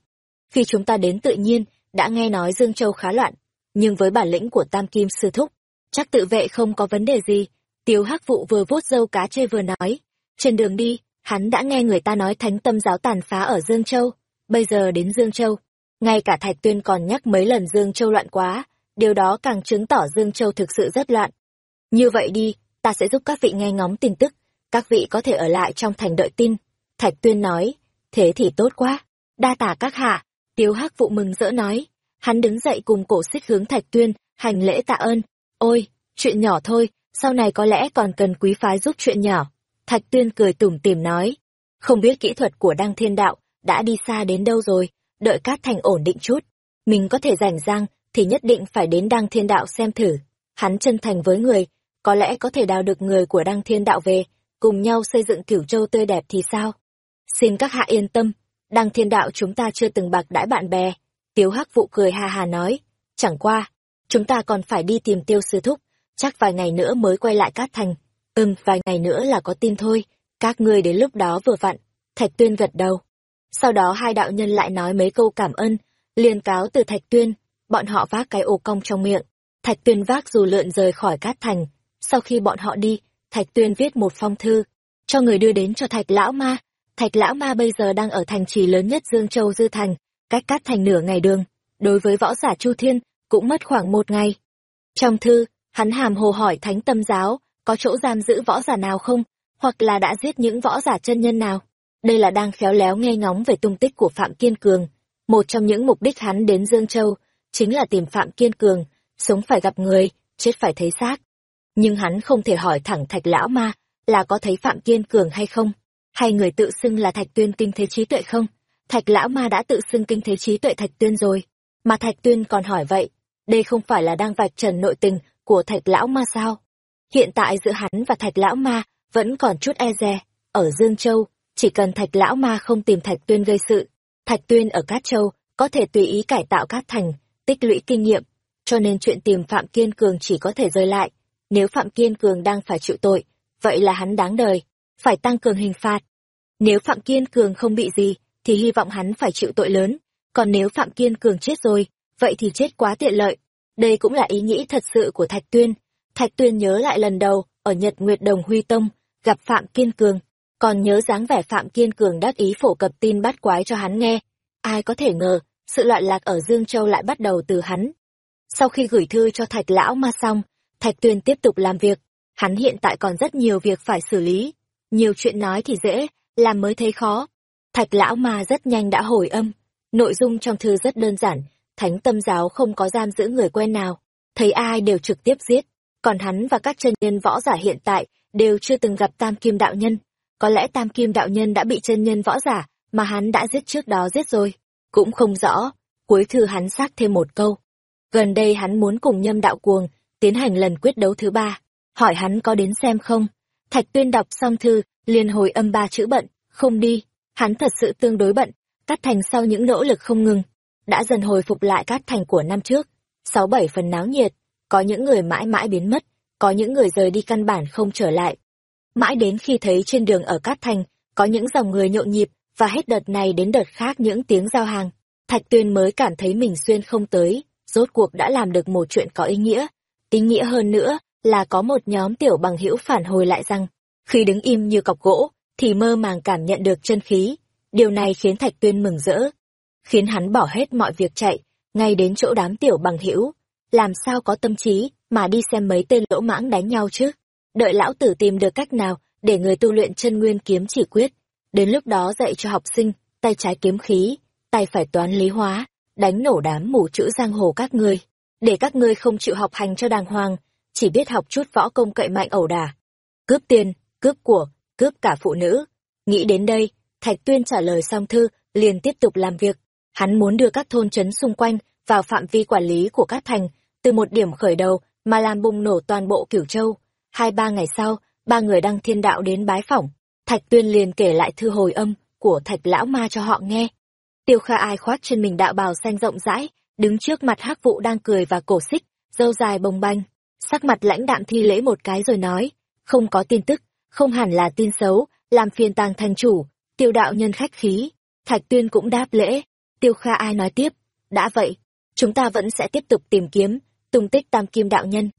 Khi chúng ta đến tự nhiên, đã nghe nói Dương Châu khá loạn, nhưng với bản lĩnh của Tam Kim Sư Thúc, chắc tự vệ không có vấn đề gì. Tiếu Hắc Vụ vừa vuốt dâu cá chê vừa nói, trên đường đi, hắn đã nghe người ta nói thánh tâm giáo tàn phá ở Dương Châu, bây giờ đến Dương Châu. Ngay cả Thạch Tuyên còn nhắc mấy lần Dương Châu loạn quá, điều đó càng chứng tỏ Dương Châu thực sự rất loạn. Như vậy đi, ta sẽ giúp các vị nghe ngóng tin tức, các vị có thể ở lại trong thành đợi tin. Thạch Tuyên nói, thế thì tốt quá, đa tả các hạ, Tiếu Hắc Vụ mừng rỡ nói, hắn đứng dậy cùng cổ xích hướng Thạch Tuyên, hành lễ tạ ơn, ôi, chuyện nhỏ thôi, sau này có lẽ còn cần quý phái giúp chuyện nhỏ. Thạch Tuyên cười tủm tỉm nói, không biết kỹ thuật của Đăng Thiên Đạo đã đi xa đến đâu rồi, đợi Cát Thành ổn định chút, mình có thể rảnh rang thì nhất định phải đến Đăng Thiên Đạo xem thử. Hắn chân thành với người, có lẽ có thể đào được người của Đăng Thiên Đạo về, cùng nhau xây dựng cửu châu tươi đẹp thì sao? Xin các hạ yên tâm, Đăng Thiên Đạo chúng ta chưa từng bạc đãi bạn bè. Tiếu Hắc Vụ cười ha hà nói, chẳng qua, chúng ta còn phải đi tìm Tiêu Sư Thúc, chắc vài ngày nữa mới quay lại Cát Thành. Ừm, vài ngày nữa là có tin thôi, các ngươi đến lúc đó vừa vặn. Thạch Tuyên gật đầu. Sau đó hai đạo nhân lại nói mấy câu cảm ơn, liền cáo từ Thạch Tuyên, bọn họ vác cái ô cong trong miệng. Thạch Tuyên vác dù lượn rời khỏi Cát Thành. Sau khi bọn họ đi, Thạch Tuyên viết một phong thư, cho người đưa đến cho Thạch Lão Ma. Thạch Lão Ma bây giờ đang ở thành trì lớn nhất Dương Châu Dư Thành, cách Cát Thành nửa ngày đường. Đối với võ giả Chu Thiên, cũng mất khoảng một ngày. Trong thư, hắn hàm hồ hỏi Thánh Tâm Giáo, có chỗ giam giữ võ giả nào không, hoặc là đã giết những võ giả chân nhân nào. Đây là đang khéo léo nghe ngóng về tung tích của Phạm Kiên Cường. Một trong những mục đích hắn đến Dương Châu, chính là tìm Phạm Kiên Cường, sống phải gặp người, chết phải thấy xác. Nhưng hắn không thể hỏi thẳng Thạch Lão Ma là có thấy Phạm Kiên Cường hay không, hay người tự xưng là Thạch Tuyên kinh thế trí tuệ không. Thạch Lão Ma đã tự xưng kinh thế trí tuệ Thạch Tuyên rồi, mà Thạch Tuyên còn hỏi vậy, đây không phải là đang vạch trần nội tình của Thạch Lão Ma sao? Hiện tại giữa hắn và Thạch Lão Ma vẫn còn chút e dè, ở Dương Châu, chỉ cần Thạch Lão Ma không tìm Thạch Tuyên gây sự, Thạch Tuyên ở Cát Châu có thể tùy ý cải tạo Cát Thành, tích lũy kinh nghiệm, cho nên chuyện tìm Phạm Kiên Cường chỉ có thể rơi lại. Nếu Phạm Kiên Cường đang phải chịu tội, vậy là hắn đáng đời, phải tăng cường hình phạt. Nếu Phạm Kiên Cường không bị gì, thì hy vọng hắn phải chịu tội lớn, còn nếu Phạm Kiên Cường chết rồi, vậy thì chết quá tiện lợi. Đây cũng là ý nghĩ thật sự của Thạch Tuyên. Thạch Tuyên nhớ lại lần đầu, ở Nhật Nguyệt Đồng Huy Tông, gặp Phạm Kiên Cường, còn nhớ dáng vẻ Phạm Kiên Cường đắc ý phổ cập tin bắt quái cho hắn nghe. Ai có thể ngờ, sự loạn lạc ở Dương Châu lại bắt đầu từ hắn. Sau khi gửi thư cho Thạch Lão Ma xong, Thạch Tuyên tiếp tục làm việc. Hắn hiện tại còn rất nhiều việc phải xử lý. Nhiều chuyện nói thì dễ, làm mới thấy khó. Thạch Lão Ma rất nhanh đã hồi âm. Nội dung trong thư rất đơn giản, thánh tâm giáo không có giam giữ người quen nào. Thấy ai đều trực tiếp giết. Còn hắn và các chân nhân võ giả hiện tại đều chưa từng gặp Tam Kim Đạo Nhân. Có lẽ Tam Kim Đạo Nhân đã bị chân nhân võ giả mà hắn đã giết trước đó giết rồi. Cũng không rõ. Cuối thư hắn xác thêm một câu. Gần đây hắn muốn cùng nhâm đạo cuồng tiến hành lần quyết đấu thứ ba. Hỏi hắn có đến xem không? Thạch tuyên đọc xong thư, liền hồi âm ba chữ bận, không đi. Hắn thật sự tương đối bận, Cát Thành sau những nỗ lực không ngừng, đã dần hồi phục lại Cát Thành của năm trước. Sáu bảy phần náo nhiệt, có những người mãi mãi biến mất, có những người rời đi căn bản không trở lại. Mãi đến khi thấy trên đường ở Cát Thành, có những dòng người nhộn nhịp, và hết đợt này đến đợt khác những tiếng giao hàng, Thạch Tuyên mới cảm thấy mình xuyên không tới, rốt cuộc đã làm được một chuyện có ý nghĩa. Ý nghĩa hơn nữa là có một nhóm tiểu bằng hữu phản hồi lại rằng, khi đứng im như cọc gỗ, thì mơ màng cảm nhận được chân khí. Điều này khiến Thạch Tuyên mừng rỡ, khiến hắn bỏ hết mọi việc chạy, ngay đến chỗ đám tiểu bằng hữu. Làm sao có tâm trí mà đi xem mấy tên lỗ mãng đánh nhau chứ? Đợi lão tử tìm được cách nào để người tu luyện chân nguyên kiếm chỉ quyết. Đến lúc đó dạy cho học sinh, tay trái kiếm khí, tay phải toán lý hóa, đánh nổ đám mù chữ giang hồ các ngươi. Để các ngươi không chịu học hành cho đàng hoàng, chỉ biết học chút võ công cậy mạnh ẩu đả. Cướp tiền, cướp của, cướp cả phụ nữ. Nghĩ đến đây, Thạch Tuyên trả lời xong thư, liền tiếp tục làm việc. Hắn muốn đưa các thôn trấn xung quanh vào phạm vi quản lý của các thành, từ một điểm khởi đầu mà làm bùng nổ toàn bộ Cửu Châu. Hai ba ngày sau, ba người đăng thiên đạo đến bái phỏng. Thạch Tuyên liền kể lại thư hồi âm của Thạch Lão Ma cho họ nghe. Tiêu Kha Ai khoác trên mình đạo bào xanh rộng rãi, đứng trước mặt Hắc vũ đang cười và cổ xích, râu dài bồng bềnh, sắc mặt lãnh đạm thi lễ một cái rồi nói, không có tin tức, không hẳn là tin xấu, làm phiền tàng thành chủ, tiêu đạo nhân khách khí. Thạch Tuyên cũng đáp lễ, Tiêu Kha Ai nói tiếp, đã vậy, chúng ta vẫn sẽ tiếp tục tìm kiếm, tung tích tam kim đạo nhân.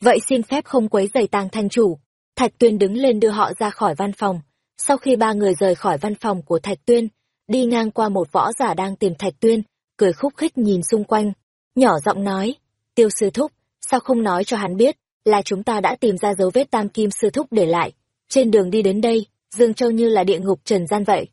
Vậy xin phép không quấy giày tàng thanh chủ. Thạch Tuyên đứng lên đưa họ ra khỏi văn phòng. Sau khi ba người rời khỏi văn phòng của Thạch Tuyên, đi ngang qua một võ giả đang tìm Thạch Tuyên, cười khúc khích nhìn xung quanh, nhỏ giọng nói, tiêu sư thúc, sao không nói cho hắn biết, là chúng ta đã tìm ra dấu vết tam kim sư thúc để lại. Trên đường đi đến đây, Dương Châu như là địa ngục trần gian vậy.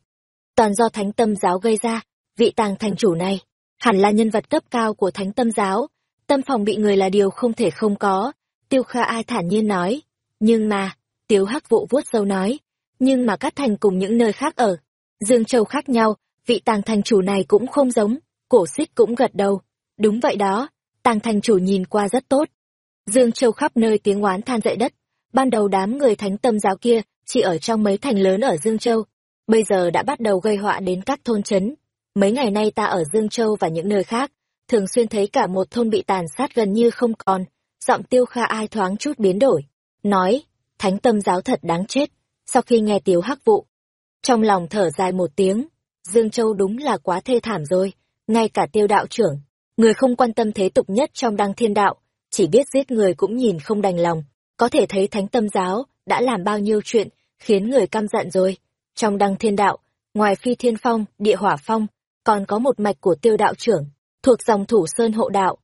Toàn do thánh tâm giáo gây ra, vị tàng thành chủ này, hẳn là nhân vật cấp cao của thánh tâm giáo, tâm phòng bị người là điều không thể không có, tiêu kha ai thản nhiên nói. Nhưng mà, tiếu hắc vụ vuốt sâu nói, nhưng mà các thành cùng những nơi khác ở. Dương Châu khác nhau, vị tàng thành chủ này cũng không giống, cổ xích cũng gật đầu. Đúng vậy đó, tàng thành chủ nhìn qua rất tốt. Dương Châu khắp nơi tiếng oán than dậy đất, ban đầu đám người thánh tâm giáo kia chỉ ở trong mấy thành lớn ở Dương Châu, bây giờ đã bắt đầu gây họa đến các thôn chấn. Mấy ngày nay ta ở Dương Châu và những nơi khác, thường xuyên thấy cả một thôn bị tàn sát gần như không còn, giọng tiêu kha ai thoáng chút biến đổi. Nói, thánh tâm giáo thật đáng chết, sau khi nghe tiếu hắc vụ. Trong lòng thở dài một tiếng, Dương Châu đúng là quá thê thảm rồi, ngay cả tiêu đạo trưởng, người không quan tâm thế tục nhất trong đăng thiên đạo, chỉ biết giết người cũng nhìn không đành lòng, có thể thấy thánh tâm giáo đã làm bao nhiêu chuyện, khiến người căm giận rồi. Trong đăng thiên đạo, ngoài phi thiên phong, địa hỏa phong, còn có một mạch của tiêu đạo trưởng, thuộc dòng thủ sơn hộ đạo.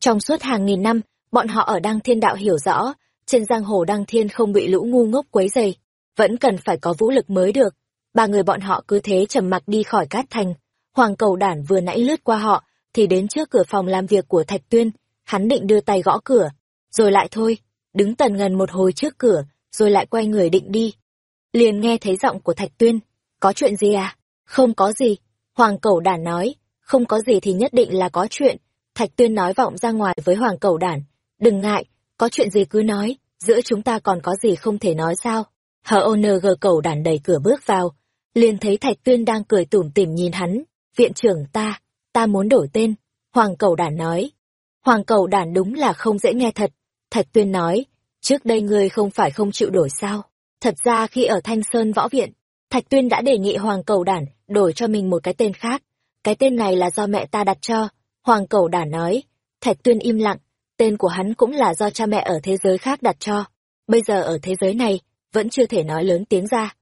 Trong suốt hàng nghìn năm, bọn họ ở đăng thiên đạo hiểu rõ, trên giang hồ đăng thiên không bị lũ ngu ngốc quấy dày, vẫn cần phải có vũ lực mới được. Ba người bọn họ cứ thế trầm mặc đi khỏi cát thành. Hoàng cầu đản vừa nãy lướt qua họ, thì đến trước cửa phòng làm việc của Thạch Tuyên, hắn định đưa tay gõ cửa, rồi lại thôi, đứng tần ngần một hồi trước cửa, rồi lại quay người định đi. Liền nghe thấy giọng của Thạch Tuyên, có chuyện gì à? Không có gì, Hoàng Cẩu Đản nói, không có gì thì nhất định là có chuyện. Thạch Tuyên nói vọng ra ngoài với Hoàng Cẩu Đản, đừng ngại, có chuyện gì cứ nói, giữa chúng ta còn có gì không thể nói sao? Hờ ONG Cẩu Đản đẩy cửa bước vào, liền thấy Thạch Tuyên đang cười tủm tỉm nhìn hắn, viện trưởng ta, ta muốn đổi tên. Hoàng Cầu Đản nói, Hoàng Cầu Đản đúng là không dễ nghe thật. Thạch Tuyên nói, trước đây ngươi không phải không chịu đổi sao? Thật ra khi ở Thanh Sơn Võ Viện, Thạch Tuyên đã đề nghị Hoàng Cầu Đản đổi cho mình một cái tên khác. Cái tên này là do mẹ ta đặt cho. Hoàng Cầu Đản nói. Thạch Tuyên im lặng. Tên của hắn cũng là do cha mẹ ở thế giới khác đặt cho. Bây giờ ở thế giới này, vẫn chưa thể nói lớn tiếng ra.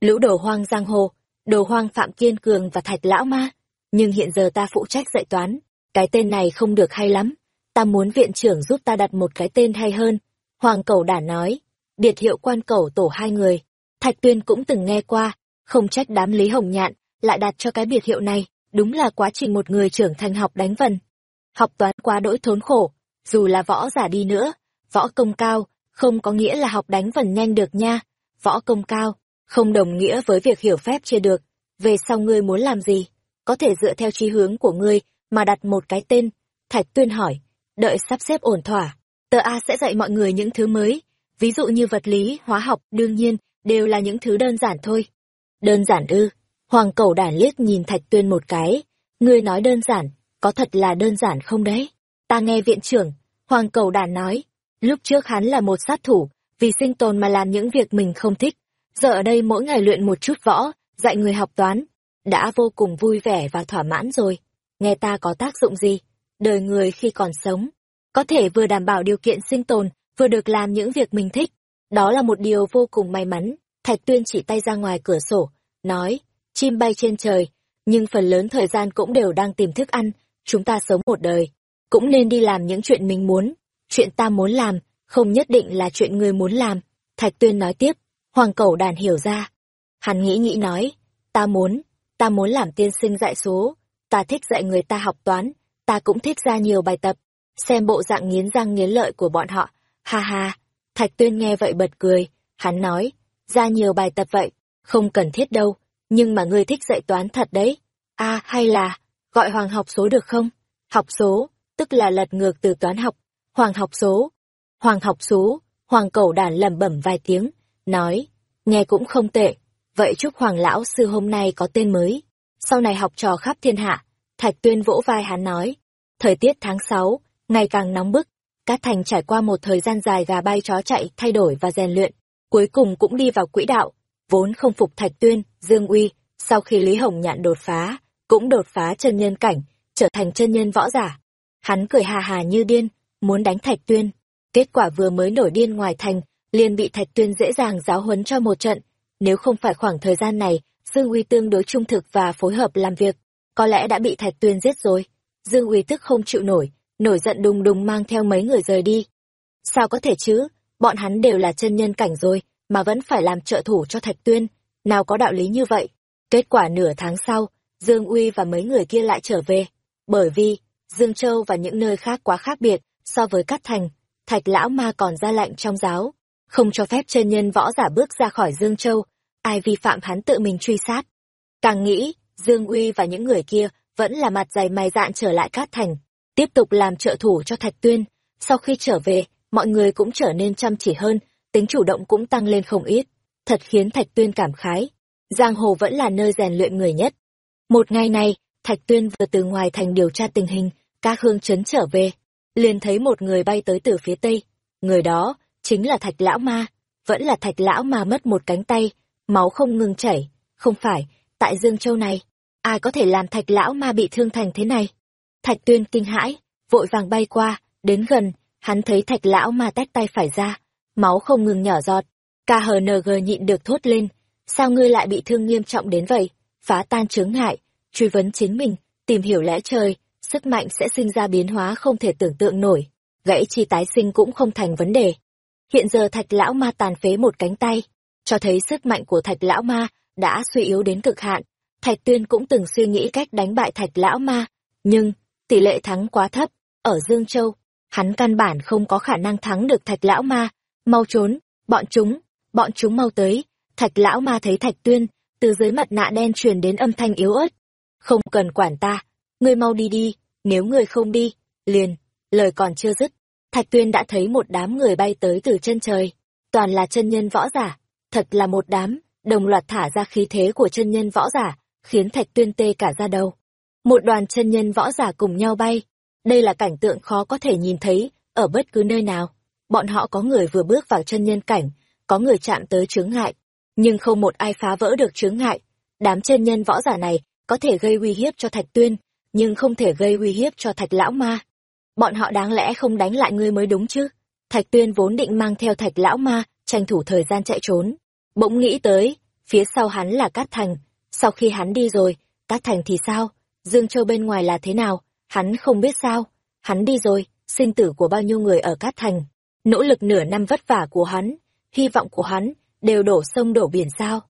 Lũ đồ hoang giang hồ, đồ hoang Phạm Kiên Cường và Thạch Lão Ma. Nhưng hiện giờ ta phụ trách dạy toán. Cái tên này không được hay lắm. Ta muốn viện trưởng giúp ta đặt một cái tên hay hơn. Hoàng Cầu Đản nói. biệt hiệu quan cầu tổ hai người Thạch Tuyên cũng từng nghe qua, không trách đám Lý Hồng Nhạn lại đặt cho cái biệt hiệu này, đúng là quá trình một người trưởng thành học đánh vần. Học toán quá đỗi thốn khổ, dù là võ giả đi nữa, võ công cao, không có nghĩa là học đánh vần nhanh được nha. Võ công cao, không đồng nghĩa với việc hiểu phép chưa được. Về sau ngươi muốn làm gì? Có thể dựa theo chi hướng của ngươi mà đặt một cái tên. Thạch Tuyên hỏi, đợi sắp xếp ổn thỏa, tờ A sẽ dạy mọi người những thứ mới, ví dụ như vật lý, hóa học, đương nhiên đều là những thứ đơn giản thôi. Đơn giản ư? Hoàng cầu đản liếc nhìn Thạch Tuyên một cái. Ngươi nói đơn giản, có thật là đơn giản không đấy? Ta nghe viện trưởng, Hoàng cầu đản nói, lúc trước hắn là một sát thủ, vì sinh tồn mà làm những việc mình không thích. Giờ ở đây mỗi ngày luyện một chút võ, dạy người học toán, đã vô cùng vui vẻ và thỏa mãn rồi. Nghe ta có tác dụng gì? Đời người khi còn sống, có thể vừa đảm bảo điều kiện sinh tồn, vừa được làm những việc mình thích. Đó là một điều vô cùng may mắn. Thạch Tuyên chỉ tay ra ngoài cửa sổ, nói, chim bay trên trời, nhưng phần lớn thời gian cũng đều đang tìm thức ăn, chúng ta sống một đời, cũng nên đi làm những chuyện mình muốn, chuyện ta muốn làm, không nhất định là chuyện người muốn làm. Thạch Tuyên nói tiếp, Hoàng Cẩu đàn hiểu ra. Hắn nghĩ nghĩ nói, ta muốn, ta muốn làm tiên sinh dạy số, ta thích dạy người ta học toán, ta cũng thích ra nhiều bài tập, xem bộ dạng nghiến răng nghiến lợi của bọn họ, ha ha. Thạch Tuyên nghe vậy bật cười, hắn nói, ra nhiều bài tập vậy, không cần thiết đâu, nhưng mà ngươi thích dạy toán thật đấy. a hay là, gọi Hoàng học số được không? Học số, tức là lật ngược từ toán học, Hoàng học số. Hoàng học số, Hoàng cẩu đản lẩm bẩm vài tiếng, nói, nghe cũng không tệ, vậy chúc Hoàng lão sư hôm nay có tên mới, sau này học trò khắp thiên hạ. Thạch Tuyên vỗ vai hắn nói, thời tiết tháng sáu ngày càng nóng bức, Cát Thành trải qua một thời gian dài gà bay chó chạy thay đổi và rèn luyện, cuối cùng cũng đi vào quỹ đạo, vốn không phục Thạch Tuyên, Dương Uy, sau khi Lý Hồng Nhạn đột phá, cũng đột phá chân nhân cảnh, trở thành chân nhân võ giả. Hắn cười hà hà như điên, muốn đánh Thạch Tuyên. Kết quả vừa mới nổi điên ngoài thành, liền bị Thạch Tuyên dễ dàng giáo huấn cho một trận. Nếu không phải khoảng thời gian này, Dương Uy tương đối trung thực và phối hợp làm việc, có lẽ đã bị Thạch Tuyên giết rồi. Dương Uy tức không chịu nổi, nổi giận đùng đùng mang theo mấy người rời đi. Sao có thể chứ, bọn hắn đều là chân nhân cảnh rồi, mà vẫn phải làm trợ thủ cho Thạch Tuyên, nào có đạo lý như vậy. Kết quả nửa tháng sau, Dương Uy và mấy người kia lại trở về, bởi vì, Dương Châu và những nơi khác quá khác biệt so với Cát Thành, Thạch Lão Ma còn ra lệnh trong giáo, không cho phép chân nhân võ giả bước ra khỏi Dương Châu, ai vi phạm hắn tự mình truy sát. Càng nghĩ, Dương Uy và những người kia vẫn là mặt dày mày dạn trở lại Cát Thành, tiếp tục làm trợ thủ cho Thạch Tuyên. Sau khi trở về, mọi người cũng trở nên chăm chỉ hơn, tính chủ động cũng tăng lên không ít, thật khiến Thạch Tuyên cảm khái. Giang hồ vẫn là nơi rèn luyện người nhất. Một ngày này, Thạch Tuyên vừa từ ngoài thành điều tra tình hình, các hương chấn trở về, liền thấy một người bay tới từ phía tây. Người đó, chính là Thạch Lão Ma, vẫn là Thạch Lão Ma mất một cánh tay, máu không ngừng chảy. Không phải, tại Dương Châu này, ai có thể làm Thạch Lão Ma bị thương thành thế này? Thạch Tuyên kinh hãi, vội vàng bay qua, đến gần, hắn thấy Thạch Lão Ma tách tay phải ra, máu không ngừng nhỏ giọt. KHNG nhịn được thốt lên, sao ngươi lại bị thương nghiêm trọng đến vậy? Phá tan chướng ngại, truy vấn chính mình, tìm hiểu lẽ trời, sức mạnh sẽ sinh ra biến hóa không thể tưởng tượng nổi, gãy chi tái sinh cũng không thành vấn đề. Hiện giờ thạch lão ma tàn phế một cánh tay, cho thấy sức mạnh của thạch lão ma đã suy yếu đến cực hạn. Thạch tuyên cũng từng suy nghĩ cách đánh bại thạch lão ma, nhưng tỷ lệ thắng quá thấp, ở Dương Châu, hắn căn bản không có khả năng thắng được thạch lão ma, mau trốn, bọn chúng, bọn chúng mau tới, thạch lão ma thấy thạch tuyên, từ dưới mặt nạ đen truyền đến âm thanh yếu ớt. Không cần quản ta, ngươi mau đi đi, nếu ngươi không đi, liền, lời còn chưa dứt. Thạch tuyên đã thấy một đám người bay tới từ chân trời, toàn là chân nhân võ giả, thật là một đám, đồng loạt thả ra khí thế của chân nhân võ giả, khiến thạch tuyên tê cả ra đầu. Một đoàn chân nhân võ giả cùng nhau bay, đây là cảnh tượng khó có thể nhìn thấy ở bất cứ nơi nào. Bọn họ có người vừa bước vào chân nhân cảnh, có người chạm tới chướng ngại, nhưng không một ai phá vỡ được chướng ngại. Đám chân nhân võ giả này có thể gây uy hiếp cho Thạch Tuyên, nhưng không thể gây uy hiếp cho Thạch Lão Ma. Bọn họ đáng lẽ không đánh lại ngươi mới đúng chứ. Thạch Tuyên vốn định mang theo Thạch Lão Ma, tranh thủ thời gian chạy trốn. Bỗng nghĩ tới, phía sau hắn là Cát Thành. Sau khi hắn đi rồi, Cát Thành thì sao? Dương Châu bên ngoài là thế nào? Hắn không biết sao. Hắn đi rồi, sinh tử của bao nhiêu người ở Cát Thành. Nỗ lực nửa năm vất vả của hắn, hy vọng của hắn, đều đổ sông đổ biển sao?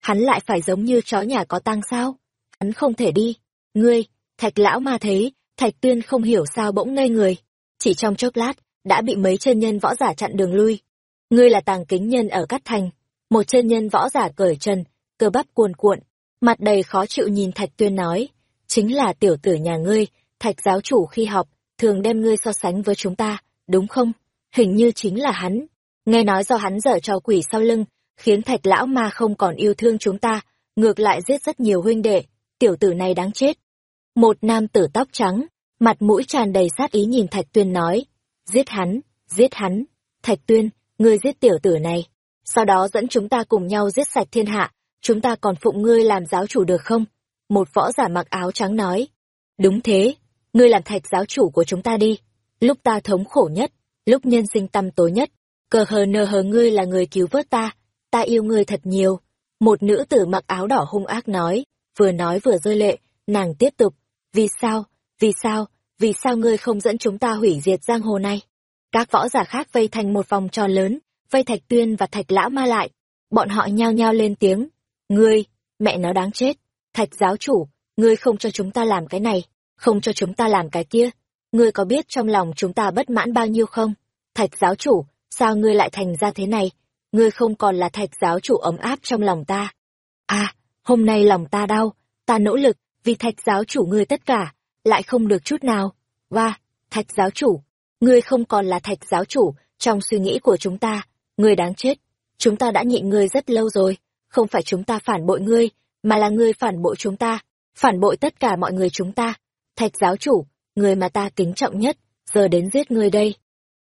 Hắn lại phải giống như chó nhà có tang sao? Hắn không thể đi. Ngươi, thạch lão mà thấy, thạch tuyên không hiểu sao bỗng ngây người. Chỉ trong chốc lát, đã bị mấy chân nhân võ giả chặn đường lui. Ngươi là tàng kính nhân ở Cát Thành. Một chân nhân võ giả cởi trần cơ bắp cuồn cuộn, mặt đầy khó chịu nhìn thạch tuyên nói. Chính là tiểu tử nhà ngươi, thạch giáo chủ khi học, thường đem ngươi so sánh với chúng ta, đúng không? Hình như chính là hắn. Nghe nói do hắn dở trò quỷ sau lưng, khiến thạch lão ma không còn yêu thương chúng ta, ngược lại giết rất nhiều huynh đệ, tiểu tử này đáng chết. Một nam tử tóc trắng, mặt mũi tràn đầy sát ý nhìn thạch tuyên nói, giết hắn, giết hắn, thạch tuyên, ngươi giết tiểu tử này, sau đó dẫn chúng ta cùng nhau giết sạch thiên hạ, chúng ta còn phụng ngươi làm giáo chủ được không? Một võ giả mặc áo trắng nói, đúng thế, ngươi làm thạch giáo chủ của chúng ta đi, lúc ta thống khổ nhất, lúc nhân sinh tâm tối nhất, cờ hờ nờ hờ ngươi là người cứu vớt ta, ta yêu ngươi thật nhiều. Một nữ tử mặc áo đỏ hung ác nói, vừa nói vừa rơi lệ, nàng tiếp tục, vì sao, vì sao, vì sao ngươi không dẫn chúng ta hủy diệt giang hồ này? Các võ giả khác vây thành một vòng tròn lớn, vây thạch tuyên và thạch lão ma lại. Bọn họ nhao nhao lên tiếng, ngươi, mẹ nó đáng chết, thạch giáo chủ, ngươi không cho chúng ta làm cái này, không cho chúng ta làm cái kia. Ngươi có biết trong lòng chúng ta bất mãn bao nhiêu không? Thạch giáo chủ, sao ngươi lại thành ra thế này? Ngươi không còn là thạch giáo chủ ấm áp trong lòng ta. À, hôm nay lòng ta đau, ta nỗ lực, vì thạch giáo chủ ngươi tất cả, lại không được chút nào. Và, thạch giáo chủ, ngươi không còn là thạch giáo chủ trong suy nghĩ của chúng ta, ngươi đáng chết. Chúng ta đã nhịn ngươi rất lâu rồi, không phải chúng ta phản bội ngươi, mà là ngươi phản bội chúng ta, phản bội tất cả mọi người chúng ta. Thạch giáo chủ, người mà ta kính trọng nhất, giờ đến giết ngươi đây.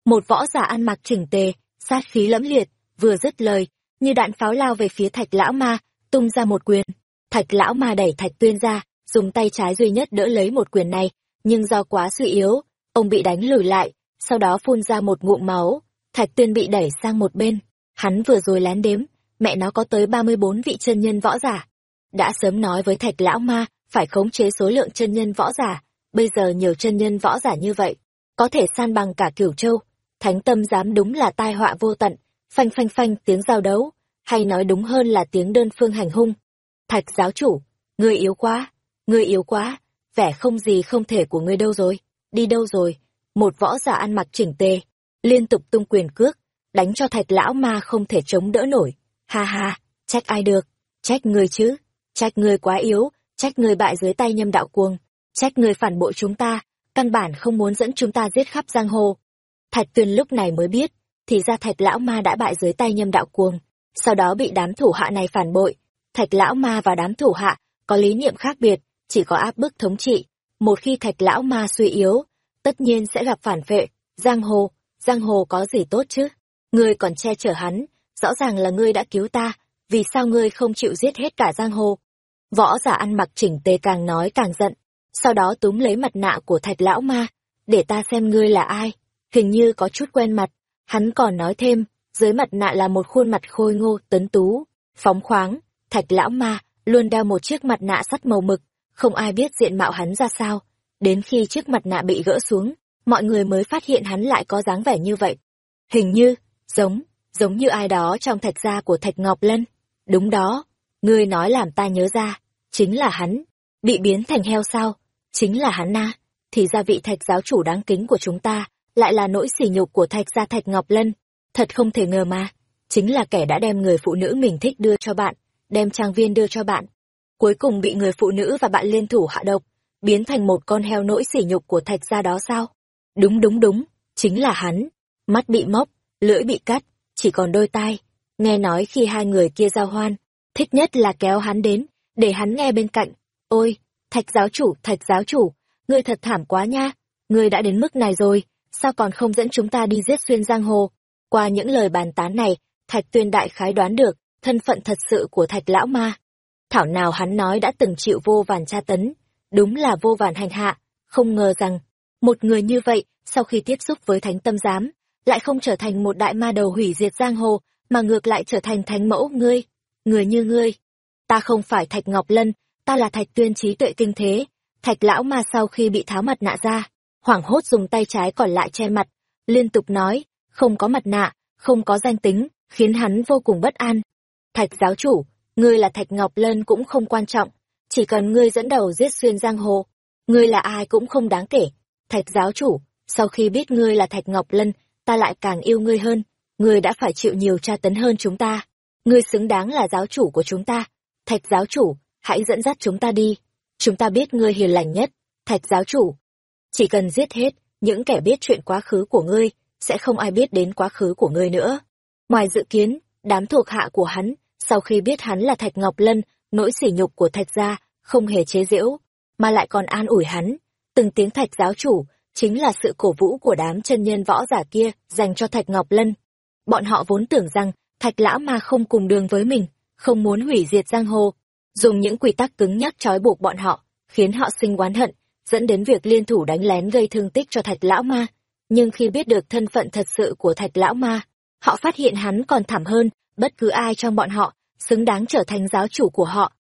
Một võ giả ăn mặc chỉnh tề, sát khí lẫm liệt, vừa dứt lời, như đạn pháo lao về phía thạch lão ma, tung ra một quyền. Thạch lão ma đẩy thạch tuyên ra, dùng tay trái duy nhất đỡ lấy một quyền này, nhưng do quá suy yếu, ông bị đánh lùi lại, sau đó phun ra một ngụm máu. Thạch tuyên bị đẩy sang một bên. Hắn vừa rồi lén đếm, mẹ nó có tới 34 vị chân nhân võ giả. Đã sớm nói với thạch lão ma, phải khống chế số lượng chân nhân võ giả. Bây giờ nhiều chân nhân võ giả như vậy, có thể san bằng cả cửu châu. Thánh tâm dám đúng là tai họa vô tận, phanh phanh phanh tiếng giao đấu, hay nói đúng hơn là tiếng đơn phương hành hung. Thạch giáo chủ, ngươi yếu quá, ngươi yếu quá, vẻ không gì không thể của ngươi đâu rồi, đi đâu rồi, một võ giả ăn mặc chỉnh tề, liên tục tung quyền cước, đánh cho thạch lão ma không thể chống đỡ nổi. Ha ha, trách ai được, trách ngươi chứ, trách ngươi quá yếu, trách ngươi bại dưới tay nhâm đạo cuồng, trách ngươi phản bội chúng ta, căn bản không muốn dẫn chúng ta giết khắp giang hồ. Thạch tuyên lúc này mới biết, thì ra thạch lão ma đã bại dưới tay nhâm đạo cuồng, sau đó bị đám thủ hạ này phản bội. Thạch lão ma và đám thủ hạ có lý niệm khác biệt, chỉ có áp bức thống trị. Một khi thạch lão ma suy yếu, tất nhiên sẽ gặp phản vệ, giang hồ, giang hồ có gì tốt chứ? Ngươi còn che chở hắn, rõ ràng là ngươi đã cứu ta, vì sao ngươi không chịu giết hết cả giang hồ? Võ giả ăn mặc chỉnh tề càng nói càng giận, sau đó túm lấy mặt nạ của thạch lão ma, để ta xem ngươi là ai, hình như có chút quen mặt. Hắn còn nói thêm, dưới mặt nạ là một khuôn mặt khôi ngô, tấn tú, phóng khoáng, thạch lão ma, luôn đeo một chiếc mặt nạ sắt màu mực, không ai biết diện mạo hắn ra sao. Đến khi chiếc mặt nạ bị gỡ xuống, mọi người mới phát hiện hắn lại có dáng vẻ như vậy. Hình như, giống, giống như ai đó trong thạch gia của thạch Ngọc Lân. Đúng đó, ngươi nói làm ta nhớ ra, chính là hắn, bị biến thành heo sao, chính là hắn na, thì ra vị thạch giáo chủ đáng kính của chúng ta, lại là nỗi sỉ nhục của thạch gia thạch Ngọc Lân. Thật không thể ngờ mà, chính là kẻ đã đem người phụ nữ mình thích đưa cho bạn, đem trang viên đưa cho bạn. Cuối cùng bị người phụ nữ và bạn liên thủ hạ độc, biến thành một con heo nỗi sỉ nhục của thạch gia đó sao? Đúng đúng đúng, chính là hắn. Mắt bị móc, lưỡi bị cắt, chỉ còn đôi tai. Nghe nói khi hai người kia giao hoan, thích nhất là kéo hắn đến, để hắn nghe bên cạnh. Ôi, thạch giáo chủ, thạch giáo chủ, ngươi thật thảm quá nha, ngươi đã đến mức này rồi, sao còn không dẫn chúng ta đi giết xuyên giang hồ? Qua những lời bàn tán này, Thạch Tuyên đại khái đoán được thân phận thật sự của Thạch Lão Ma. Thảo nào hắn nói đã từng chịu vô vàn tra tấn, đúng là vô vàn hành hạ, không ngờ rằng, một người như vậy, sau khi tiếp xúc với Thánh Tâm Giám, lại không trở thành một đại ma đầu hủy diệt giang hồ, mà ngược lại trở thành thánh mẫu ngươi, người như ngươi. Ta không phải Thạch Ngọc Lân, ta là Thạch Tuyên trí tuệ kinh thế. Thạch Lão Ma sau khi bị tháo mặt nạ ra, hoảng hốt dùng tay trái còn lại che mặt, liên tục nói, không có mặt nạ, không có danh tính, khiến hắn vô cùng bất an. Thạch giáo chủ, ngươi là Thạch Ngọc Lân cũng không quan trọng, chỉ cần ngươi dẫn đầu giết xuyên giang hồ, ngươi là ai cũng không đáng kể. Thạch giáo chủ, sau khi biết ngươi là Thạch Ngọc Lân, ta lại càng yêu ngươi hơn, ngươi đã phải chịu nhiều tra tấn hơn chúng ta. Ngươi xứng đáng là giáo chủ của chúng ta. Thạch giáo chủ, hãy dẫn dắt chúng ta đi. Chúng ta biết ngươi hiền lành nhất, Thạch giáo chủ. Chỉ cần giết hết những kẻ biết chuyện quá khứ của ngươi, sẽ không ai biết đến quá khứ của ngươi nữa. Ngoài dự kiến, đám thuộc hạ của hắn, sau khi biết hắn là Thạch Ngọc Lân, nỗi sỉ nhục của Thạch gia, không hề chế giễu, mà lại còn an ủi hắn. Từng tiếng Thạch giáo chủ, chính là sự cổ vũ của đám chân nhân võ giả kia dành cho Thạch Ngọc Lân. Bọn họ vốn tưởng rằng Thạch Lão Ma không cùng đường với mình, không muốn hủy diệt giang hồ, dùng những quy tắc cứng nhắc trói buộc bọn họ, khiến họ sinh oán hận, dẫn đến việc liên thủ đánh lén gây thương tích cho Thạch Lão Ma nhưng khi biết được thân phận thật sự của thạch lão ma, họ phát hiện hắn còn thảm hơn bất cứ ai trong bọn họ xứng đáng trở thành giáo chủ của họ.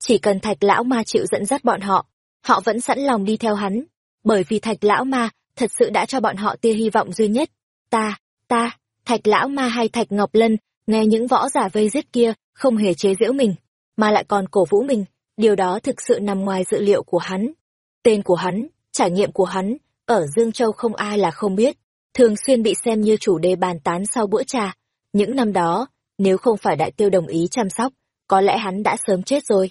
Chỉ cần thạch lão ma chịu dẫn dắt bọn họ, họ vẫn sẵn lòng đi theo hắn, bởi vì thạch lão ma thật sự đã cho bọn họ tia hy vọng duy nhất. Ta, ta, thạch lão ma hay thạch ngọc lân, nghe những võ giả vây giết kia, không hề chế giễu mình, mà lại còn cổ vũ mình, điều đó thực sự nằm ngoài dự liệu của hắn. Tên của hắn, trải nghiệm của hắn, ở Dương Châu không ai là không biết, thường xuyên bị xem như chủ đề bàn tán sau bữa trà. Những năm đó, nếu không phải đại tiêu đồng ý chăm sóc, có lẽ hắn đã sớm chết rồi.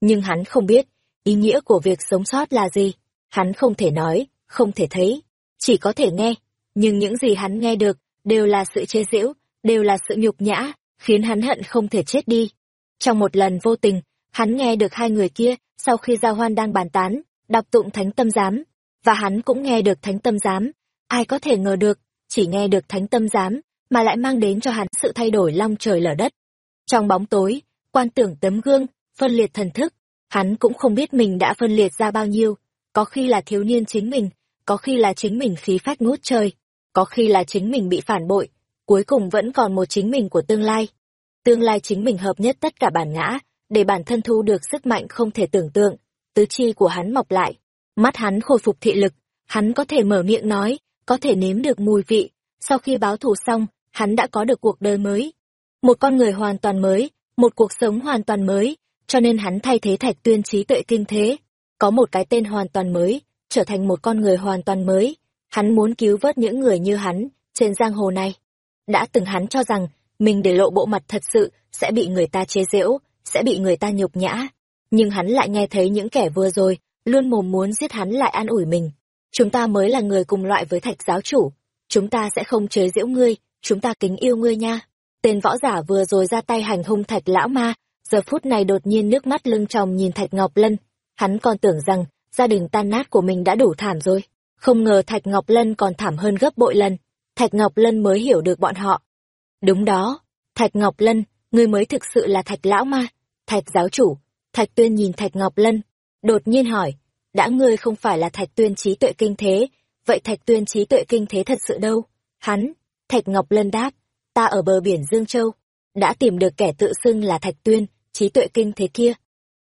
Nhưng hắn không biết, ý nghĩa của việc sống sót là gì. Hắn không thể nói, không thể thấy, chỉ có thể nghe. Nhưng những gì hắn nghe được, đều là sự chế giễu, đều là sự nhục nhã, khiến hắn hận không thể chết đi. Trong một lần vô tình, hắn nghe được hai người kia, sau khi giao hoan đang bàn tán, đọc tụng thánh tâm giám, và hắn cũng nghe được thánh tâm giám. Ai có thể ngờ được, chỉ nghe được thánh tâm giám, mà lại mang đến cho hắn sự thay đổi long trời lở đất. Trong bóng tối, quan tưởng tấm gương, phân liệt thần thức, hắn cũng không biết mình đã phân liệt ra bao nhiêu, có khi là thiếu niên chính mình, có khi là chính mình khí phách ngút trời, có khi là chính mình bị phản bội, cuối cùng vẫn còn một chính mình của tương lai. Tương lai chính mình hợp nhất tất cả bản ngã, để bản thân thu được sức mạnh không thể tưởng tượng, tứ chi của hắn mọc lại, mắt hắn khôi phục thị lực, hắn có thể mở miệng nói, có thể nếm được mùi vị, sau khi báo thù xong, hắn đã có được cuộc đời mới. Một con người hoàn toàn mới, một cuộc sống hoàn toàn mới, cho nên hắn thay thế thạch tuyên trí tuệ kinh thế, có một cái tên hoàn toàn mới, trở thành một con người hoàn toàn mới. Hắn muốn cứu vớt những người như hắn, trên giang hồ này. Đã từng hắn cho rằng, mình để lộ bộ mặt thật sự, sẽ bị người ta chế giễu, sẽ bị người ta nhục nhã. Nhưng hắn lại nghe thấy những kẻ vừa rồi, luôn mồm muốn giết hắn lại an ủi mình. Chúng ta mới là người cùng loại với thạch giáo chủ. Chúng ta sẽ không chế giễu ngươi, chúng ta kính yêu ngươi nha. Tên võ giả vừa rồi ra tay hành hung thạch lão ma, giờ phút này đột nhiên nước mắt lưng tròng nhìn thạch ngọc lân. Hắn còn tưởng rằng, gia đình tan nát của mình đã đủ thảm rồi. Không ngờ Thạch Ngọc Lân còn thảm hơn gấp bội lần. Thạch Ngọc Lân mới hiểu được bọn họ. Đúng đó, Thạch Ngọc Lân, ngươi mới thực sự là Thạch Lão Ma. Thạch giáo chủ, Thạch Tuyên nhìn Thạch Ngọc Lân, đột nhiên hỏi, đã ngươi không phải là Thạch Tuyên trí tuệ kinh thế, vậy Thạch Tuyên trí tuệ kinh thế thật sự đâu? Hắn, Thạch Ngọc Lân đáp, ta ở bờ biển Dương Châu, đã tìm được kẻ tự xưng là Thạch Tuyên, trí tuệ kinh thế kia.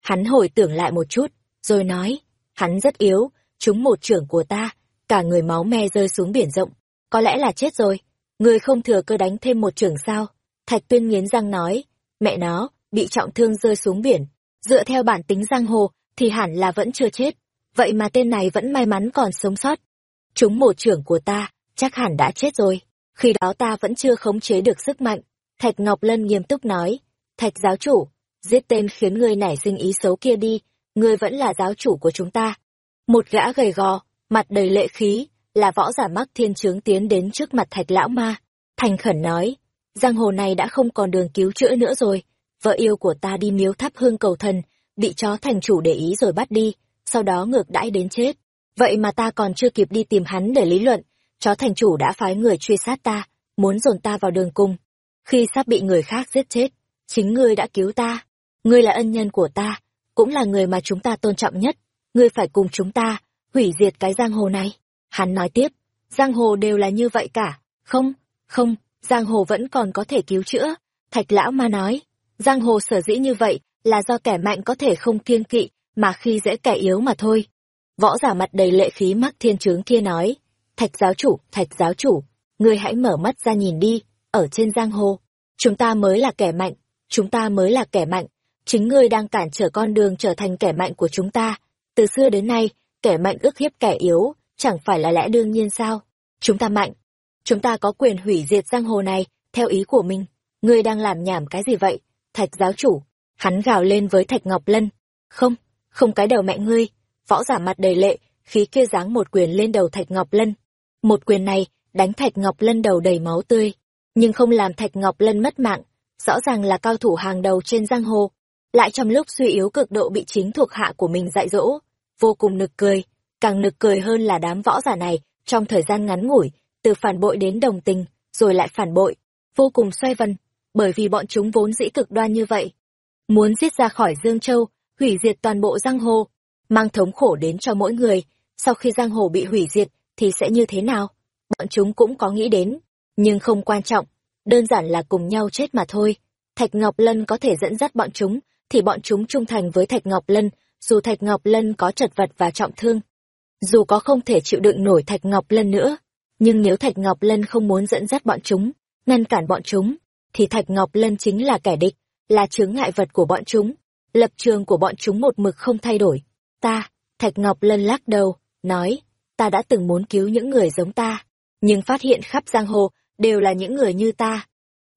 Hắn hồi tưởng lại một chút, rồi nói, hắn rất yếu, chúng một trưởng của ta, cả người máu me rơi xuống biển rộng, có lẽ là chết rồi. Người không thừa cơ đánh thêm một trưởng sao? Thạch Tuyên nghiến răng nói, mẹ nó, bị trọng thương rơi xuống biển, dựa theo bản tính giang hồ thì hẳn là vẫn chưa chết, vậy mà tên này vẫn may mắn còn sống sót. Chúng một trưởng của ta, chắc hẳn đã chết rồi, khi đó ta vẫn chưa khống chế được sức mạnh. Thạch Ngọc Lân nghiêm túc nói, Thạch giáo chủ, giết tên khiến ngươi nảy sinh ý xấu kia đi, ngươi vẫn là giáo chủ của chúng ta. Một gã gầy gò, mặt đầy lệ khí, là võ giả mắc thiên trướng tiến đến trước mặt thạch lão ma. Thành khẩn nói, giang hồ này đã không còn đường cứu chữa nữa rồi. Vợ yêu của ta đi miếu thắp hương cầu thần, bị chó thành chủ để ý rồi bắt đi, sau đó ngược đãi đến chết. Vậy mà ta còn chưa kịp đi tìm hắn để lý luận, chó thành chủ đã phái người truy sát ta, muốn dồn ta vào đường cung. Khi sắp bị người khác giết chết, chính ngươi đã cứu ta. Ngươi là ân nhân của ta, cũng là người mà chúng ta tôn trọng nhất. Ngươi phải cùng chúng ta, hủy diệt cái giang hồ này. Hắn nói tiếp, giang hồ đều là như vậy cả. Không, không, giang hồ vẫn còn có thể cứu chữa. Thạch lão ma nói, giang hồ sở dĩ như vậy là do kẻ mạnh có thể không kiêng kỵ, mà khi dễ kẻ yếu mà thôi. Võ giả mặt đầy lệ khí mắc thiên trướng kia nói, thạch giáo chủ, thạch giáo chủ, ngươi hãy mở mắt ra nhìn đi, ở trên giang hồ. Chúng ta mới là kẻ mạnh, chúng ta mới là kẻ mạnh, chính ngươi đang cản trở con đường trở thành kẻ mạnh của chúng ta. Từ xưa đến nay, kẻ mạnh ức hiếp kẻ yếu, chẳng phải là lẽ đương nhiên sao? Chúng ta mạnh, chúng ta có quyền hủy diệt giang hồ này, theo ý của mình. Ngươi đang làm nhảm cái gì vậy? Thạch giáo chủ, hắn gào lên với Thạch Ngọc Lân. Không, không cái đầu mẹ ngươi, võ giả mặt đầy lệ, khí kia giáng một quyền lên đầu Thạch Ngọc Lân. Một quyền này, đánh Thạch Ngọc Lân đầu đầy máu tươi, nhưng không làm Thạch Ngọc Lân mất mạng, rõ ràng là cao thủ hàng đầu trên giang hồ, lại trong lúc suy yếu cực độ bị chính thuộc hạ của mình dạy dỗ, vô cùng nực cười, càng nực cười hơn là đám võ giả này, trong thời gian ngắn ngủi, từ phản bội đến đồng tình, rồi lại phản bội, vô cùng xoay vần, bởi vì bọn chúng vốn dĩ cực đoan như vậy. Muốn giết ra khỏi Dương Châu, hủy diệt toàn bộ giang hồ, mang thống khổ đến cho mỗi người, sau khi giang hồ bị hủy diệt, thì sẽ như thế nào? Bọn chúng cũng có nghĩ đến, nhưng không quan trọng, đơn giản là cùng nhau chết mà thôi. Thạch Ngọc Lân có thể dẫn dắt bọn chúng, thì bọn chúng trung thành với Thạch Ngọc Lân, dù Thạch Ngọc Lân có chật vật và trọng thương. Dù có không thể chịu đựng nổi Thạch Ngọc Lân nữa, nhưng nếu Thạch Ngọc Lân không muốn dẫn dắt bọn chúng, ngăn cản bọn chúng, thì Thạch Ngọc Lân chính là kẻ địch, là chướng ngại vật của bọn chúng. Lập trường của bọn chúng một mực không thay đổi. Ta, Thạch Ngọc Lân lắc đầu, nói, ta đã từng muốn cứu những người giống ta, nhưng phát hiện khắp giang hồ đều là những người như ta.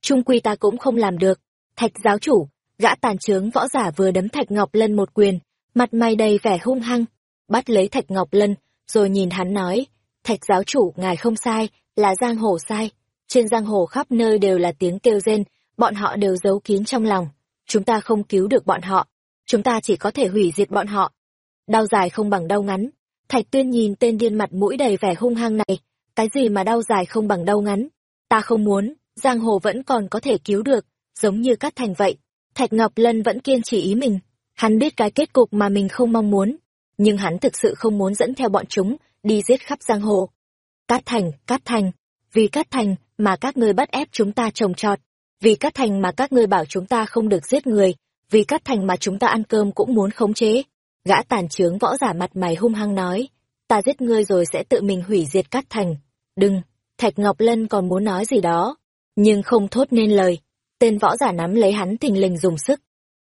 Trung quy ta cũng không làm được. Thạch giáo chủ, gã tàn trướng võ giả vừa đấm Thạch Ngọc Lân một quyền, mặt mày đầy vẻ hung hăng, bắt lấy Thạch Ngọc Lân, rồi nhìn hắn nói, Thạch giáo chủ, ngài không sai, là giang hồ sai. Trên giang hồ khắp nơi đều là tiếng kêu rên, bọn họ đều giấu kín trong lòng. Chúng ta không cứu được bọn họ, chúng ta chỉ có thể hủy diệt bọn họ. Đau dài không bằng đau ngắn. Thạch tuyên nhìn tên điên mặt mũi đầy vẻ hung hăng này, cái gì mà đau dài không bằng đau ngắn. Ta không muốn, giang hồ vẫn còn có thể cứu được, giống như cát thành vậy. Thạch Ngọc Lân vẫn kiên trì ý mình, hắn biết cái kết cục mà mình không mong muốn, nhưng hắn thực sự không muốn dẫn theo bọn chúng đi giết khắp giang hồ. Cát Thành, Cát Thành, vì Cát Thành mà các ngươi bắt ép chúng ta trồng trọt, vì Cát Thành mà các ngươi bảo chúng ta không được giết người, vì Cát Thành mà chúng ta ăn cơm cũng muốn khống chế. Gã tàn trướng võ giả mặt mày hung hăng nói, ta giết ngươi rồi sẽ tự mình hủy diệt Cát Thành. Đừng, Thạch Ngọc Lân còn muốn nói gì đó, nhưng không thốt nên lời. Tên võ giả nắm lấy hắn thình lình dùng sức.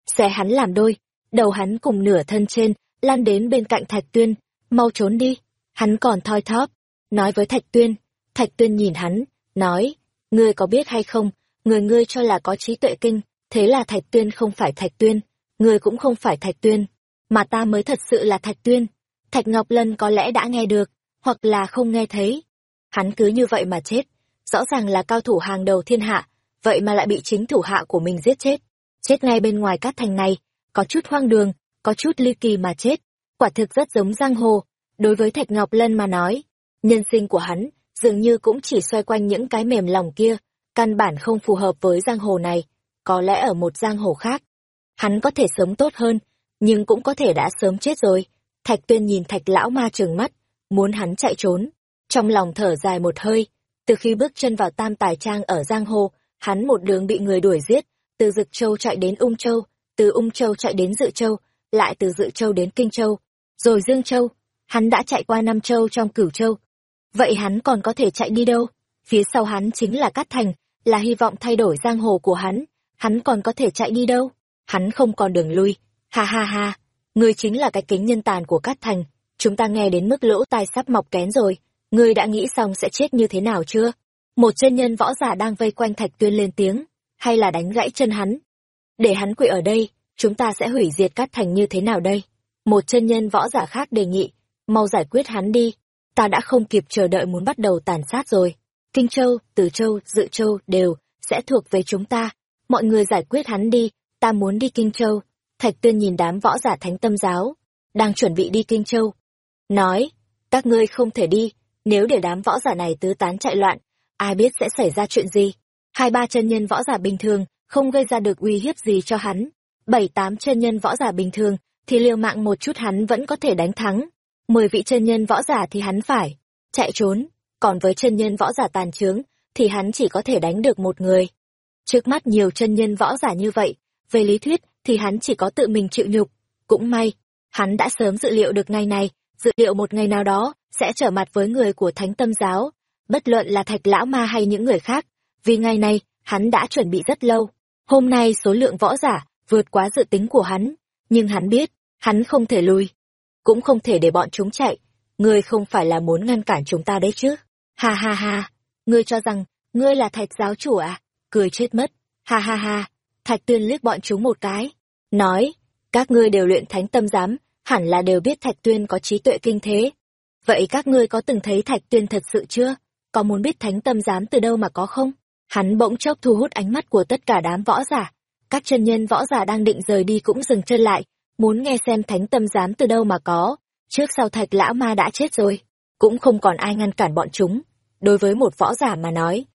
Xe hắn làm đôi, đầu hắn cùng nửa thân trên, lan đến bên cạnh Thạch Tuyên, mau trốn đi. Hắn còn thoi thóp, nói với Thạch Tuyên. Thạch Tuyên nhìn hắn, nói, ngươi có biết hay không, người ngươi cho là có trí tuệ kinh, thế là Thạch Tuyên không phải Thạch Tuyên, ngươi cũng không phải Thạch Tuyên, mà ta mới thật sự là Thạch Tuyên. Thạch Ngọc Lân có lẽ đã nghe được, hoặc là không nghe thấy. Hắn cứ như vậy mà chết, rõ ràng là cao thủ hàng đầu thiên hạ, vậy mà lại bị chính thủ hạ của mình giết chết. Chết ngay bên ngoài cát thành này, có chút hoang đường, có chút ly kỳ mà chết, quả thực rất giống giang hồ. Đối với Thạch Ngọc Lân mà nói, nhân sinh của hắn dường như cũng chỉ xoay quanh những cái mềm lòng kia, căn bản không phù hợp với giang hồ này, có lẽ ở một giang hồ khác. Hắn có thể sống tốt hơn, nhưng cũng có thể đã sớm chết rồi. Thạch Tuyên nhìn Thạch lão ma trừng mắt, muốn hắn chạy trốn, trong lòng thở dài một hơi, từ khi bước chân vào Tam Tài Trang ở giang hồ, hắn một đường bị người đuổi giết, từ Dực Châu chạy đến Ung Châu, từ Ung Châu chạy đến Dự Châu, lại từ Dự Châu đến Kinh Châu, rồi Dương Châu, hắn đã chạy qua năm châu trong Cửu Châu. Vậy hắn còn có thể chạy đi đâu? Phía sau hắn chính là Cát Thành, là hy vọng thay đổi giang hồ của hắn, hắn còn có thể chạy đi đâu? Hắn không còn đường lui. Ha ha ha, ngươi chính là cái kính nhân tàn của Cát Thành, chúng ta nghe đến mức lỗ tai sắp mọc kén rồi, ngươi đã nghĩ xong sẽ chết như thế nào chưa? Một chân nhân võ giả đang vây quanh Thạch Tuyên lên tiếng, hay là đánh gãy chân hắn? Để hắn quỵ ở đây, chúng ta sẽ hủy diệt Cát Thành như thế nào đây? Một chân nhân võ giả khác đề nghị, mau giải quyết hắn đi, ta đã không kịp chờ đợi muốn bắt đầu tàn sát rồi. Kinh Châu, Từ Châu, Dự Châu đều sẽ thuộc về chúng ta, mọi người giải quyết hắn đi, ta muốn đi Kinh Châu. Thạch Tuyên nhìn đám võ giả thánh tâm giáo, đang chuẩn bị đi Kinh Châu. Nói, các ngươi không thể đi, nếu để đám võ giả này tứ tán chạy loạn, ai biết sẽ xảy ra chuyện gì. Hai ba chân nhân võ giả bình thường, không gây ra được uy hiếp gì cho hắn. Bảy tám chân nhân võ giả bình thường, thì liều mạng một chút hắn vẫn có thể đánh thắng. Mười vị chân nhân võ giả thì hắn phải chạy trốn, còn với chân nhân võ giả tàn trướng, thì hắn chỉ có thể đánh được một người. Trước mắt nhiều chân nhân võ giả như vậy, về lý thuyết thì hắn chỉ có tự mình chịu nhục. Cũng may, hắn đã sớm dự liệu được ngày này, dự liệu một ngày nào đó sẽ trở mặt với người của thánh tâm giáo, bất luận là thạch lão ma hay những người khác, vì ngày này, hắn đã chuẩn bị rất lâu. Hôm nay số lượng võ giả vượt quá dự tính của hắn, nhưng hắn biết, hắn không thể lùi, cũng không thể để bọn chúng chạy. Ngươi không phải là muốn ngăn cản chúng ta đấy chứ? Ha ha ha, ngươi cho rằng, ngươi là thạch giáo chủ à? Cười chết mất. Ha ha ha, thạch tuyên liếc bọn chúng một cái. Nói, các ngươi đều luyện thánh tâm giám, hẳn là đều biết thạch tuyên có trí tuệ kinh thế. Vậy các ngươi có từng thấy thạch tuyên thật sự chưa? Có muốn biết thánh tâm giám từ đâu mà có không? Hắn bỗng chốc thu hút ánh mắt của tất cả đám võ giả. Các chân nhân võ giả đang định rời đi cũng dừng chân lại, muốn nghe xem thánh tâm giám từ đâu mà có. Trước sau thạch lão ma đã chết rồi, cũng không còn ai ngăn cản bọn chúng. Đối với một võ giả mà nói,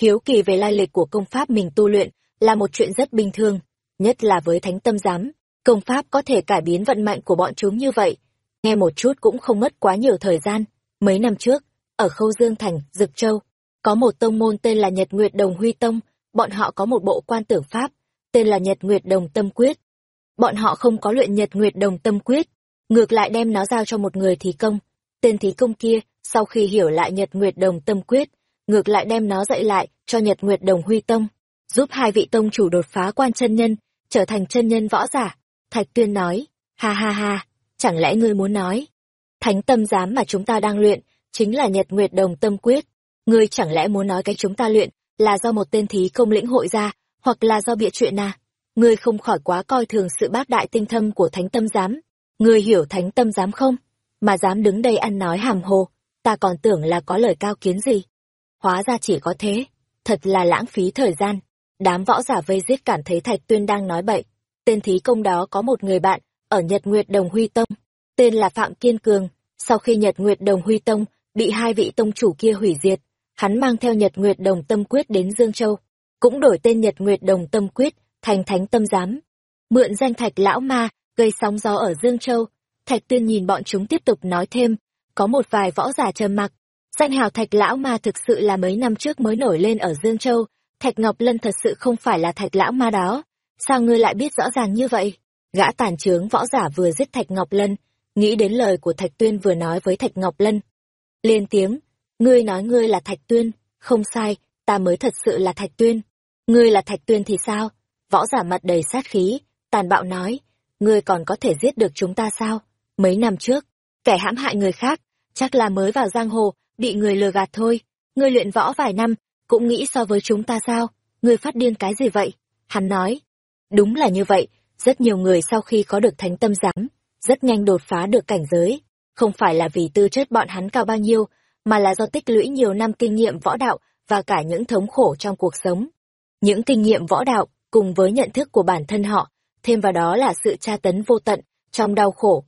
hiếu kỳ về lai lịch của công pháp mình tu luyện là một chuyện rất bình thường, nhất là với thánh tâm giám. Công pháp có thể cải biến vận mệnh của bọn chúng như vậy. Nghe một chút cũng không mất quá nhiều thời gian. Mấy năm trước, ở Khâu Dương Thành, Dực Châu, có một tông môn tên là Nhật Nguyệt Đồng Huy Tông, bọn họ có một bộ quan tưởng pháp, tên là Nhật Nguyệt Đồng Tâm Quyết. Bọn họ không có luyện Nhật Nguyệt Đồng Tâm Quyết, ngược lại đem nó giao cho một người thí công. Tên thí công kia, sau khi hiểu lại Nhật Nguyệt Đồng Tâm Quyết, ngược lại đem nó dạy lại cho Nhật Nguyệt Đồng Huy Tông, giúp hai vị tông chủ đột phá quan chân nhân, trở thành chân nhân võ giả. Thạch Tuyên nói, ha ha ha, chẳng lẽ ngươi muốn nói, thánh tâm giám mà chúng ta đang luyện, chính là Nhật Nguyệt Đồng Tâm Quyết. Ngươi chẳng lẽ muốn nói cái chúng ta luyện, là do một tên thí công lĩnh hội ra, hoặc là do bịa chuyện à? Ngươi không khỏi quá coi thường sự bác đại tinh thâm của thánh tâm giám. Ngươi hiểu thánh tâm giám không? Mà dám đứng đây ăn nói hàm hồ, ta còn tưởng là có lời cao kiến gì. Hóa ra chỉ có thế, thật là lãng phí thời gian. Đám võ giả vây giết cảm thấy Thạch Tuyên đang nói bậy. Tên thí công đó có một người bạn, ở Nhật Nguyệt Đồng Huy Tông, tên là Phạm Kiên Cường. Sau khi Nhật Nguyệt Đồng Huy Tông bị hai vị tông chủ kia hủy diệt, hắn mang theo Nhật Nguyệt Đồng Tâm Quyết đến Dương Châu, cũng đổi tên Nhật Nguyệt Đồng Tâm Quyết thành Thánh Tâm Giám. Mượn danh Thạch Lão Ma, gây sóng gió ở Dương Châu. Thạch Tuyên nhìn bọn chúng tiếp tục nói thêm, có một vài võ giả trầm mặc. Danh hào Thạch Lão Ma thực sự là mấy năm trước mới nổi lên ở Dương Châu, Thạch Ngọc Lân thật sự không phải là Thạch Lão Ma đó. Sao ngươi lại biết rõ ràng như vậy? Gã tàn trướng võ giả vừa giết Thạch Ngọc Lân, nghĩ đến lời của Thạch Tuyên vừa nói với Thạch Ngọc Lân. Lên tiếng, ngươi nói ngươi là Thạch Tuyên, không sai, ta mới thật sự là Thạch Tuyên. Ngươi là Thạch Tuyên thì sao? Võ giả mặt đầy sát khí, tàn bạo nói, ngươi còn có thể giết được chúng ta sao? Mấy năm trước, kẻ hãm hại người khác, chắc là mới vào giang hồ, bị người lừa gạt thôi. Ngươi luyện võ vài năm, cũng nghĩ so với chúng ta sao? người phát điên cái gì vậy? Hắn nói, đúng là như vậy, rất nhiều người sau khi có được thánh tâm giám, rất nhanh đột phá được cảnh giới. Không phải là vì tư chất bọn hắn cao bao nhiêu, mà là do tích lũy nhiều năm kinh nghiệm võ đạo và cả những thống khổ trong cuộc sống. Những kinh nghiệm võ đạo, cùng với nhận thức của bản thân họ, thêm vào đó là sự tra tấn vô tận, trong đau khổ.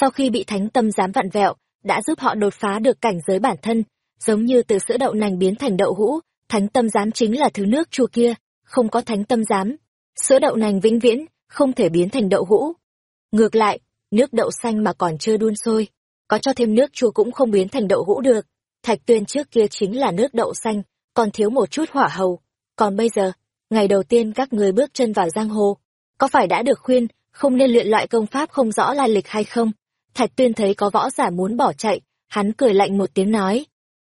Sau khi bị thánh tâm giám vặn vẹo, đã giúp họ đột phá được cảnh giới bản thân, giống như từ sữa đậu nành biến thành đậu hũ, thánh tâm giám chính là thứ nước chua kia, không có thánh tâm giám. Sữa đậu nành vĩnh viễn, không thể biến thành đậu hũ. Ngược lại, nước đậu xanh mà còn chưa đun sôi, có cho thêm nước chua cũng không biến thành đậu hũ được. Thạch tuyên trước kia chính là nước đậu xanh, còn thiếu một chút hỏa hầu. Còn bây giờ, ngày đầu tiên các người bước chân vào giang hồ, có phải đã được khuyên không nên luyện loại công pháp không rõ lai lịch hay không? Thạch tuyên thấy có võ giả muốn bỏ chạy, hắn cười lạnh một tiếng nói.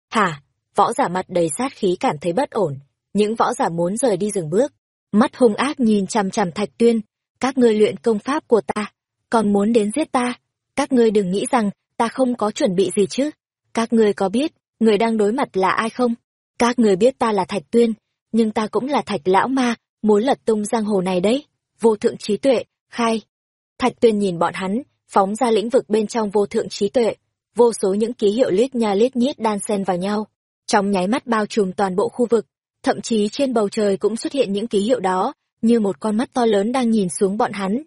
Hả? Võ giả mặt đầy sát khí cảm thấy bất ổn, những võ giả muốn rời đi dừng bước. Mắt hung ác nhìn chằm chằm thạch tuyên, các ngươi luyện công pháp của ta, còn muốn đến giết ta. Các ngươi đừng nghĩ rằng ta không có chuẩn bị gì chứ. Các ngươi có biết, người đang đối mặt là ai không? Các ngươi biết ta là Thạch Tuyên, nhưng ta cũng là Thạch Lão Ma, muốn lật tung giang hồ này đấy. Vô thượng trí tuệ, khai. Thạch Tuyên nhìn bọn hắn, phóng ra lĩnh vực bên trong vô thượng trí tuệ. Vô số những ký hiệu lít nha lít nhít đan xen vào nhau. Trong nháy mắt bao trùm toàn bộ khu vực, thậm chí trên bầu trời cũng xuất hiện những ký hiệu đó, như một con mắt to lớn đang nhìn xuống bọn hắn.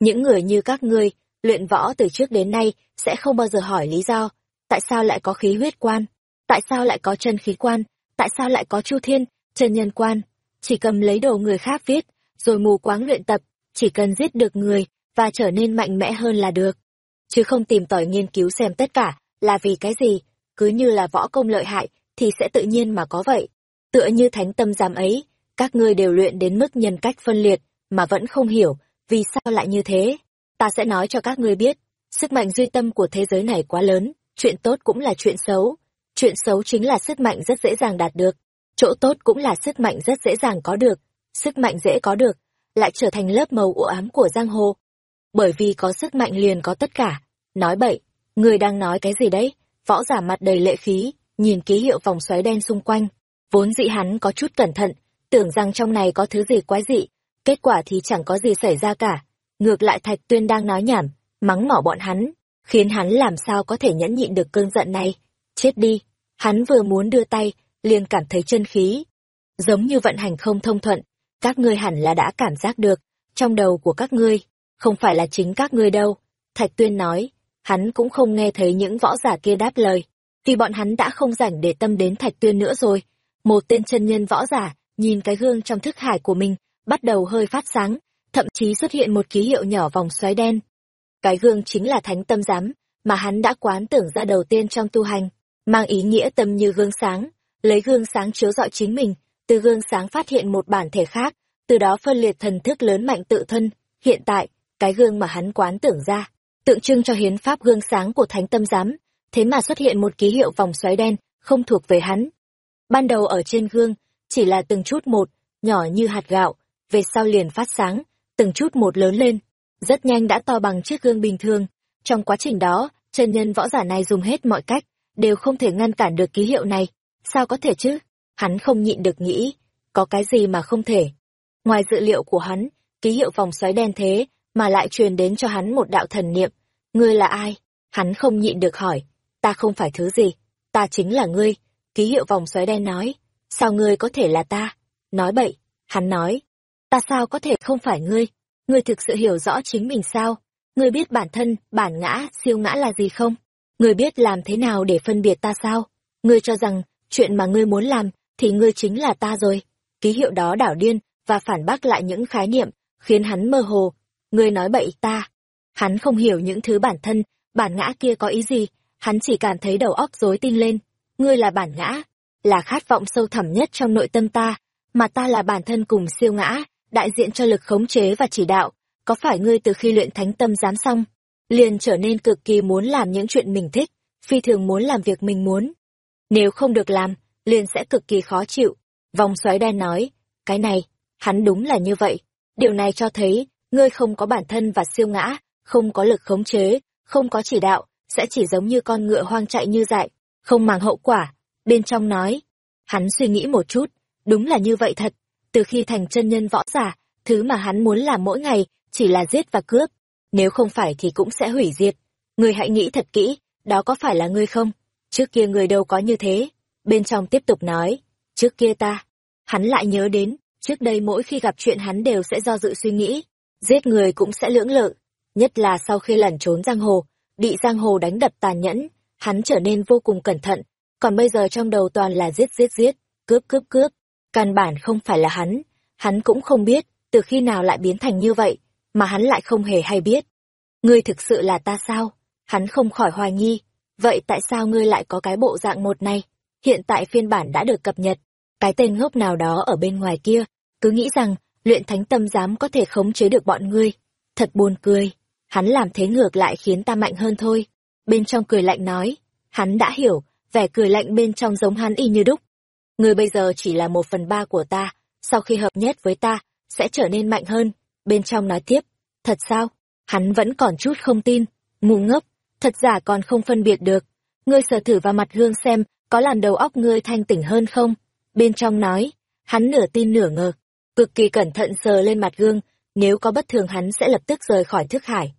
Những người như các ngươi, luyện võ từ trước đến nay, sẽ không bao giờ hỏi lý do, tại sao lại có khí huyết quan, tại sao lại có chân khí quan, tại sao lại có chu thiên, chân nhân quan, chỉ cầm lấy đồ người khác viết, rồi mù quáng luyện tập, chỉ cần giết được người, và trở nên mạnh mẽ hơn là được. Chứ không tìm tòi nghiên cứu xem tất cả, là vì cái gì, cứ như là võ công lợi hại, thì sẽ tự nhiên mà có vậy. Tựa như thánh tâm giám ấy, các ngươi đều luyện đến mức nhân cách phân liệt, mà vẫn không hiểu, vì sao lại như thế. Ta sẽ nói cho các ngươi biết, sức mạnh duy tâm của thế giới này quá lớn, chuyện tốt cũng là chuyện xấu. Chuyện xấu chính là sức mạnh rất dễ dàng đạt được, chỗ tốt cũng là sức mạnh rất dễ dàng có được, sức mạnh dễ có được, lại trở thành lớp màu u ám của giang hồ. Bởi vì có sức mạnh liền có tất cả. Nói bậy, người đang nói cái gì đấy? Võ giả mặt đầy lệ khí, nhìn ký hiệu vòng xoáy đen xung quanh. Vốn dị hắn có chút cẩn thận, tưởng rằng trong này có thứ gì quái dị, kết quả thì chẳng có gì xảy ra cả. Ngược lại Thạch Tuyên đang nói nhảm, mắng mỏ bọn hắn, khiến hắn làm sao có thể nhẫn nhịn được cơn giận này. Chết đi, hắn vừa muốn đưa tay, liền cảm thấy chân khí. Giống như vận hành không thông thuận, các ngươi hẳn là đã cảm giác được, trong đầu của các ngươi, không phải là chính các ngươi đâu. Thạch Tuyên nói, hắn cũng không nghe thấy những võ giả kia đáp lời, vì bọn hắn đã không rảnh để tâm đến Thạch Tuyên nữa rồi. Một tên chân nhân võ giả, nhìn cái gương trong thức hải của mình, bắt đầu hơi phát sáng, thậm chí xuất hiện một ký hiệu nhỏ vòng xoáy đen. Cái gương chính là thánh tâm giám, mà hắn đã quán tưởng ra đầu tiên trong tu hành, mang ý nghĩa tâm như gương sáng, lấy gương sáng chiếu rọi chính mình, từ gương sáng phát hiện một bản thể khác, từ đó phân liệt thần thức lớn mạnh tự thân. Hiện tại, cái gương mà hắn quán tưởng ra, tượng trưng cho hiến pháp gương sáng của thánh tâm giám, thế mà xuất hiện một ký hiệu vòng xoáy đen, không thuộc về hắn. Ban đầu ở trên gương, chỉ là từng chút một, nhỏ như hạt gạo, về sau liền phát sáng, từng chút một lớn lên, rất nhanh đã to bằng chiếc gương bình thường. Trong quá trình đó, chân nhân võ giả này dùng hết mọi cách, đều không thể ngăn cản được ký hiệu này. Sao có thể chứ? Hắn không nhịn được nghĩ, có cái gì mà không thể. Ngoài dự liệu của hắn, ký hiệu vòng xoáy đen thế, mà lại truyền đến cho hắn một đạo thần niệm. Ngươi là ai? Hắn không nhịn được hỏi. Ta không phải thứ gì, ta chính là ngươi. Ký hiệu vòng xoáy đen nói. Sao ngươi có thể là ta? Nói bậy. Hắn nói. Ta sao có thể không phải ngươi? Ngươi thực sự hiểu rõ chính mình sao? Ngươi biết bản thân, bản ngã, siêu ngã là gì không? Ngươi biết làm thế nào để phân biệt ta sao? Ngươi cho rằng, chuyện mà ngươi muốn làm, thì ngươi chính là ta rồi. Ký hiệu đó đảo điên, và phản bác lại những khái niệm, khiến hắn mơ hồ. Ngươi nói bậy ta. Hắn không hiểu những thứ bản thân, bản ngã kia có ý gì, hắn chỉ cảm thấy đầu óc rối tinh lên. Ngươi là bản ngã, là khát vọng sâu thẳm nhất trong nội tâm ta, mà ta là bản thân cùng siêu ngã, đại diện cho lực khống chế và chỉ đạo. Có phải ngươi từ khi luyện thánh tâm giám xong, liền trở nên cực kỳ muốn làm những chuyện mình thích, phi thường muốn làm việc mình muốn. Nếu không được làm, liền sẽ cực kỳ khó chịu. Vòng xoáy đen nói, cái này, hắn đúng là như vậy. Điều này cho thấy, ngươi không có bản thân và siêu ngã, không có lực khống chế, không có chỉ đạo, sẽ chỉ giống như con ngựa hoang chạy như dại, không màng hậu quả. Bên trong nói, hắn suy nghĩ một chút, đúng là như vậy thật. Từ khi thành chân nhân võ giả, thứ mà hắn muốn làm mỗi ngày chỉ là giết và cướp. Nếu không phải thì cũng sẽ hủy diệt. Ngươi hãy nghĩ thật kỹ, đó có phải là ngươi không? Trước kia người đâu có như thế. Bên trong tiếp tục nói, trước kia ta. Hắn lại nhớ đến, trước đây mỗi khi gặp chuyện hắn đều sẽ do dự suy nghĩ. Giết người cũng sẽ lưỡng lự. Nhất là sau khi lẩn trốn giang hồ, bị giang hồ đánh đập tàn nhẫn, hắn trở nên vô cùng cẩn thận. Còn bây giờ trong đầu toàn là giết giết giết, cướp cướp cướp. Căn bản không phải là hắn. Hắn cũng không biết, từ khi nào lại biến thành như vậy, mà hắn lại không hề hay biết. Ngươi thực sự là ta sao? Hắn không khỏi hoài nghi. Vậy tại sao ngươi lại có cái bộ dạng một này? Hiện tại phiên bản đã được cập nhật. Cái tên ngốc nào đó ở bên ngoài kia, cứ nghĩ rằng luyện thánh tâm giám có thể khống chế được bọn ngươi. Thật buồn cười. Hắn làm thế ngược lại khiến ta mạnh hơn thôi. Bên trong cười lạnh nói. Hắn đã hiểu, vẻ cười lạnh bên trong giống hắn y như đúc. Ngươi bây giờ chỉ là một phần ba của ta, sau khi hợp nhất với ta, sẽ trở nên mạnh hơn. Bên trong nói tiếp. Thật sao? Hắn vẫn còn chút không tin. Ngu ngốc, thật giả còn không phân biệt được. Ngươi sờ thử vào mặt gương xem, có làm đầu óc ngươi thanh tỉnh hơn không? Bên trong nói, hắn nửa tin nửa ngờ, cực kỳ cẩn thận sờ lên mặt gương, nếu có bất thường hắn sẽ lập tức rời khỏi thức hải.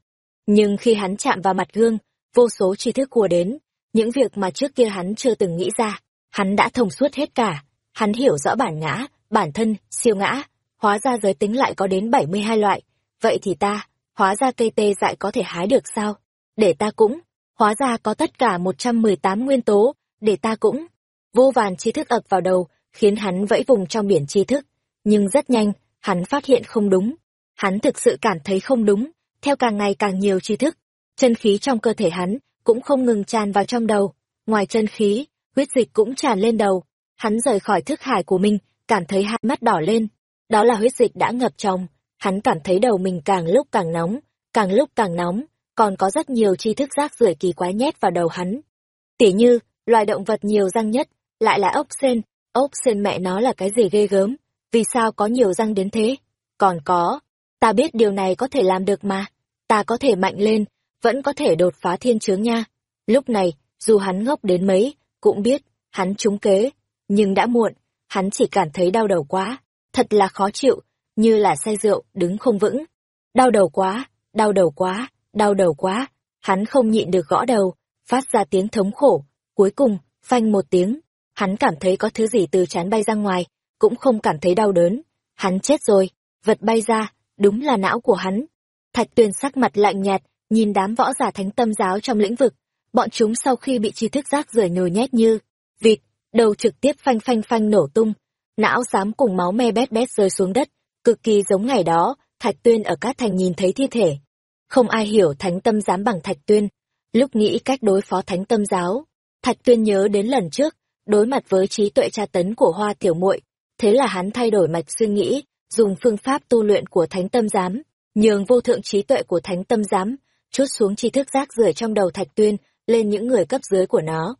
Nhưng khi hắn chạm vào mặt gương, vô số tri thức của đến, những việc mà trước kia hắn chưa từng nghĩ ra, hắn đã thông suốt hết cả, hắn hiểu rõ bản ngã, bản thân, siêu ngã, hóa ra giới tính lại có đến 72 loại, vậy thì ta, hóa ra cây tê dại có thể hái được sao? Để ta cũng, hóa ra có tất cả 118 nguyên tố, để ta cũng. Vô vàn tri thức ập vào đầu, khiến hắn vẫy vùng trong biển tri thức. Nhưng rất nhanh, hắn phát hiện không đúng. Hắn thực sự cảm thấy không đúng, theo càng ngày càng nhiều tri thức. Chân khí trong cơ thể hắn cũng không ngừng tràn vào trong đầu. Ngoài chân khí, huyết dịch cũng tràn lên đầu. Hắn rời khỏi thức hải của mình, cảm thấy hai mắt đỏ lên. Đó là huyết dịch đã ngập trong. Hắn cảm thấy đầu mình càng lúc càng nóng, càng lúc càng nóng, còn có rất nhiều tri thức rác rưởi kỳ quái nhét vào đầu hắn. Tỉ như, loài động vật nhiều răng nhất, lại là ốc sen, ốc sen mẹ nó là cái gì ghê gớm, vì sao có nhiều răng đến thế? Còn có, ta biết điều này có thể làm được mà, ta có thể mạnh lên, vẫn có thể đột phá thiên chướng nha. Lúc này, dù hắn ngốc đến mấy, cũng biết, hắn trúng kế, nhưng đã muộn, hắn chỉ cảm thấy đau đầu quá, thật là khó chịu, như là say rượu, đứng không vững. Đau đầu quá, đau đầu quá, đau đầu quá, hắn không nhịn được gõ đầu, phát ra tiếng thống khổ, cuối cùng, phanh một tiếng, hắn cảm thấy có thứ gì từ chán bay ra ngoài, cũng không cảm thấy đau đớn, hắn chết rồi, vật bay ra, đúng là não của hắn. Thạch tuyền sắc mặt lạnh nhạt, nhìn đám võ giả thánh tâm giáo trong lĩnh vực, bọn chúng sau khi bị tri thức rác rưởi nhồi nhét như vịt, đầu trực tiếp phanh phanh phanh nổ tung, não xám cùng máu me bét bét rơi xuống đất, cực kỳ giống ngày đó, Thạch Tuyên ở Cát Thành nhìn thấy thi thể. Không ai hiểu thánh tâm dám bằng Thạch Tuyên. Lúc nghĩ cách đối phó thánh tâm giáo, Thạch Tuyên nhớ đến lần trước, đối mặt với trí tuệ tra tấn của hoa tiểu muội thế là hắn thay đổi mạch suy nghĩ, dùng phương pháp tu luyện của thánh tâm giám, nhường vô thượng trí tuệ của thánh tâm giám, chút xuống tri thức rác rưởi trong đầu thạch tuyên lên những người cấp dưới của nó.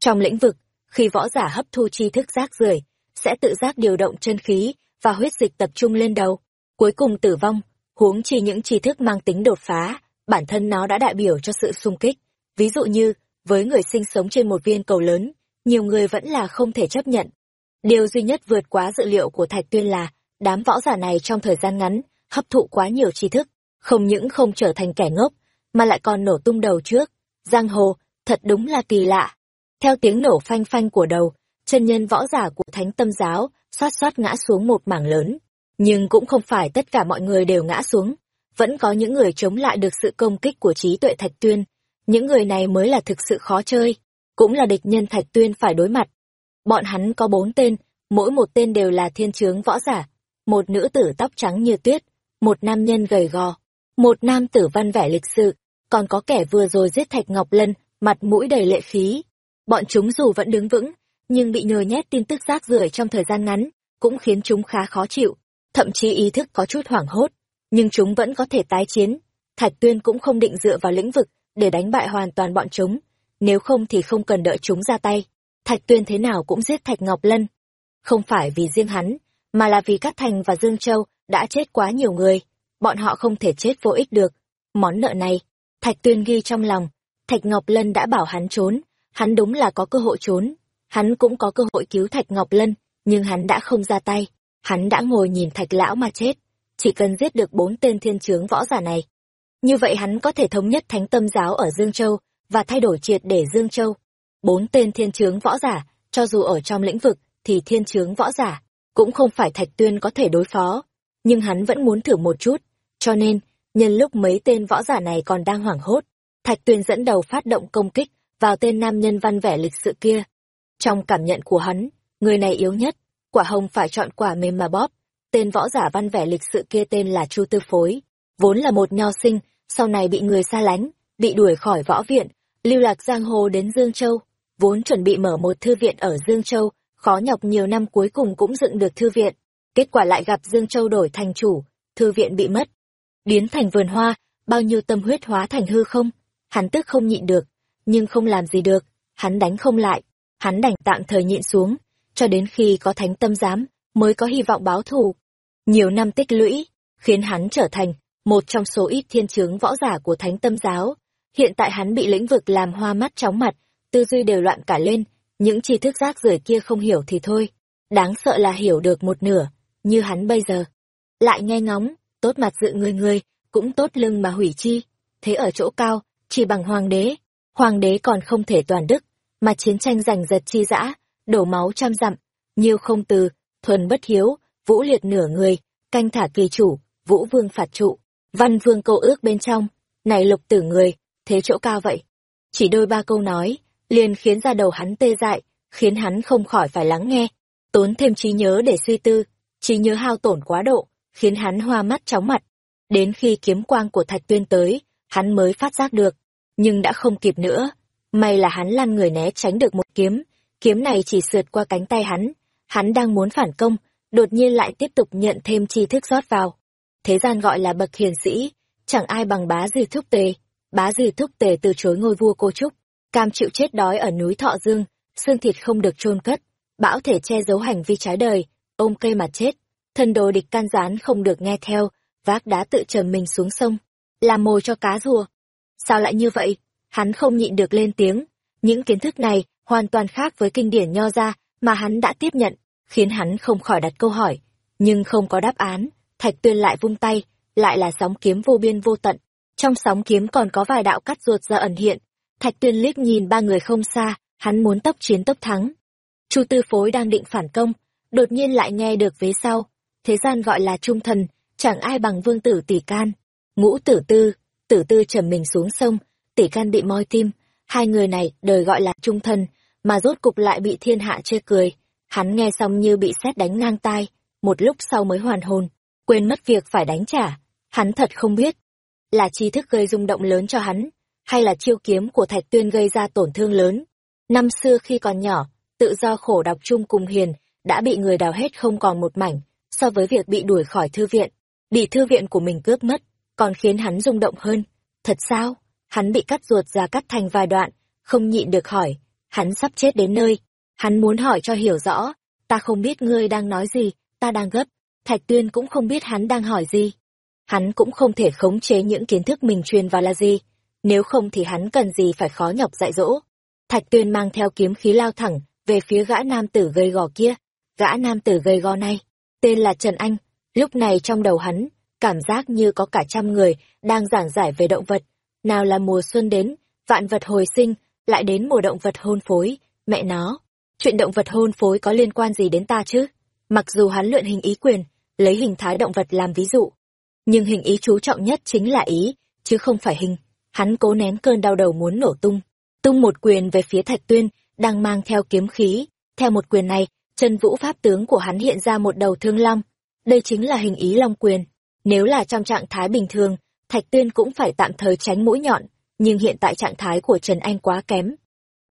Trong lĩnh vực, khi võ giả hấp thu tri thức rác rưởi sẽ tự giác điều động chân khí và huyết dịch tập trung lên đầu, cuối cùng tử vong, huống chi những tri thức mang tính đột phá, bản thân nó đã đại biểu cho sự sung kích. Ví dụ như, với người sinh sống trên một viên cầu lớn, nhiều người vẫn là không thể chấp nhận. Điều duy nhất vượt quá dự liệu của Thạch Tuyên là, đám võ giả này trong thời gian ngắn, hấp thụ quá nhiều tri thức, không những không trở thành kẻ ngốc, mà lại còn nổ tung đầu trước. Giang hồ, thật đúng là kỳ lạ. Theo tiếng nổ phanh phanh của đầu, chân nhân võ giả của thánh tâm giáo, xoát xoát ngã xuống một mảng lớn. Nhưng cũng không phải tất cả mọi người đều ngã xuống. Vẫn có những người chống lại được sự công kích của trí tuệ Thạch Tuyên. Những người này mới là thực sự khó chơi, cũng là địch nhân Thạch Tuyên phải đối mặt. Bọn hắn có bốn tên, mỗi một tên đều là thiên trướng võ giả. Một nữ tử tóc trắng như tuyết, một nam nhân gầy gò, một nam tử văn vẻ lịch sự, còn có kẻ vừa rồi giết Thạch Ngọc Lân, mặt mũi đầy lệ khí. Bọn chúng dù vẫn đứng vững, nhưng bị nhồi nhét tin tức rác rưởi trong thời gian ngắn, cũng khiến chúng khá khó chịu, thậm chí ý thức có chút hoảng hốt, nhưng chúng vẫn có thể tái chiến. Thạch Tuyên cũng không định dựa vào lĩnh vực để đánh bại hoàn toàn bọn chúng, nếu không thì không cần đợi chúng ra tay. Thạch Tuyên thế nào cũng giết Thạch Ngọc Lân. Không phải vì riêng hắn, mà là vì Cát Thành và Dương Châu đã chết quá nhiều người, bọn họ không thể chết vô ích được. Món nợ này, Thạch Tuyên ghi trong lòng, Thạch Ngọc Lân đã bảo hắn trốn, hắn đúng là có cơ hội trốn, hắn cũng có cơ hội cứu Thạch Ngọc Lân, nhưng hắn đã không ra tay, hắn đã ngồi nhìn Thạch Lão mà chết, chỉ cần giết được bốn tên thiên chướng võ giả này. Như vậy hắn có thể thống nhất thánh tâm giáo ở Dương Châu, và thay đổi triệt để Dương Châu. Bốn tên thiên chướng võ giả, cho dù ở trong lĩnh vực, thì thiên chướng võ giả, cũng không phải Thạch Tuyên có thể đối phó, nhưng hắn vẫn muốn thử một chút, cho nên, nhân lúc mấy tên võ giả này còn đang hoảng hốt, Thạch Tuyên dẫn đầu phát động công kích vào tên nam nhân văn vẻ lịch sự kia. Trong cảm nhận của hắn, người này yếu nhất, quả hồng phải chọn quả mềm mà bóp. Tên võ giả văn vẻ lịch sự kia tên là Chu Tư Phối, vốn là một nho sinh, sau này bị người xa lánh, bị đuổi khỏi võ viện, lưu lạc giang hồ đến Dương Châu, vốn chuẩn bị mở một thư viện ở Dương Châu, khó nhọc nhiều năm cuối cùng cũng dựng được thư viện. Kết quả lại gặp Dương Châu đổi thành chủ, thư viện bị mất. Biến thành vườn hoa, bao nhiêu tâm huyết hóa thành hư không, hắn tức không nhịn được, nhưng không làm gì được, hắn đánh không lại, hắn đành tạm thời nhịn xuống, cho đến khi có thánh tâm giám, mới có hy vọng báo thù. Nhiều năm tích lũy, khiến hắn trở thành một trong số ít thiên chướng võ giả của thánh tâm giáo. Hiện tại hắn bị lĩnh vực làm hoa mắt chóng mặt, tư duy đều loạn cả lên, những tri thức rác rưởi kia không hiểu thì thôi. Đáng sợ là hiểu được một nửa, như hắn bây giờ. Lại nghe ngóng, tốt mặt dự người người, cũng tốt lưng mà hủy chi. Thế ở chỗ cao, chỉ bằng hoàng đế. Hoàng đế còn không thể toàn đức, mà chiến tranh giành giật chi dã, đổ máu trăm dặm, nhiều không từ, thuần bất hiếu, vũ liệt nửa người, canh thả kỳ chủ, vũ vương phạt trụ, văn vương câu ước bên trong, này lục tử người, thế chỗ cao vậy. Chỉ đôi ba câu nói, liền khiến ra đầu hắn tê dại, khiến hắn không khỏi phải lắng nghe, tốn thêm trí nhớ để suy tư, trí nhớ hao tổn quá độ, khiến hắn hoa mắt chóng mặt. Đến khi kiếm quang của Thạch Tuyên tới, hắn mới phát giác được, nhưng đã không kịp nữa. May là hắn lăn người né tránh được một kiếm, kiếm này chỉ sượt qua cánh tay hắn, hắn đang muốn phản công, đột nhiên lại tiếp tục nhận thêm tri thức rót vào. Thế gian gọi là bậc hiền sĩ, chẳng ai bằng bá dư thúc tề. Bá dư thúc tề từ chối ngôi vua cô trúc, cam chịu chết đói ở núi Thọ Dương, xương thịt không được chôn cất, bão thể che giấu hành vi trái đời, ôm cây mà chết. Thân đồ địch can gián không được nghe theo, vác đá tự trầm mình xuống sông, làm mồi cho cá rùa. Sao lại như vậy? Hắn không nhịn được lên tiếng. Những kiến thức này hoàn toàn khác với kinh điển nho ra mà hắn đã tiếp nhận, khiến hắn không khỏi đặt câu hỏi. Nhưng không có đáp án, Thạch Tuyên lại vung tay, lại là sóng kiếm vô biên vô tận. Trong sóng kiếm còn có vài đạo cắt ruột ra ẩn hiện. Thạch Tuyên liếc nhìn ba người không xa, hắn muốn tốc chiến tốc thắng. Chu Tư Phối đang định phản công, đột nhiên lại nghe được vế sau. Thế gian gọi là trung thần, chẳng ai bằng vương tử tỷ can. Ngũ tử tư, tử tư trầm mình xuống sông, tỷ can bị moi tim. Hai người này đời gọi là trung thần, mà rốt cục lại bị thiên hạ chê cười. Hắn nghe xong như bị sét đánh ngang tai, một lúc sau mới hoàn hồn, quên mất việc phải đánh trả. Hắn thật không biết, là tri thức gây rung động lớn cho hắn, hay là chiêu kiếm của Thạch Tuyên gây ra tổn thương lớn. Năm xưa khi còn nhỏ, tự do khổ đọc chung cùng hiền, đã bị người đào hết không còn một mảnh, so với việc bị đuổi khỏi thư viện, bị thư viện của mình cướp mất, còn khiến hắn rung động hơn. Thật sao? Hắn bị cắt ruột ra cắt thành vài đoạn, không nhịn được hỏi, hắn sắp chết đến nơi. Hắn muốn hỏi cho hiểu rõ, ta không biết ngươi đang nói gì, ta đang gấp. Thạch Tuyên cũng không biết hắn đang hỏi gì. Hắn cũng không thể khống chế những kiến thức mình truyền vào là gì, nếu không thì hắn cần gì phải khó nhọc dạy dỗ. Thạch Tuyên mang theo kiếm khí lao thẳng về phía gã nam tử gây gò kia. Gã nam tử gây gò này, tên là Trần Anh, lúc này trong đầu hắn, cảm giác như có cả trăm người đang giảng giải về động vật. Nào là mùa xuân đến, vạn vật hồi sinh, lại đến mùa động vật hôn phối, mẹ nó. Chuyện động vật hôn phối có liên quan gì đến ta chứ? Mặc dù hắn luyện hình ý quyền, lấy hình thái động vật làm ví dụ. Nhưng hình ý chú trọng nhất chính là ý, chứ không phải hình. Hắn cố nén cơn đau đầu muốn nổ tung. Tung một quyền về phía thạch tuyên, đang mang theo kiếm khí. Theo một quyền này, chân vũ pháp tướng của hắn hiện ra một đầu thương long. Đây chính là hình ý long quyền. Nếu là trong trạng thái bình thường, Thạch Tuyên cũng phải tạm thời tránh mũi nhọn, nhưng hiện tại trạng thái của Trần Anh quá kém.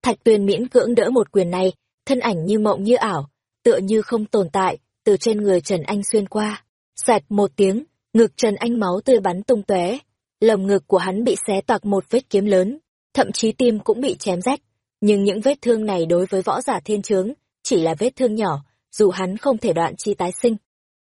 Thạch Tuyên miễn cưỡng đỡ một quyền này, thân ảnh như mộng như ảo, tựa như không tồn tại, từ trên người Trần Anh xuyên qua. Xoẹt một tiếng, ngực Trần Anh máu tươi bắn tung tóe, lồng ngực của hắn bị xé toạc một vết kiếm lớn, thậm chí tim cũng bị chém rách. Nhưng những vết thương này đối với võ giả thiên chướng chỉ là vết thương nhỏ, dù hắn không thể đoạn chi tái sinh.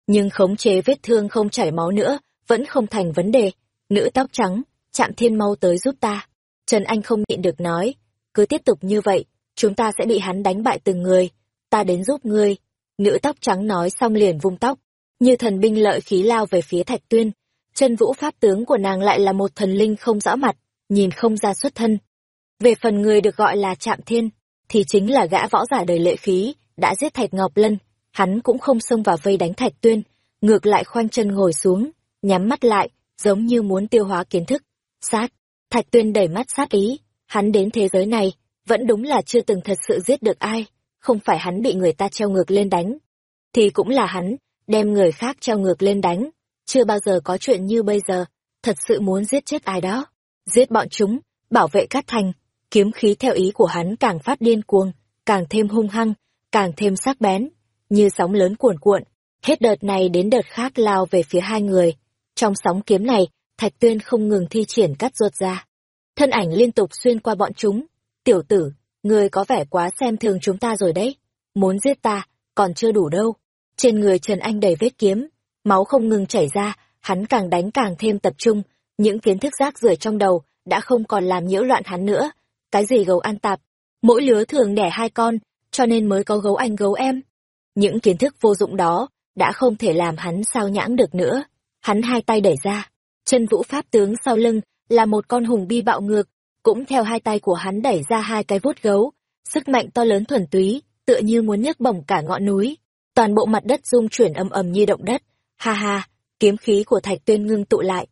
Nhưng khống chế vết thương không chảy máu nữa, vẫn không thành vấn đề. Nữ tóc trắng, chạm thiên mau tới giúp ta. Trần Anh không nhịn được nói, cứ tiếp tục như vậy, chúng ta sẽ bị hắn đánh bại từng người. Ta đến giúp ngươi. Nữ tóc trắng nói xong liền vung tóc, như thần binh lợi khí lao về phía Thạch Tuyên. Chân vũ pháp tướng của nàng lại là một thần linh không rõ mặt, nhìn không ra xuất thân. Về phần người được gọi là Trạm Thiên, thì chính là gã võ giả đời lệ khí, đã giết Thạch Ngọc Lân, hắn cũng không xông vào vây đánh Thạch Tuyên, ngược lại khoanh chân ngồi xuống, nhắm mắt lại, giống như muốn tiêu hóa kiến thức. Sát, Thạch Tuyên đẩy mắt sát ý, hắn đến thế giới này, vẫn đúng là chưa từng thật sự giết được ai, không phải hắn bị người ta treo ngược lên đánh, thì cũng là hắn, đem người khác treo ngược lên đánh, chưa bao giờ có chuyện như bây giờ, thật sự muốn giết chết ai đó, giết bọn chúng, bảo vệ Cát Thành, kiếm khí theo ý của hắn càng phát điên cuồng, càng thêm hung hăng, càng thêm sắc bén, như sóng lớn cuồn cuộn, hết đợt này đến đợt khác lao về phía hai người. Trong sóng kiếm này, Thạch Tuyên không ngừng thi triển cắt ruột ra. Thân ảnh liên tục xuyên qua bọn chúng. Tiểu tử, ngươi có vẻ quá xem thường chúng ta rồi đấy. Muốn giết ta, còn chưa đủ đâu. Trên người Trần Anh đầy vết kiếm, máu không ngừng chảy ra, hắn càng đánh càng thêm tập trung. Những kiến thức rác rưởi trong đầu đã không còn làm nhiễu loạn hắn nữa. Cái gì gấu ăn tạp, mỗi lứa thường đẻ hai con, cho nên mới có gấu anh gấu em. Những kiến thức vô dụng đó đã không thể làm hắn sao nhãng được nữa. Hắn hai tay đẩy ra, chân vũ pháp tướng sau lưng là một con hùng bi bạo ngược, cũng theo hai tay của hắn đẩy ra hai cái vuốt gấu, sức mạnh to lớn thuần túy, tựa như muốn nhấc bổng cả ngọn núi. Toàn bộ mặt đất rung chuyển ầm ầm như động đất. Ha ha, kiếm khí của Thạch Tuyên ngưng tụ lại,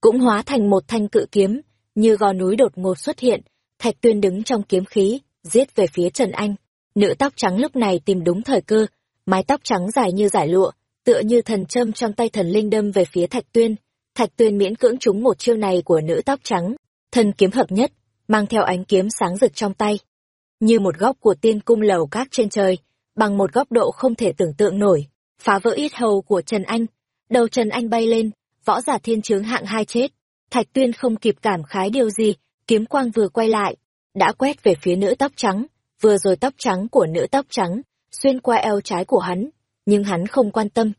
cũng hóa thành một thanh cự kiếm, như gò núi đột ngột xuất hiện, Thạch Tuyên đứng trong kiếm khí, giết về phía Trần Anh. Nữ tóc trắng lúc này tìm đúng thời cơ, mái tóc trắng dài như giải lụa, tựa như thần châm trong tay thần linh đâm về phía Thạch Tuyên. Thạch Tuyên miễn cưỡng trúng một chiêu này của nữ tóc trắng, thân kiếm hợp nhất, mang theo ánh kiếm sáng rực trong tay. Như một góc của tiên cung lầu các trên trời, bằng một góc độ không thể tưởng tượng nổi, phá vỡ ít hầu của Trần Anh. Đầu Trần Anh bay lên, võ giả thiên chướng hạng hai chết. Thạch Tuyên không kịp cảm khái điều gì, kiếm quang vừa quay lại, đã quét về phía nữ tóc trắng, vừa rồi tóc trắng của nữ tóc trắng, xuyên qua eo trái của hắn, nhưng hắn không quan tâm.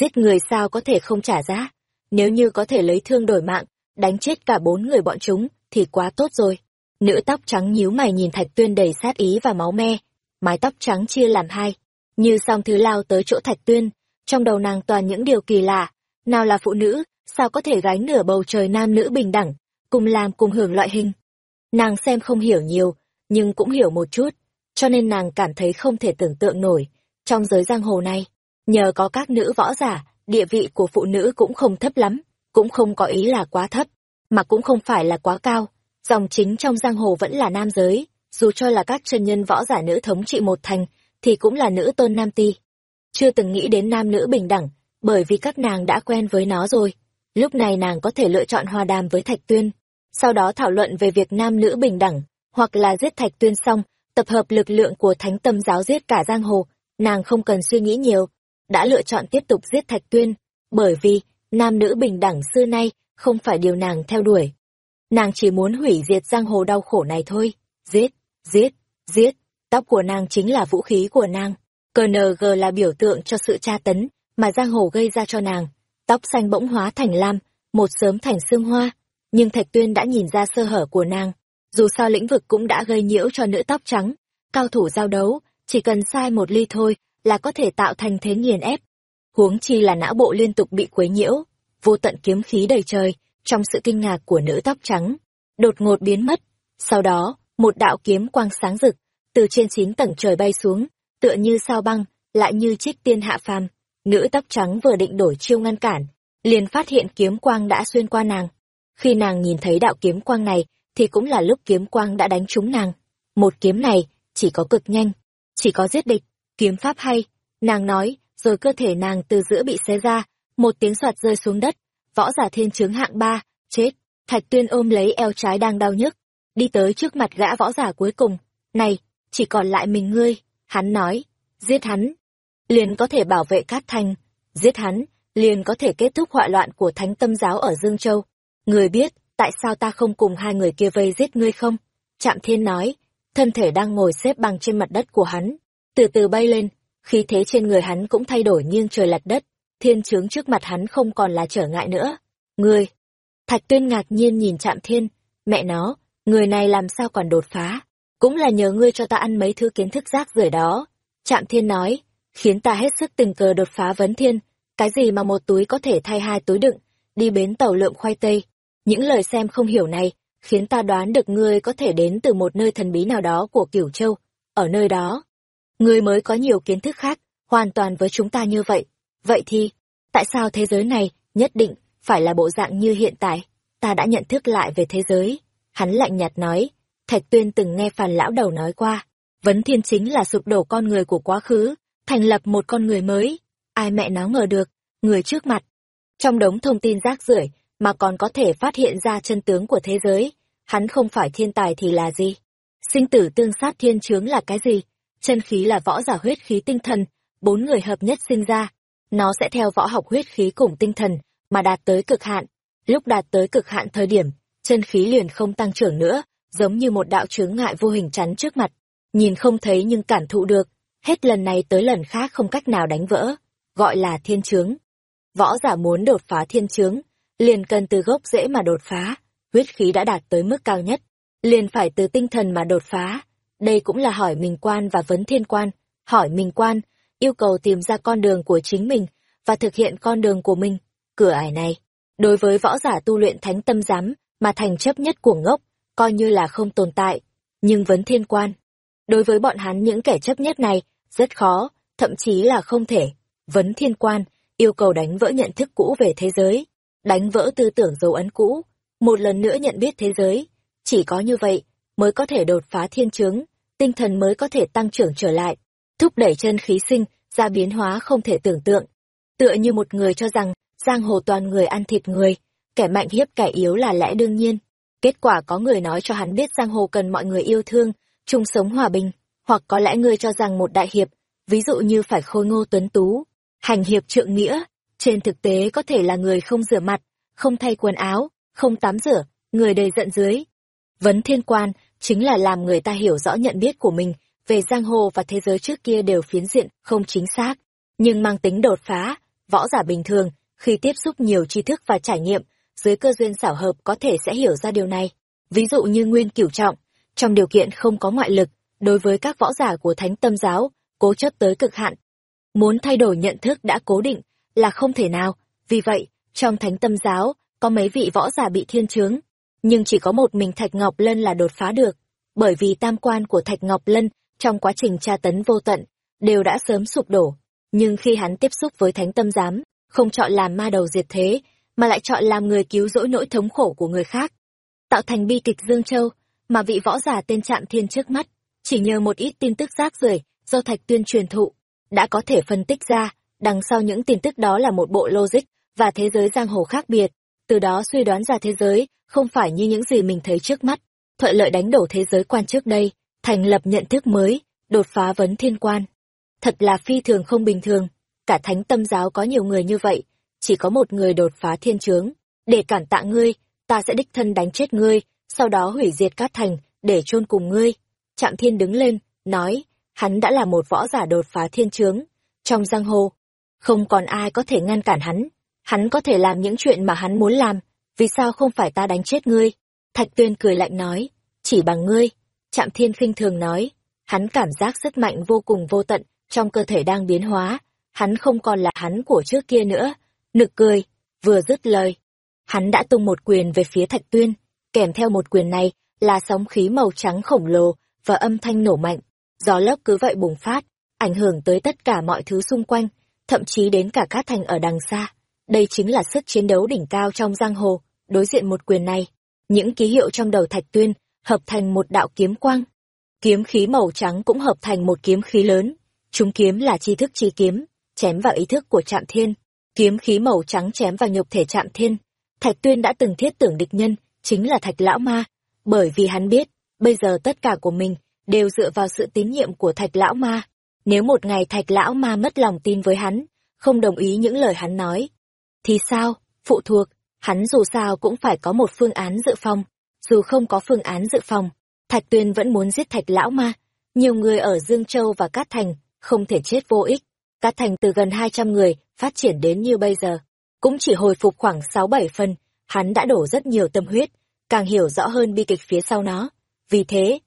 Giết người sao có thể không trả giá, nếu như có thể lấy thương đổi mạng, đánh chết cả bốn người bọn chúng, thì quá tốt rồi. Nữ tóc trắng nhíu mày nhìn Thạch Tuyên đầy sát ý và máu me, mái tóc trắng chia làm hai, như song thứ lao tới chỗ Thạch Tuyên, trong đầu nàng toàn những điều kỳ lạ, nào là phụ nữ, sao có thể gánh nửa bầu trời nam nữ bình đẳng, cùng làm cùng hưởng loại hình. Nàng xem không hiểu nhiều, nhưng cũng hiểu một chút, cho nên nàng cảm thấy không thể tưởng tượng nổi. Trong giới giang hồ này, nhờ có các nữ võ giả, địa vị của phụ nữ cũng không thấp lắm, cũng không có ý là quá thấp, mà cũng không phải là quá cao. Dòng chính trong giang hồ vẫn là nam giới, dù cho là các chân nhân võ giả nữ thống trị một thành, thì cũng là nữ tôn nam ti. Chưa từng nghĩ đến nam nữ bình đẳng, bởi vì các nàng đã quen với nó rồi. Lúc này nàng có thể lựa chọn hòa đàm với Thạch Tuyên, sau đó thảo luận về việc nam nữ bình đẳng, hoặc là giết Thạch Tuyên xong, tập hợp lực lượng của thánh tâm giáo giết cả giang hồ, nàng không cần suy nghĩ nhiều. đã lựa chọn tiếp tục giết Thạch Tuyên, bởi vì nam nữ bình đẳng xưa nay không phải điều nàng theo đuổi. Nàng chỉ muốn hủy diệt giang hồ đau khổ này thôi. Giết, giết, giết, tóc của nàng chính là vũ khí của nàng. CNG là biểu tượng cho sự tra tấn mà giang hồ gây ra cho nàng. Tóc xanh bỗng hóa thành lam, một sớm thành xương hoa. Nhưng Thạch Tuyên đã nhìn ra sơ hở của nàng. Dù sao lĩnh vực cũng đã gây nhiễu cho nữ tóc trắng. Cao thủ giao đấu, chỉ cần sai một ly thôi là có thể tạo thành thế nghiền ép. Huống chi là não bộ liên tục bị quấy nhiễu, vô tận kiếm khí đầy trời, trong sự kinh ngạc của nữ tóc trắng, đột ngột biến mất. Sau đó, một đạo kiếm quang sáng rực, từ trên chín tầng trời bay xuống, tựa như sao băng, lại như trích tiên hạ phàm. Nữ tóc trắng vừa định đổi chiêu ngăn cản, liền phát hiện kiếm quang đã xuyên qua nàng. Khi nàng nhìn thấy đạo kiếm quang này, thì cũng là lúc kiếm quang đã đánh trúng nàng. Một kiếm này, chỉ có cực nhanh, chỉ có giết địch, kiếm pháp hay. Nàng nói, rồi cơ thể nàng từ giữa bị xé ra, một tiếng soạt rơi xuống đất, võ giả thiên chướng hạng ba, chết. Thạch tuyên ôm lấy eo trái đang đau nhức, đi tới trước mặt gã võ giả cuối cùng. Này, chỉ còn lại mình ngươi, hắn nói, giết hắn. Liền có thể bảo vệ Cát Thanh, giết hắn, liền có thể kết thúc họa loạn của thánh tâm giáo ở Dương Châu. Người biết, tại sao ta không cùng hai người kia vây giết ngươi không? Trạm Thiên nói, thân thể đang ngồi xếp bằng trên mặt đất của hắn, từ từ bay lên, khí thế trên người hắn cũng thay đổi nghiêng trời lật đất, thiên chướng trước mặt hắn không còn là trở ngại nữa. Ngươi! Thạch tuyên ngạc nhiên nhìn trạm thiên, mẹ nó, người này làm sao còn đột phá, cũng là nhờ ngươi cho ta ăn mấy thứ kiến thức rác rưởi đó. Trạm thiên nói, khiến ta hết sức tình cờ đột phá vấn thiên, cái gì mà một túi có thể thay hai túi đựng, đi bến tàu lượm khoai tây. Những lời xem không hiểu này, khiến ta đoán được ngươi có thể đến từ một nơi thần bí nào đó của Cửu Châu. Ở nơi đó, ngươi mới có nhiều kiến thức khác, hoàn toàn với chúng ta như vậy. Vậy thì, tại sao thế giới này nhất định phải là bộ dạng như hiện tại? Ta đã nhận thức lại về thế giới. Hắn lạnh nhạt nói, Thạch Tuyên từng nghe phàn lão đầu nói qua, vấn thiên chính là sụp đổ con người của quá khứ, thành lập một con người mới. Ai mẹ nó ngờ được, người trước mặt. Trong đống thông tin rác rưởi mà còn có thể phát hiện ra chân tướng của thế giới, hắn không phải thiên tài thì là gì? Sinh tử tương sát thiên chướng là cái gì? Chân khí là võ giả huyết khí tinh thần, bốn người hợp nhất sinh ra. Nó sẽ theo võ học huyết khí cùng tinh thần, mà đạt tới cực hạn. Lúc đạt tới cực hạn thời điểm, chân khí liền không tăng trưởng nữa, giống như một đạo chướng ngại vô hình chắn trước mặt. Nhìn không thấy nhưng cảm thụ được, hết lần này tới lần khác không cách nào đánh vỡ, gọi là thiên chướng. Võ giả muốn đột phá thiên chướng, liền cần từ gốc rễ mà đột phá, huyết khí đã đạt tới mức cao nhất, liền phải từ tinh thần mà đột phá. Đây cũng là hỏi mình quan và vấn thiên quan, hỏi mình quan, yêu cầu tìm ra con đường của chính mình và thực hiện con đường của mình. Cửa ải này, đối với võ giả tu luyện thánh tâm giám mà thành chấp nhất của ngốc, coi như là không tồn tại. Nhưng vấn thiên quan, đối với bọn hắn những kẻ chấp nhất này, rất khó, thậm chí là không thể. Vấn thiên quan, yêu cầu đánh vỡ nhận thức cũ về thế giới, đánh vỡ tư tưởng dấu ấn cũ, một lần nữa nhận biết thế giới. Chỉ có như vậy, mới có thể đột phá thiên chướng, tinh thần mới có thể tăng trưởng trở lại, thúc đẩy chân khí sinh, ra biến hóa không thể tưởng tượng. Tựa như một người cho rằng, giang hồ toàn người ăn thịt người, kẻ mạnh hiếp kẻ yếu là lẽ đương nhiên. Kết quả có người nói cho hắn biết giang hồ cần mọi người yêu thương, chung sống hòa bình, hoặc có lẽ ngươi cho rằng một đại hiệp, ví dụ như phải khôi ngô tuấn tú, hành hiệp trượng nghĩa, trên thực tế có thể là người không rửa mặt, không thay quần áo, không tắm rửa, người đầy giận dưới. Vấn thiên quan chính là làm người ta hiểu rõ nhận biết của mình về giang hồ và thế giới trước kia đều phiến diện, không chính xác, nhưng mang tính đột phá, võ giả bình thường, khi tiếp xúc nhiều tri thức và trải nghiệm, dưới cơ duyên xảo hợp có thể sẽ hiểu ra điều này. Ví dụ như Nguyên Cửu Trọng, trong điều kiện không có ngoại lực, đối với các võ giả của Thánh Tâm Giáo, cố chấp tới cực hạn. Muốn thay đổi nhận thức đã cố định là không thể nào, vì vậy, trong Thánh Tâm Giáo, có mấy vị võ giả bị thiên chướng, nhưng chỉ có một mình Thạch Ngọc Lân là đột phá được, bởi vì tam quan của Thạch Ngọc Lân trong quá trình tra tấn vô tận, đều đã sớm sụp đổ. Nhưng khi hắn tiếp xúc với Thánh Tâm Giám, không chọn làm ma đầu diệt thế, mà lại chọn làm người cứu rỗi nỗi thống khổ của người khác. Tạo thành bi kịch Dương Châu, mà vị võ giả tên Trạm Thiên trước mắt, chỉ nhờ một ít tin tức rác rưởi do Thạch Tuyên truyền thụ, đã có thể phân tích ra, đằng sau những tin tức đó là một bộ logic và thế giới giang hồ khác biệt, từ đó suy đoán ra thế giới không phải như những gì mình thấy trước mắt, thuận lợi đánh đổ thế giới quan trước đây, thành lập nhận thức mới, đột phá vấn thiên quan. Thật là phi thường không bình thường, cả thánh tâm giáo có nhiều người như vậy, chỉ có một người đột phá thiên trướng. Để cản tạ ngươi, ta sẽ đích thân đánh chết ngươi, sau đó hủy diệt cát thành, để chôn cùng ngươi. Trạm thiên đứng lên, nói, hắn đã là một võ giả đột phá thiên trướng. Trong giang hồ, không còn ai có thể ngăn cản hắn. Hắn có thể làm những chuyện mà hắn muốn làm, vì sao không phải ta đánh chết ngươi? Thạch tuyên cười lạnh nói, chỉ bằng ngươi. Trạm thiên khinh thường nói, hắn cảm giác sức mạnh vô cùng vô tận, trong cơ thể đang biến hóa, hắn không còn là hắn của trước kia nữa. Nực cười, vừa dứt lời. Hắn đã tung một quyền về phía thạch tuyên, kèm theo một quyền này là sóng khí màu trắng khổng lồ và âm thanh nổ mạnh. Gió lốc cứ vậy bùng phát, ảnh hưởng tới tất cả mọi thứ xung quanh, thậm chí đến cả các thành ở đằng xa. Đây chính là sức chiến đấu đỉnh cao trong giang hồ, đối diện một quyền này. Những ký hiệu trong đầu thạch tuyên hợp thành một đạo kiếm quang. Kiếm khí màu trắng cũng hợp thành một kiếm khí lớn. Chúng kiếm là chi thức chi kiếm, chém vào ý thức của Trạm Thiên. Kiếm khí màu trắng chém vào nhục thể Trạm Thiên. Thạch Tuyên đã từng thiết tưởng địch nhân, chính là Thạch Lão Ma, bởi vì hắn biết, bây giờ tất cả của mình đều dựa vào sự tín nhiệm của Thạch Lão Ma. Nếu một ngày Thạch Lão Ma mất lòng tin với hắn, không đồng ý những lời hắn nói, thì sao, phụ thuộc, hắn dù sao cũng phải có một phương án dự phòng. Dù không có phương án dự phòng, Thạch Tuyên vẫn muốn giết Thạch Lão Ma. Nhiều người ở Dương Châu và Cát Thành không thể chết vô ích. Cát Thành từ gần 200 người phát triển đến như bây giờ, cũng chỉ hồi phục khoảng 6-7 phần, hắn đã đổ rất nhiều tâm huyết, càng hiểu rõ hơn bi kịch phía sau nó. Vì thế,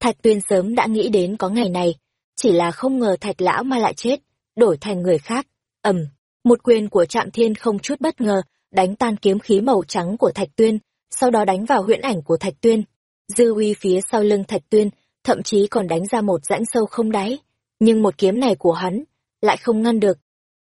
Thạch Tuyên sớm đã nghĩ đến có ngày này, chỉ là không ngờ Thạch Lão mà lại chết, đổi thành người khác. ầm, một quyền của Trạm Thiên không chút bất ngờ, đánh tan kiếm khí màu trắng của Thạch Tuyên, sau đó đánh vào huyễn ảnh của Thạch Tuyên. Dư uy phía sau lưng Thạch Tuyên, thậm chí còn đánh ra một rãnh sâu không đáy. Nhưng một kiếm này của hắn, lại không ngăn được.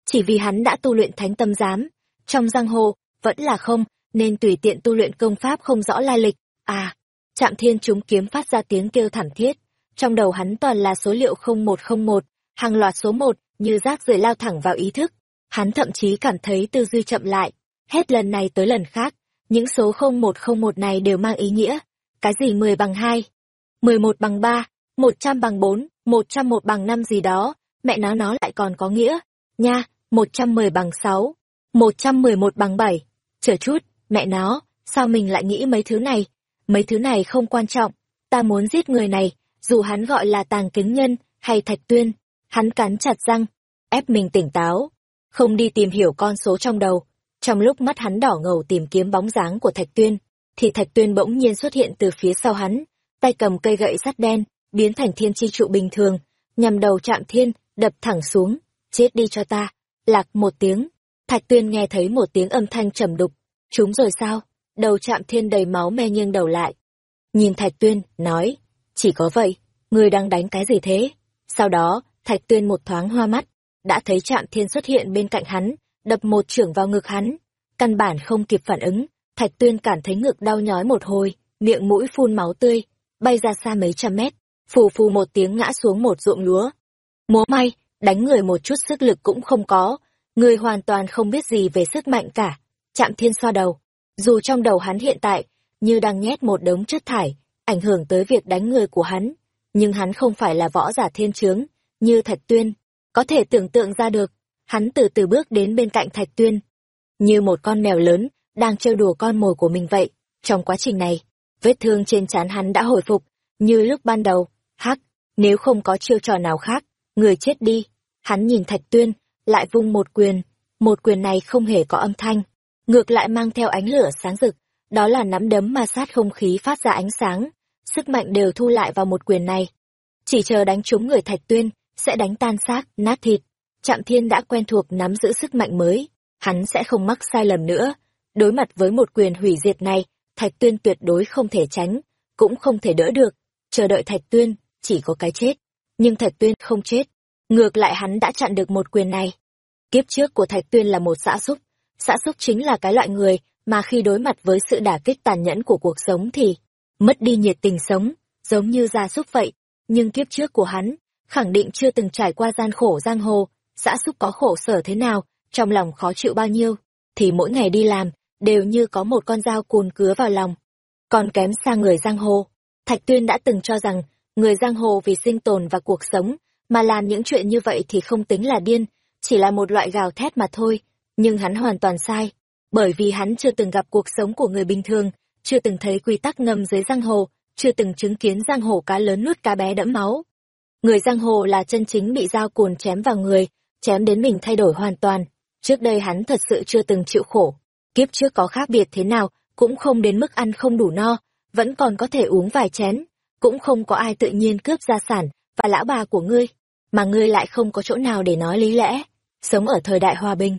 Chỉ vì hắn đã tu luyện thánh tâm giám, trong giang hồ, vẫn là không, nên tùy tiện tu luyện công pháp không rõ lai lịch. À, chạm thiên chúng kiếm phát ra tiếng kêu thảm thiết. Trong đầu hắn toàn là số liệu 0101, hàng loạt số 1, như rác rưởi lao thẳng vào ý thức. Hắn thậm chí cảm thấy tư duy chậm lại, hết lần này tới lần khác, những số 0101 này đều mang ý nghĩa. Cái gì 10 bằng 2, 11 bằng 3, 100 bằng 4, 101 bằng 5 gì đó, mẹ nó nó lại còn có nghĩa. Nha, 110 bằng 6, 111 bằng 7. Chờ chút, mẹ nó, sao mình lại nghĩ mấy thứ này? Mấy thứ này không quan trọng, ta muốn giết người này, dù hắn gọi là tàng kính nhân hay thạch tuyên. Hắn cắn chặt răng, ép mình tỉnh táo, không đi tìm hiểu con số trong đầu. Trong lúc mắt hắn đỏ ngầu tìm kiếm bóng dáng của thạch tuyên, thì thạch tuyên bỗng nhiên xuất hiện từ phía sau hắn, tay cầm cây gậy sắt đen, biến thành thiên chi trụ bình thường, nhằm đầu chạm thiên, đập thẳng xuống, chết đi cho ta. Lạc một tiếng, thạch tuyên nghe thấy một tiếng âm thanh trầm đục, chúng rồi sao? Đầu chạm thiên đầy máu me nghiêng đầu lại. Nhìn thạch tuyên, nói, chỉ có vậy, người đang đánh cái gì thế? Sau đó, thạch tuyên một thoáng hoa mắt, đã thấy chạm thiên xuất hiện bên cạnh hắn, đập một trưởng vào ngực hắn. Căn bản không kịp phản ứng, thạch tuyên cảm thấy ngực đau nhói một hồi, miệng mũi phun máu tươi, bay ra xa mấy trăm mét, phù phù một tiếng ngã xuống một ruộng lúa. Múa may, đánh người một chút sức lực cũng không có, người hoàn toàn không biết gì về sức mạnh cả. Chạm thiên xoa đầu, dù trong đầu hắn hiện tại, như đang nhét một đống chất thải, ảnh hưởng tới việc đánh người của hắn, nhưng hắn không phải là võ giả thiên trướng, như Thạch Tuyên, có thể tưởng tượng ra được, hắn từ từ bước đến bên cạnh Thạch Tuyên, như một con mèo lớn, đang trêu đùa con mồi của mình vậy. Trong quá trình này, vết thương trên trán hắn đã hồi phục, như lúc ban đầu, hắc, nếu không có chiêu trò nào khác, người chết đi. Hắn nhìn Thạch Tuyên, lại vung một quyền, một quyền này không hề có âm thanh, ngược lại mang theo ánh lửa sáng rực, đó là nắm đấm ma sát không khí phát ra ánh sáng, sức mạnh đều thu lại vào một quyền này. Chỉ chờ đánh trúng người Thạch Tuyên, sẽ đánh tan xác, nát thịt. Trạm Thiên đã quen thuộc nắm giữ sức mạnh mới, hắn sẽ không mắc sai lầm nữa. Đối mặt với một quyền hủy diệt này, Thạch Tuyên tuyệt đối không thể tránh, cũng không thể đỡ được. Chờ đợi Thạch Tuyên, chỉ có cái chết. Nhưng Thạch Tuyên không chết. Ngược lại hắn đã chặn được một quyền này. Kiếp trước của Thạch Tuyên là một xã xúc, Xã xúc chính là cái loại người mà khi đối mặt với sự đả kích tàn nhẫn của cuộc sống thì mất đi nhiệt tình sống, giống như gia súc vậy. Nhưng kiếp trước của hắn, khẳng định chưa từng trải qua gian khổ giang hồ, xã súc có khổ sở thế nào, trong lòng khó chịu bao nhiêu, thì mỗi ngày đi làm, đều như có một con dao cùn cứa vào lòng. Còn kém xa người giang hồ, Thạch Tuyên đã từng cho rằng, người giang hồ vì sinh tồn và cuộc sống, mà làm những chuyện như vậy thì không tính là điên, chỉ là một loại gào thét mà thôi, nhưng hắn hoàn toàn sai, bởi vì hắn chưa từng gặp cuộc sống của người bình thường, chưa từng thấy quy tắc ngầm dưới giang hồ, chưa từng chứng kiến giang hồ cá lớn nuốt cá bé đẫm máu. Người giang hồ là chân chính bị dao cuồn chém vào người, chém đến mình thay đổi hoàn toàn. Trước đây hắn thật sự chưa từng chịu khổ. Kiếp trước có khác biệt thế nào, cũng không đến mức ăn không đủ no, vẫn còn có thể uống vài chén. Cũng không có ai tự nhiên cướp gia sản, và lão bà của ngươi, mà ngươi lại không có chỗ nào để nói lý lẽ. Sống ở thời đại hòa bình.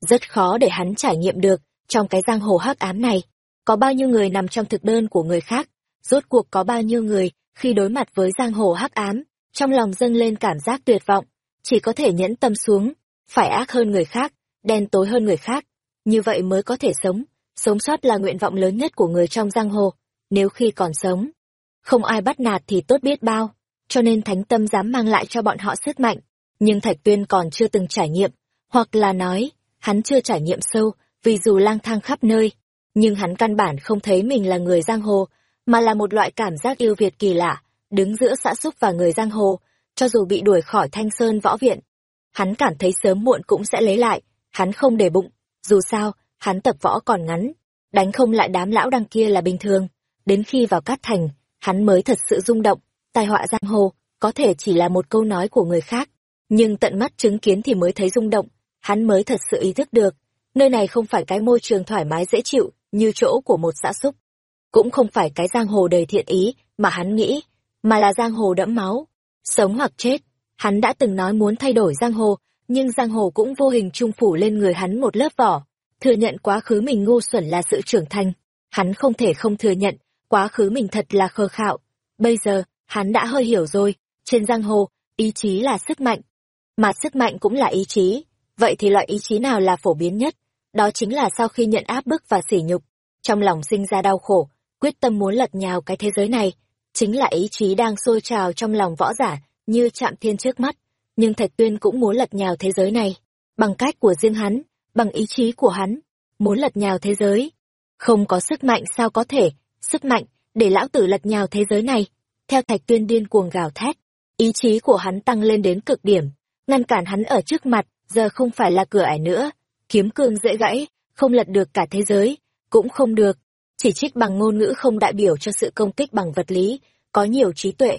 Rất khó để hắn trải nghiệm được, trong cái giang hồ hắc ám này, có bao nhiêu người nằm trong thực đơn của người khác, rốt cuộc có bao nhiêu người, khi đối mặt với giang hồ hắc ám, trong lòng dâng lên cảm giác tuyệt vọng, chỉ có thể nhẫn tâm xuống, phải ác hơn người khác, đen tối hơn người khác, như vậy mới có thể sống, sống sót là nguyện vọng lớn nhất của người trong giang hồ, nếu khi còn sống. Không ai bắt nạt thì tốt biết bao, cho nên thánh tâm dám mang lại cho bọn họ sức mạnh, nhưng Thạch Tuyên còn chưa từng trải nghiệm, hoặc là nói, hắn chưa trải nghiệm sâu, vì dù lang thang khắp nơi, nhưng hắn căn bản không thấy mình là người giang hồ, mà là một loại cảm giác yêu Việt kỳ lạ, đứng giữa xã xúc và người giang hồ, cho dù bị đuổi khỏi Thanh Sơn võ viện. Hắn cảm thấy sớm muộn cũng sẽ lấy lại, hắn không để bụng, dù sao, hắn tập võ còn ngắn, đánh không lại đám lão đăng kia là bình thường. Đến khi vào Cát Thành, hắn mới thật sự rung động, tai họa giang hồ, có thể chỉ là một câu nói của người khác, nhưng tận mắt chứng kiến thì mới thấy rung động, hắn mới thật sự ý thức được, nơi này không phải cái môi trường thoải mái dễ chịu như chỗ của một xã xúc, cũng không phải cái giang hồ đầy thiện ý mà hắn nghĩ, mà là giang hồ đẫm máu, sống hoặc chết. Hắn đã từng nói muốn thay đổi giang hồ, nhưng giang hồ cũng vô hình trung phủ lên người hắn một lớp vỏ, thừa nhận quá khứ mình ngu xuẩn là sự trưởng thành. Hắn không thể không thừa nhận, quá khứ mình thật là khờ khạo. Bây giờ, hắn đã hơi hiểu rồi, trên giang hồ, ý chí là sức mạnh, mà sức mạnh cũng là ý chí. Vậy thì loại ý chí nào là phổ biến nhất? Đó chính là sau khi nhận áp bức và sỉ nhục, trong lòng sinh ra đau khổ, quyết tâm muốn lật nhào cái thế giới này, chính là ý chí đang sôi trào trong lòng võ giả, như chạm thiên trước mắt. Nhưng Thạch Tuyên cũng muốn lật nhào thế giới này, bằng cách của riêng hắn, bằng ý chí của hắn, muốn lật nhào thế giới. Không có sức mạnh sao có thể, sức mạnh, để lão tử lật nhào thế giới này. Theo Thạch Tuyên điên cuồng gào thét, ý chí của hắn tăng lên đến cực điểm, ngăn cản hắn ở trước mặt, giờ không phải là cửa ải nữa, kiếm cương dễ gãy, không lật được cả thế giới, cũng không được. Chỉ trích bằng ngôn ngữ không đại biểu cho sự công kích bằng vật lý, có nhiều trí tuệ.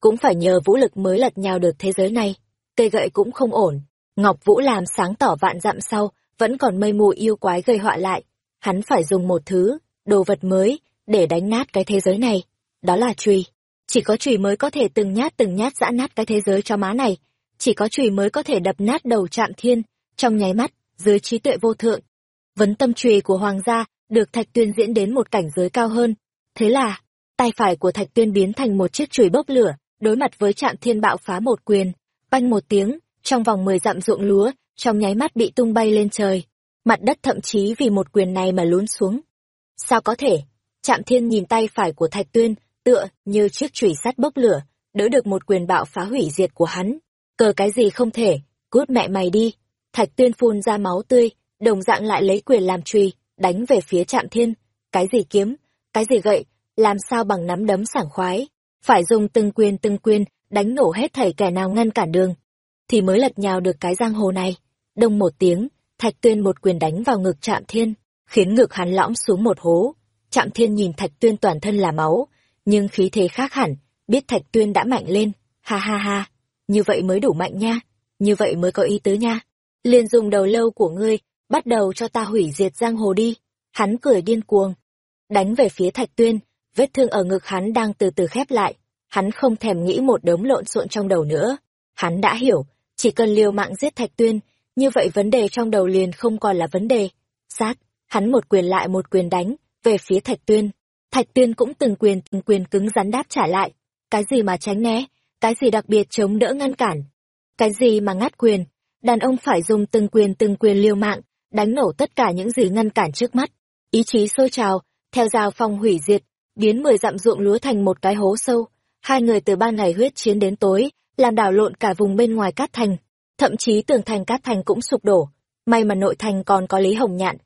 Cũng phải nhờ vũ lực mới lật nhào được thế giới này. Cây gậy cũng không ổn. Ngọc Vũ làm sáng tỏ vạn dặm sau, vẫn còn mây mù yêu quái gây họa lại. Hắn phải dùng một thứ, đồ vật mới, để đánh nát cái thế giới này. Đó là chùy. Chỉ có chùy mới có thể từng nhát từng nhát giã nát cái thế giới cho má này. Chỉ có chùy mới có thể đập nát đầu trạm thiên, trong nháy mắt, dưới trí tuệ vô thượng. Vấn tâm chùy của hoàng gia được Thạch Tuyên diễn đến một cảnh giới cao hơn. Thế là, tay phải của Thạch Tuyên biến thành một chiếc chùy bốc lửa, đối mặt với Trạm Thiên bạo phá một quyền, banh một tiếng, trong vòng mười dặm ruộng lúa, trong nháy mắt bị tung bay lên trời. Mặt đất thậm chí vì một quyền này mà lún xuống. Sao có thể? Trạm Thiên nhìn tay phải của Thạch Tuyên, tựa như chiếc chùy sắt bốc lửa, đỡ được một quyền bạo phá hủy diệt của hắn. Cờ cái gì không thể, cút mẹ mày đi. Thạch Tuyên phun ra máu tươi, đồng dạng lại lấy quyền làm chùy, đánh về phía Trạm Thiên. Cái gì kiếm, cái gì gậy, làm sao bằng nắm đấm sảng khoái. Phải dùng từng quyền từng quyền, đánh nổ hết thảy kẻ nào ngăn cản đường. Thì mới lật nhào được cái giang hồ này. Đông một tiếng, Thạch Tuyên một quyền đánh vào ngực Trạm Thiên, khiến ngực hắn lõm xuống một hố. Trạm Thiên nhìn Thạch Tuyên toàn thân là máu, nhưng khí thế khác hẳn, biết Thạch Tuyên đã mạnh lên. Ha ha ha, như vậy mới đủ mạnh nha, như vậy mới có ý tứ nha. Liền dùng đầu lâu của ngươi, bắt đầu cho ta hủy diệt giang hồ đi. Hắn cười điên cuồng, đánh về phía Thạch Tuyên, vết thương ở ngực hắn đang từ từ khép lại. Hắn không thèm nghĩ một đống lộn xộn trong đầu nữa. Hắn đã hiểu, chỉ cần liều mạng giết Thạch Tuyên, như vậy vấn đề trong đầu liền không còn là vấn đề. Sát, hắn một quyền lại một quyền đánh, về phía Thạch Tuyên. Thạch Tuyên cũng từng quyền từng quyền cứng rắn đáp trả lại. Cái gì mà tránh né, cái gì đặc biệt chống đỡ ngăn cản. Cái gì mà ngắt quyền, đàn ông phải dùng từng quyền từng quyền liều mạng, đánh nổ tất cả những gì ngăn cản trước mắt. Ý chí sôi trào, theo rào phong hủy diệt, biến mười dặm ruộng lúa thành một cái hố sâu. Hai người từ ban ngày huyết chiến đến tối, làm đảo lộn cả vùng bên ngoài cát thành. Thậm chí tường thành cát thành cũng sụp đổ. May mà nội thành còn có Lý Hồng Nhạn.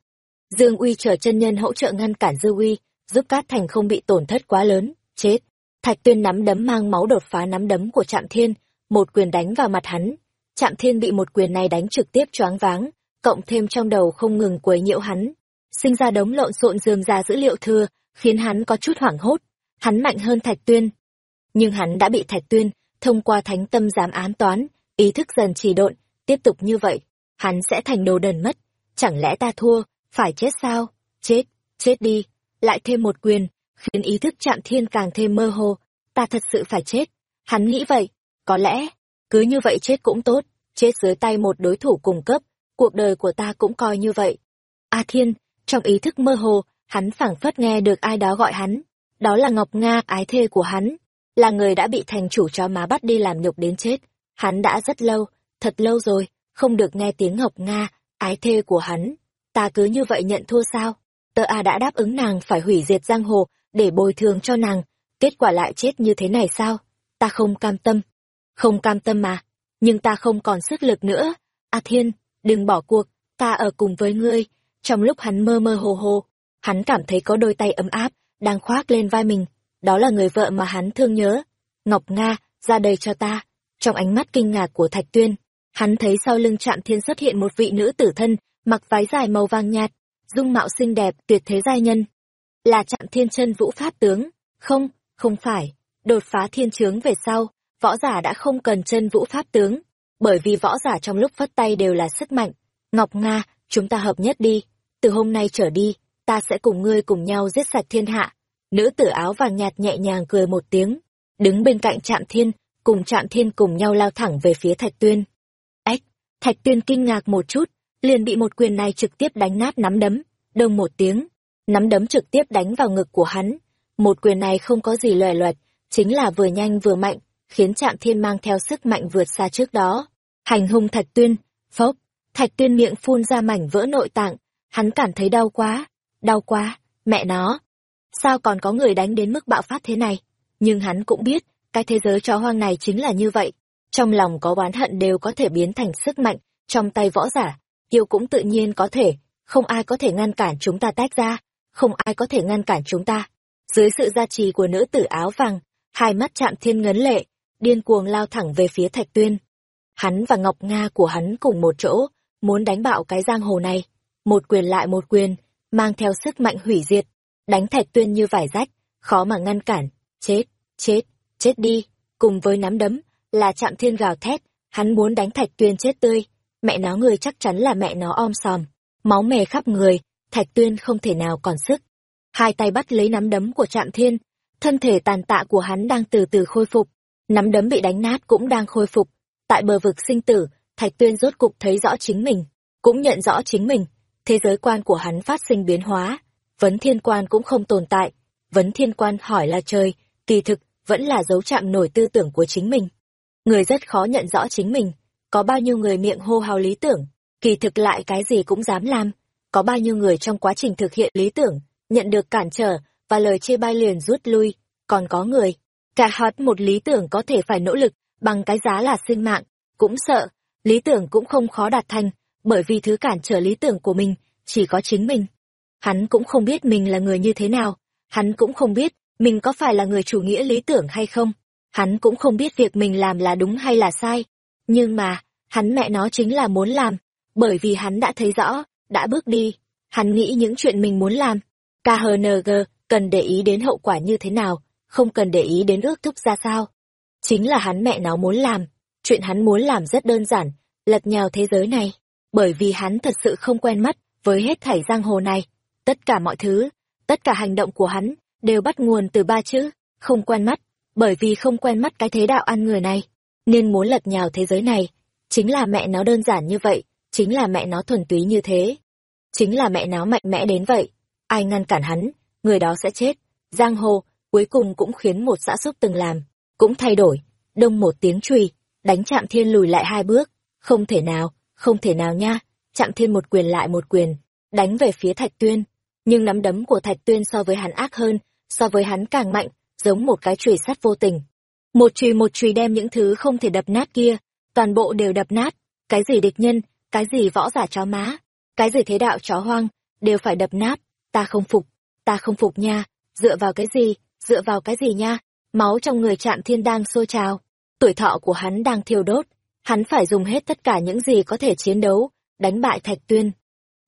Dương Uy chờ chân nhân hỗ trợ ngăn cản Dư Uy, giúp cát thành không bị tổn thất quá lớn. Chết! Thạch tuyên nắm đấm mang máu đột phá nắm đấm của Trạm Thiên, một quyền đánh vào mặt hắn. Trạm Thiên bị một quyền này đánh trực tiếp choáng váng, cộng thêm trong đầu không ngừng quấy nhiễu hắn, sinh ra đống lộn xộn dườm ra dữ liệu thừa, khiến hắn có chút hoảng hốt. Hắn mạnh hơn Thạch Tuyên, nhưng hắn đã bị Thạch Tuyên thông qua thánh tâm giám án toán, ý thức dần trì độn, tiếp tục như vậy, hắn sẽ thành đồ đần mất. Chẳng lẽ ta thua, phải chết sao? Chết, chết đi. Lại thêm một quyền, khiến ý thức chạm thiên càng thêm mơ hồ. Ta thật sự phải chết. Hắn nghĩ vậy, có lẽ, cứ như vậy chết cũng tốt, chết dưới tay một đối thủ cùng cấp, cuộc đời của ta cũng coi như vậy. A Thiên, trong ý thức mơ hồ, hắn phảng phất nghe được ai đó gọi hắn. Đó là Ngọc Nga, ái thê của hắn, là người đã bị thành chủ chó má bắt đi làm nhục đến chết. Hắn đã rất lâu, thật lâu rồi, không được nghe tiếng Ngọc Nga, ái thê của hắn. Ta cứ như vậy nhận thua sao? Tơ A đã đáp ứng nàng phải hủy diệt giang hồ, để bồi thường cho nàng. Kết quả lại chết như thế này sao? Ta không cam tâm. Không cam tâm mà. Nhưng ta không còn sức lực nữa. A Thiên, đừng bỏ cuộc, ta ở cùng với ngươi. Trong lúc hắn mơ mơ hồ hồ, hắn cảm thấy có đôi tay ấm áp, đang khoác lên vai mình. Đó là người vợ mà hắn thương nhớ. Ngọc Nga, ra đây cho ta. Trong ánh mắt kinh ngạc của Thạch Tuyên, hắn thấy sau lưng trạm thiên xuất hiện một vị nữ tử thân, mặc váy dài màu vàng nhạt, dung mạo xinh đẹp, tuyệt thế giai nhân. Là trạm thiên chân vũ pháp tướng. Không, không phải. Đột phá thiên chướng về sau, võ giả đã không cần chân vũ pháp tướng, bởi vì võ giả trong lúc phất tay đều là sức mạnh. Ngọc Nga, chúng ta hợp nhất đi, từ hôm nay trở đi, ta sẽ cùng ngươi cùng nhau giết sạch thiên hạ. Nữ tử áo vàng nhạt nhẹ nhàng cười một tiếng, đứng bên cạnh trạm thiên, cùng trạm thiên cùng nhau lao thẳng về phía thạch tuyên. Ếch, thạch tuyên kinh ngạc một chút, liền bị một quyền này trực tiếp đánh nát nắm đấm, đông một tiếng, nắm đấm trực tiếp đánh vào ngực của hắn. Một quyền này không có gì lòe loẹt, chính là vừa nhanh vừa mạnh, khiến Trạm Thiên mang theo sức mạnh vượt xa trước đó. Hành hung Thạch Tuyên, phốc, Thạch Tuyên miệng phun ra mảnh vỡ nội tạng, hắn cảm thấy đau quá, đau quá, mẹ nó. Sao còn có người đánh đến mức bạo phát thế này? Nhưng hắn cũng biết, cái thế giới chó hoang này chính là như vậy. Trong lòng có oán hận đều có thể biến thành sức mạnh, trong tay võ giả, yêu cũng tự nhiên có thể, không ai có thể ngăn cản chúng ta tách ra, không ai có thể ngăn cản chúng ta. Dưới sự gia trì của nữ tử áo vàng, hai mắt chạm thiên ngấn lệ, điên cuồng lao thẳng về phía Thạch Tuyên. Hắn và Ngọc Nga của hắn cùng một chỗ, muốn đánh bạo cái giang hồ này. Một quyền lại một quyền, mang theo sức mạnh hủy diệt, đánh Thạch Tuyên như vải rách, khó mà ngăn cản. Chết, chết, chết đi, cùng với nắm đấm, là chạm thiên gào thét, hắn muốn đánh Thạch Tuyên chết tươi. Mẹ nó người chắc chắn là mẹ nó om sòm, máu mề khắp người, Thạch Tuyên không thể nào còn sức. Hai tay bắt lấy nắm đấm của Trạm Thiên, thân thể tàn tạ của hắn đang từ từ khôi phục, nắm đấm bị đánh nát cũng đang khôi phục. Tại bờ vực sinh tử, Thạch Tuyên rốt cục thấy rõ chính mình, cũng nhận rõ chính mình, thế giới quan của hắn phát sinh biến hóa, vấn thiên quan cũng không tồn tại. Vấn thiên quan hỏi là trời, kỳ thực, vẫn là dấu chạm nổi tư tưởng của chính mình. Người rất khó nhận rõ chính mình, có bao nhiêu người miệng hô hào lý tưởng, kỳ thực lại cái gì cũng dám làm, có bao nhiêu người trong quá trình thực hiện lý tưởng, nhận được cản trở, và lời chê bai liền rút lui, còn có người, cả hót một lý tưởng có thể phải nỗ lực, bằng cái giá là sinh mạng, cũng sợ, lý tưởng cũng không khó đạt thành, bởi vì thứ cản trở lý tưởng của mình, chỉ có chính mình. Hắn cũng không biết mình là người như thế nào, hắn cũng không biết mình có phải là người chủ nghĩa lý tưởng hay không, hắn cũng không biết việc mình làm là đúng hay là sai, nhưng mà, hắn mẹ nó chính là muốn làm, bởi vì hắn đã thấy rõ, đã bước đi, hắn nghĩ những chuyện mình muốn làm. KHNG cần để ý đến hậu quả như thế nào, không cần để ý đến ước thúc ra sao. Chính là hắn mẹ nó muốn làm, chuyện hắn muốn làm rất đơn giản, lật nhào thế giới này, bởi vì hắn thật sự không quen mắt với hết thảy giang hồ này. Tất cả mọi thứ, tất cả hành động của hắn, đều bắt nguồn từ ba chữ, không quen mắt, bởi vì không quen mắt cái thế đạo ăn người này, nên muốn lật nhào thế giới này. Chính là mẹ nó đơn giản như vậy, chính là mẹ nó thuần túy như thế. Chính là mẹ nó mạnh mẽ đến vậy, ai ngăn cản hắn, người đó sẽ chết. Giang hồ, cuối cùng cũng khiến một xã xúc từng làm, cũng thay đổi, đông một tiếng chùy, đánh chạm thiên lùi lại hai bước, không thể nào, không thể nào nha, chạm thiên một quyền lại một quyền, đánh về phía thạch tuyên, nhưng nắm đấm của thạch tuyên so với hắn ác hơn, so với hắn càng mạnh, giống một cái chùy sắt vô tình. Một chùy một chùy đem những thứ không thể đập nát kia, toàn bộ đều đập nát, cái gì địch nhân, cái gì võ giả chó má, cái gì thế đạo chó hoang, đều phải đập nát, ta không phục, ta không phục nha, dựa vào cái gì, dựa vào cái gì nha, máu trong người chạm thiên đang sôi trào, tuổi thọ của hắn đang thiêu đốt, hắn phải dùng hết tất cả những gì có thể chiến đấu, đánh bại Thạch Tuyên.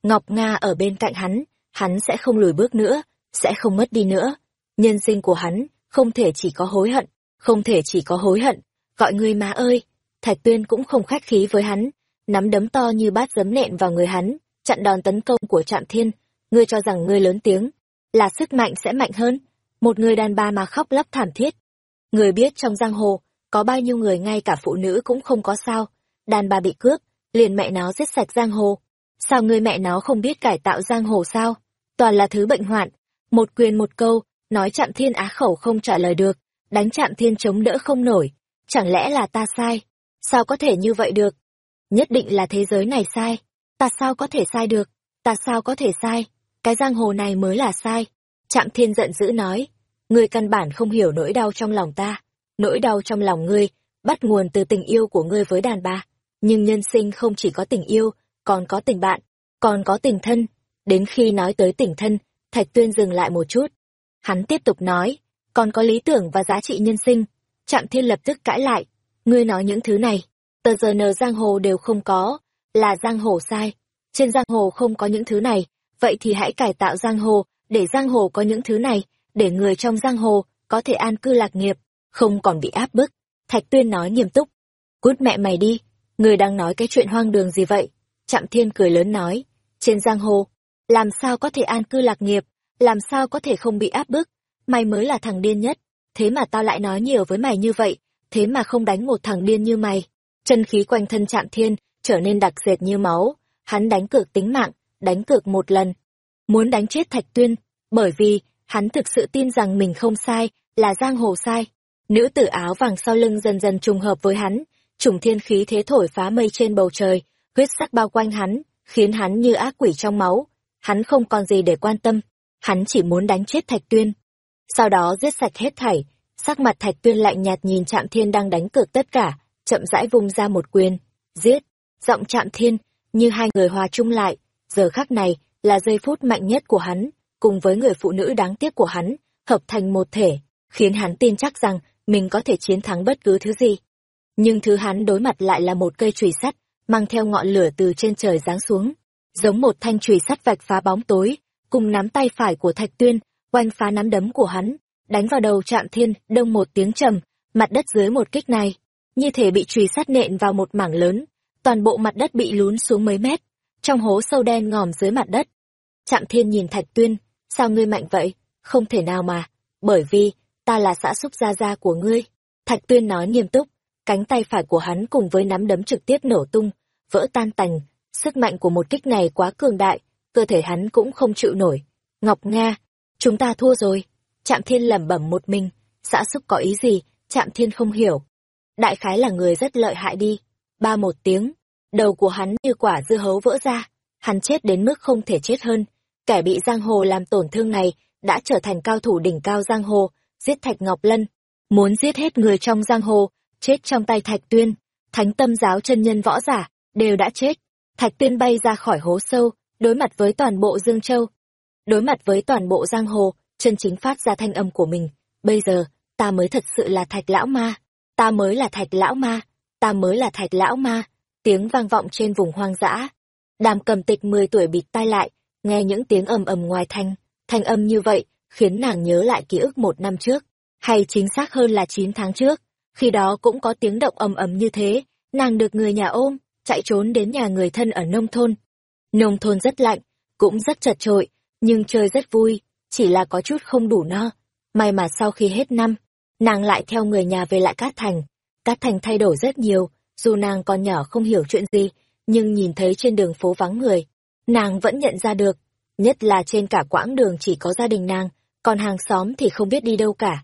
Ngọc Nga ở bên cạnh hắn, hắn sẽ không lùi bước nữa, sẽ không mất đi nữa. Nhân sinh của hắn, không thể chỉ có hối hận, không thể chỉ có hối hận, gọi người má ơi. Thạch Tuyên cũng không khách khí với hắn, nắm đấm to như bát giấm nện vào người hắn, chặn đòn tấn công của Trạm Thiên. Ngươi cho rằng ngươi lớn tiếng, là sức mạnh sẽ mạnh hơn. Một người đàn bà mà khóc lóc thảm thiết. Người biết trong giang hồ, có bao nhiêu người ngay cả phụ nữ cũng không có sao. Đàn bà bị cướp, liền mẹ nó giết sạch giang hồ. Sao người mẹ nó không biết cải tạo giang hồ sao? Toàn là thứ bệnh hoạn. Một quyền một câu, nói trạm thiên á khẩu không trả lời được, đánh chạm thiên chống đỡ không nổi. Chẳng lẽ là ta sai? Sao có thể như vậy được? Nhất định là thế giới này sai. Ta sao có thể sai được? Ta sao có thể sai? Cái giang hồ này mới là sai. Trạm thiên giận dữ nói. Ngươi căn bản không hiểu nỗi đau trong lòng ta. Nỗi đau trong lòng ngươi, bắt nguồn từ tình yêu của ngươi với đàn bà. Nhưng nhân sinh không chỉ có tình yêu, còn có tình bạn, còn có tình thân. Đến khi nói tới tình thân, Thạch Tuyên dừng lại một chút. Hắn tiếp tục nói, còn có lý tưởng và giá trị nhân sinh. Trạm thiên lập tức cãi lại. Ngươi nói những thứ này, tờ giờ nờ giang hồ đều không có, là giang hồ sai. Trên giang hồ không có những thứ này, vậy thì hãy cải tạo giang hồ, để giang hồ có những thứ này, để người trong giang hồ có thể an cư lạc nghiệp, không còn bị áp bức. Thạch Tuyên nói nghiêm túc. Cút mẹ mày đi, người đang nói cái chuyện hoang đường gì vậy? Trạm Thiên cười lớn nói, trên giang hồ, làm sao có thể an cư lạc nghiệp, làm sao có thể không bị áp bức, mày mới là thằng điên nhất, thế mà tao lại nói nhiều với mày như vậy, thế mà không đánh một thằng điên như mày. Chân khí quanh thân chạm Thiên trở nên đặc dệt như máu, hắn đánh cược tính mạng, đánh cược một lần. Muốn đánh chết Thạch Tuyên, bởi vì, hắn thực sự tin rằng mình không sai, là giang hồ sai. Nữ tử áo vàng sau lưng dần dần trùng hợp với hắn, trùng thiên khí thế thổi phá mây trên bầu trời, huyết sắc bao quanh hắn, khiến hắn như ác quỷ trong máu. Hắn không còn gì để quan tâm, hắn chỉ muốn đánh chết Thạch Tuyên. Sau đó giết sạch hết thảy, sắc mặt Thạch Tuyên lạnh nhạt nhìn Trạm Thiên đang đánh cược tất cả, chậm rãi vung ra một quyền, giết, giọng Trạm Thiên, như hai người hòa chung lại, giờ khắc này là giây phút mạnh nhất của hắn, cùng với người phụ nữ đáng tiếc của hắn, hợp thành một thể, khiến hắn tin chắc rằng mình có thể chiến thắng bất cứ thứ gì. Nhưng thứ hắn đối mặt lại là một cây chùy sắt, mang theo ngọn lửa từ trên trời giáng xuống, giống một thanh chùy sắt vạch phá bóng tối, cùng nắm tay phải của Thạch Tuyên, oanh phá nắm đấm của hắn, đánh vào đầu Trạm Thiên, đông một tiếng trầm, mặt đất dưới một kích này, như thể bị chùy sắt nện vào một mảng lớn, toàn bộ mặt đất bị lún xuống mấy mét, trong hố sâu đen ngòm dưới mặt đất. Trạm Thiên nhìn Thạch Tuyên, sao ngươi mạnh vậy? Không thể nào mà, bởi vì, ta là xã xúc gia gia của ngươi. Thạch Tuyên nói nghiêm túc, cánh tay phải của hắn cùng với nắm đấm trực tiếp nổ tung, vỡ tan tành, sức mạnh của một kích này quá cường đại, cơ thể hắn cũng không chịu nổi. Ngọc Nga, chúng ta thua rồi. Trạm Thiên lẩm bẩm một mình, xã xúc có ý gì, Trạm Thiên không hiểu. Đại khái là người rất lợi hại đi. Ba một tiếng, đầu của hắn như quả dưa hấu vỡ ra, hắn chết đến mức không thể chết hơn. Kẻ bị giang hồ làm tổn thương này đã trở thành cao thủ đỉnh cao giang hồ, giết Thạch Ngọc Lân, muốn giết hết người trong giang hồ, chết trong tay Thạch Tuyên, thánh tâm giáo chân nhân võ giả, đều đã chết. Thạch Tuyên bay ra khỏi hố sâu, đối mặt với toàn bộ Dương Châu. Đối mặt với toàn bộ giang hồ, chân chính phát ra thanh âm của mình. Bây giờ, ta mới thật sự là Thạch Lão Ma. Ta mới là Thạch Lão Ma. Ta mới là Thạch Lão Ma. Tiếng vang vọng trên vùng hoang dã. Đàm cầm tịch 10 tuổi bịt tai lại, nghe những tiếng ầm ầm ngoài thanh. Thanh âm như vậy, khiến nàng nhớ lại ký ức một năm trước. Hay chính xác hơn là 9 tháng trước khi đó cũng có tiếng động ầm ầm như thế, nàng được người nhà ôm, chạy trốn đến nhà người thân ở nông thôn. Nông thôn rất lạnh, cũng rất chật trội, nhưng chơi rất vui, chỉ là có chút không đủ no. May mà sau khi hết năm, nàng lại theo người nhà về lại Cát Thành. Cát Thành thay đổi rất nhiều, dù nàng còn nhỏ không hiểu chuyện gì, nhưng nhìn thấy trên đường phố vắng người, nàng vẫn nhận ra được, nhất là trên cả quãng đường chỉ có gia đình nàng, còn hàng xóm thì không biết đi đâu cả.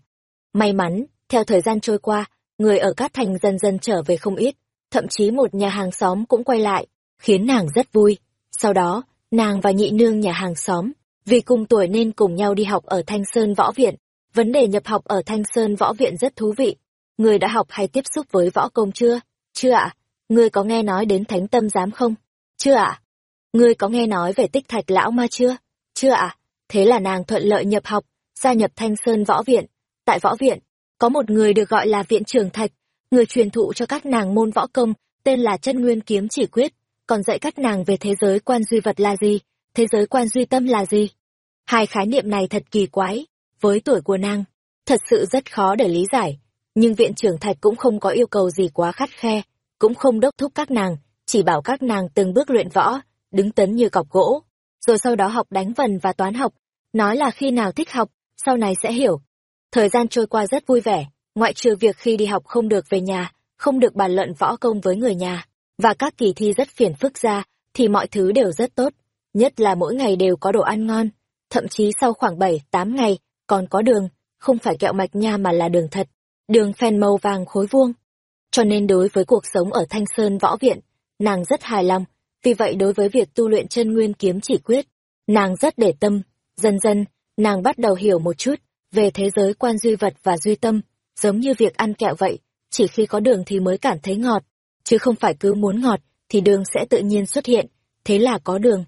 May mắn, theo thời gian trôi qua, người ở Cát Thành dần dần trở về không ít, thậm chí một nhà hàng xóm cũng quay lại, khiến nàng rất vui. Sau đó, nàng và nhị nương nhà hàng xóm, vì cùng tuổi nên cùng nhau đi học ở Thanh Sơn Võ Viện. Vấn đề nhập học ở Thanh Sơn Võ Viện rất thú vị. Người đã học hay tiếp xúc với võ công chưa? Chưa ạ. À? Ngươi có nghe nói đến Thánh Tâm Giám không? Chưa ạ. À? Ngươi có nghe nói về tích thạch lão ma chưa? Chưa ạ. À? Thế là nàng thuận lợi nhập học, gia nhập Thanh Sơn Võ Viện. Tại Võ Viện, có một người được gọi là viện trưởng thạch người truyền thụ cho các nàng môn võ công tên là chân nguyên kiếm chỉ quyết, còn dạy các nàng về thế giới quan duy vật là gì, thế giới quan duy tâm là gì. Hai khái niệm này thật kỳ quái, với tuổi của nàng, thật sự rất khó để lý giải, nhưng viện trưởng thạch cũng không có yêu cầu gì quá khắt khe, cũng không đốc thúc các nàng, chỉ bảo các nàng từng bước luyện võ, đứng tấn như cọc gỗ, rồi sau đó học đánh vần và toán học, nói là khi nào thích học, sau này sẽ hiểu. Thời gian trôi qua rất vui vẻ, ngoại trừ việc khi đi học không được về nhà, không được bàn luận võ công với người nhà, và các kỳ thi rất phiền phức ra, thì mọi thứ đều rất tốt, nhất là mỗi ngày đều có đồ ăn ngon, thậm chí sau khoảng 7-8 ngày, còn có đường, không phải kẹo mạch nha mà là đường thật, đường phèn màu vàng khối vuông. Cho nên đối với cuộc sống ở Thanh Sơn Võ Viện, nàng rất hài lòng, vì vậy đối với việc tu luyện chân nguyên kiếm chỉ quyết, nàng rất để tâm, dần dần, nàng bắt đầu hiểu một chút về thế giới quan duy vật và duy tâm, giống như việc ăn kẹo vậy, chỉ khi có đường thì mới cảm thấy ngọt, chứ không phải cứ muốn ngọt thì đường sẽ tự nhiên xuất hiện, thế là có đường.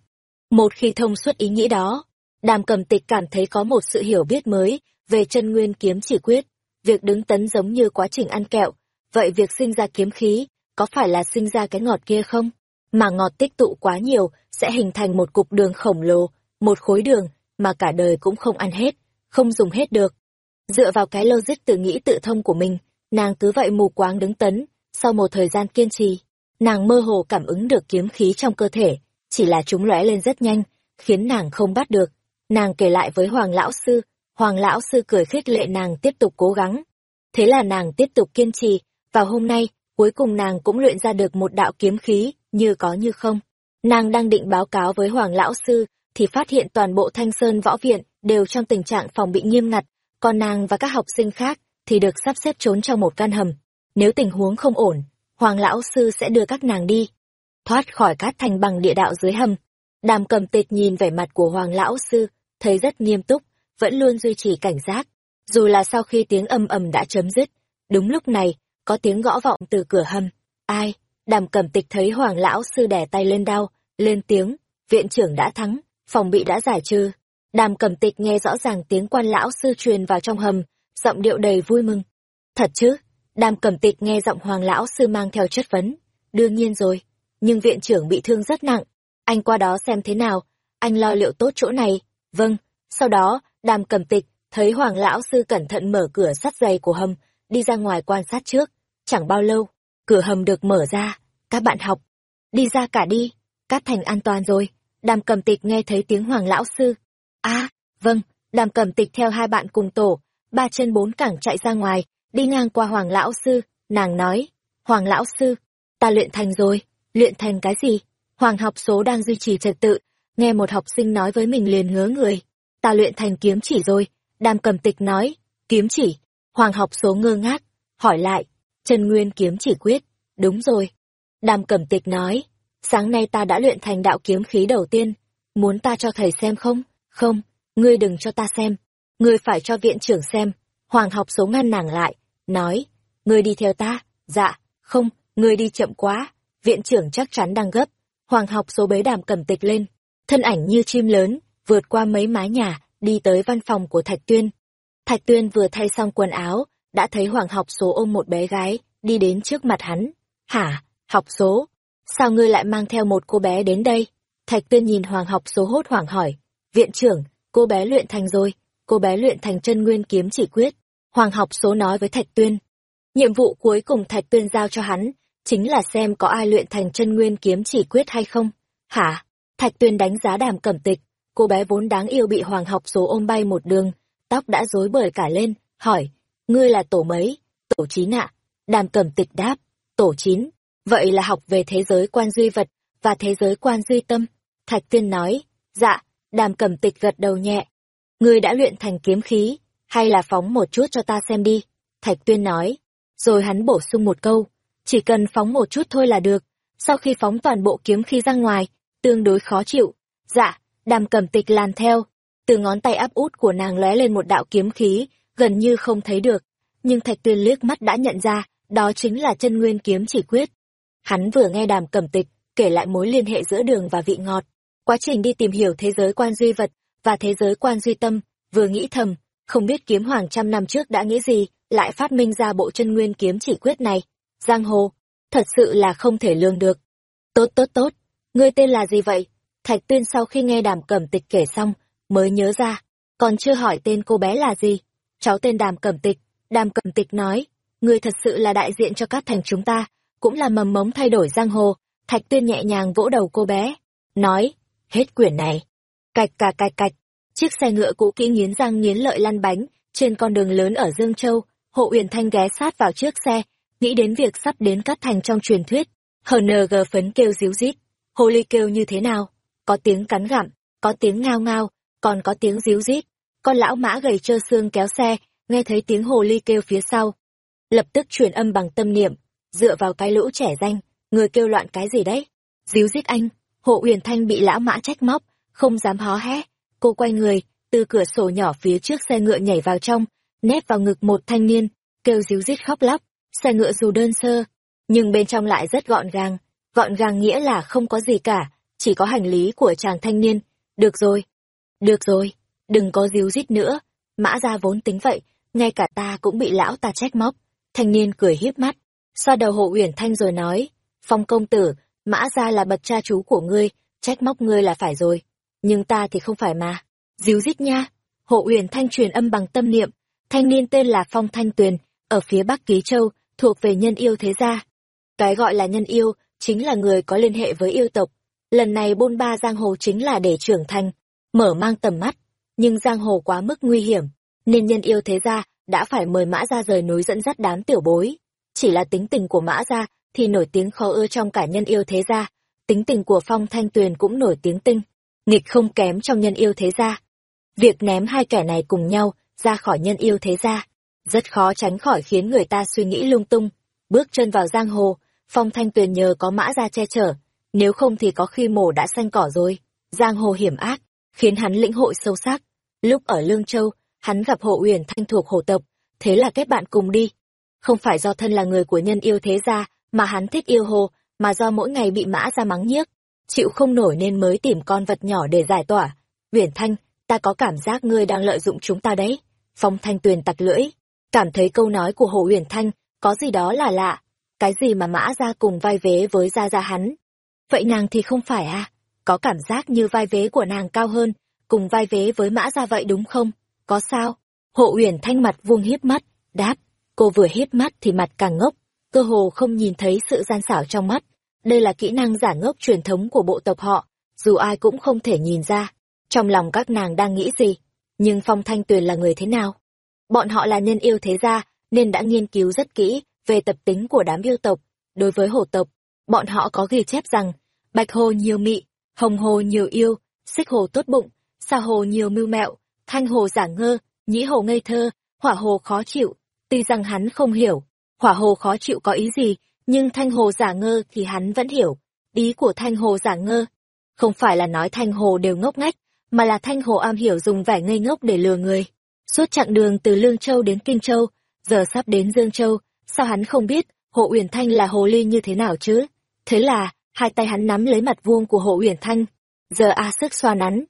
Một khi thông suốt ý nghĩ đó, đàm cầm tịch cảm thấy có một sự hiểu biết mới về chân nguyên kiếm chỉ quyết, việc đứng tấn giống như quá trình ăn kẹo, vậy việc sinh ra kiếm khí, có phải là sinh ra cái ngọt kia không? Mà ngọt tích tụ quá nhiều sẽ hình thành một cục đường khổng lồ, một khối đường mà cả đời cũng không ăn hết, không dùng hết được. Dựa vào cái logic tự nghĩ tự thông của mình, nàng cứ vậy mù quáng đứng tấn, sau một thời gian kiên trì, nàng mơ hồ cảm ứng được kiếm khí trong cơ thể, chỉ là chúng lóe lên rất nhanh, khiến nàng không bắt được. Nàng kể lại với Hoàng Lão Sư, Hoàng Lão Sư cười khích lệ nàng tiếp tục cố gắng. Thế là nàng tiếp tục kiên trì, vào hôm nay, cuối cùng nàng cũng luyện ra được một đạo kiếm khí, như có như không. Nàng đang định báo cáo với Hoàng Lão Sư, thì phát hiện toàn bộ Thanh Sơn Võ Viện đều trong tình trạng phòng bị nghiêm ngặt, còn nàng và các học sinh khác thì được sắp xếp trốn trong một căn hầm. Nếu tình huống không ổn, Hoàng Lão Sư sẽ đưa các nàng đi, thoát khỏi cát thành bằng địa đạo dưới hầm. Đàm cầm tịch nhìn vẻ mặt của Hoàng Lão Sư, thấy rất nghiêm túc, vẫn luôn duy trì cảnh giác. Dù là sau khi tiếng âm ầm đã chấm dứt, đúng lúc này, có tiếng gõ vọng từ cửa hầm. Ai? Đàm cầm tịch thấy Hoàng Lão Sư đẻ tay lên đao, lên tiếng, viện trưởng đã thắng, phòng bị đã giải trừ. Đàm cầm tịch nghe rõ ràng tiếng quan lão sư truyền vào trong hầm, giọng điệu đầy vui mừng. Thật chứ? Đàm cầm tịch nghe giọng hoàng lão sư mang theo chất vấn. Đương nhiên rồi, nhưng viện trưởng bị thương rất nặng. Anh qua đó xem thế nào, anh lo liệu tốt chỗ này. Vâng, sau đó, đàm cầm tịch, thấy hoàng lão sư cẩn thận mở cửa sắt dày của hầm, đi ra ngoài quan sát trước. Chẳng bao lâu, cửa hầm được mở ra, các bạn học. Đi ra cả đi, cát thành an toàn rồi. Đàm cầm tịch nghe thấy tiếng hoàng lão sư. À, vâng, đàm cầm tịch theo hai bạn cùng tổ, ba chân bốn cẳng chạy ra ngoài, đi ngang qua hoàng lão sư, nàng nói, hoàng lão sư, ta luyện thành rồi, luyện thành cái gì? Hoàng học số đang duy trì trật tự, nghe một học sinh nói với mình liền ngớ người, ta luyện thành kiếm chỉ rồi, đàm cầm tịch nói, kiếm chỉ, hoàng học số ngơ ngác, hỏi lại, Trần Nguyên kiếm chỉ quyết, đúng rồi. Đàm cẩm tịch nói, sáng nay ta đã luyện thành đạo kiếm khí đầu tiên, muốn ta cho thầy xem không? Không, ngươi đừng cho ta xem, ngươi phải cho viện trưởng xem. Hoàng học số ngăn nàng lại, nói, ngươi đi theo ta, dạ, không, ngươi đi chậm quá, viện trưởng chắc chắn đang gấp. Hoàng học số bế đàm cầm tịch lên, thân ảnh như chim lớn, vượt qua mấy mái nhà, đi tới văn phòng của Thạch Tuyên. Thạch Tuyên vừa thay xong quần áo, đã thấy Hoàng học số ôm một bé gái, đi đến trước mặt hắn. Hả, học số, sao ngươi lại mang theo một cô bé đến đây? Thạch Tuyên nhìn Hoàng học số hốt hoảng hỏi. Viện trưởng, cô bé luyện thành rồi, cô bé luyện thành chân nguyên kiếm chỉ quyết. Hoàng học số nói với Thạch Tuyên. Nhiệm vụ cuối cùng Thạch Tuyên giao cho hắn, chính là xem có ai luyện thành chân nguyên kiếm chỉ quyết hay không. Hả? Thạch Tuyên đánh giá đàm cẩm tịch, cô bé vốn đáng yêu bị Hoàng học số ôm bay một đường, tóc đã rối bời cả lên, hỏi, ngươi là tổ mấy? Tổ chín ạ. Đàm cẩm tịch đáp, tổ chín. Vậy là học về thế giới quan duy vật và thế giới quan duy tâm. Thạch Tuyên nói, dạ, đàm cẩm tịch gật đầu nhẹ. Ngươi đã luyện thành kiếm khí, hay là phóng một chút cho ta xem đi. Thạch Tuyên nói, rồi hắn bổ sung một câu, chỉ cần phóng một chút thôi là được. Sau khi phóng toàn bộ kiếm khí ra ngoài, tương đối khó chịu. Dạ, đàm cẩm tịch làm theo. Từ ngón tay áp út của nàng lóe lên một đạo kiếm khí, gần như không thấy được. Nhưng Thạch Tuyên liếc mắt đã nhận ra, đó chính là chân nguyên kiếm chỉ quyết. Hắn vừa nghe đàm cẩm tịch, kể lại mối liên hệ giữa đường và vị ngọt. Quá trình đi tìm hiểu thế giới quan duy vật và thế giới quan duy tâm, vừa nghĩ thầm, không biết kiếm hoàng trăm năm trước đã nghĩ gì, lại phát minh ra bộ chân nguyên kiếm chỉ quyết này. Giang hồ, thật sự là không thể lương được. Tốt tốt tốt, ngươi tên là gì vậy? Thạch Tuyên sau khi nghe đàm cẩm tịch kể xong, mới nhớ ra, còn chưa hỏi tên cô bé là gì. Cháu tên đàm cẩm tịch, đàm cẩm tịch nói, ngươi thật sự là đại diện cho các thành chúng ta, cũng là mầm mống thay đổi giang hồ. Thạch Tuyên nhẹ nhàng vỗ đầu cô bé, nói, hết quyển này. Cạch cà cạch cạch, chiếc xe ngựa cũ kỹ nghiến răng nghiến lợi lăn bánh, trên con đường lớn ở Dương Châu, Hộ Uyển Thanh ghé sát vào trước xe, nghĩ đến việc sắp đến cắt thành trong truyền thuyết. HNG phấn kêu díu rít, hồ ly kêu như thế nào? Có tiếng cắn gặm, có tiếng ngao ngao, còn có tiếng díu rít. Con lão mã gầy trơ xương kéo xe, nghe thấy tiếng hồ ly kêu phía sau. Lập tức truyền âm bằng tâm niệm, dựa vào cái lũ trẻ danh, người kêu loạn cái gì đấy? Díu rít anh, hộ uyển thanh bị lão mã trách móc, không dám hó hé. Cô quay người, từ cửa sổ nhỏ phía trước xe ngựa nhảy vào trong, nép vào ngực một thanh niên, kêu díu rít khóc lóc, xe ngựa dù đơn sơ, nhưng bên trong lại rất gọn gàng, gọn gàng nghĩa là không có gì cả, chỉ có hành lý của chàng thanh niên, được rồi, được rồi, đừng có díu rít nữa, mã ra vốn tính vậy, ngay cả ta cũng bị lão ta trách móc, thanh niên cười hiếp mắt, xoa đầu hộ uyển thanh rồi nói, phong công tử, mã ra là bậc cha chú của ngươi, trách móc ngươi là phải rồi, nhưng ta thì không phải mà, díu rít nha, hộ uyển thanh truyền âm bằng tâm niệm, thanh niên tên là phong thanh tuyền, ở phía bắc ký châu, thuộc về nhân yêu thế gia. Cái gọi là nhân yêu, chính là người có liên hệ với yêu tộc. Lần này bôn ba giang hồ chính là để trưởng thành, mở mang tầm mắt. Nhưng giang hồ quá mức nguy hiểm, nên nhân yêu thế gia đã phải mời mã ra rời núi dẫn dắt đám tiểu bối. Chỉ là tính tình của mã ra thì nổi tiếng khó ưa trong cả nhân yêu thế gia. Tính tình của phong thanh tuyền cũng nổi tiếng tinh, nghịch không kém trong nhân yêu thế gia. Việc ném hai kẻ này cùng nhau ra khỏi nhân yêu thế gia, rất khó tránh khỏi khiến người ta suy nghĩ lung tung. Bước chân vào giang hồ, Phong Thanh Tuyền nhờ có mã ra che chở, nếu không thì có khi mổ đã xanh cỏ rồi. Giang hồ hiểm ác, khiến hắn lĩnh hội sâu sắc. Lúc ở Lương Châu, hắn gặp hộ uyển thanh thuộc hồ tộc, thế là kết bạn cùng đi. Không phải do thân là người của nhân yêu thế gia, mà hắn thích yêu hồ, mà do mỗi ngày bị mã ra mắng nhiếc. Chịu không nổi nên mới tìm con vật nhỏ để giải tỏa. Uyển Thanh, ta có cảm giác ngươi đang lợi dụng chúng ta đấy. Phong Thanh Tuyền tặc lưỡi, cảm thấy câu nói của Hồ Uyển Thanh có gì đó là lạ, cái gì mà mã ra cùng vai vế với gia gia hắn. Vậy nàng thì không phải à, có cảm giác như vai vế của nàng cao hơn, cùng vai vế với mã ra vậy đúng không? Có sao? Hộ Uyển Thanh mặt vuông hiếp mắt, đáp, cô vừa hiếp mắt thì mặt càng ngốc, cơ hồ không nhìn thấy sự gian xảo trong mắt. Đây là kỹ năng giả ngốc truyền thống của bộ tộc họ, dù ai cũng không thể nhìn ra. Trong lòng các nàng đang nghĩ gì? Nhưng Phong Thanh Tuyền là người thế nào? Bọn họ là nhân yêu thế gia, nên đã nghiên cứu rất kỹ về tập tính của đám yêu tộc. Đối với hổ tộc, bọn họ có ghi chép rằng, bạch hồ nhiều mị, hồng hồ nhiều yêu, xích hồ tốt bụng, sa hồ nhiều mưu mẹo, thanh hồ giả ngơ, nhĩ hồ ngây thơ, hỏa hồ khó chịu. Tuy rằng hắn không hiểu, hỏa hồ khó chịu có ý gì, nhưng thanh hồ giả ngơ thì hắn vẫn hiểu. Ý của thanh hồ giả ngơ, không phải là nói thanh hồ đều ngốc ngách, mà là thanh hồ am hiểu dùng vẻ ngây ngốc để lừa người. Suốt chặng đường từ Lương Châu đến Kinh Châu, giờ sắp đến Dương Châu, sao hắn không biết Hồ Uyển Thanh là hồ ly như thế nào chứ? Thế là, hai tay hắn nắm lấy mặt vuông của Hồ Uyển Thanh, giờ a sức xoa nắn.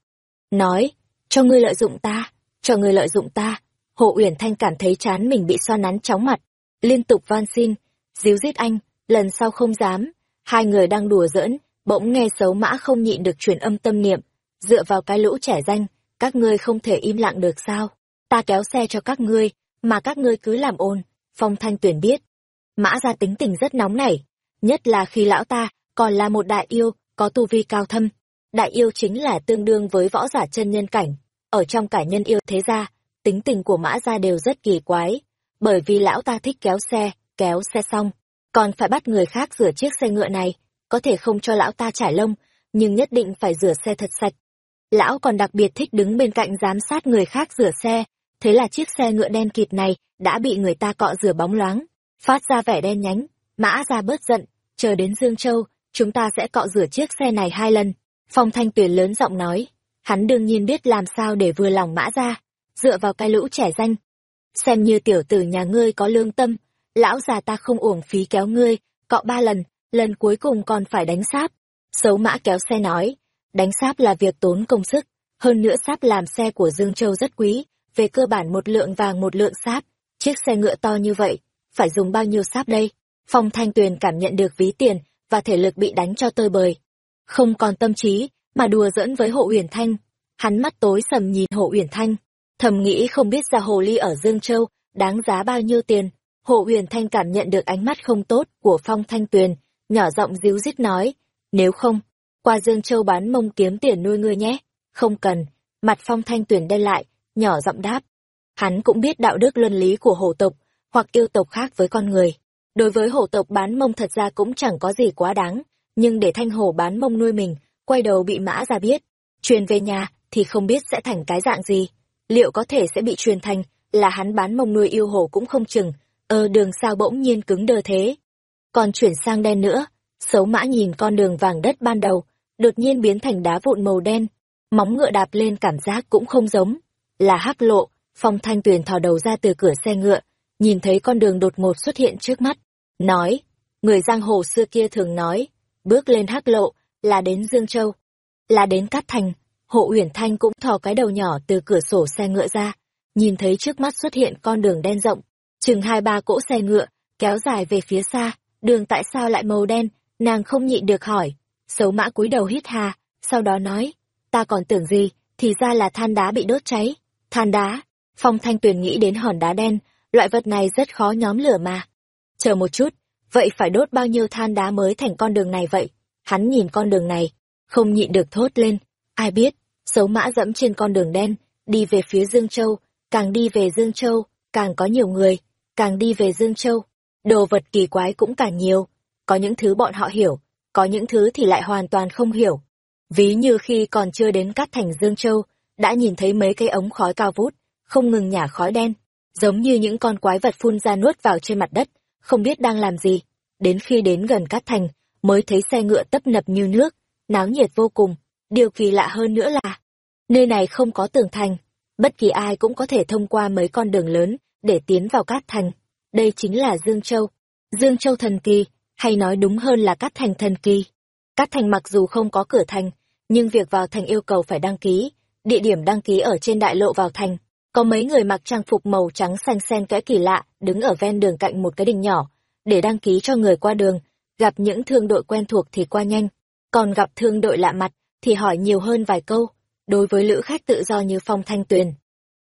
Nói, cho ngươi lợi dụng ta, cho ngươi lợi dụng ta. Hồ Uyển Thanh cảm thấy chán mình bị xoa nắn chóng mặt, liên tục van xin, díu dít anh, lần sau không dám. Hai người đang đùa giỡn, bỗng nghe xấu mã không nhịn được truyền âm tâm niệm, dựa vào cái lũ trẻ danh, các ngươi không thể im lặng được sao? Ta kéo xe cho các ngươi, mà các ngươi cứ làm ồn, Phong Thanh Tuyển biết. Mã ra tính tình rất nóng nảy, nhất là khi lão ta còn là một đại yêu, có tu vi cao thâm. Đại yêu chính là tương đương với võ giả chân nhân cảnh, ở trong cả nhân yêu thế gia, tính tình của mã Gia đều rất kỳ quái, bởi vì lão ta thích kéo xe, kéo xe xong, còn phải bắt người khác rửa chiếc xe ngựa này, có thể không cho lão ta trải lông, nhưng nhất định phải rửa xe thật sạch. Lão còn đặc biệt thích đứng bên cạnh giám sát người khác rửa xe, thế là chiếc xe ngựa đen kịt này đã bị người ta cọ rửa bóng loáng, phát ra vẻ đen nhánh, mã ra bớt giận, chờ đến Dương Châu, chúng ta sẽ cọ rửa chiếc xe này hai lần. Phong Thanh Tuyền lớn giọng nói, hắn đương nhiên biết làm sao để vừa lòng mã ra, dựa vào cái lũ trẻ danh. Xem như tiểu tử nhà ngươi có lương tâm, lão già ta không uổng phí kéo ngươi, cọ ba lần, lần cuối cùng còn phải đánh sáp. Xấu mã kéo xe nói, đánh sáp là việc tốn công sức, hơn nữa sáp làm xe của Dương Châu rất quý, về cơ bản một lượng vàng một lượng sáp, chiếc xe ngựa to như vậy, phải dùng bao nhiêu sáp đây? Phong Thanh Tuyền cảm nhận được ví tiền và thể lực bị đánh cho tơi bời. Không còn tâm trí, mà đùa giỡn với Hộ Uyển Thanh. Hắn mắt tối sầm nhìn Hộ Uyển Thanh, thầm nghĩ không biết ra hồ ly ở Dương Châu đáng giá bao nhiêu tiền. Hộ Uyển Thanh cảm nhận được ánh mắt không tốt của Phong Thanh Tuyền, nhỏ giọng díu dít nói, nếu không, qua Dương Châu bán mông kiếm tiền nuôi ngươi nhé. Không cần, mặt Phong Thanh Tuyền đen lại, nhỏ giọng đáp. Hắn cũng biết đạo đức luân lý của hổ tộc, hoặc yêu tộc khác với con người. Đối với hổ tộc bán mông thật ra cũng chẳng có gì quá đáng, nhưng để thanh hổ bán mông nuôi mình, quay đầu bị mã ra biết, truyền về nhà thì không biết sẽ thành cái dạng gì. Liệu có thể sẽ bị truyền thành là hắn bán mông nuôi yêu hổ cũng không chừng, ơ đường sao bỗng nhiên cứng đơ thế. Còn chuyển sang đen nữa, xấu mã nhìn con đường vàng đất ban đầu, đột nhiên biến thành đá vụn màu đen, móng ngựa đạp lên cảm giác cũng không giống. Là hắc lộ, phong thanh tuyền thò đầu ra từ cửa xe ngựa, nhìn thấy con đường đột ngột xuất hiện trước mắt, nói, người giang hồ xưa kia thường nói, bước lên hắc lộ, là đến Dương Châu, là đến Cát Thành, hộ uyển thanh cũng thò cái đầu nhỏ từ cửa sổ xe ngựa ra, nhìn thấy trước mắt xuất hiện con đường đen rộng, chừng hai ba cỗ xe ngựa, kéo dài về phía xa, đường tại sao lại màu đen, nàng không nhịn được hỏi, xấu mã cúi đầu hít hà, sau đó nói, ta còn tưởng gì, thì ra là than đá bị đốt cháy, than đá, phong thanh tuyền nghĩ đến hòn đá đen, loại vật này rất khó nhóm lửa mà. Chờ một chút, vậy phải đốt bao nhiêu than đá mới thành con đường này vậy? Hắn nhìn con đường này, không nhịn được thốt lên. Ai biết, xấu mã dẫm trên con đường đen, đi về phía Dương Châu, càng đi về Dương Châu, càng có nhiều người, càng đi về Dương Châu. Đồ vật kỳ quái cũng càng nhiều, có những thứ bọn họ hiểu, có những thứ thì lại hoàn toàn không hiểu. Ví như khi còn chưa đến cát thành Dương Châu, đã nhìn thấy mấy cây ống khói cao vút, không ngừng nhả khói đen, giống như những con quái vật phun ra nuốt vào trên mặt đất, không biết đang làm gì. Đến khi đến gần Cát Thành, mới thấy xe ngựa tấp nập như nước, náo nhiệt vô cùng. Điều kỳ lạ hơn nữa là, nơi này không có tường thành, bất kỳ ai cũng có thể thông qua mấy con đường lớn để tiến vào Cát Thành. Đây chính là Dương Châu. Dương Châu thần kỳ, hay nói đúng hơn là Cát Thành thần kỳ. Cát Thành mặc dù không có cửa thành, nhưng việc vào thành yêu cầu phải đăng ký, địa điểm đăng ký ở trên đại lộ vào thành có mấy người mặc trang phục màu trắng xanh xen kẽ kỳ lạ, đứng ở ven đường cạnh một cái đình nhỏ, để đăng ký cho người qua đường, gặp những thương đội quen thuộc thì qua nhanh, còn gặp thương đội lạ mặt thì hỏi nhiều hơn vài câu. Đối với lữ khách tự do như Phong Thanh Tuyền,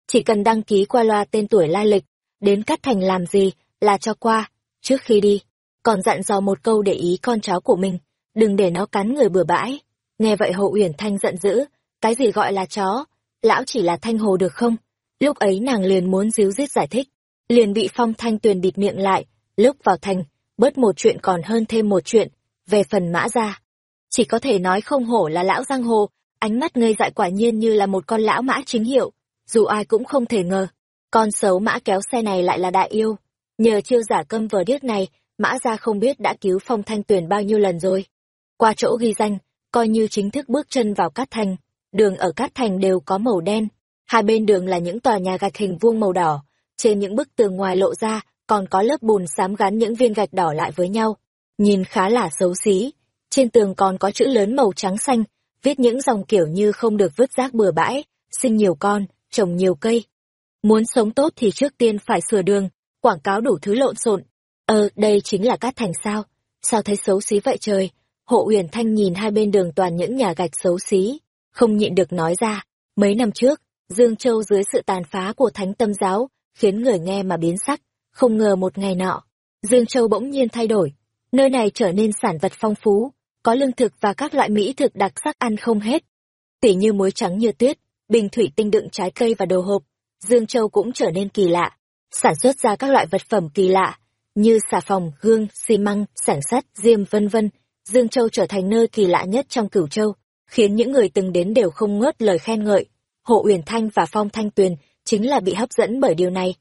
chỉ cần đăng ký qua loa tên tuổi lai lịch, đến cắt thành làm gì là cho qua, trước khi đi, còn dặn dò một câu để ý con cháu của mình, đừng để nó cắn người bừa bãi. Nghe vậy hậu Uyển Thanh giận dữ, cái gì gọi là chó, lão chỉ là thanh hồ được không? Lúc ấy nàng liền muốn díu dít giải thích, liền bị phong thanh tuyền bịt miệng lại, lúc vào thành, bớt một chuyện còn hơn thêm một chuyện, về phần mã ra. Chỉ có thể nói không hổ là lão giang hồ, ánh mắt ngây dại quả nhiên như là một con lão mã chính hiệu, dù ai cũng không thể ngờ. Con xấu mã kéo xe này lại là đại yêu. Nhờ chiêu giả câm vờ điếc này, mã ra không biết đã cứu phong thanh tuyền bao nhiêu lần rồi. Qua chỗ ghi danh, coi như chính thức bước chân vào Cát Thành, đường ở Cát Thành đều có màu đen, Hai bên đường là những tòa nhà gạch hình vuông màu đỏ, trên những bức tường ngoài lộ ra còn có lớp bùn xám gắn những viên gạch đỏ lại với nhau, nhìn khá là xấu xí. Trên tường còn có chữ lớn màu trắng xanh, viết những dòng kiểu như không được vứt rác bừa bãi, sinh nhiều con, trồng nhiều cây. Muốn sống tốt thì trước tiên phải sửa đường, quảng cáo đủ thứ lộn xộn. Ờ, đây chính là Cát Thành sao? Sao thấy xấu xí vậy trời? Hộ Uyển Thanh nhìn hai bên đường toàn những nhà gạch xấu xí, không nhịn được nói ra. Mấy năm trước, Dương Châu dưới sự tàn phá của thánh tâm giáo, khiến người nghe mà biến sắc, không ngờ một ngày nọ, Dương Châu bỗng nhiên thay đổi, nơi này trở nên sản vật phong phú, có lương thực và các loại mỹ thực đặc sắc ăn không hết. Tỉ như muối trắng như tuyết, bình thủy tinh đựng trái cây và đồ hộp, Dương Châu cũng trở nên kỳ lạ, sản xuất ra các loại vật phẩm kỳ lạ, như xà phòng, gương, xi măng, sản sắt, diêm vân vân. Dương Châu trở thành nơi kỳ lạ nhất trong cửu châu, khiến những người từng đến đều không ngớt lời khen ngợi. Hộ Uyển Thanh và Phong Thanh Tuyền chính là bị hấp dẫn bởi điều này.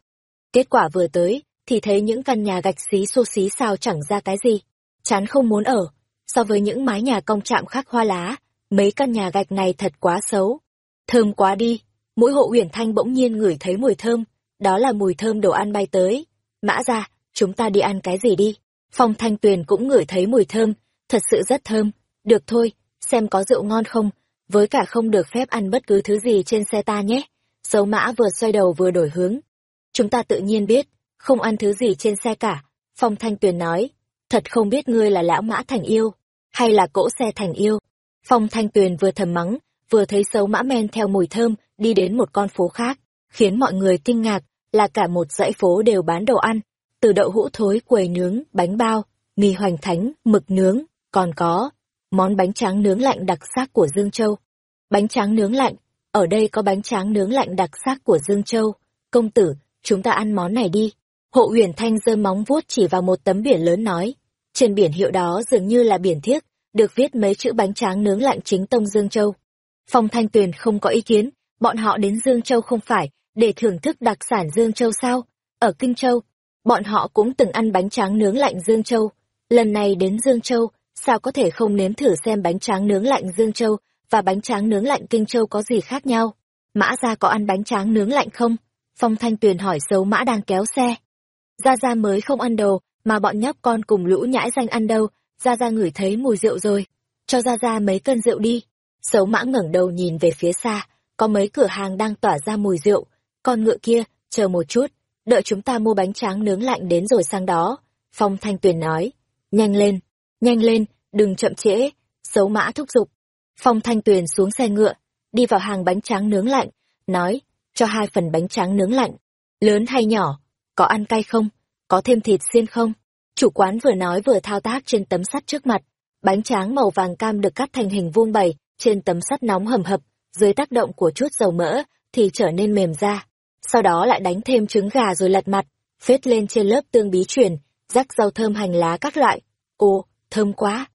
Kết quả vừa tới, thì thấy những căn nhà gạch xí xô xí sao chẳng ra cái gì. Chán không muốn ở. So với những mái nhà công trạm khác hoa lá, mấy căn nhà gạch này thật quá xấu. Thơm quá đi. Mỗi hộ Uyển Thanh bỗng nhiên ngửi thấy mùi thơm. Đó là mùi thơm đồ ăn bay tới. Mã ra, chúng ta đi ăn cái gì đi. Phong Thanh Tuyền cũng ngửi thấy mùi thơm. Thật sự rất thơm. Được thôi, xem có rượu ngon không với cả không được phép ăn bất cứ thứ gì trên xe ta nhé. Dấu mã vừa xoay đầu vừa đổi hướng. Chúng ta tự nhiên biết, không ăn thứ gì trên xe cả. Phong Thanh Tuyền nói, thật không biết ngươi là lão mã thành yêu, hay là cỗ xe thành yêu. Phong Thanh Tuyền vừa thầm mắng, vừa thấy xấu mã men theo mùi thơm, đi đến một con phố khác, khiến mọi người kinh ngạc, là cả một dãy phố đều bán đồ ăn, từ đậu hũ thối quầy nướng, bánh bao, mì hoành thánh, mực nướng, còn có món bánh tráng nướng lạnh đặc sắc của Dương Châu. Bánh tráng nướng lạnh, ở đây có bánh tráng nướng lạnh đặc sắc của Dương Châu. Công tử, chúng ta ăn món này đi. Hộ huyền thanh giơ móng vuốt chỉ vào một tấm biển lớn nói. Trên biển hiệu đó dường như là biển thiếc, được viết mấy chữ bánh tráng nướng lạnh chính tông Dương Châu. Phong Thanh Tuyền không có ý kiến, bọn họ đến Dương Châu không phải để thưởng thức đặc sản Dương Châu sao? Ở Kinh Châu, bọn họ cũng từng ăn bánh tráng nướng lạnh Dương Châu. Lần này đến Dương Châu, sao có thể không nếm thử xem bánh tráng nướng lạnh Dương Châu và bánh tráng nướng lạnh Kinh Châu có gì khác nhau? Mã gia có ăn bánh tráng nướng lạnh không? Phong Thanh Tuyền hỏi xấu mã đang kéo xe. Gia Gia mới không ăn đồ, mà bọn nhóc con cùng lũ nhãi danh ăn đâu, Gia Gia ngửi thấy mùi rượu rồi. Cho Gia Gia mấy cân rượu đi. Xấu mã ngẩng đầu nhìn về phía xa, có mấy cửa hàng đang tỏa ra mùi rượu. Con ngựa kia, chờ một chút, đợi chúng ta mua bánh tráng nướng lạnh đến rồi sang đó. Phong Thanh Tuyền nói, nhanh lên, nhanh lên, đừng chậm trễ, xấu mã thúc giục. Phong Thanh Tuyền xuống xe ngựa, đi vào hàng bánh tráng nướng lạnh, nói, cho hai phần bánh tráng nướng lạnh, lớn hay nhỏ, có ăn cay không, có thêm thịt xiên không? Chủ quán vừa nói vừa thao tác trên tấm sắt trước mặt, bánh tráng màu vàng cam được cắt thành hình vuông bầy, trên tấm sắt nóng hầm hập, dưới tác động của chút dầu mỡ thì trở nên mềm ra. Sau đó lại đánh thêm trứng gà rồi lật mặt, phết lên trên lớp tương bí truyền, rắc rau thơm hành lá các loại. Ồ, thơm quá!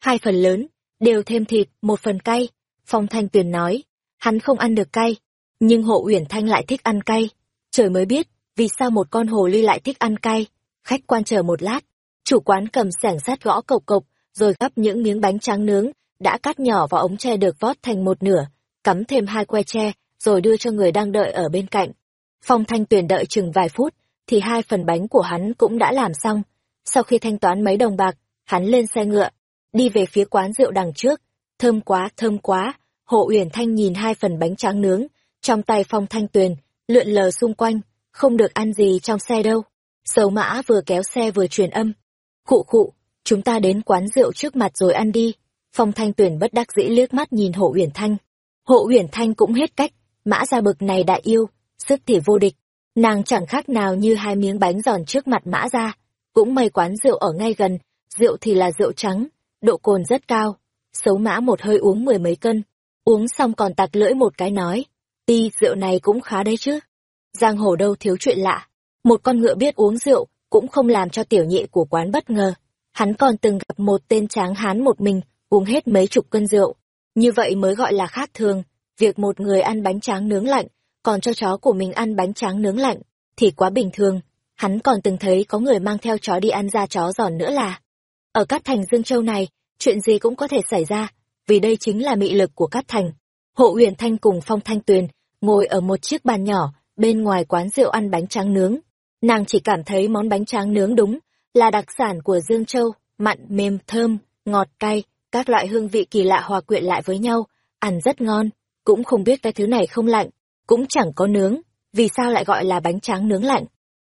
Hai phần lớn, đều thêm thịt, một phần cay. Phong Thanh Tuyền nói, hắn không ăn được cay, nhưng Hộ Uyển Thanh lại thích ăn cay. Trời mới biết, vì sao một con hồ ly lại thích ăn cay. Khách quan chờ một lát, chủ quán cầm sẻng sắt gõ cộc cộc, rồi gắp những miếng bánh tráng nướng, đã cắt nhỏ vào ống tre được vót thành một nửa, cắm thêm hai que tre, rồi đưa cho người đang đợi ở bên cạnh. Phong Thanh Tuyền đợi chừng vài phút, thì hai phần bánh của hắn cũng đã làm xong. Sau khi thanh toán mấy đồng bạc, hắn lên xe ngựa, đi về phía quán rượu đằng trước. Thơm quá, thơm quá. Hộ Uyển Thanh nhìn hai phần bánh tráng nướng, trong tay Phong Thanh Tuyền, lượn lờ xung quanh, không được ăn gì trong xe đâu. Sầu mã vừa kéo xe vừa truyền âm. Khụ khụ, chúng ta đến quán rượu trước mặt rồi ăn đi. Phong Thanh Tuyền bất đắc dĩ liếc mắt nhìn Hộ Uyển Thanh. Hộ Uyển Thanh cũng hết cách, mã ra bực này đại yêu, sức thì vô địch. Nàng chẳng khác nào như hai miếng bánh giòn trước mặt mã ra. Cũng may quán rượu ở ngay gần, rượu thì là rượu trắng, độ cồn rất cao. Xấu mã một hơi uống mười mấy cân, uống xong còn tạt lưỡi một cái nói. Ti, rượu này cũng khá đấy chứ. Giang hồ đâu thiếu chuyện lạ. Một con ngựa biết uống rượu, cũng không làm cho tiểu nhị của quán bất ngờ. Hắn còn từng gặp một tên tráng hán một mình, uống hết mấy chục cân rượu. Như vậy mới gọi là khác thường. Việc một người ăn bánh tráng nướng lạnh, còn cho chó của mình ăn bánh tráng nướng lạnh, thì quá bình thường. Hắn còn từng thấy có người mang theo chó đi ăn da chó giòn nữa là. Ở Cát Thành Dương Châu này, chuyện gì cũng có thể xảy ra, vì đây chính là mị lực của Cát Thành. Hộ Uyển Thanh cùng Phong Thanh Tuyền ngồi ở một chiếc bàn nhỏ, bên ngoài quán rượu ăn bánh tráng nướng. Nàng chỉ cảm thấy món bánh tráng nướng đúng, là đặc sản của Dương Châu, mặn, mềm, thơm, ngọt, cay, các loại hương vị kỳ lạ hòa quyện lại với nhau, ăn rất ngon, cũng không biết cái thứ này không lạnh, cũng chẳng có nướng, vì sao lại gọi là bánh tráng nướng lạnh.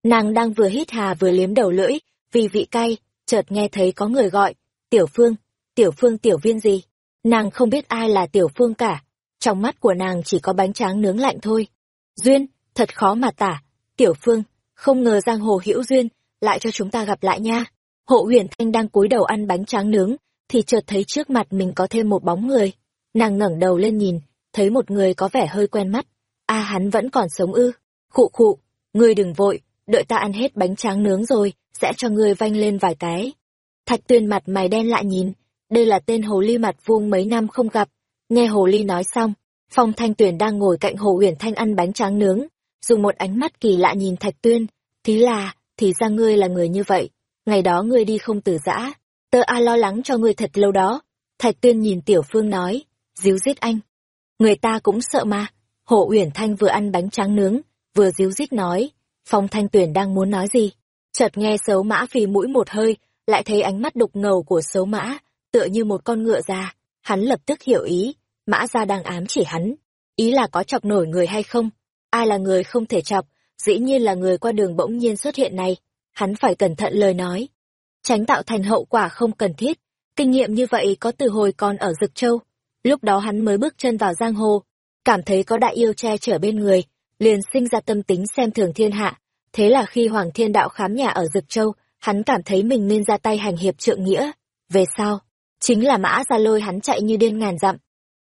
Nàng đang vừa hít hà vừa liếm đầu lưỡi, vì vị cay, chợt nghe thấy có người gọi, Tiểu Phương, Tiểu Phương Tiểu Viên gì? Nàng không biết ai là Tiểu Phương cả, trong mắt của nàng chỉ có bánh tráng nướng lạnh thôi. Duyên, thật khó mà tả. Tiểu Phương, không ngờ giang hồ hữu duyên, lại cho chúng ta gặp lại nha. Hộ huyền thanh đang cúi đầu ăn bánh tráng nướng, thì chợt thấy trước mặt mình có thêm một bóng người. Nàng ngẩng đầu lên nhìn, thấy một người có vẻ hơi quen mắt. a hắn vẫn còn sống ư. Khụ khụ, ngươi đừng vội, đợi ta ăn hết bánh tráng nướng rồi, sẽ cho ngươi vanh lên vài cái. Thạch tuyên mặt mày đen lại nhìn, đây là tên hồ ly mặt vuông mấy năm không gặp. Nghe hồ ly nói xong, phong thanh tuyển đang ngồi cạnh hồ uyển thanh ăn bánh tráng nướng, dùng một ánh mắt kỳ lạ nhìn thạch tuyên, tí là, thì ra ngươi là người như vậy, ngày đó ngươi đi không từ giã, tơ a lo lắng cho ngươi thật lâu đó. Thạch tuyên nhìn tiểu phương nói, díu giết anh. Người ta cũng sợ mà, hồ uyển thanh vừa ăn bánh tráng nướng, vừa díu giết nói, phong thanh Tuyền đang muốn nói gì. Chợt nghe xấu mã phì mũi một hơi, lại thấy ánh mắt đục ngầu của xấu mã, tựa như một con ngựa già. Hắn lập tức hiểu ý, mã ra đang ám chỉ hắn. Ý là có chọc nổi người hay không? Ai là người không thể chọc, dĩ nhiên là người qua đường bỗng nhiên xuất hiện này. Hắn phải cẩn thận lời nói. tránh tạo thành hậu quả không cần thiết. Kinh nghiệm như vậy có từ hồi còn ở Dực Châu. Lúc đó hắn mới bước chân vào giang hồ, cảm thấy có đại yêu che chở bên người, liền sinh ra tâm tính xem thường thiên hạ. Thế là khi Hoàng Thiên Đạo khám nhà ở Dực Châu, hắn cảm thấy mình nên ra tay hành hiệp trượng nghĩa. Về sau, chính là mã ra lôi hắn chạy như điên ngàn dặm.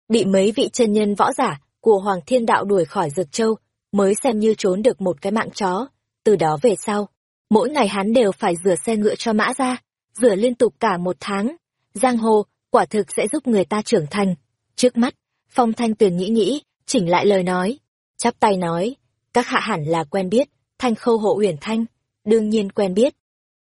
Bị mấy vị chân nhân võ giả của Hoàng Thiên Đạo đuổi khỏi Dực Châu, mới xem như trốn được một cái mạng chó. Từ đó về sau, mỗi ngày hắn đều phải rửa xe ngựa cho mã ra, rửa liên tục cả một tháng. Giang hồ, quả thực sẽ giúp người ta trưởng thành. Trước mắt, Phong Thanh Tuyền nghĩ nghĩ, chỉnh lại lời nói. Chắp tay nói, các hạ hẳn là quen biết, Thanh Khâu Hộ Uyển Thanh, đương nhiên quen biết.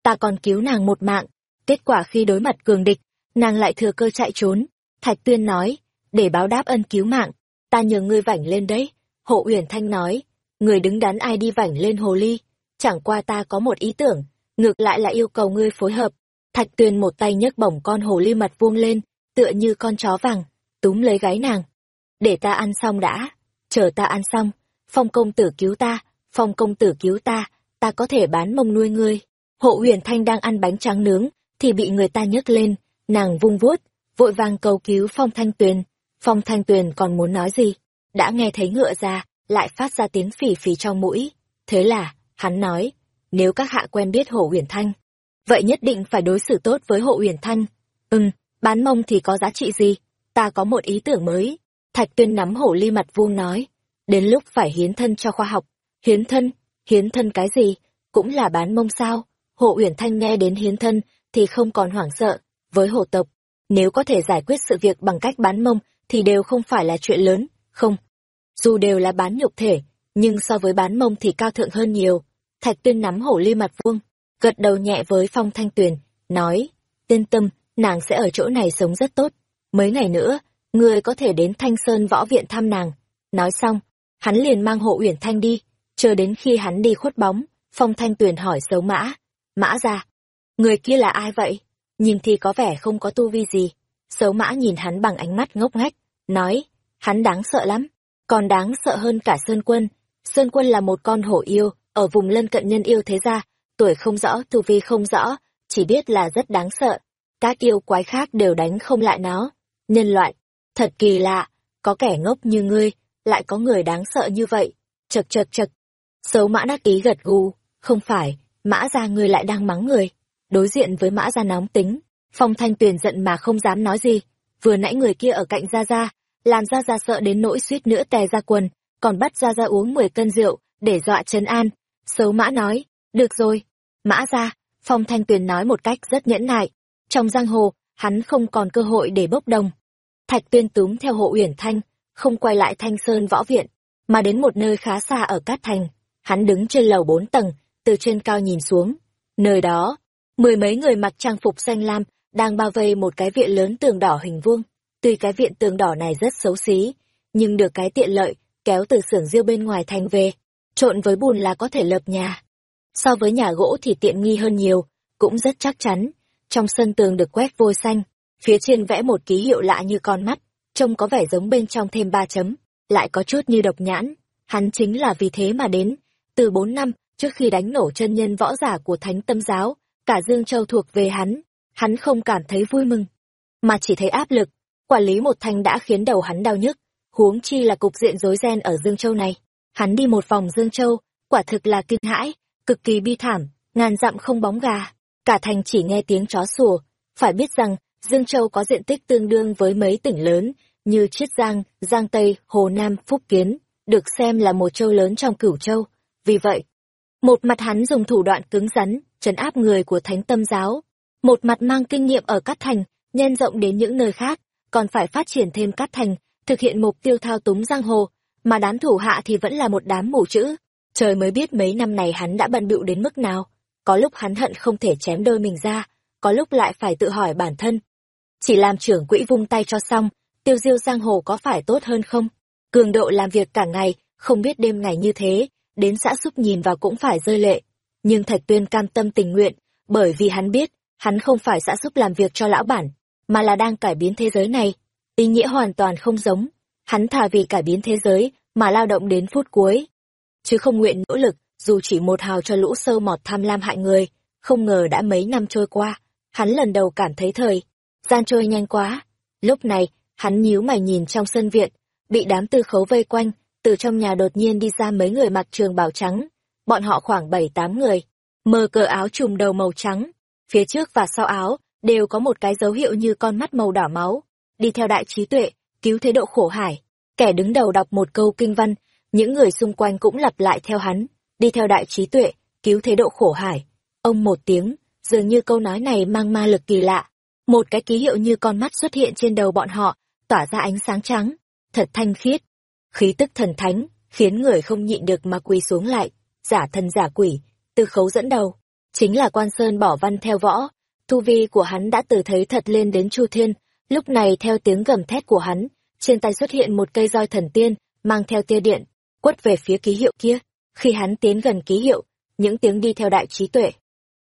Ta còn cứu nàng một mạng, kết quả khi đối mặt cường địch, nàng lại thừa cơ chạy trốn. Thạch Tuyên nói, để báo đáp ân cứu mạng, ta nhờ ngươi vảnh lên đấy. Hộ Uyển Thanh nói, người đứng đắn ai đi vảnh lên hồ ly, chẳng qua ta có một ý tưởng, ngược lại là yêu cầu ngươi phối hợp. Thạch tuyên một tay nhấc bổng con hồ ly mặt vuông lên, tựa như con chó vàng, túm lấy gáy nàng. Để ta ăn xong đã, chờ ta ăn xong, phong công tử cứu ta, phong công tử cứu ta, ta có thể bán mông nuôi ngươi. Hộ huyền thanh đang ăn bánh tráng nướng, thì bị người ta nhấc lên, nàng vung vuốt, vội vàng cầu cứu phong thanh tuyền. Phong thanh tuyền còn muốn nói gì, đã nghe thấy ngựa ra, lại phát ra tiếng phì phì trong mũi. Thế là, hắn nói, nếu các hạ quen biết hộ huyền Thanh, vậy nhất định phải đối xử tốt với hộ huyền Thanh. Ừm, bán mông thì có giá trị gì? Ta có một ý tưởng mới. Thạch Tuyên nắm hổ ly mặt vuông nói, đến lúc phải hiến thân cho khoa học. Hiến thân? Hiến thân cái gì? Cũng là bán mông sao? Hồ Uyển Thanh nghe đến hiến thân thì không còn hoảng sợ. Với hồ tộc, nếu có thể giải quyết sự việc bằng cách bán mông thì đều không phải là chuyện lớn, không. Dù đều là bán nhục thể, nhưng so với bán mông thì cao thượng hơn nhiều. Thạch Tuyên nắm hổ ly mặt vuông, gật đầu nhẹ với Phong Thanh Tuyền, nói, yên tâm, nàng sẽ ở chỗ này sống rất tốt. Mấy ngày nữa, người có thể đến Thanh Sơn Võ Viện thăm nàng. Nói xong, hắn liền mang hộ Uyển Thanh đi, chờ đến khi hắn đi khuất bóng, Phong Thanh Tuyền hỏi xấu mã. Mã ra, người kia là ai vậy? Nhìn thì có vẻ không có tu vi gì. Xấu mã nhìn hắn bằng ánh mắt ngốc nghếch, nói, hắn đáng sợ lắm, còn đáng sợ hơn cả Sơn Quân. Sơn Quân là một con hổ yêu, ở vùng lân cận nhân yêu thế gia, tuổi không rõ, tu vi không rõ, chỉ biết là rất đáng sợ. Các yêu quái khác đều đánh không lại nó. Nhân loại, thật kỳ lạ, có kẻ ngốc như ngươi, lại có người đáng sợ như vậy. Chật chật chật. Xấu mã đắc ý gật gù, không phải, mã ra ngươi lại đang mắng người. Đối diện với mã ra nóng tính, phong thanh tuyền giận mà không dám nói gì. Vừa nãy người kia ở cạnh Gia Gia, làm Gia Gia sợ đến nỗi suýt nữa tè ra quần, còn bắt Gia Gia uống 10 cân rượu, để dọa trấn an. Xấu mã nói, được rồi. Mã ra, Phong Thanh Tuyền nói một cách rất nhẫn nại. Trong giang hồ, hắn không còn cơ hội để bốc đồng. Thạch Tuyên túm theo hộ Uyển Thanh, không quay lại Thanh Sơn Võ Viện, mà đến một nơi khá xa ở Cát Thành. Hắn đứng trên lầu bốn tầng, từ trên cao nhìn xuống. Nơi đó, mười mấy người mặc trang phục xanh lam, đang bao vây một cái viện lớn tường đỏ hình vuông. Tuy cái viện tường đỏ này rất xấu xí, nhưng được cái tiện lợi, kéo từ xưởng riêu bên ngoài thành về, trộn với bùn là có thể lập nhà. So với nhà gỗ thì tiện nghi hơn nhiều, cũng rất chắc chắn. Trong sân tường được quét vôi xanh, phía trên vẽ một ký hiệu lạ như con mắt, trông có vẻ giống bên trong thêm ba chấm, lại có chút như độc nhãn. Hắn chính là vì thế mà đến. Từ bốn năm, trước khi đánh nổ chân nhân võ giả của Thánh Tâm Giáo, cả Dương Châu thuộc về hắn, hắn không cảm thấy vui mừng, mà chỉ thấy áp lực. Quản lý một thanh đã khiến đầu hắn đau nhức, huống chi là cục diện rối ren ở Dương Châu này. Hắn đi một vòng Dương Châu, quả thực là kinh hãi, cực kỳ bi thảm, ngàn dặm không bóng gà, cả thành chỉ nghe tiếng chó sủa. Phải biết rằng, Dương Châu có diện tích tương đương với mấy tỉnh lớn như Chiết Giang, Giang Tây, Hồ Nam, Phúc Kiến, được xem là một châu lớn trong cửu châu. Vì vậy, một mặt hắn dùng thủ đoạn cứng rắn, trấn áp người của thánh tâm giáo, một mặt mang kinh nghiệm ở Cát Thành, nhân rộng đến những nơi khác, còn phải phát triển thêm Cát Thành, thực hiện mục tiêu thao túng giang hồ, mà đám thủ hạ thì vẫn là một đám mù chữ. Trời mới biết mấy năm này hắn đã bận bịu đến mức nào, có lúc hắn hận không thể chém đôi mình ra, có lúc lại phải tự hỏi bản thân. Chỉ làm trưởng quỹ vung tay cho xong, tiêu diêu giang hồ có phải tốt hơn không? Cường độ làm việc cả ngày, không biết đêm ngày như thế, đến xã xúc nhìn vào cũng phải rơi lệ. Nhưng Thạch Tuyên cam tâm tình nguyện, bởi vì hắn biết, hắn không phải xã xúc làm việc cho lão bản, mà là đang cải biến thế giới này. Ý nghĩa hoàn toàn không giống. Hắn thà vì cải biến thế giới mà lao động đến phút cuối. Chứ không nguyện nỗ lực, dù chỉ một hào cho lũ sâu mọt tham lam hại người. không ngờ đã mấy năm trôi qua, hắn lần đầu cảm thấy thời gian trôi nhanh quá. Lúc này, hắn nhíu mày nhìn trong sân viện, bị đám tư khấu vây quanh, từ trong nhà đột nhiên đi ra mấy người mặc trường bào trắng. Bọn họ khoảng bảy tám người, mờ cờ áo trùm đầu màu trắng, phía trước và sau áo đều có một cái dấu hiệu như con mắt màu đỏ máu. Đi theo đại trí tuệ, cứu thế độ khổ hải. Kẻ đứng đầu đọc một câu kinh văn, những người xung quanh cũng lặp lại theo hắn, đi theo đại trí tuệ, cứu thế độ khổ hải. Ông một tiếng, dường như câu nói này mang ma lực kỳ lạ. Một cái ký hiệu như con mắt xuất hiện trên đầu bọn họ, tỏa ra ánh sáng trắng, thật thanh khiết. Khí tức thần thánh, khiến người không nhịn được mà quỳ xuống lại, giả thần giả quỷ, từ khấu dẫn đầu. Chính là quan sơn bỏ văn theo võ, tu vi của hắn đã từ thấy thật lên đến chu thiên, lúc này theo tiếng gầm thét của hắn, trên tay xuất hiện một cây roi thần tiên, mang theo tia điện, quất về phía ký hiệu kia. Khi hắn tiến gần ký hiệu, những tiếng đi theo đại trí tuệ.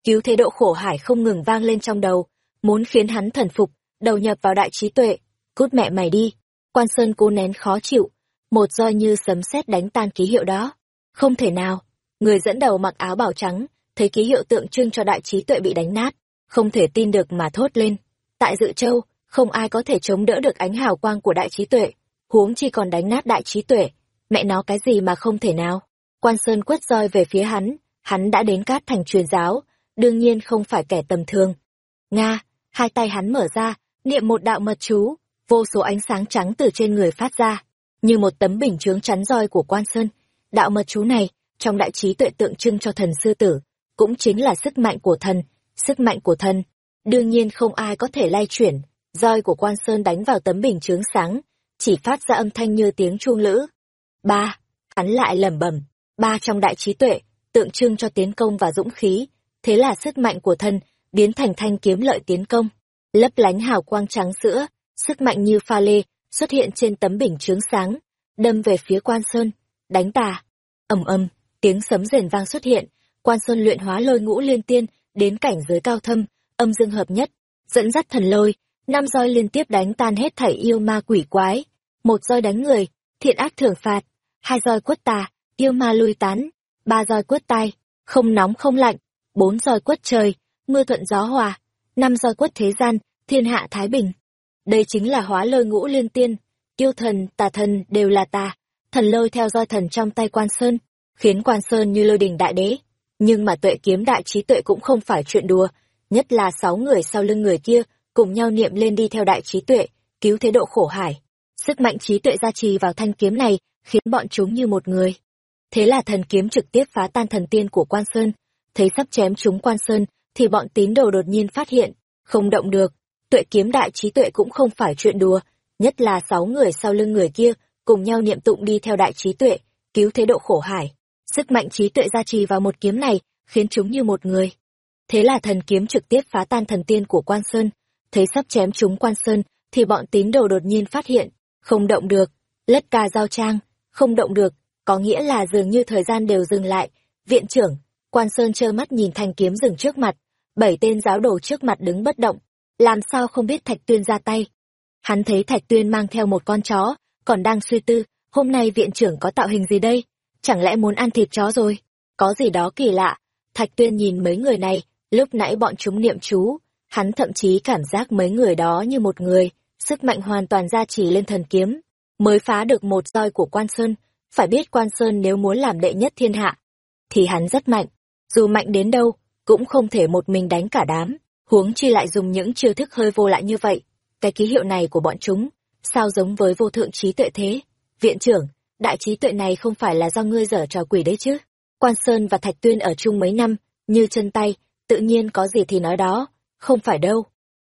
Cứu thế độ khổ hải không ngừng vang lên trong đầu, muốn khiến hắn thần phục, đầu nhập vào đại trí tuệ. Cút mẹ mày đi. Quan Sơn cố nén khó chịu, một roi như sấm sét đánh tan ký hiệu đó. Không thể nào. Người dẫn đầu mặc áo bảo trắng, thấy ký hiệu tượng trưng cho đại trí tuệ bị đánh nát, không thể tin được mà thốt lên. Tại Dự Châu, không ai có thể chống đỡ được ánh hào quang của đại trí tuệ, huống chi còn đánh nát đại trí tuệ. Mẹ nó cái gì mà không thể nào. Quan Sơn quất roi về phía hắn, hắn đã đến cát thành truyền giáo, đương nhiên không phải kẻ tầm thường. Nga, hai tay hắn mở ra, niệm một đạo mật chú, vô số ánh sáng trắng từ trên người phát ra, như một tấm bình chướng chắn roi của Quan Sơn. Đạo mật chú này, trong đại trí tuệ tượng trưng cho thần sư tử, cũng chính là sức mạnh của thần, sức mạnh của thần. Đương nhiên không ai có thể lay chuyển, roi của Quan Sơn đánh vào tấm bình chướng sáng, chỉ phát ra âm thanh như tiếng chuông lữ. Ba, hắn lại lẩm bẩm, ba trong đại trí tuệ, tượng trưng cho tiến công và dũng khí, thế là sức mạnh của thần biến thành thanh kiếm lợi tiến công, lấp lánh hào quang trắng sữa, sức mạnh như pha lê xuất hiện trên tấm bình chướng sáng, đâm về phía Quan Sơn, đánh tà. Ầm ầm, tiếng sấm rền vang xuất hiện, Quan Sơn luyện hóa lôi ngũ liên tiên đến cảnh giới cao thâm, âm dương hợp nhất, dẫn dắt thần lôi, năm roi liên tiếp đánh tan hết thảy yêu ma quỷ quái, một roi đánh người, thiện ác thưởng phạt, hai roi quất tà, yêu ma lui tán, ba roi quất tai, không nóng không lạnh, bốn roi quất trời, mưa thuận gió hòa, năm roi quất thế gian, thiên hạ thái bình. Đây chính là hóa lôi ngũ liên tiên, yêu thần, tà thần đều là tà, thần lôi theo roi thần trong tay quan sơn, khiến quan sơn như lôi đình đại đế. Nhưng mà tuệ kiếm đại trí tuệ cũng không phải chuyện đùa, nhất là sáu người sau lưng người kia, cùng nhau niệm lên đi theo đại trí tuệ, cứu thế độ khổ hải. Sức mạnh trí tuệ gia trì vào thanh kiếm này, khiến bọn chúng như một người. Thế là thần kiếm trực tiếp phá tan thần tiên của Quan Sơn. Thấy sắp chém chúng Quan Sơn, thì bọn tín đồ đột nhiên phát hiện, không động được. Tuệ kiếm đại trí tuệ cũng không phải chuyện đùa, nhất là sáu người sau lưng người kia, cùng nhau niệm tụng đi theo đại trí tuệ, cứu thế độ khổ hải. Sức mạnh trí tuệ gia trì vào một kiếm này, khiến chúng như một người. Thế là thần kiếm trực tiếp phá tan thần tiên của Quan Sơn. Thấy sắp chém chúng Quan Sơn, thì bọn tín đồ đột nhiên phát hiện, không động được, lất ca giao trang, không động được, có nghĩa là dường như thời gian đều dừng lại. Viện trưởng, quan sơn trơ mắt nhìn thanh kiếm dừng trước mặt, bảy tên giáo đồ trước mặt đứng bất động, làm sao không biết Thạch Tuyên ra tay. Hắn thấy Thạch Tuyên mang theo một con chó, còn đang suy tư, hôm nay viện trưởng có tạo hình gì đây? Chẳng lẽ muốn ăn thịt chó rồi? Có gì đó kỳ lạ. Thạch Tuyên nhìn mấy người này, lúc nãy bọn chúng niệm chú, hắn thậm chí cảm giác mấy người đó như một người, sức mạnh hoàn toàn gia trì lên thần kiếm, mới phá được một roi của Quan Sơn, phải biết Quan Sơn nếu muốn làm đệ nhất thiên hạ, thì hắn rất mạnh, dù mạnh đến đâu, cũng không thể một mình đánh cả đám, huống chi lại dùng những chiêu thức hơi vô lại như vậy. Cái ký hiệu này của bọn chúng, sao giống với vô thượng trí tuệ thế? Viện trưởng, đại trí tuệ này không phải là do ngươi dở trò quỷ đấy chứ? Quan Sơn và Thạch Tuyên ở chung mấy năm, như chân tay, tự nhiên có gì thì nói đó, không phải đâu.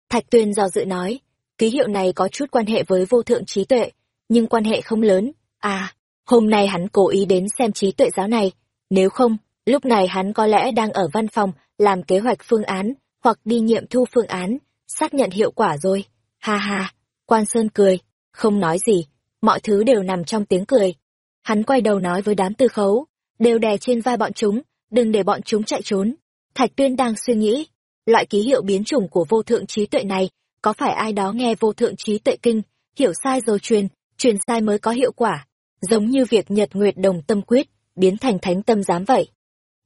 Thạch Tuyên do dự nói, ký hiệu này có chút quan hệ với vô thượng trí tuệ, nhưng quan hệ không lớn. À, hôm nay hắn cố ý đến xem trí tuệ giáo này, nếu không, lúc này hắn có lẽ đang ở văn phòng làm kế hoạch phương án, hoặc đi nghiệm thu phương án, xác nhận hiệu quả rồi. Ha ha, quan sơn cười, không nói gì, mọi thứ đều nằm trong tiếng cười. Hắn quay đầu nói với đám tư khấu, đều đè trên vai bọn chúng, đừng để bọn chúng chạy trốn. Thạch tuyên đang suy nghĩ, loại ký hiệu biến chủng của vô thượng trí tuệ này, có phải ai đó nghe vô thượng trí tuệ kinh, hiểu sai rồi truyền, truyền sai mới có hiệu quả, giống như việc Nhật Nguyệt Đồng Tâm Quyết biến thành Thánh Tâm Giám vậy.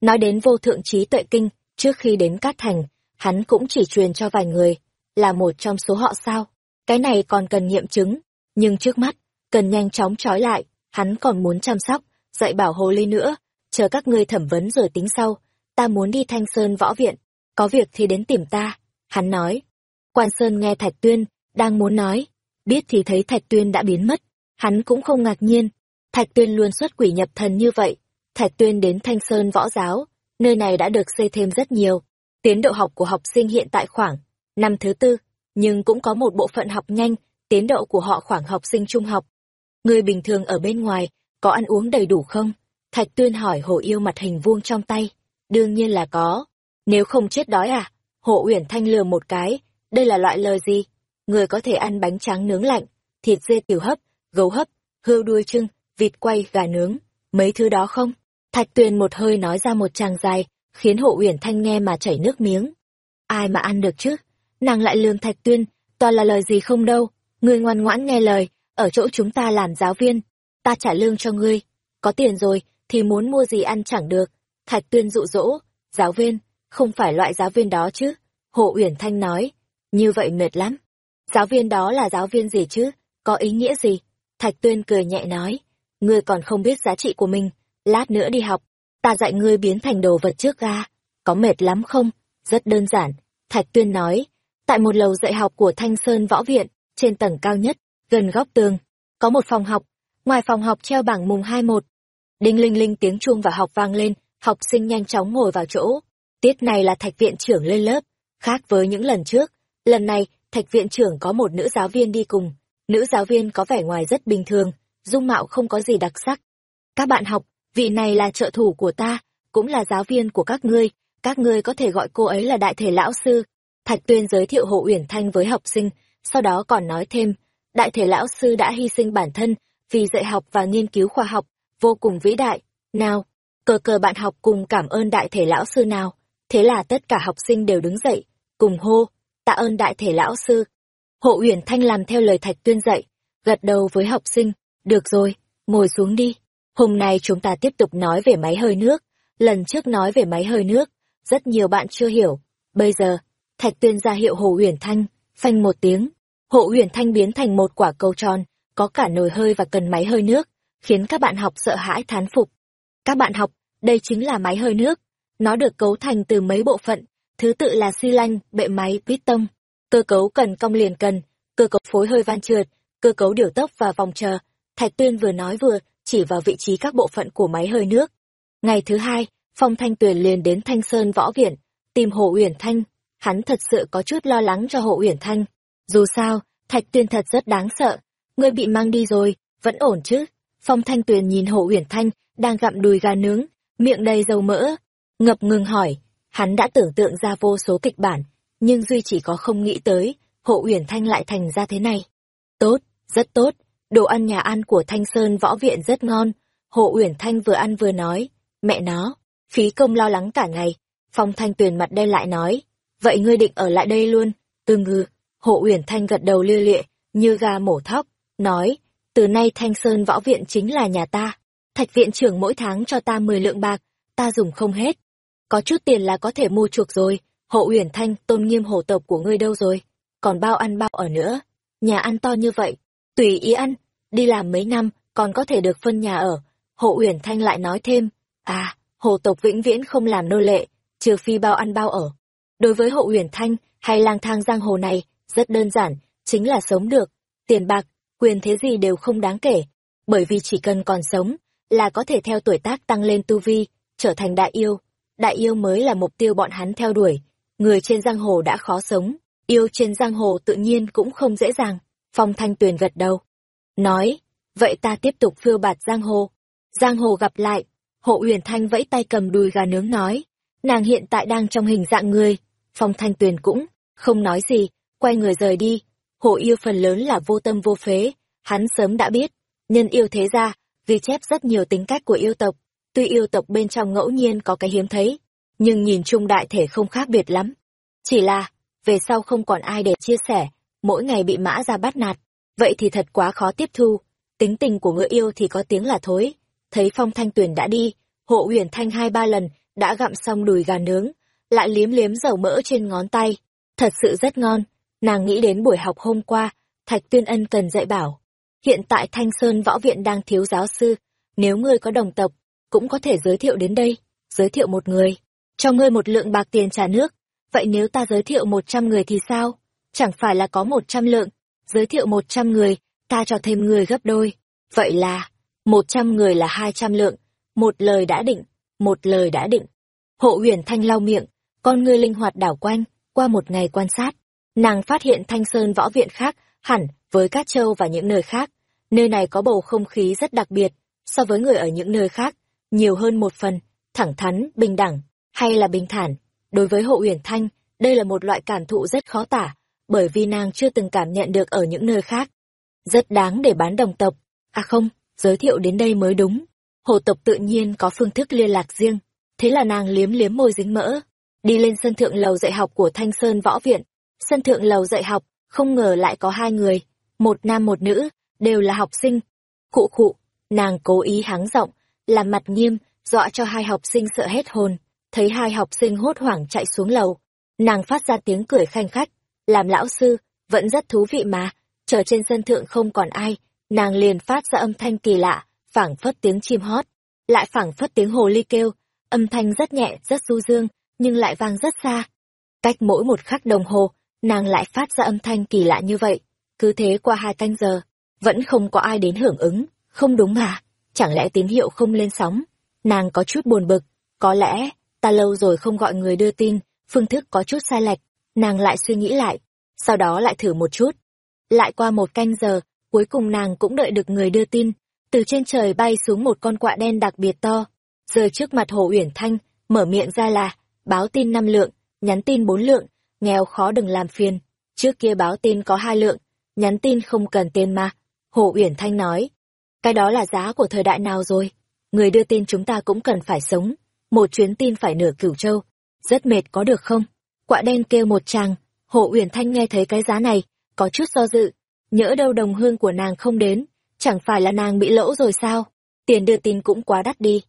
Nói đến vô thượng trí tuệ kinh, Trước khi đến Cát Thành, hắn cũng chỉ truyền cho vài người, là một trong số họ sao. Cái này còn cần nghiệm chứng, nhưng trước mắt, cần nhanh chóng trói lại, hắn còn muốn chăm sóc, dạy bảo hồ ly nữa, chờ các ngươi thẩm vấn rồi tính sau, ta muốn đi thanh sơn võ viện, có việc thì đến tìm ta, hắn nói. Quan Sơn nghe Thạch Tuyên, đang muốn nói, biết thì thấy Thạch Tuyên đã biến mất, hắn cũng không ngạc nhiên, Thạch Tuyên luôn xuất quỷ nhập thần như vậy, Thạch Tuyên đến Thanh Sơn võ giáo, nơi này đã được xây thêm rất nhiều, tiến độ học của học sinh hiện tại khoảng năm thứ tư, nhưng cũng có một bộ phận học nhanh, tiến độ của họ khoảng học sinh trung học. Người bình thường ở bên ngoài, có ăn uống đầy đủ không? Thạch Tuyên hỏi Hồ Yêu mặt hình vuông trong tay. Đương nhiên là có. Nếu không chết đói à? Hồ Uyển Thanh lừa một cái. Đây là loại lời gì? Người có thể ăn bánh tráng nướng lạnh, thịt dê tiểu hấp, gấu hấp, hươu đuôi trưng, vịt quay, gà nướng. Mấy thứ đó không? Thạch Tuyền một hơi nói ra một tràng dài, khiến Hộ Uyển Thanh nghe mà chảy nước miếng. Ai mà ăn được chứ? Nàng lại lường Thạch Tuyên, toàn là lời gì không đâu. Ngươi ngoan ngoãn nghe lời, ở chỗ chúng ta làm giáo viên, ta trả lương cho ngươi. Có tiền rồi, thì muốn mua gì ăn chẳng được. Thạch Tuyên dụ dỗ, giáo viên, không phải loại giáo viên đó chứ. Hộ Uyển Thanh nói, như vậy mệt lắm. Giáo viên đó là giáo viên gì chứ? Có ý nghĩa gì? Thạch Tuyên cười nhẹ nói, ngươi còn không biết giá trị của mình, lát nữa đi học, ta dạy ngươi biến thành đồ vật trước ga. Có mệt lắm không? Rất đơn giản. Thạch Tuyên nói, tại một lầu dạy học của Thanh Sơn Võ Viện, trên tầng cao nhất, gần góc tường, có một phòng học, ngoài phòng học treo bảng mùng hai một. Đinh linh linh tiếng chuông vào học vang lên, học sinh nhanh chóng ngồi vào chỗ. Tiết này là thạch viện trưởng lên lớp, khác với những lần trước. Lần này, thạch viện trưởng có một nữ giáo viên đi cùng. Nữ giáo viên có vẻ ngoài rất bình thường, dung mạo không có gì đặc sắc. Các bạn học, vị này là trợ thủ của ta, cũng là giáo viên của các ngươi, các ngươi có thể gọi cô ấy là đại thể lão sư. Thạch Tuyên giới thiệu Hồ Uyển Thanh với học sinh, sau đó còn nói thêm, đại thể lão sư đã hy sinh bản thân vì dạy học và nghiên cứu khoa học, vô cùng vĩ đại. Nào, cờ cờ bạn học cùng cảm ơn đại thể lão sư nào. Thế là tất cả học sinh đều đứng dậy, cùng hô, tạ ơn đại thể lão sư. Hộ Uyển Thanh làm theo lời Thạch Tuyên dạy, gật đầu với học sinh, được rồi, ngồi xuống đi. Hôm nay chúng ta tiếp tục nói về máy hơi nước. Lần trước nói về máy hơi nước, rất nhiều bạn chưa hiểu. Bây giờ, Thạch Tuyên ra hiệu Hồ Uyển Thanh, phanh một tiếng. Hồ Uyển Thanh biến thành một quả cầu tròn, có cả nồi hơi và cần máy hơi nước, khiến các bạn học sợ hãi thán phục. Các bạn học, đây chính là máy hơi nước. Nó được cấu thành từ mấy bộ phận, thứ tự là xi lanh, bệ máy, piston, cơ cấu cần cong liền cần, cơ cấu phối hơi van trượt, cơ cấu điều tốc và vòng chờ. Thạch Tuyên vừa nói vừa chỉ vào vị trí các bộ phận của máy hơi nước. Ngày thứ hai, Phong Thanh Tuyền liền đến Thanh Sơn Võ Viện, tìm Hồ Uyển Thanh. Hắn thật sự có chút lo lắng cho Hồ Uyển Thanh. Dù sao, Thạch Tuyên thật rất đáng sợ. Ngươi bị mang đi rồi, vẫn ổn chứ? Phong Thanh Tuyền nhìn Hồ Uyển Thanh đang gặm đùi gà nướng, miệng đầy dầu mỡ, ngập ngừng hỏi. Hắn đã tưởng tượng ra vô số kịch bản, nhưng duy chỉ có không nghĩ tới, Hộ Uyển Thanh lại thành ra thế này. Tốt, rất tốt, đồ ăn nhà ăn của Thanh Sơn Võ Viện rất ngon. Hộ Uyển Thanh vừa ăn vừa nói, mẹ nó, phí công lo lắng cả ngày. Phong Thanh Tuyền mặt đen lại nói, vậy ngươi định ở lại đây luôn? Từ ngư, Hộ Uyển Thanh gật đầu lia lịa, như gà mổ thóc, nói, từ nay Thanh Sơn Võ Viện chính là nhà ta. Thạch viện trưởng mỗi tháng cho ta 10 lượng bạc, ta dùng không hết. Có chút tiền là có thể mua chuộc rồi, hộ uyển thanh tôn nghiêm hổ tộc của ngươi đâu rồi? Còn bao ăn bao ở nữa? Nhà ăn to như vậy, tùy ý ăn, đi làm mấy năm còn có thể được phân nhà ở. Hộ uyển thanh lại nói thêm, à, hồ tộc vĩnh viễn không làm nô lệ, trừ phi bao ăn bao ở. Đối với hộ uyển thanh hay lang thang giang hồ này, rất đơn giản, chính là sống được. Tiền bạc, quyền thế gì đều không đáng kể, bởi vì chỉ cần còn sống, là có thể theo tuổi tác tăng lên tu vi, trở thành đại yêu. Đại yêu mới là mục tiêu bọn hắn theo đuổi. Người trên giang hồ đã khó sống, yêu trên giang hồ tự nhiên cũng không dễ dàng. Phong Thanh Tuyền gật đầu. Nói, vậy ta tiếp tục phiêu bạt giang hồ. Giang hồ gặp lại, hộ uyển thanh vẫy tay cầm đùi gà nướng nói. Nàng hiện tại đang trong hình dạng người. Phong Thanh Tuyền cũng, không nói gì, quay người rời đi. Hộ yêu phần lớn là vô tâm vô phế, hắn sớm đã biết. Nhân yêu thế ra, ghi chép rất nhiều tính cách của yêu tộc. Tuy yêu tộc bên trong ngẫu nhiên có cái hiếm thấy, nhưng nhìn chung đại thể không khác biệt lắm. Chỉ là, về sau không còn ai để chia sẻ, mỗi ngày bị mã ra bắt nạt, vậy thì thật quá khó tiếp thu. Tính tình của ngựa yêu thì có tiếng là thối. Thấy Phong Thanh Tuyền đã đi, hộ uyển thanh hai ba lần, đã gặm xong đùi gà nướng, lại liếm liếm dầu mỡ trên ngón tay. Thật sự rất ngon, nàng nghĩ đến buổi học hôm qua, Thạch Tuyên Ân cần dạy bảo. Hiện tại Thanh Sơn Võ Viện đang thiếu giáo sư, nếu ngươi có đồng tộc, cũng có thể giới thiệu đến đây, giới thiệu một người, cho ngươi một lượng bạc tiền trả nước. Vậy nếu ta giới thiệu một trăm người thì sao? Chẳng phải là có một trăm lượng, giới thiệu một trăm người, ta cho thêm người gấp đôi. Vậy là, một trăm người là hai trăm lượng, một lời đã định, một lời đã định. Hộ huyền thanh lau miệng, con ngươi linh hoạt đảo quanh, qua một ngày quan sát, nàng phát hiện thanh sơn võ viện khác hẳn với các Châu và những nơi khác. Nơi này có bầu không khí rất đặc biệt, so với người ở những nơi khác, nhiều hơn một phần, thẳng thắn, bình đẳng, hay là bình thản. Đối với hộ huyền thanh, đây là một loại cảm thụ rất khó tả, bởi vì nàng chưa từng cảm nhận được ở những nơi khác. Rất đáng để bán đồng tộc. À không, giới thiệu đến đây mới đúng. Hồ tộc tự nhiên có phương thức liên lạc riêng. Thế là nàng liếm liếm môi dính mỡ, đi lên sân thượng lầu dạy học của Thanh Sơn Võ Viện. Sân thượng lầu dạy học, không ngờ lại có hai người, một nam một nữ, đều là học sinh. Khụ khụ, nàng cố ý háng giọng, làm mặt nghiêm, dọa cho hai học sinh sợ hết hồn. Thấy hai học sinh hốt hoảng chạy xuống lầu, nàng phát ra tiếng cười khanh khách, làm lão sư, vẫn rất thú vị mà, chờ trên sân thượng không còn ai, nàng liền phát ra âm thanh kỳ lạ, phảng phất tiếng chim hót, lại phảng phất tiếng hồ ly kêu, âm thanh rất nhẹ, rất du dương, nhưng lại vang rất xa. Cách mỗi một khắc đồng hồ, nàng lại phát ra âm thanh kỳ lạ như vậy. Cứ thế qua hai canh giờ, vẫn không có ai đến hưởng ứng, không đúng à? Chẳng lẽ tín hiệu không lên sóng? Nàng có chút buồn bực, có lẽ, ta lâu rồi không gọi người đưa tin, phương thức có chút sai lệch, nàng lại suy nghĩ lại, sau đó lại thử một chút. Lại qua một canh giờ, cuối cùng nàng cũng đợi được người đưa tin, từ trên trời bay xuống một con quạ đen đặc biệt to, rơi trước mặt Hồ Uyển Thanh, mở miệng ra là, báo tin năm lượng, nhắn tin bốn lượng, nghèo khó đừng làm phiền. Trước kia báo tin có hai lượng, nhắn tin không cần tiền mà. Hồ Uyển Thanh nói, cái đó là giá của thời đại nào rồi? Người đưa tin chúng ta cũng cần phải sống, một chuyến tin phải nửa cửu châu. Rất mệt có được không? Quạ đen kêu một chàng, Hồ Uyển Thanh nghe thấy cái giá này, có chút do dự, nhỡ đâu đồng hương của nàng không đến, chẳng phải là nàng bị lỗ rồi sao? Tiền đưa tin cũng quá đắt đi.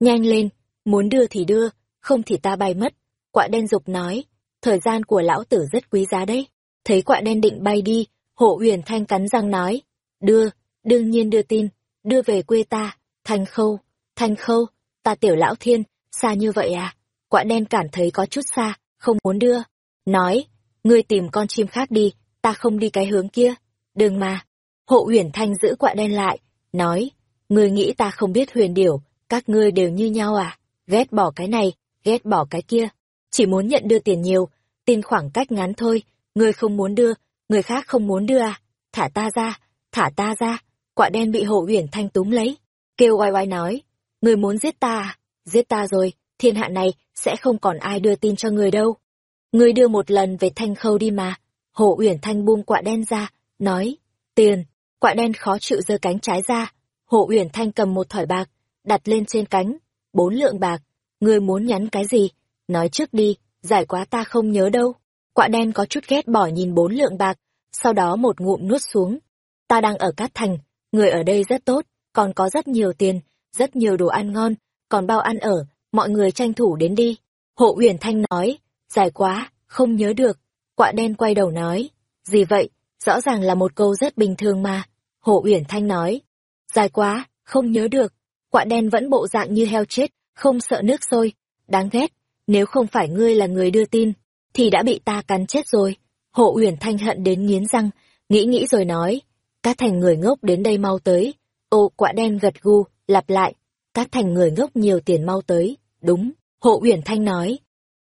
Nhanh lên, muốn đưa thì đưa, không thì ta bay mất. Quạ đen dục nói, thời gian của lão tử rất quý giá đấy. Thấy quạ đen định bay đi, hộ uyển thanh cắn răng nói, đưa, đương nhiên đưa tin, đưa về quê ta, thanh khâu, thanh khâu, ta tiểu lão thiên, xa như vậy à? Quạ đen cảm thấy có chút xa, không muốn đưa. Nói, ngươi tìm con chim khác đi, ta không đi cái hướng kia. Đừng mà. Hộ huyền thanh giữ quạ đen lại, nói, ngươi nghĩ ta không biết huyền điểu, các ngươi đều như nhau à? Ghét bỏ cái này, ghét bỏ cái kia. Chỉ muốn nhận đưa tiền nhiều, tin khoảng cách ngắn thôi, ngươi không muốn đưa, người khác không muốn đưa à? Thả ta ra, thả ta ra. Quạ đen bị hộ huyền thanh túm lấy, kêu oai oai nói, ngươi muốn giết ta à? Giết ta rồi, thiên hạ này sẽ không còn ai đưa tin cho người đâu. người đưa một lần về thanh khâu đi mà. Hồ Uyển Thanh buông quạ đen ra, nói, tiền, quạ đen khó chịu giơ cánh trái ra. Hồ Uyển Thanh cầm một thỏi bạc, đặt lên trên cánh, bốn lượng bạc. người muốn nhắn cái gì? Nói trước đi, giải quá ta không nhớ đâu. Quạ đen có chút ghét bỏ nhìn bốn lượng bạc, sau đó một ngụm nuốt xuống. Ta đang ở Cát Thành, người ở đây rất tốt, còn có rất nhiều tiền, rất nhiều đồ ăn ngon, còn bao ăn ở, mọi người tranh thủ đến đi. Hộ Uyển Thanh nói, dài quá, không nhớ được. Quạ đen quay đầu nói, gì vậy, rõ ràng là một câu rất bình thường mà. Hộ Uyển Thanh nói, dài quá, không nhớ được. Quạ đen vẫn bộ dạng như heo chết, không sợ nước sôi. Đáng ghét, nếu không phải ngươi là người đưa tin, thì đã bị ta cắn chết rồi. Hộ Uyển Thanh hận đến nghiến răng, nghĩ nghĩ rồi nói, các thành người ngốc đến đây mau tới. Ô quạ đen gật gù, lặp lại, các thành người ngốc nhiều tiền mau tới. Đúng, Hộ Uyển Thanh nói.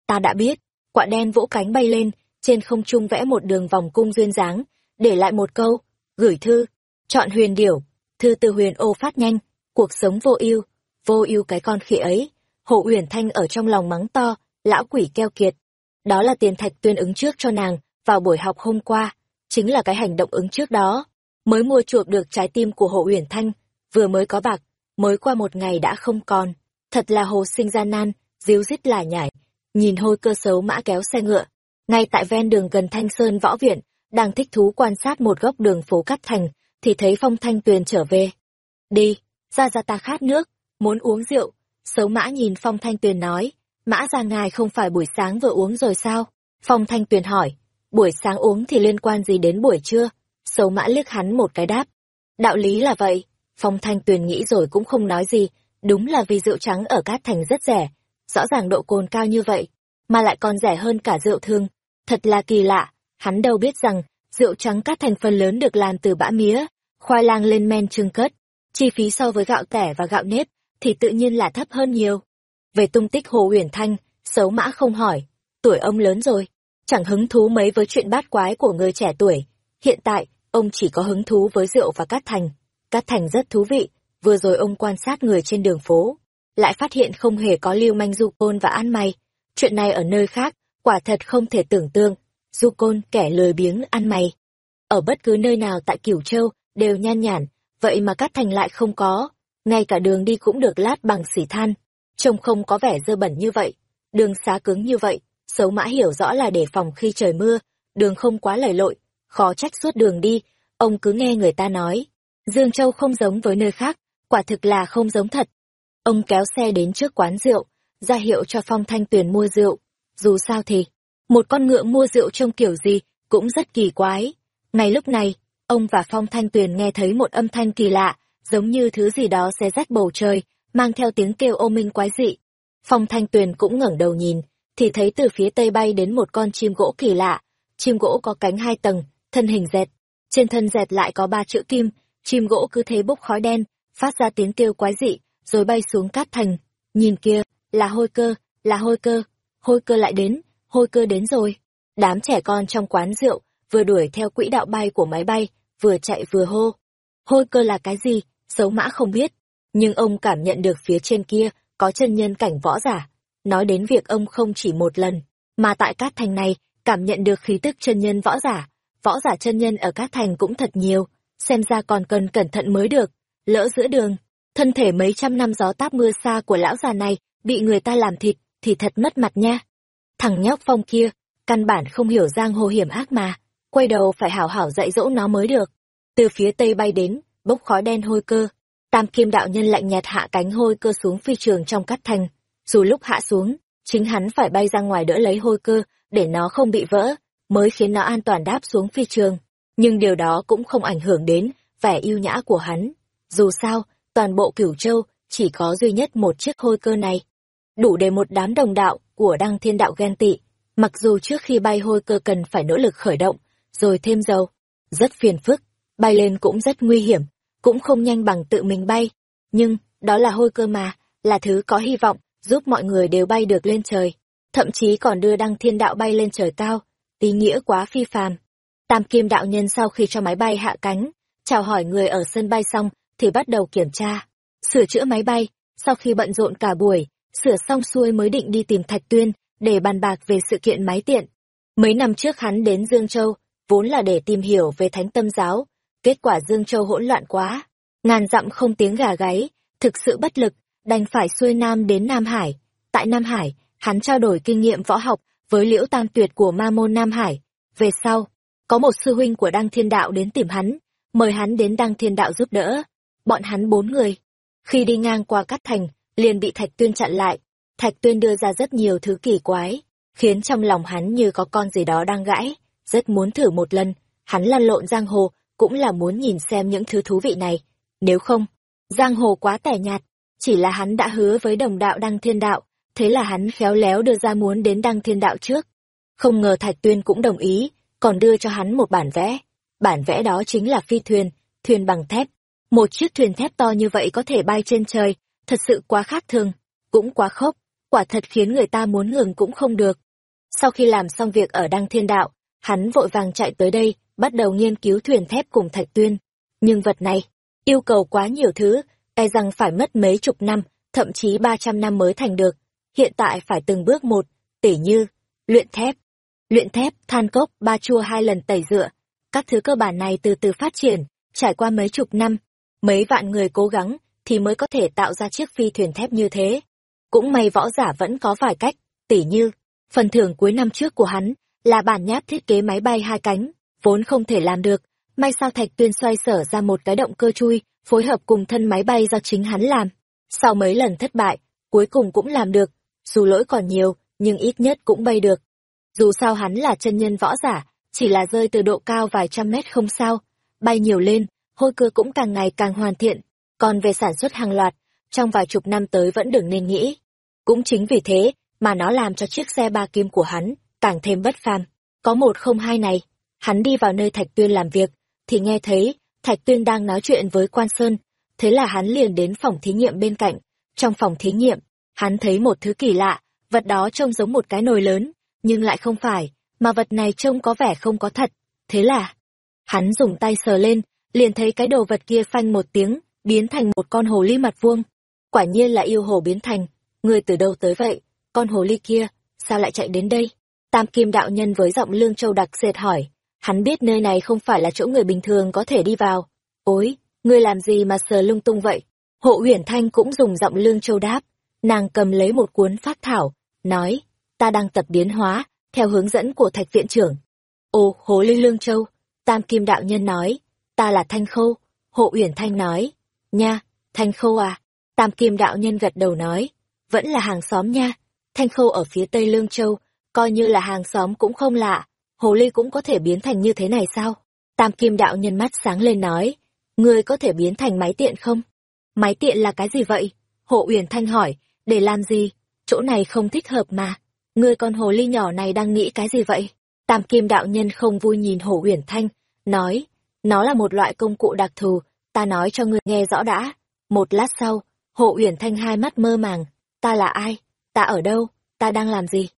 Ta đã biết, quạ đen vỗ cánh bay lên, trên không trung vẽ một đường vòng cung duyên dáng, để lại một câu, gửi thư, chọn huyền điểu, thư từ huyền ô phát nhanh, cuộc sống vô ưu, vô ưu cái con khỉ ấy. Hộ Uyển Thanh ở trong lòng mắng to, lão quỷ keo kiệt. Đó là tiền thạch tuyên ứng trước cho nàng, vào buổi học hôm qua, chính là cái hành động ứng trước đó. Mới mua chuộc được trái tim của Hộ Uyển Thanh, vừa mới có bạc, mới qua một ngày đã không còn. Thật là hồ sinh gian nan, díu dít lải nhải, nhìn hôi cơ xấu mã kéo xe ngựa. Ngay tại ven đường gần Thanh Sơn Võ Viện, đang thích thú quan sát một góc đường phố cắt Thành, thì thấy Phong Thanh Tuyền trở về. Đi, ra ra ta khát nước, muốn uống rượu. Xấu mã nhìn Phong Thanh Tuyền nói, Mã ra ngài không phải buổi sáng vừa uống rồi sao? Phong Thanh Tuyền hỏi, buổi sáng uống thì liên quan gì đến buổi trưa? xấu mã liếc hắn một cái đáp. Đạo lý là vậy. Phong Thanh Tuyền nghĩ rồi cũng không nói gì, đúng là vì rượu trắng ở Cát Thành rất rẻ. Rõ ràng độ cồn cao như vậy, mà lại còn rẻ hơn cả rượu thương. Thật là kỳ lạ, hắn đâu biết rằng, rượu trắng Cát Thành phần lớn được làm từ bã mía, khoai lang lên men trưng cất. Chi phí so với gạo tẻ và gạo nếp thì tự nhiên là thấp hơn nhiều. Về tung tích Hồ Uyển Thanh, xấu mã không hỏi, tuổi ông lớn rồi, chẳng hứng thú mấy với chuyện bát quái của người trẻ tuổi. Hiện tại, ông chỉ có hứng thú với rượu và cát thành. Cát thành rất thú vị, vừa rồi ông quan sát người trên đường phố, lại phát hiện không hề có lưu manh du côn và ăn mày. Chuyện này ở nơi khác, quả thật không thể tưởng tượng. Du côn kẻ lười biếng ăn mày. Ở bất cứ nơi nào tại Cửu Châu, đều nhan nhản, vậy mà Cát Thành lại không có. Ngay cả đường đi cũng được lát bằng xỉ than, trông không có vẻ dơ bẩn như vậy. Đường xá cứng như vậy, xấu mã hiểu rõ là để phòng khi trời mưa, đường không quá lầy lội, khó trách suốt đường đi, ông cứ nghe người ta nói. Dương Châu không giống với nơi khác, quả thực là không giống thật. Ông kéo xe đến trước quán rượu, ra hiệu cho Phong Thanh Tuyền mua rượu. Dù sao thì, một con ngựa mua rượu trông kiểu gì cũng rất kỳ quái. Ngay lúc này, ông và Phong Thanh Tuyền nghe thấy một âm thanh kỳ lạ, giống như thứ gì đó xé rách bầu trời, mang theo tiếng kêu ô minh quái dị. Phong Thanh Tuyền cũng ngẩng đầu nhìn, thì thấy từ phía tây bay đến một con chim gỗ kỳ lạ. Chim gỗ có cánh hai tầng, thân hình dẹt. Trên thân dẹt lại có ba chữ kim, chim gỗ cứ thế bốc khói đen, phát ra tiếng kêu quái dị, rồi bay xuống cát thành. Nhìn kia, là hôi cơ, là hôi cơ, hôi cơ lại đến, hôi cơ đến rồi. Đám trẻ con trong quán rượu, vừa đuổi theo quỹ đạo bay của máy bay, vừa chạy vừa hô. Hôi cơ là cái gì, xấu mã không biết, nhưng ông cảm nhận được phía trên kia có chân nhân cảnh võ giả. Nói đến việc ông không chỉ một lần, mà tại Cát Thành này, cảm nhận được khí tức chân nhân võ giả. Võ giả chân nhân ở Cát Thành cũng thật nhiều, xem ra còn cần cẩn thận mới được. Lỡ giữa đường, thân thể mấy trăm năm gió táp mưa xa của lão già này bị người ta làm thịt, thì thật mất mặt nha. Thằng nhóc phong kia, căn bản không hiểu giang hồ hiểm ác mà, quay đầu phải hảo hảo dạy dỗ nó mới được. Từ phía tây bay đến, bốc khói đen hôi cơ, Tam Kim đạo nhân lạnh nhạt hạ cánh hôi cơ xuống phi trường trong cắt thành. Dù lúc hạ xuống, chính hắn phải bay ra ngoài đỡ lấy hôi cơ, để nó không bị vỡ, mới khiến nó an toàn đáp xuống phi trường. Nhưng điều đó cũng không ảnh hưởng đến vẻ yêu nhã của hắn. Dù sao, toàn bộ cửu châu chỉ có duy nhất một chiếc hôi cơ này. Đủ để một đám đồng đạo của đăng thiên đạo ghen tị. Mặc dù trước khi bay hôi cơ cần phải nỗ lực khởi động, rồi thêm dầu. Rất phiền phức, bay lên cũng rất nguy hiểm, cũng không nhanh bằng tự mình bay. Nhưng, đó là hôi cơ mà, là thứ có hy vọng, giúp mọi người đều bay được lên trời. Thậm chí còn đưa đăng thiên đạo bay lên trời cao, ý nghĩa quá phi phàm. Tam kim đạo nhân sau khi cho máy bay hạ cánh, chào hỏi người ở sân bay xong, thì bắt đầu kiểm tra, sửa chữa máy bay, sau khi bận rộn cả buổi, sửa xong xuôi mới định đi tìm Thạch Tuyên, để bàn bạc về sự kiện máy tiện. Mấy năm trước hắn đến Dương Châu, vốn là để tìm hiểu về thánh tâm giáo, Kết quả Dương Châu hỗn loạn quá, ngàn dặm không tiếng gà gáy, thực sự bất lực, đành phải xuôi nam đến Nam Hải. Tại Nam Hải, hắn trao đổi kinh nghiệm võ học với Liễu Tam Tuyệt của Ma môn Nam Hải. Về sau, có một sư huynh của Đăng Thiên Đạo đến tìm hắn, mời hắn đến Đăng Thiên Đạo giúp đỡ. Bọn hắn bốn người. Khi đi ngang qua Cát Thành, liền bị Thạch Tuyên chặn lại. Thạch Tuyên đưa ra rất nhiều thứ kỳ quái, khiến trong lòng hắn như có con gì đó đang gãi, rất muốn thử một lần. Hắn lăn lộn giang hồ, cũng là muốn nhìn xem những thứ thú vị này. Nếu không, giang hồ quá tẻ nhạt, chỉ là hắn đã hứa với đồng đạo Đăng Thiên Đạo, thế là hắn khéo léo đưa ra muốn đến Đăng Thiên Đạo trước. Không ngờ Thạch Tuyên cũng đồng ý, còn đưa cho hắn một bản vẽ. Bản vẽ đó chính là phi thuyền, thuyền bằng thép. Một chiếc thuyền thép to như vậy có thể bay trên trời, thật sự quá khác thường, cũng quá khốc, quả thật khiến người ta muốn ngừng cũng không được. Sau khi làm xong việc ở Đăng Thiên Đạo, hắn vội vàng chạy tới đây, bắt đầu nghiên cứu thuyền thép cùng Thạch Tuyên. Nhưng vật này, yêu cầu quá nhiều thứ, e rằng phải mất mấy chục năm, thậm chí ba trăm năm mới thành được. Hiện tại phải từng bước một, tỉ như, luyện thép. Luyện thép, than cốc, ba chua hai lần tẩy rửa. Các thứ cơ bản này từ từ phát triển, trải qua mấy chục năm, mấy vạn người cố gắng, thì mới có thể tạo ra chiếc phi thuyền thép như thế. Cũng may võ giả vẫn có vài cách, tỉ như, phần thưởng cuối năm trước của hắn, là bản nháp thiết kế máy bay hai cánh, vốn không thể làm được, may sao Thạch Tuyên xoay sở ra một cái động cơ chui, phối hợp cùng thân máy bay do chính hắn làm. Sau mấy lần thất bại, cuối cùng cũng làm được, dù lỗi còn nhiều, nhưng ít nhất cũng bay được. Dù sao hắn là chân nhân võ giả, chỉ là rơi từ độ cao vài trăm mét không sao, bay nhiều lên, hôi cưa cũng càng ngày càng hoàn thiện, còn về sản xuất hàng loạt, trong vài chục năm tới vẫn đừng nên nghĩ. Cũng chính vì thế, mà nó làm cho chiếc xe ba kim của hắn càng thêm bất phàm. Có một không hai này, hắn đi vào nơi Thạch Tuyên làm việc, thì nghe thấy Thạch Tuyên đang nói chuyện với Quan Sơn, thế là hắn liền đến phòng thí nghiệm bên cạnh. Trong phòng thí nghiệm, hắn thấy một thứ kỳ lạ, vật đó trông giống một cái nồi lớn, nhưng lại không phải, mà vật này trông có vẻ không có thật. Thế là, hắn dùng tay sờ lên, liền thấy cái đồ vật kia phanh một tiếng, biến thành một con hồ ly mặt vuông. Quả nhiên là yêu hồ biến thành, người từ đâu tới vậy, con hồ ly kia, sao lại chạy đến đây? Tam Kim đạo nhân với giọng lương châu đặc sệt hỏi, hắn biết nơi này không phải là chỗ người bình thường có thể đi vào. Ôi, ngươi làm gì mà sờ lung tung vậy? Hộ Uyển Thanh cũng dùng giọng lương châu đáp, nàng cầm lấy một cuốn phát thảo, nói, ta đang tập biến hóa, theo hướng dẫn của thạch viện trưởng. Ồ, hồ ly lương châu, Tam Kim đạo nhân nói, ta là Thanh Khâu, Hộ Uyển Thanh nói, nha, Thanh Khâu à, Tam Kim đạo nhân gật đầu nói, vẫn là hàng xóm nha, Thanh Khâu ở phía tây Lương Châu, coi như là hàng xóm cũng không lạ, hồ ly cũng có thể biến thành như thế này sao? Tam Kim đạo nhân mắt sáng lên nói, ngươi có thể biến thành máy tiện không? Máy tiện là cái gì vậy? Hộ Uyển Thanh hỏi, để làm gì? Chỗ này không thích hợp mà. Ngươi con hồ ly nhỏ này đang nghĩ cái gì vậy? Tam Kim đạo nhân không vui nhìn Hồ Uyển Thanh, nói, nó là một loại công cụ đặc thù, ta nói cho ngươi nghe rõ đã. Một lát sau, Hộ Uyển Thanh hai mắt mơ màng, ta là ai? Ta ở đâu? Ta đang làm gì?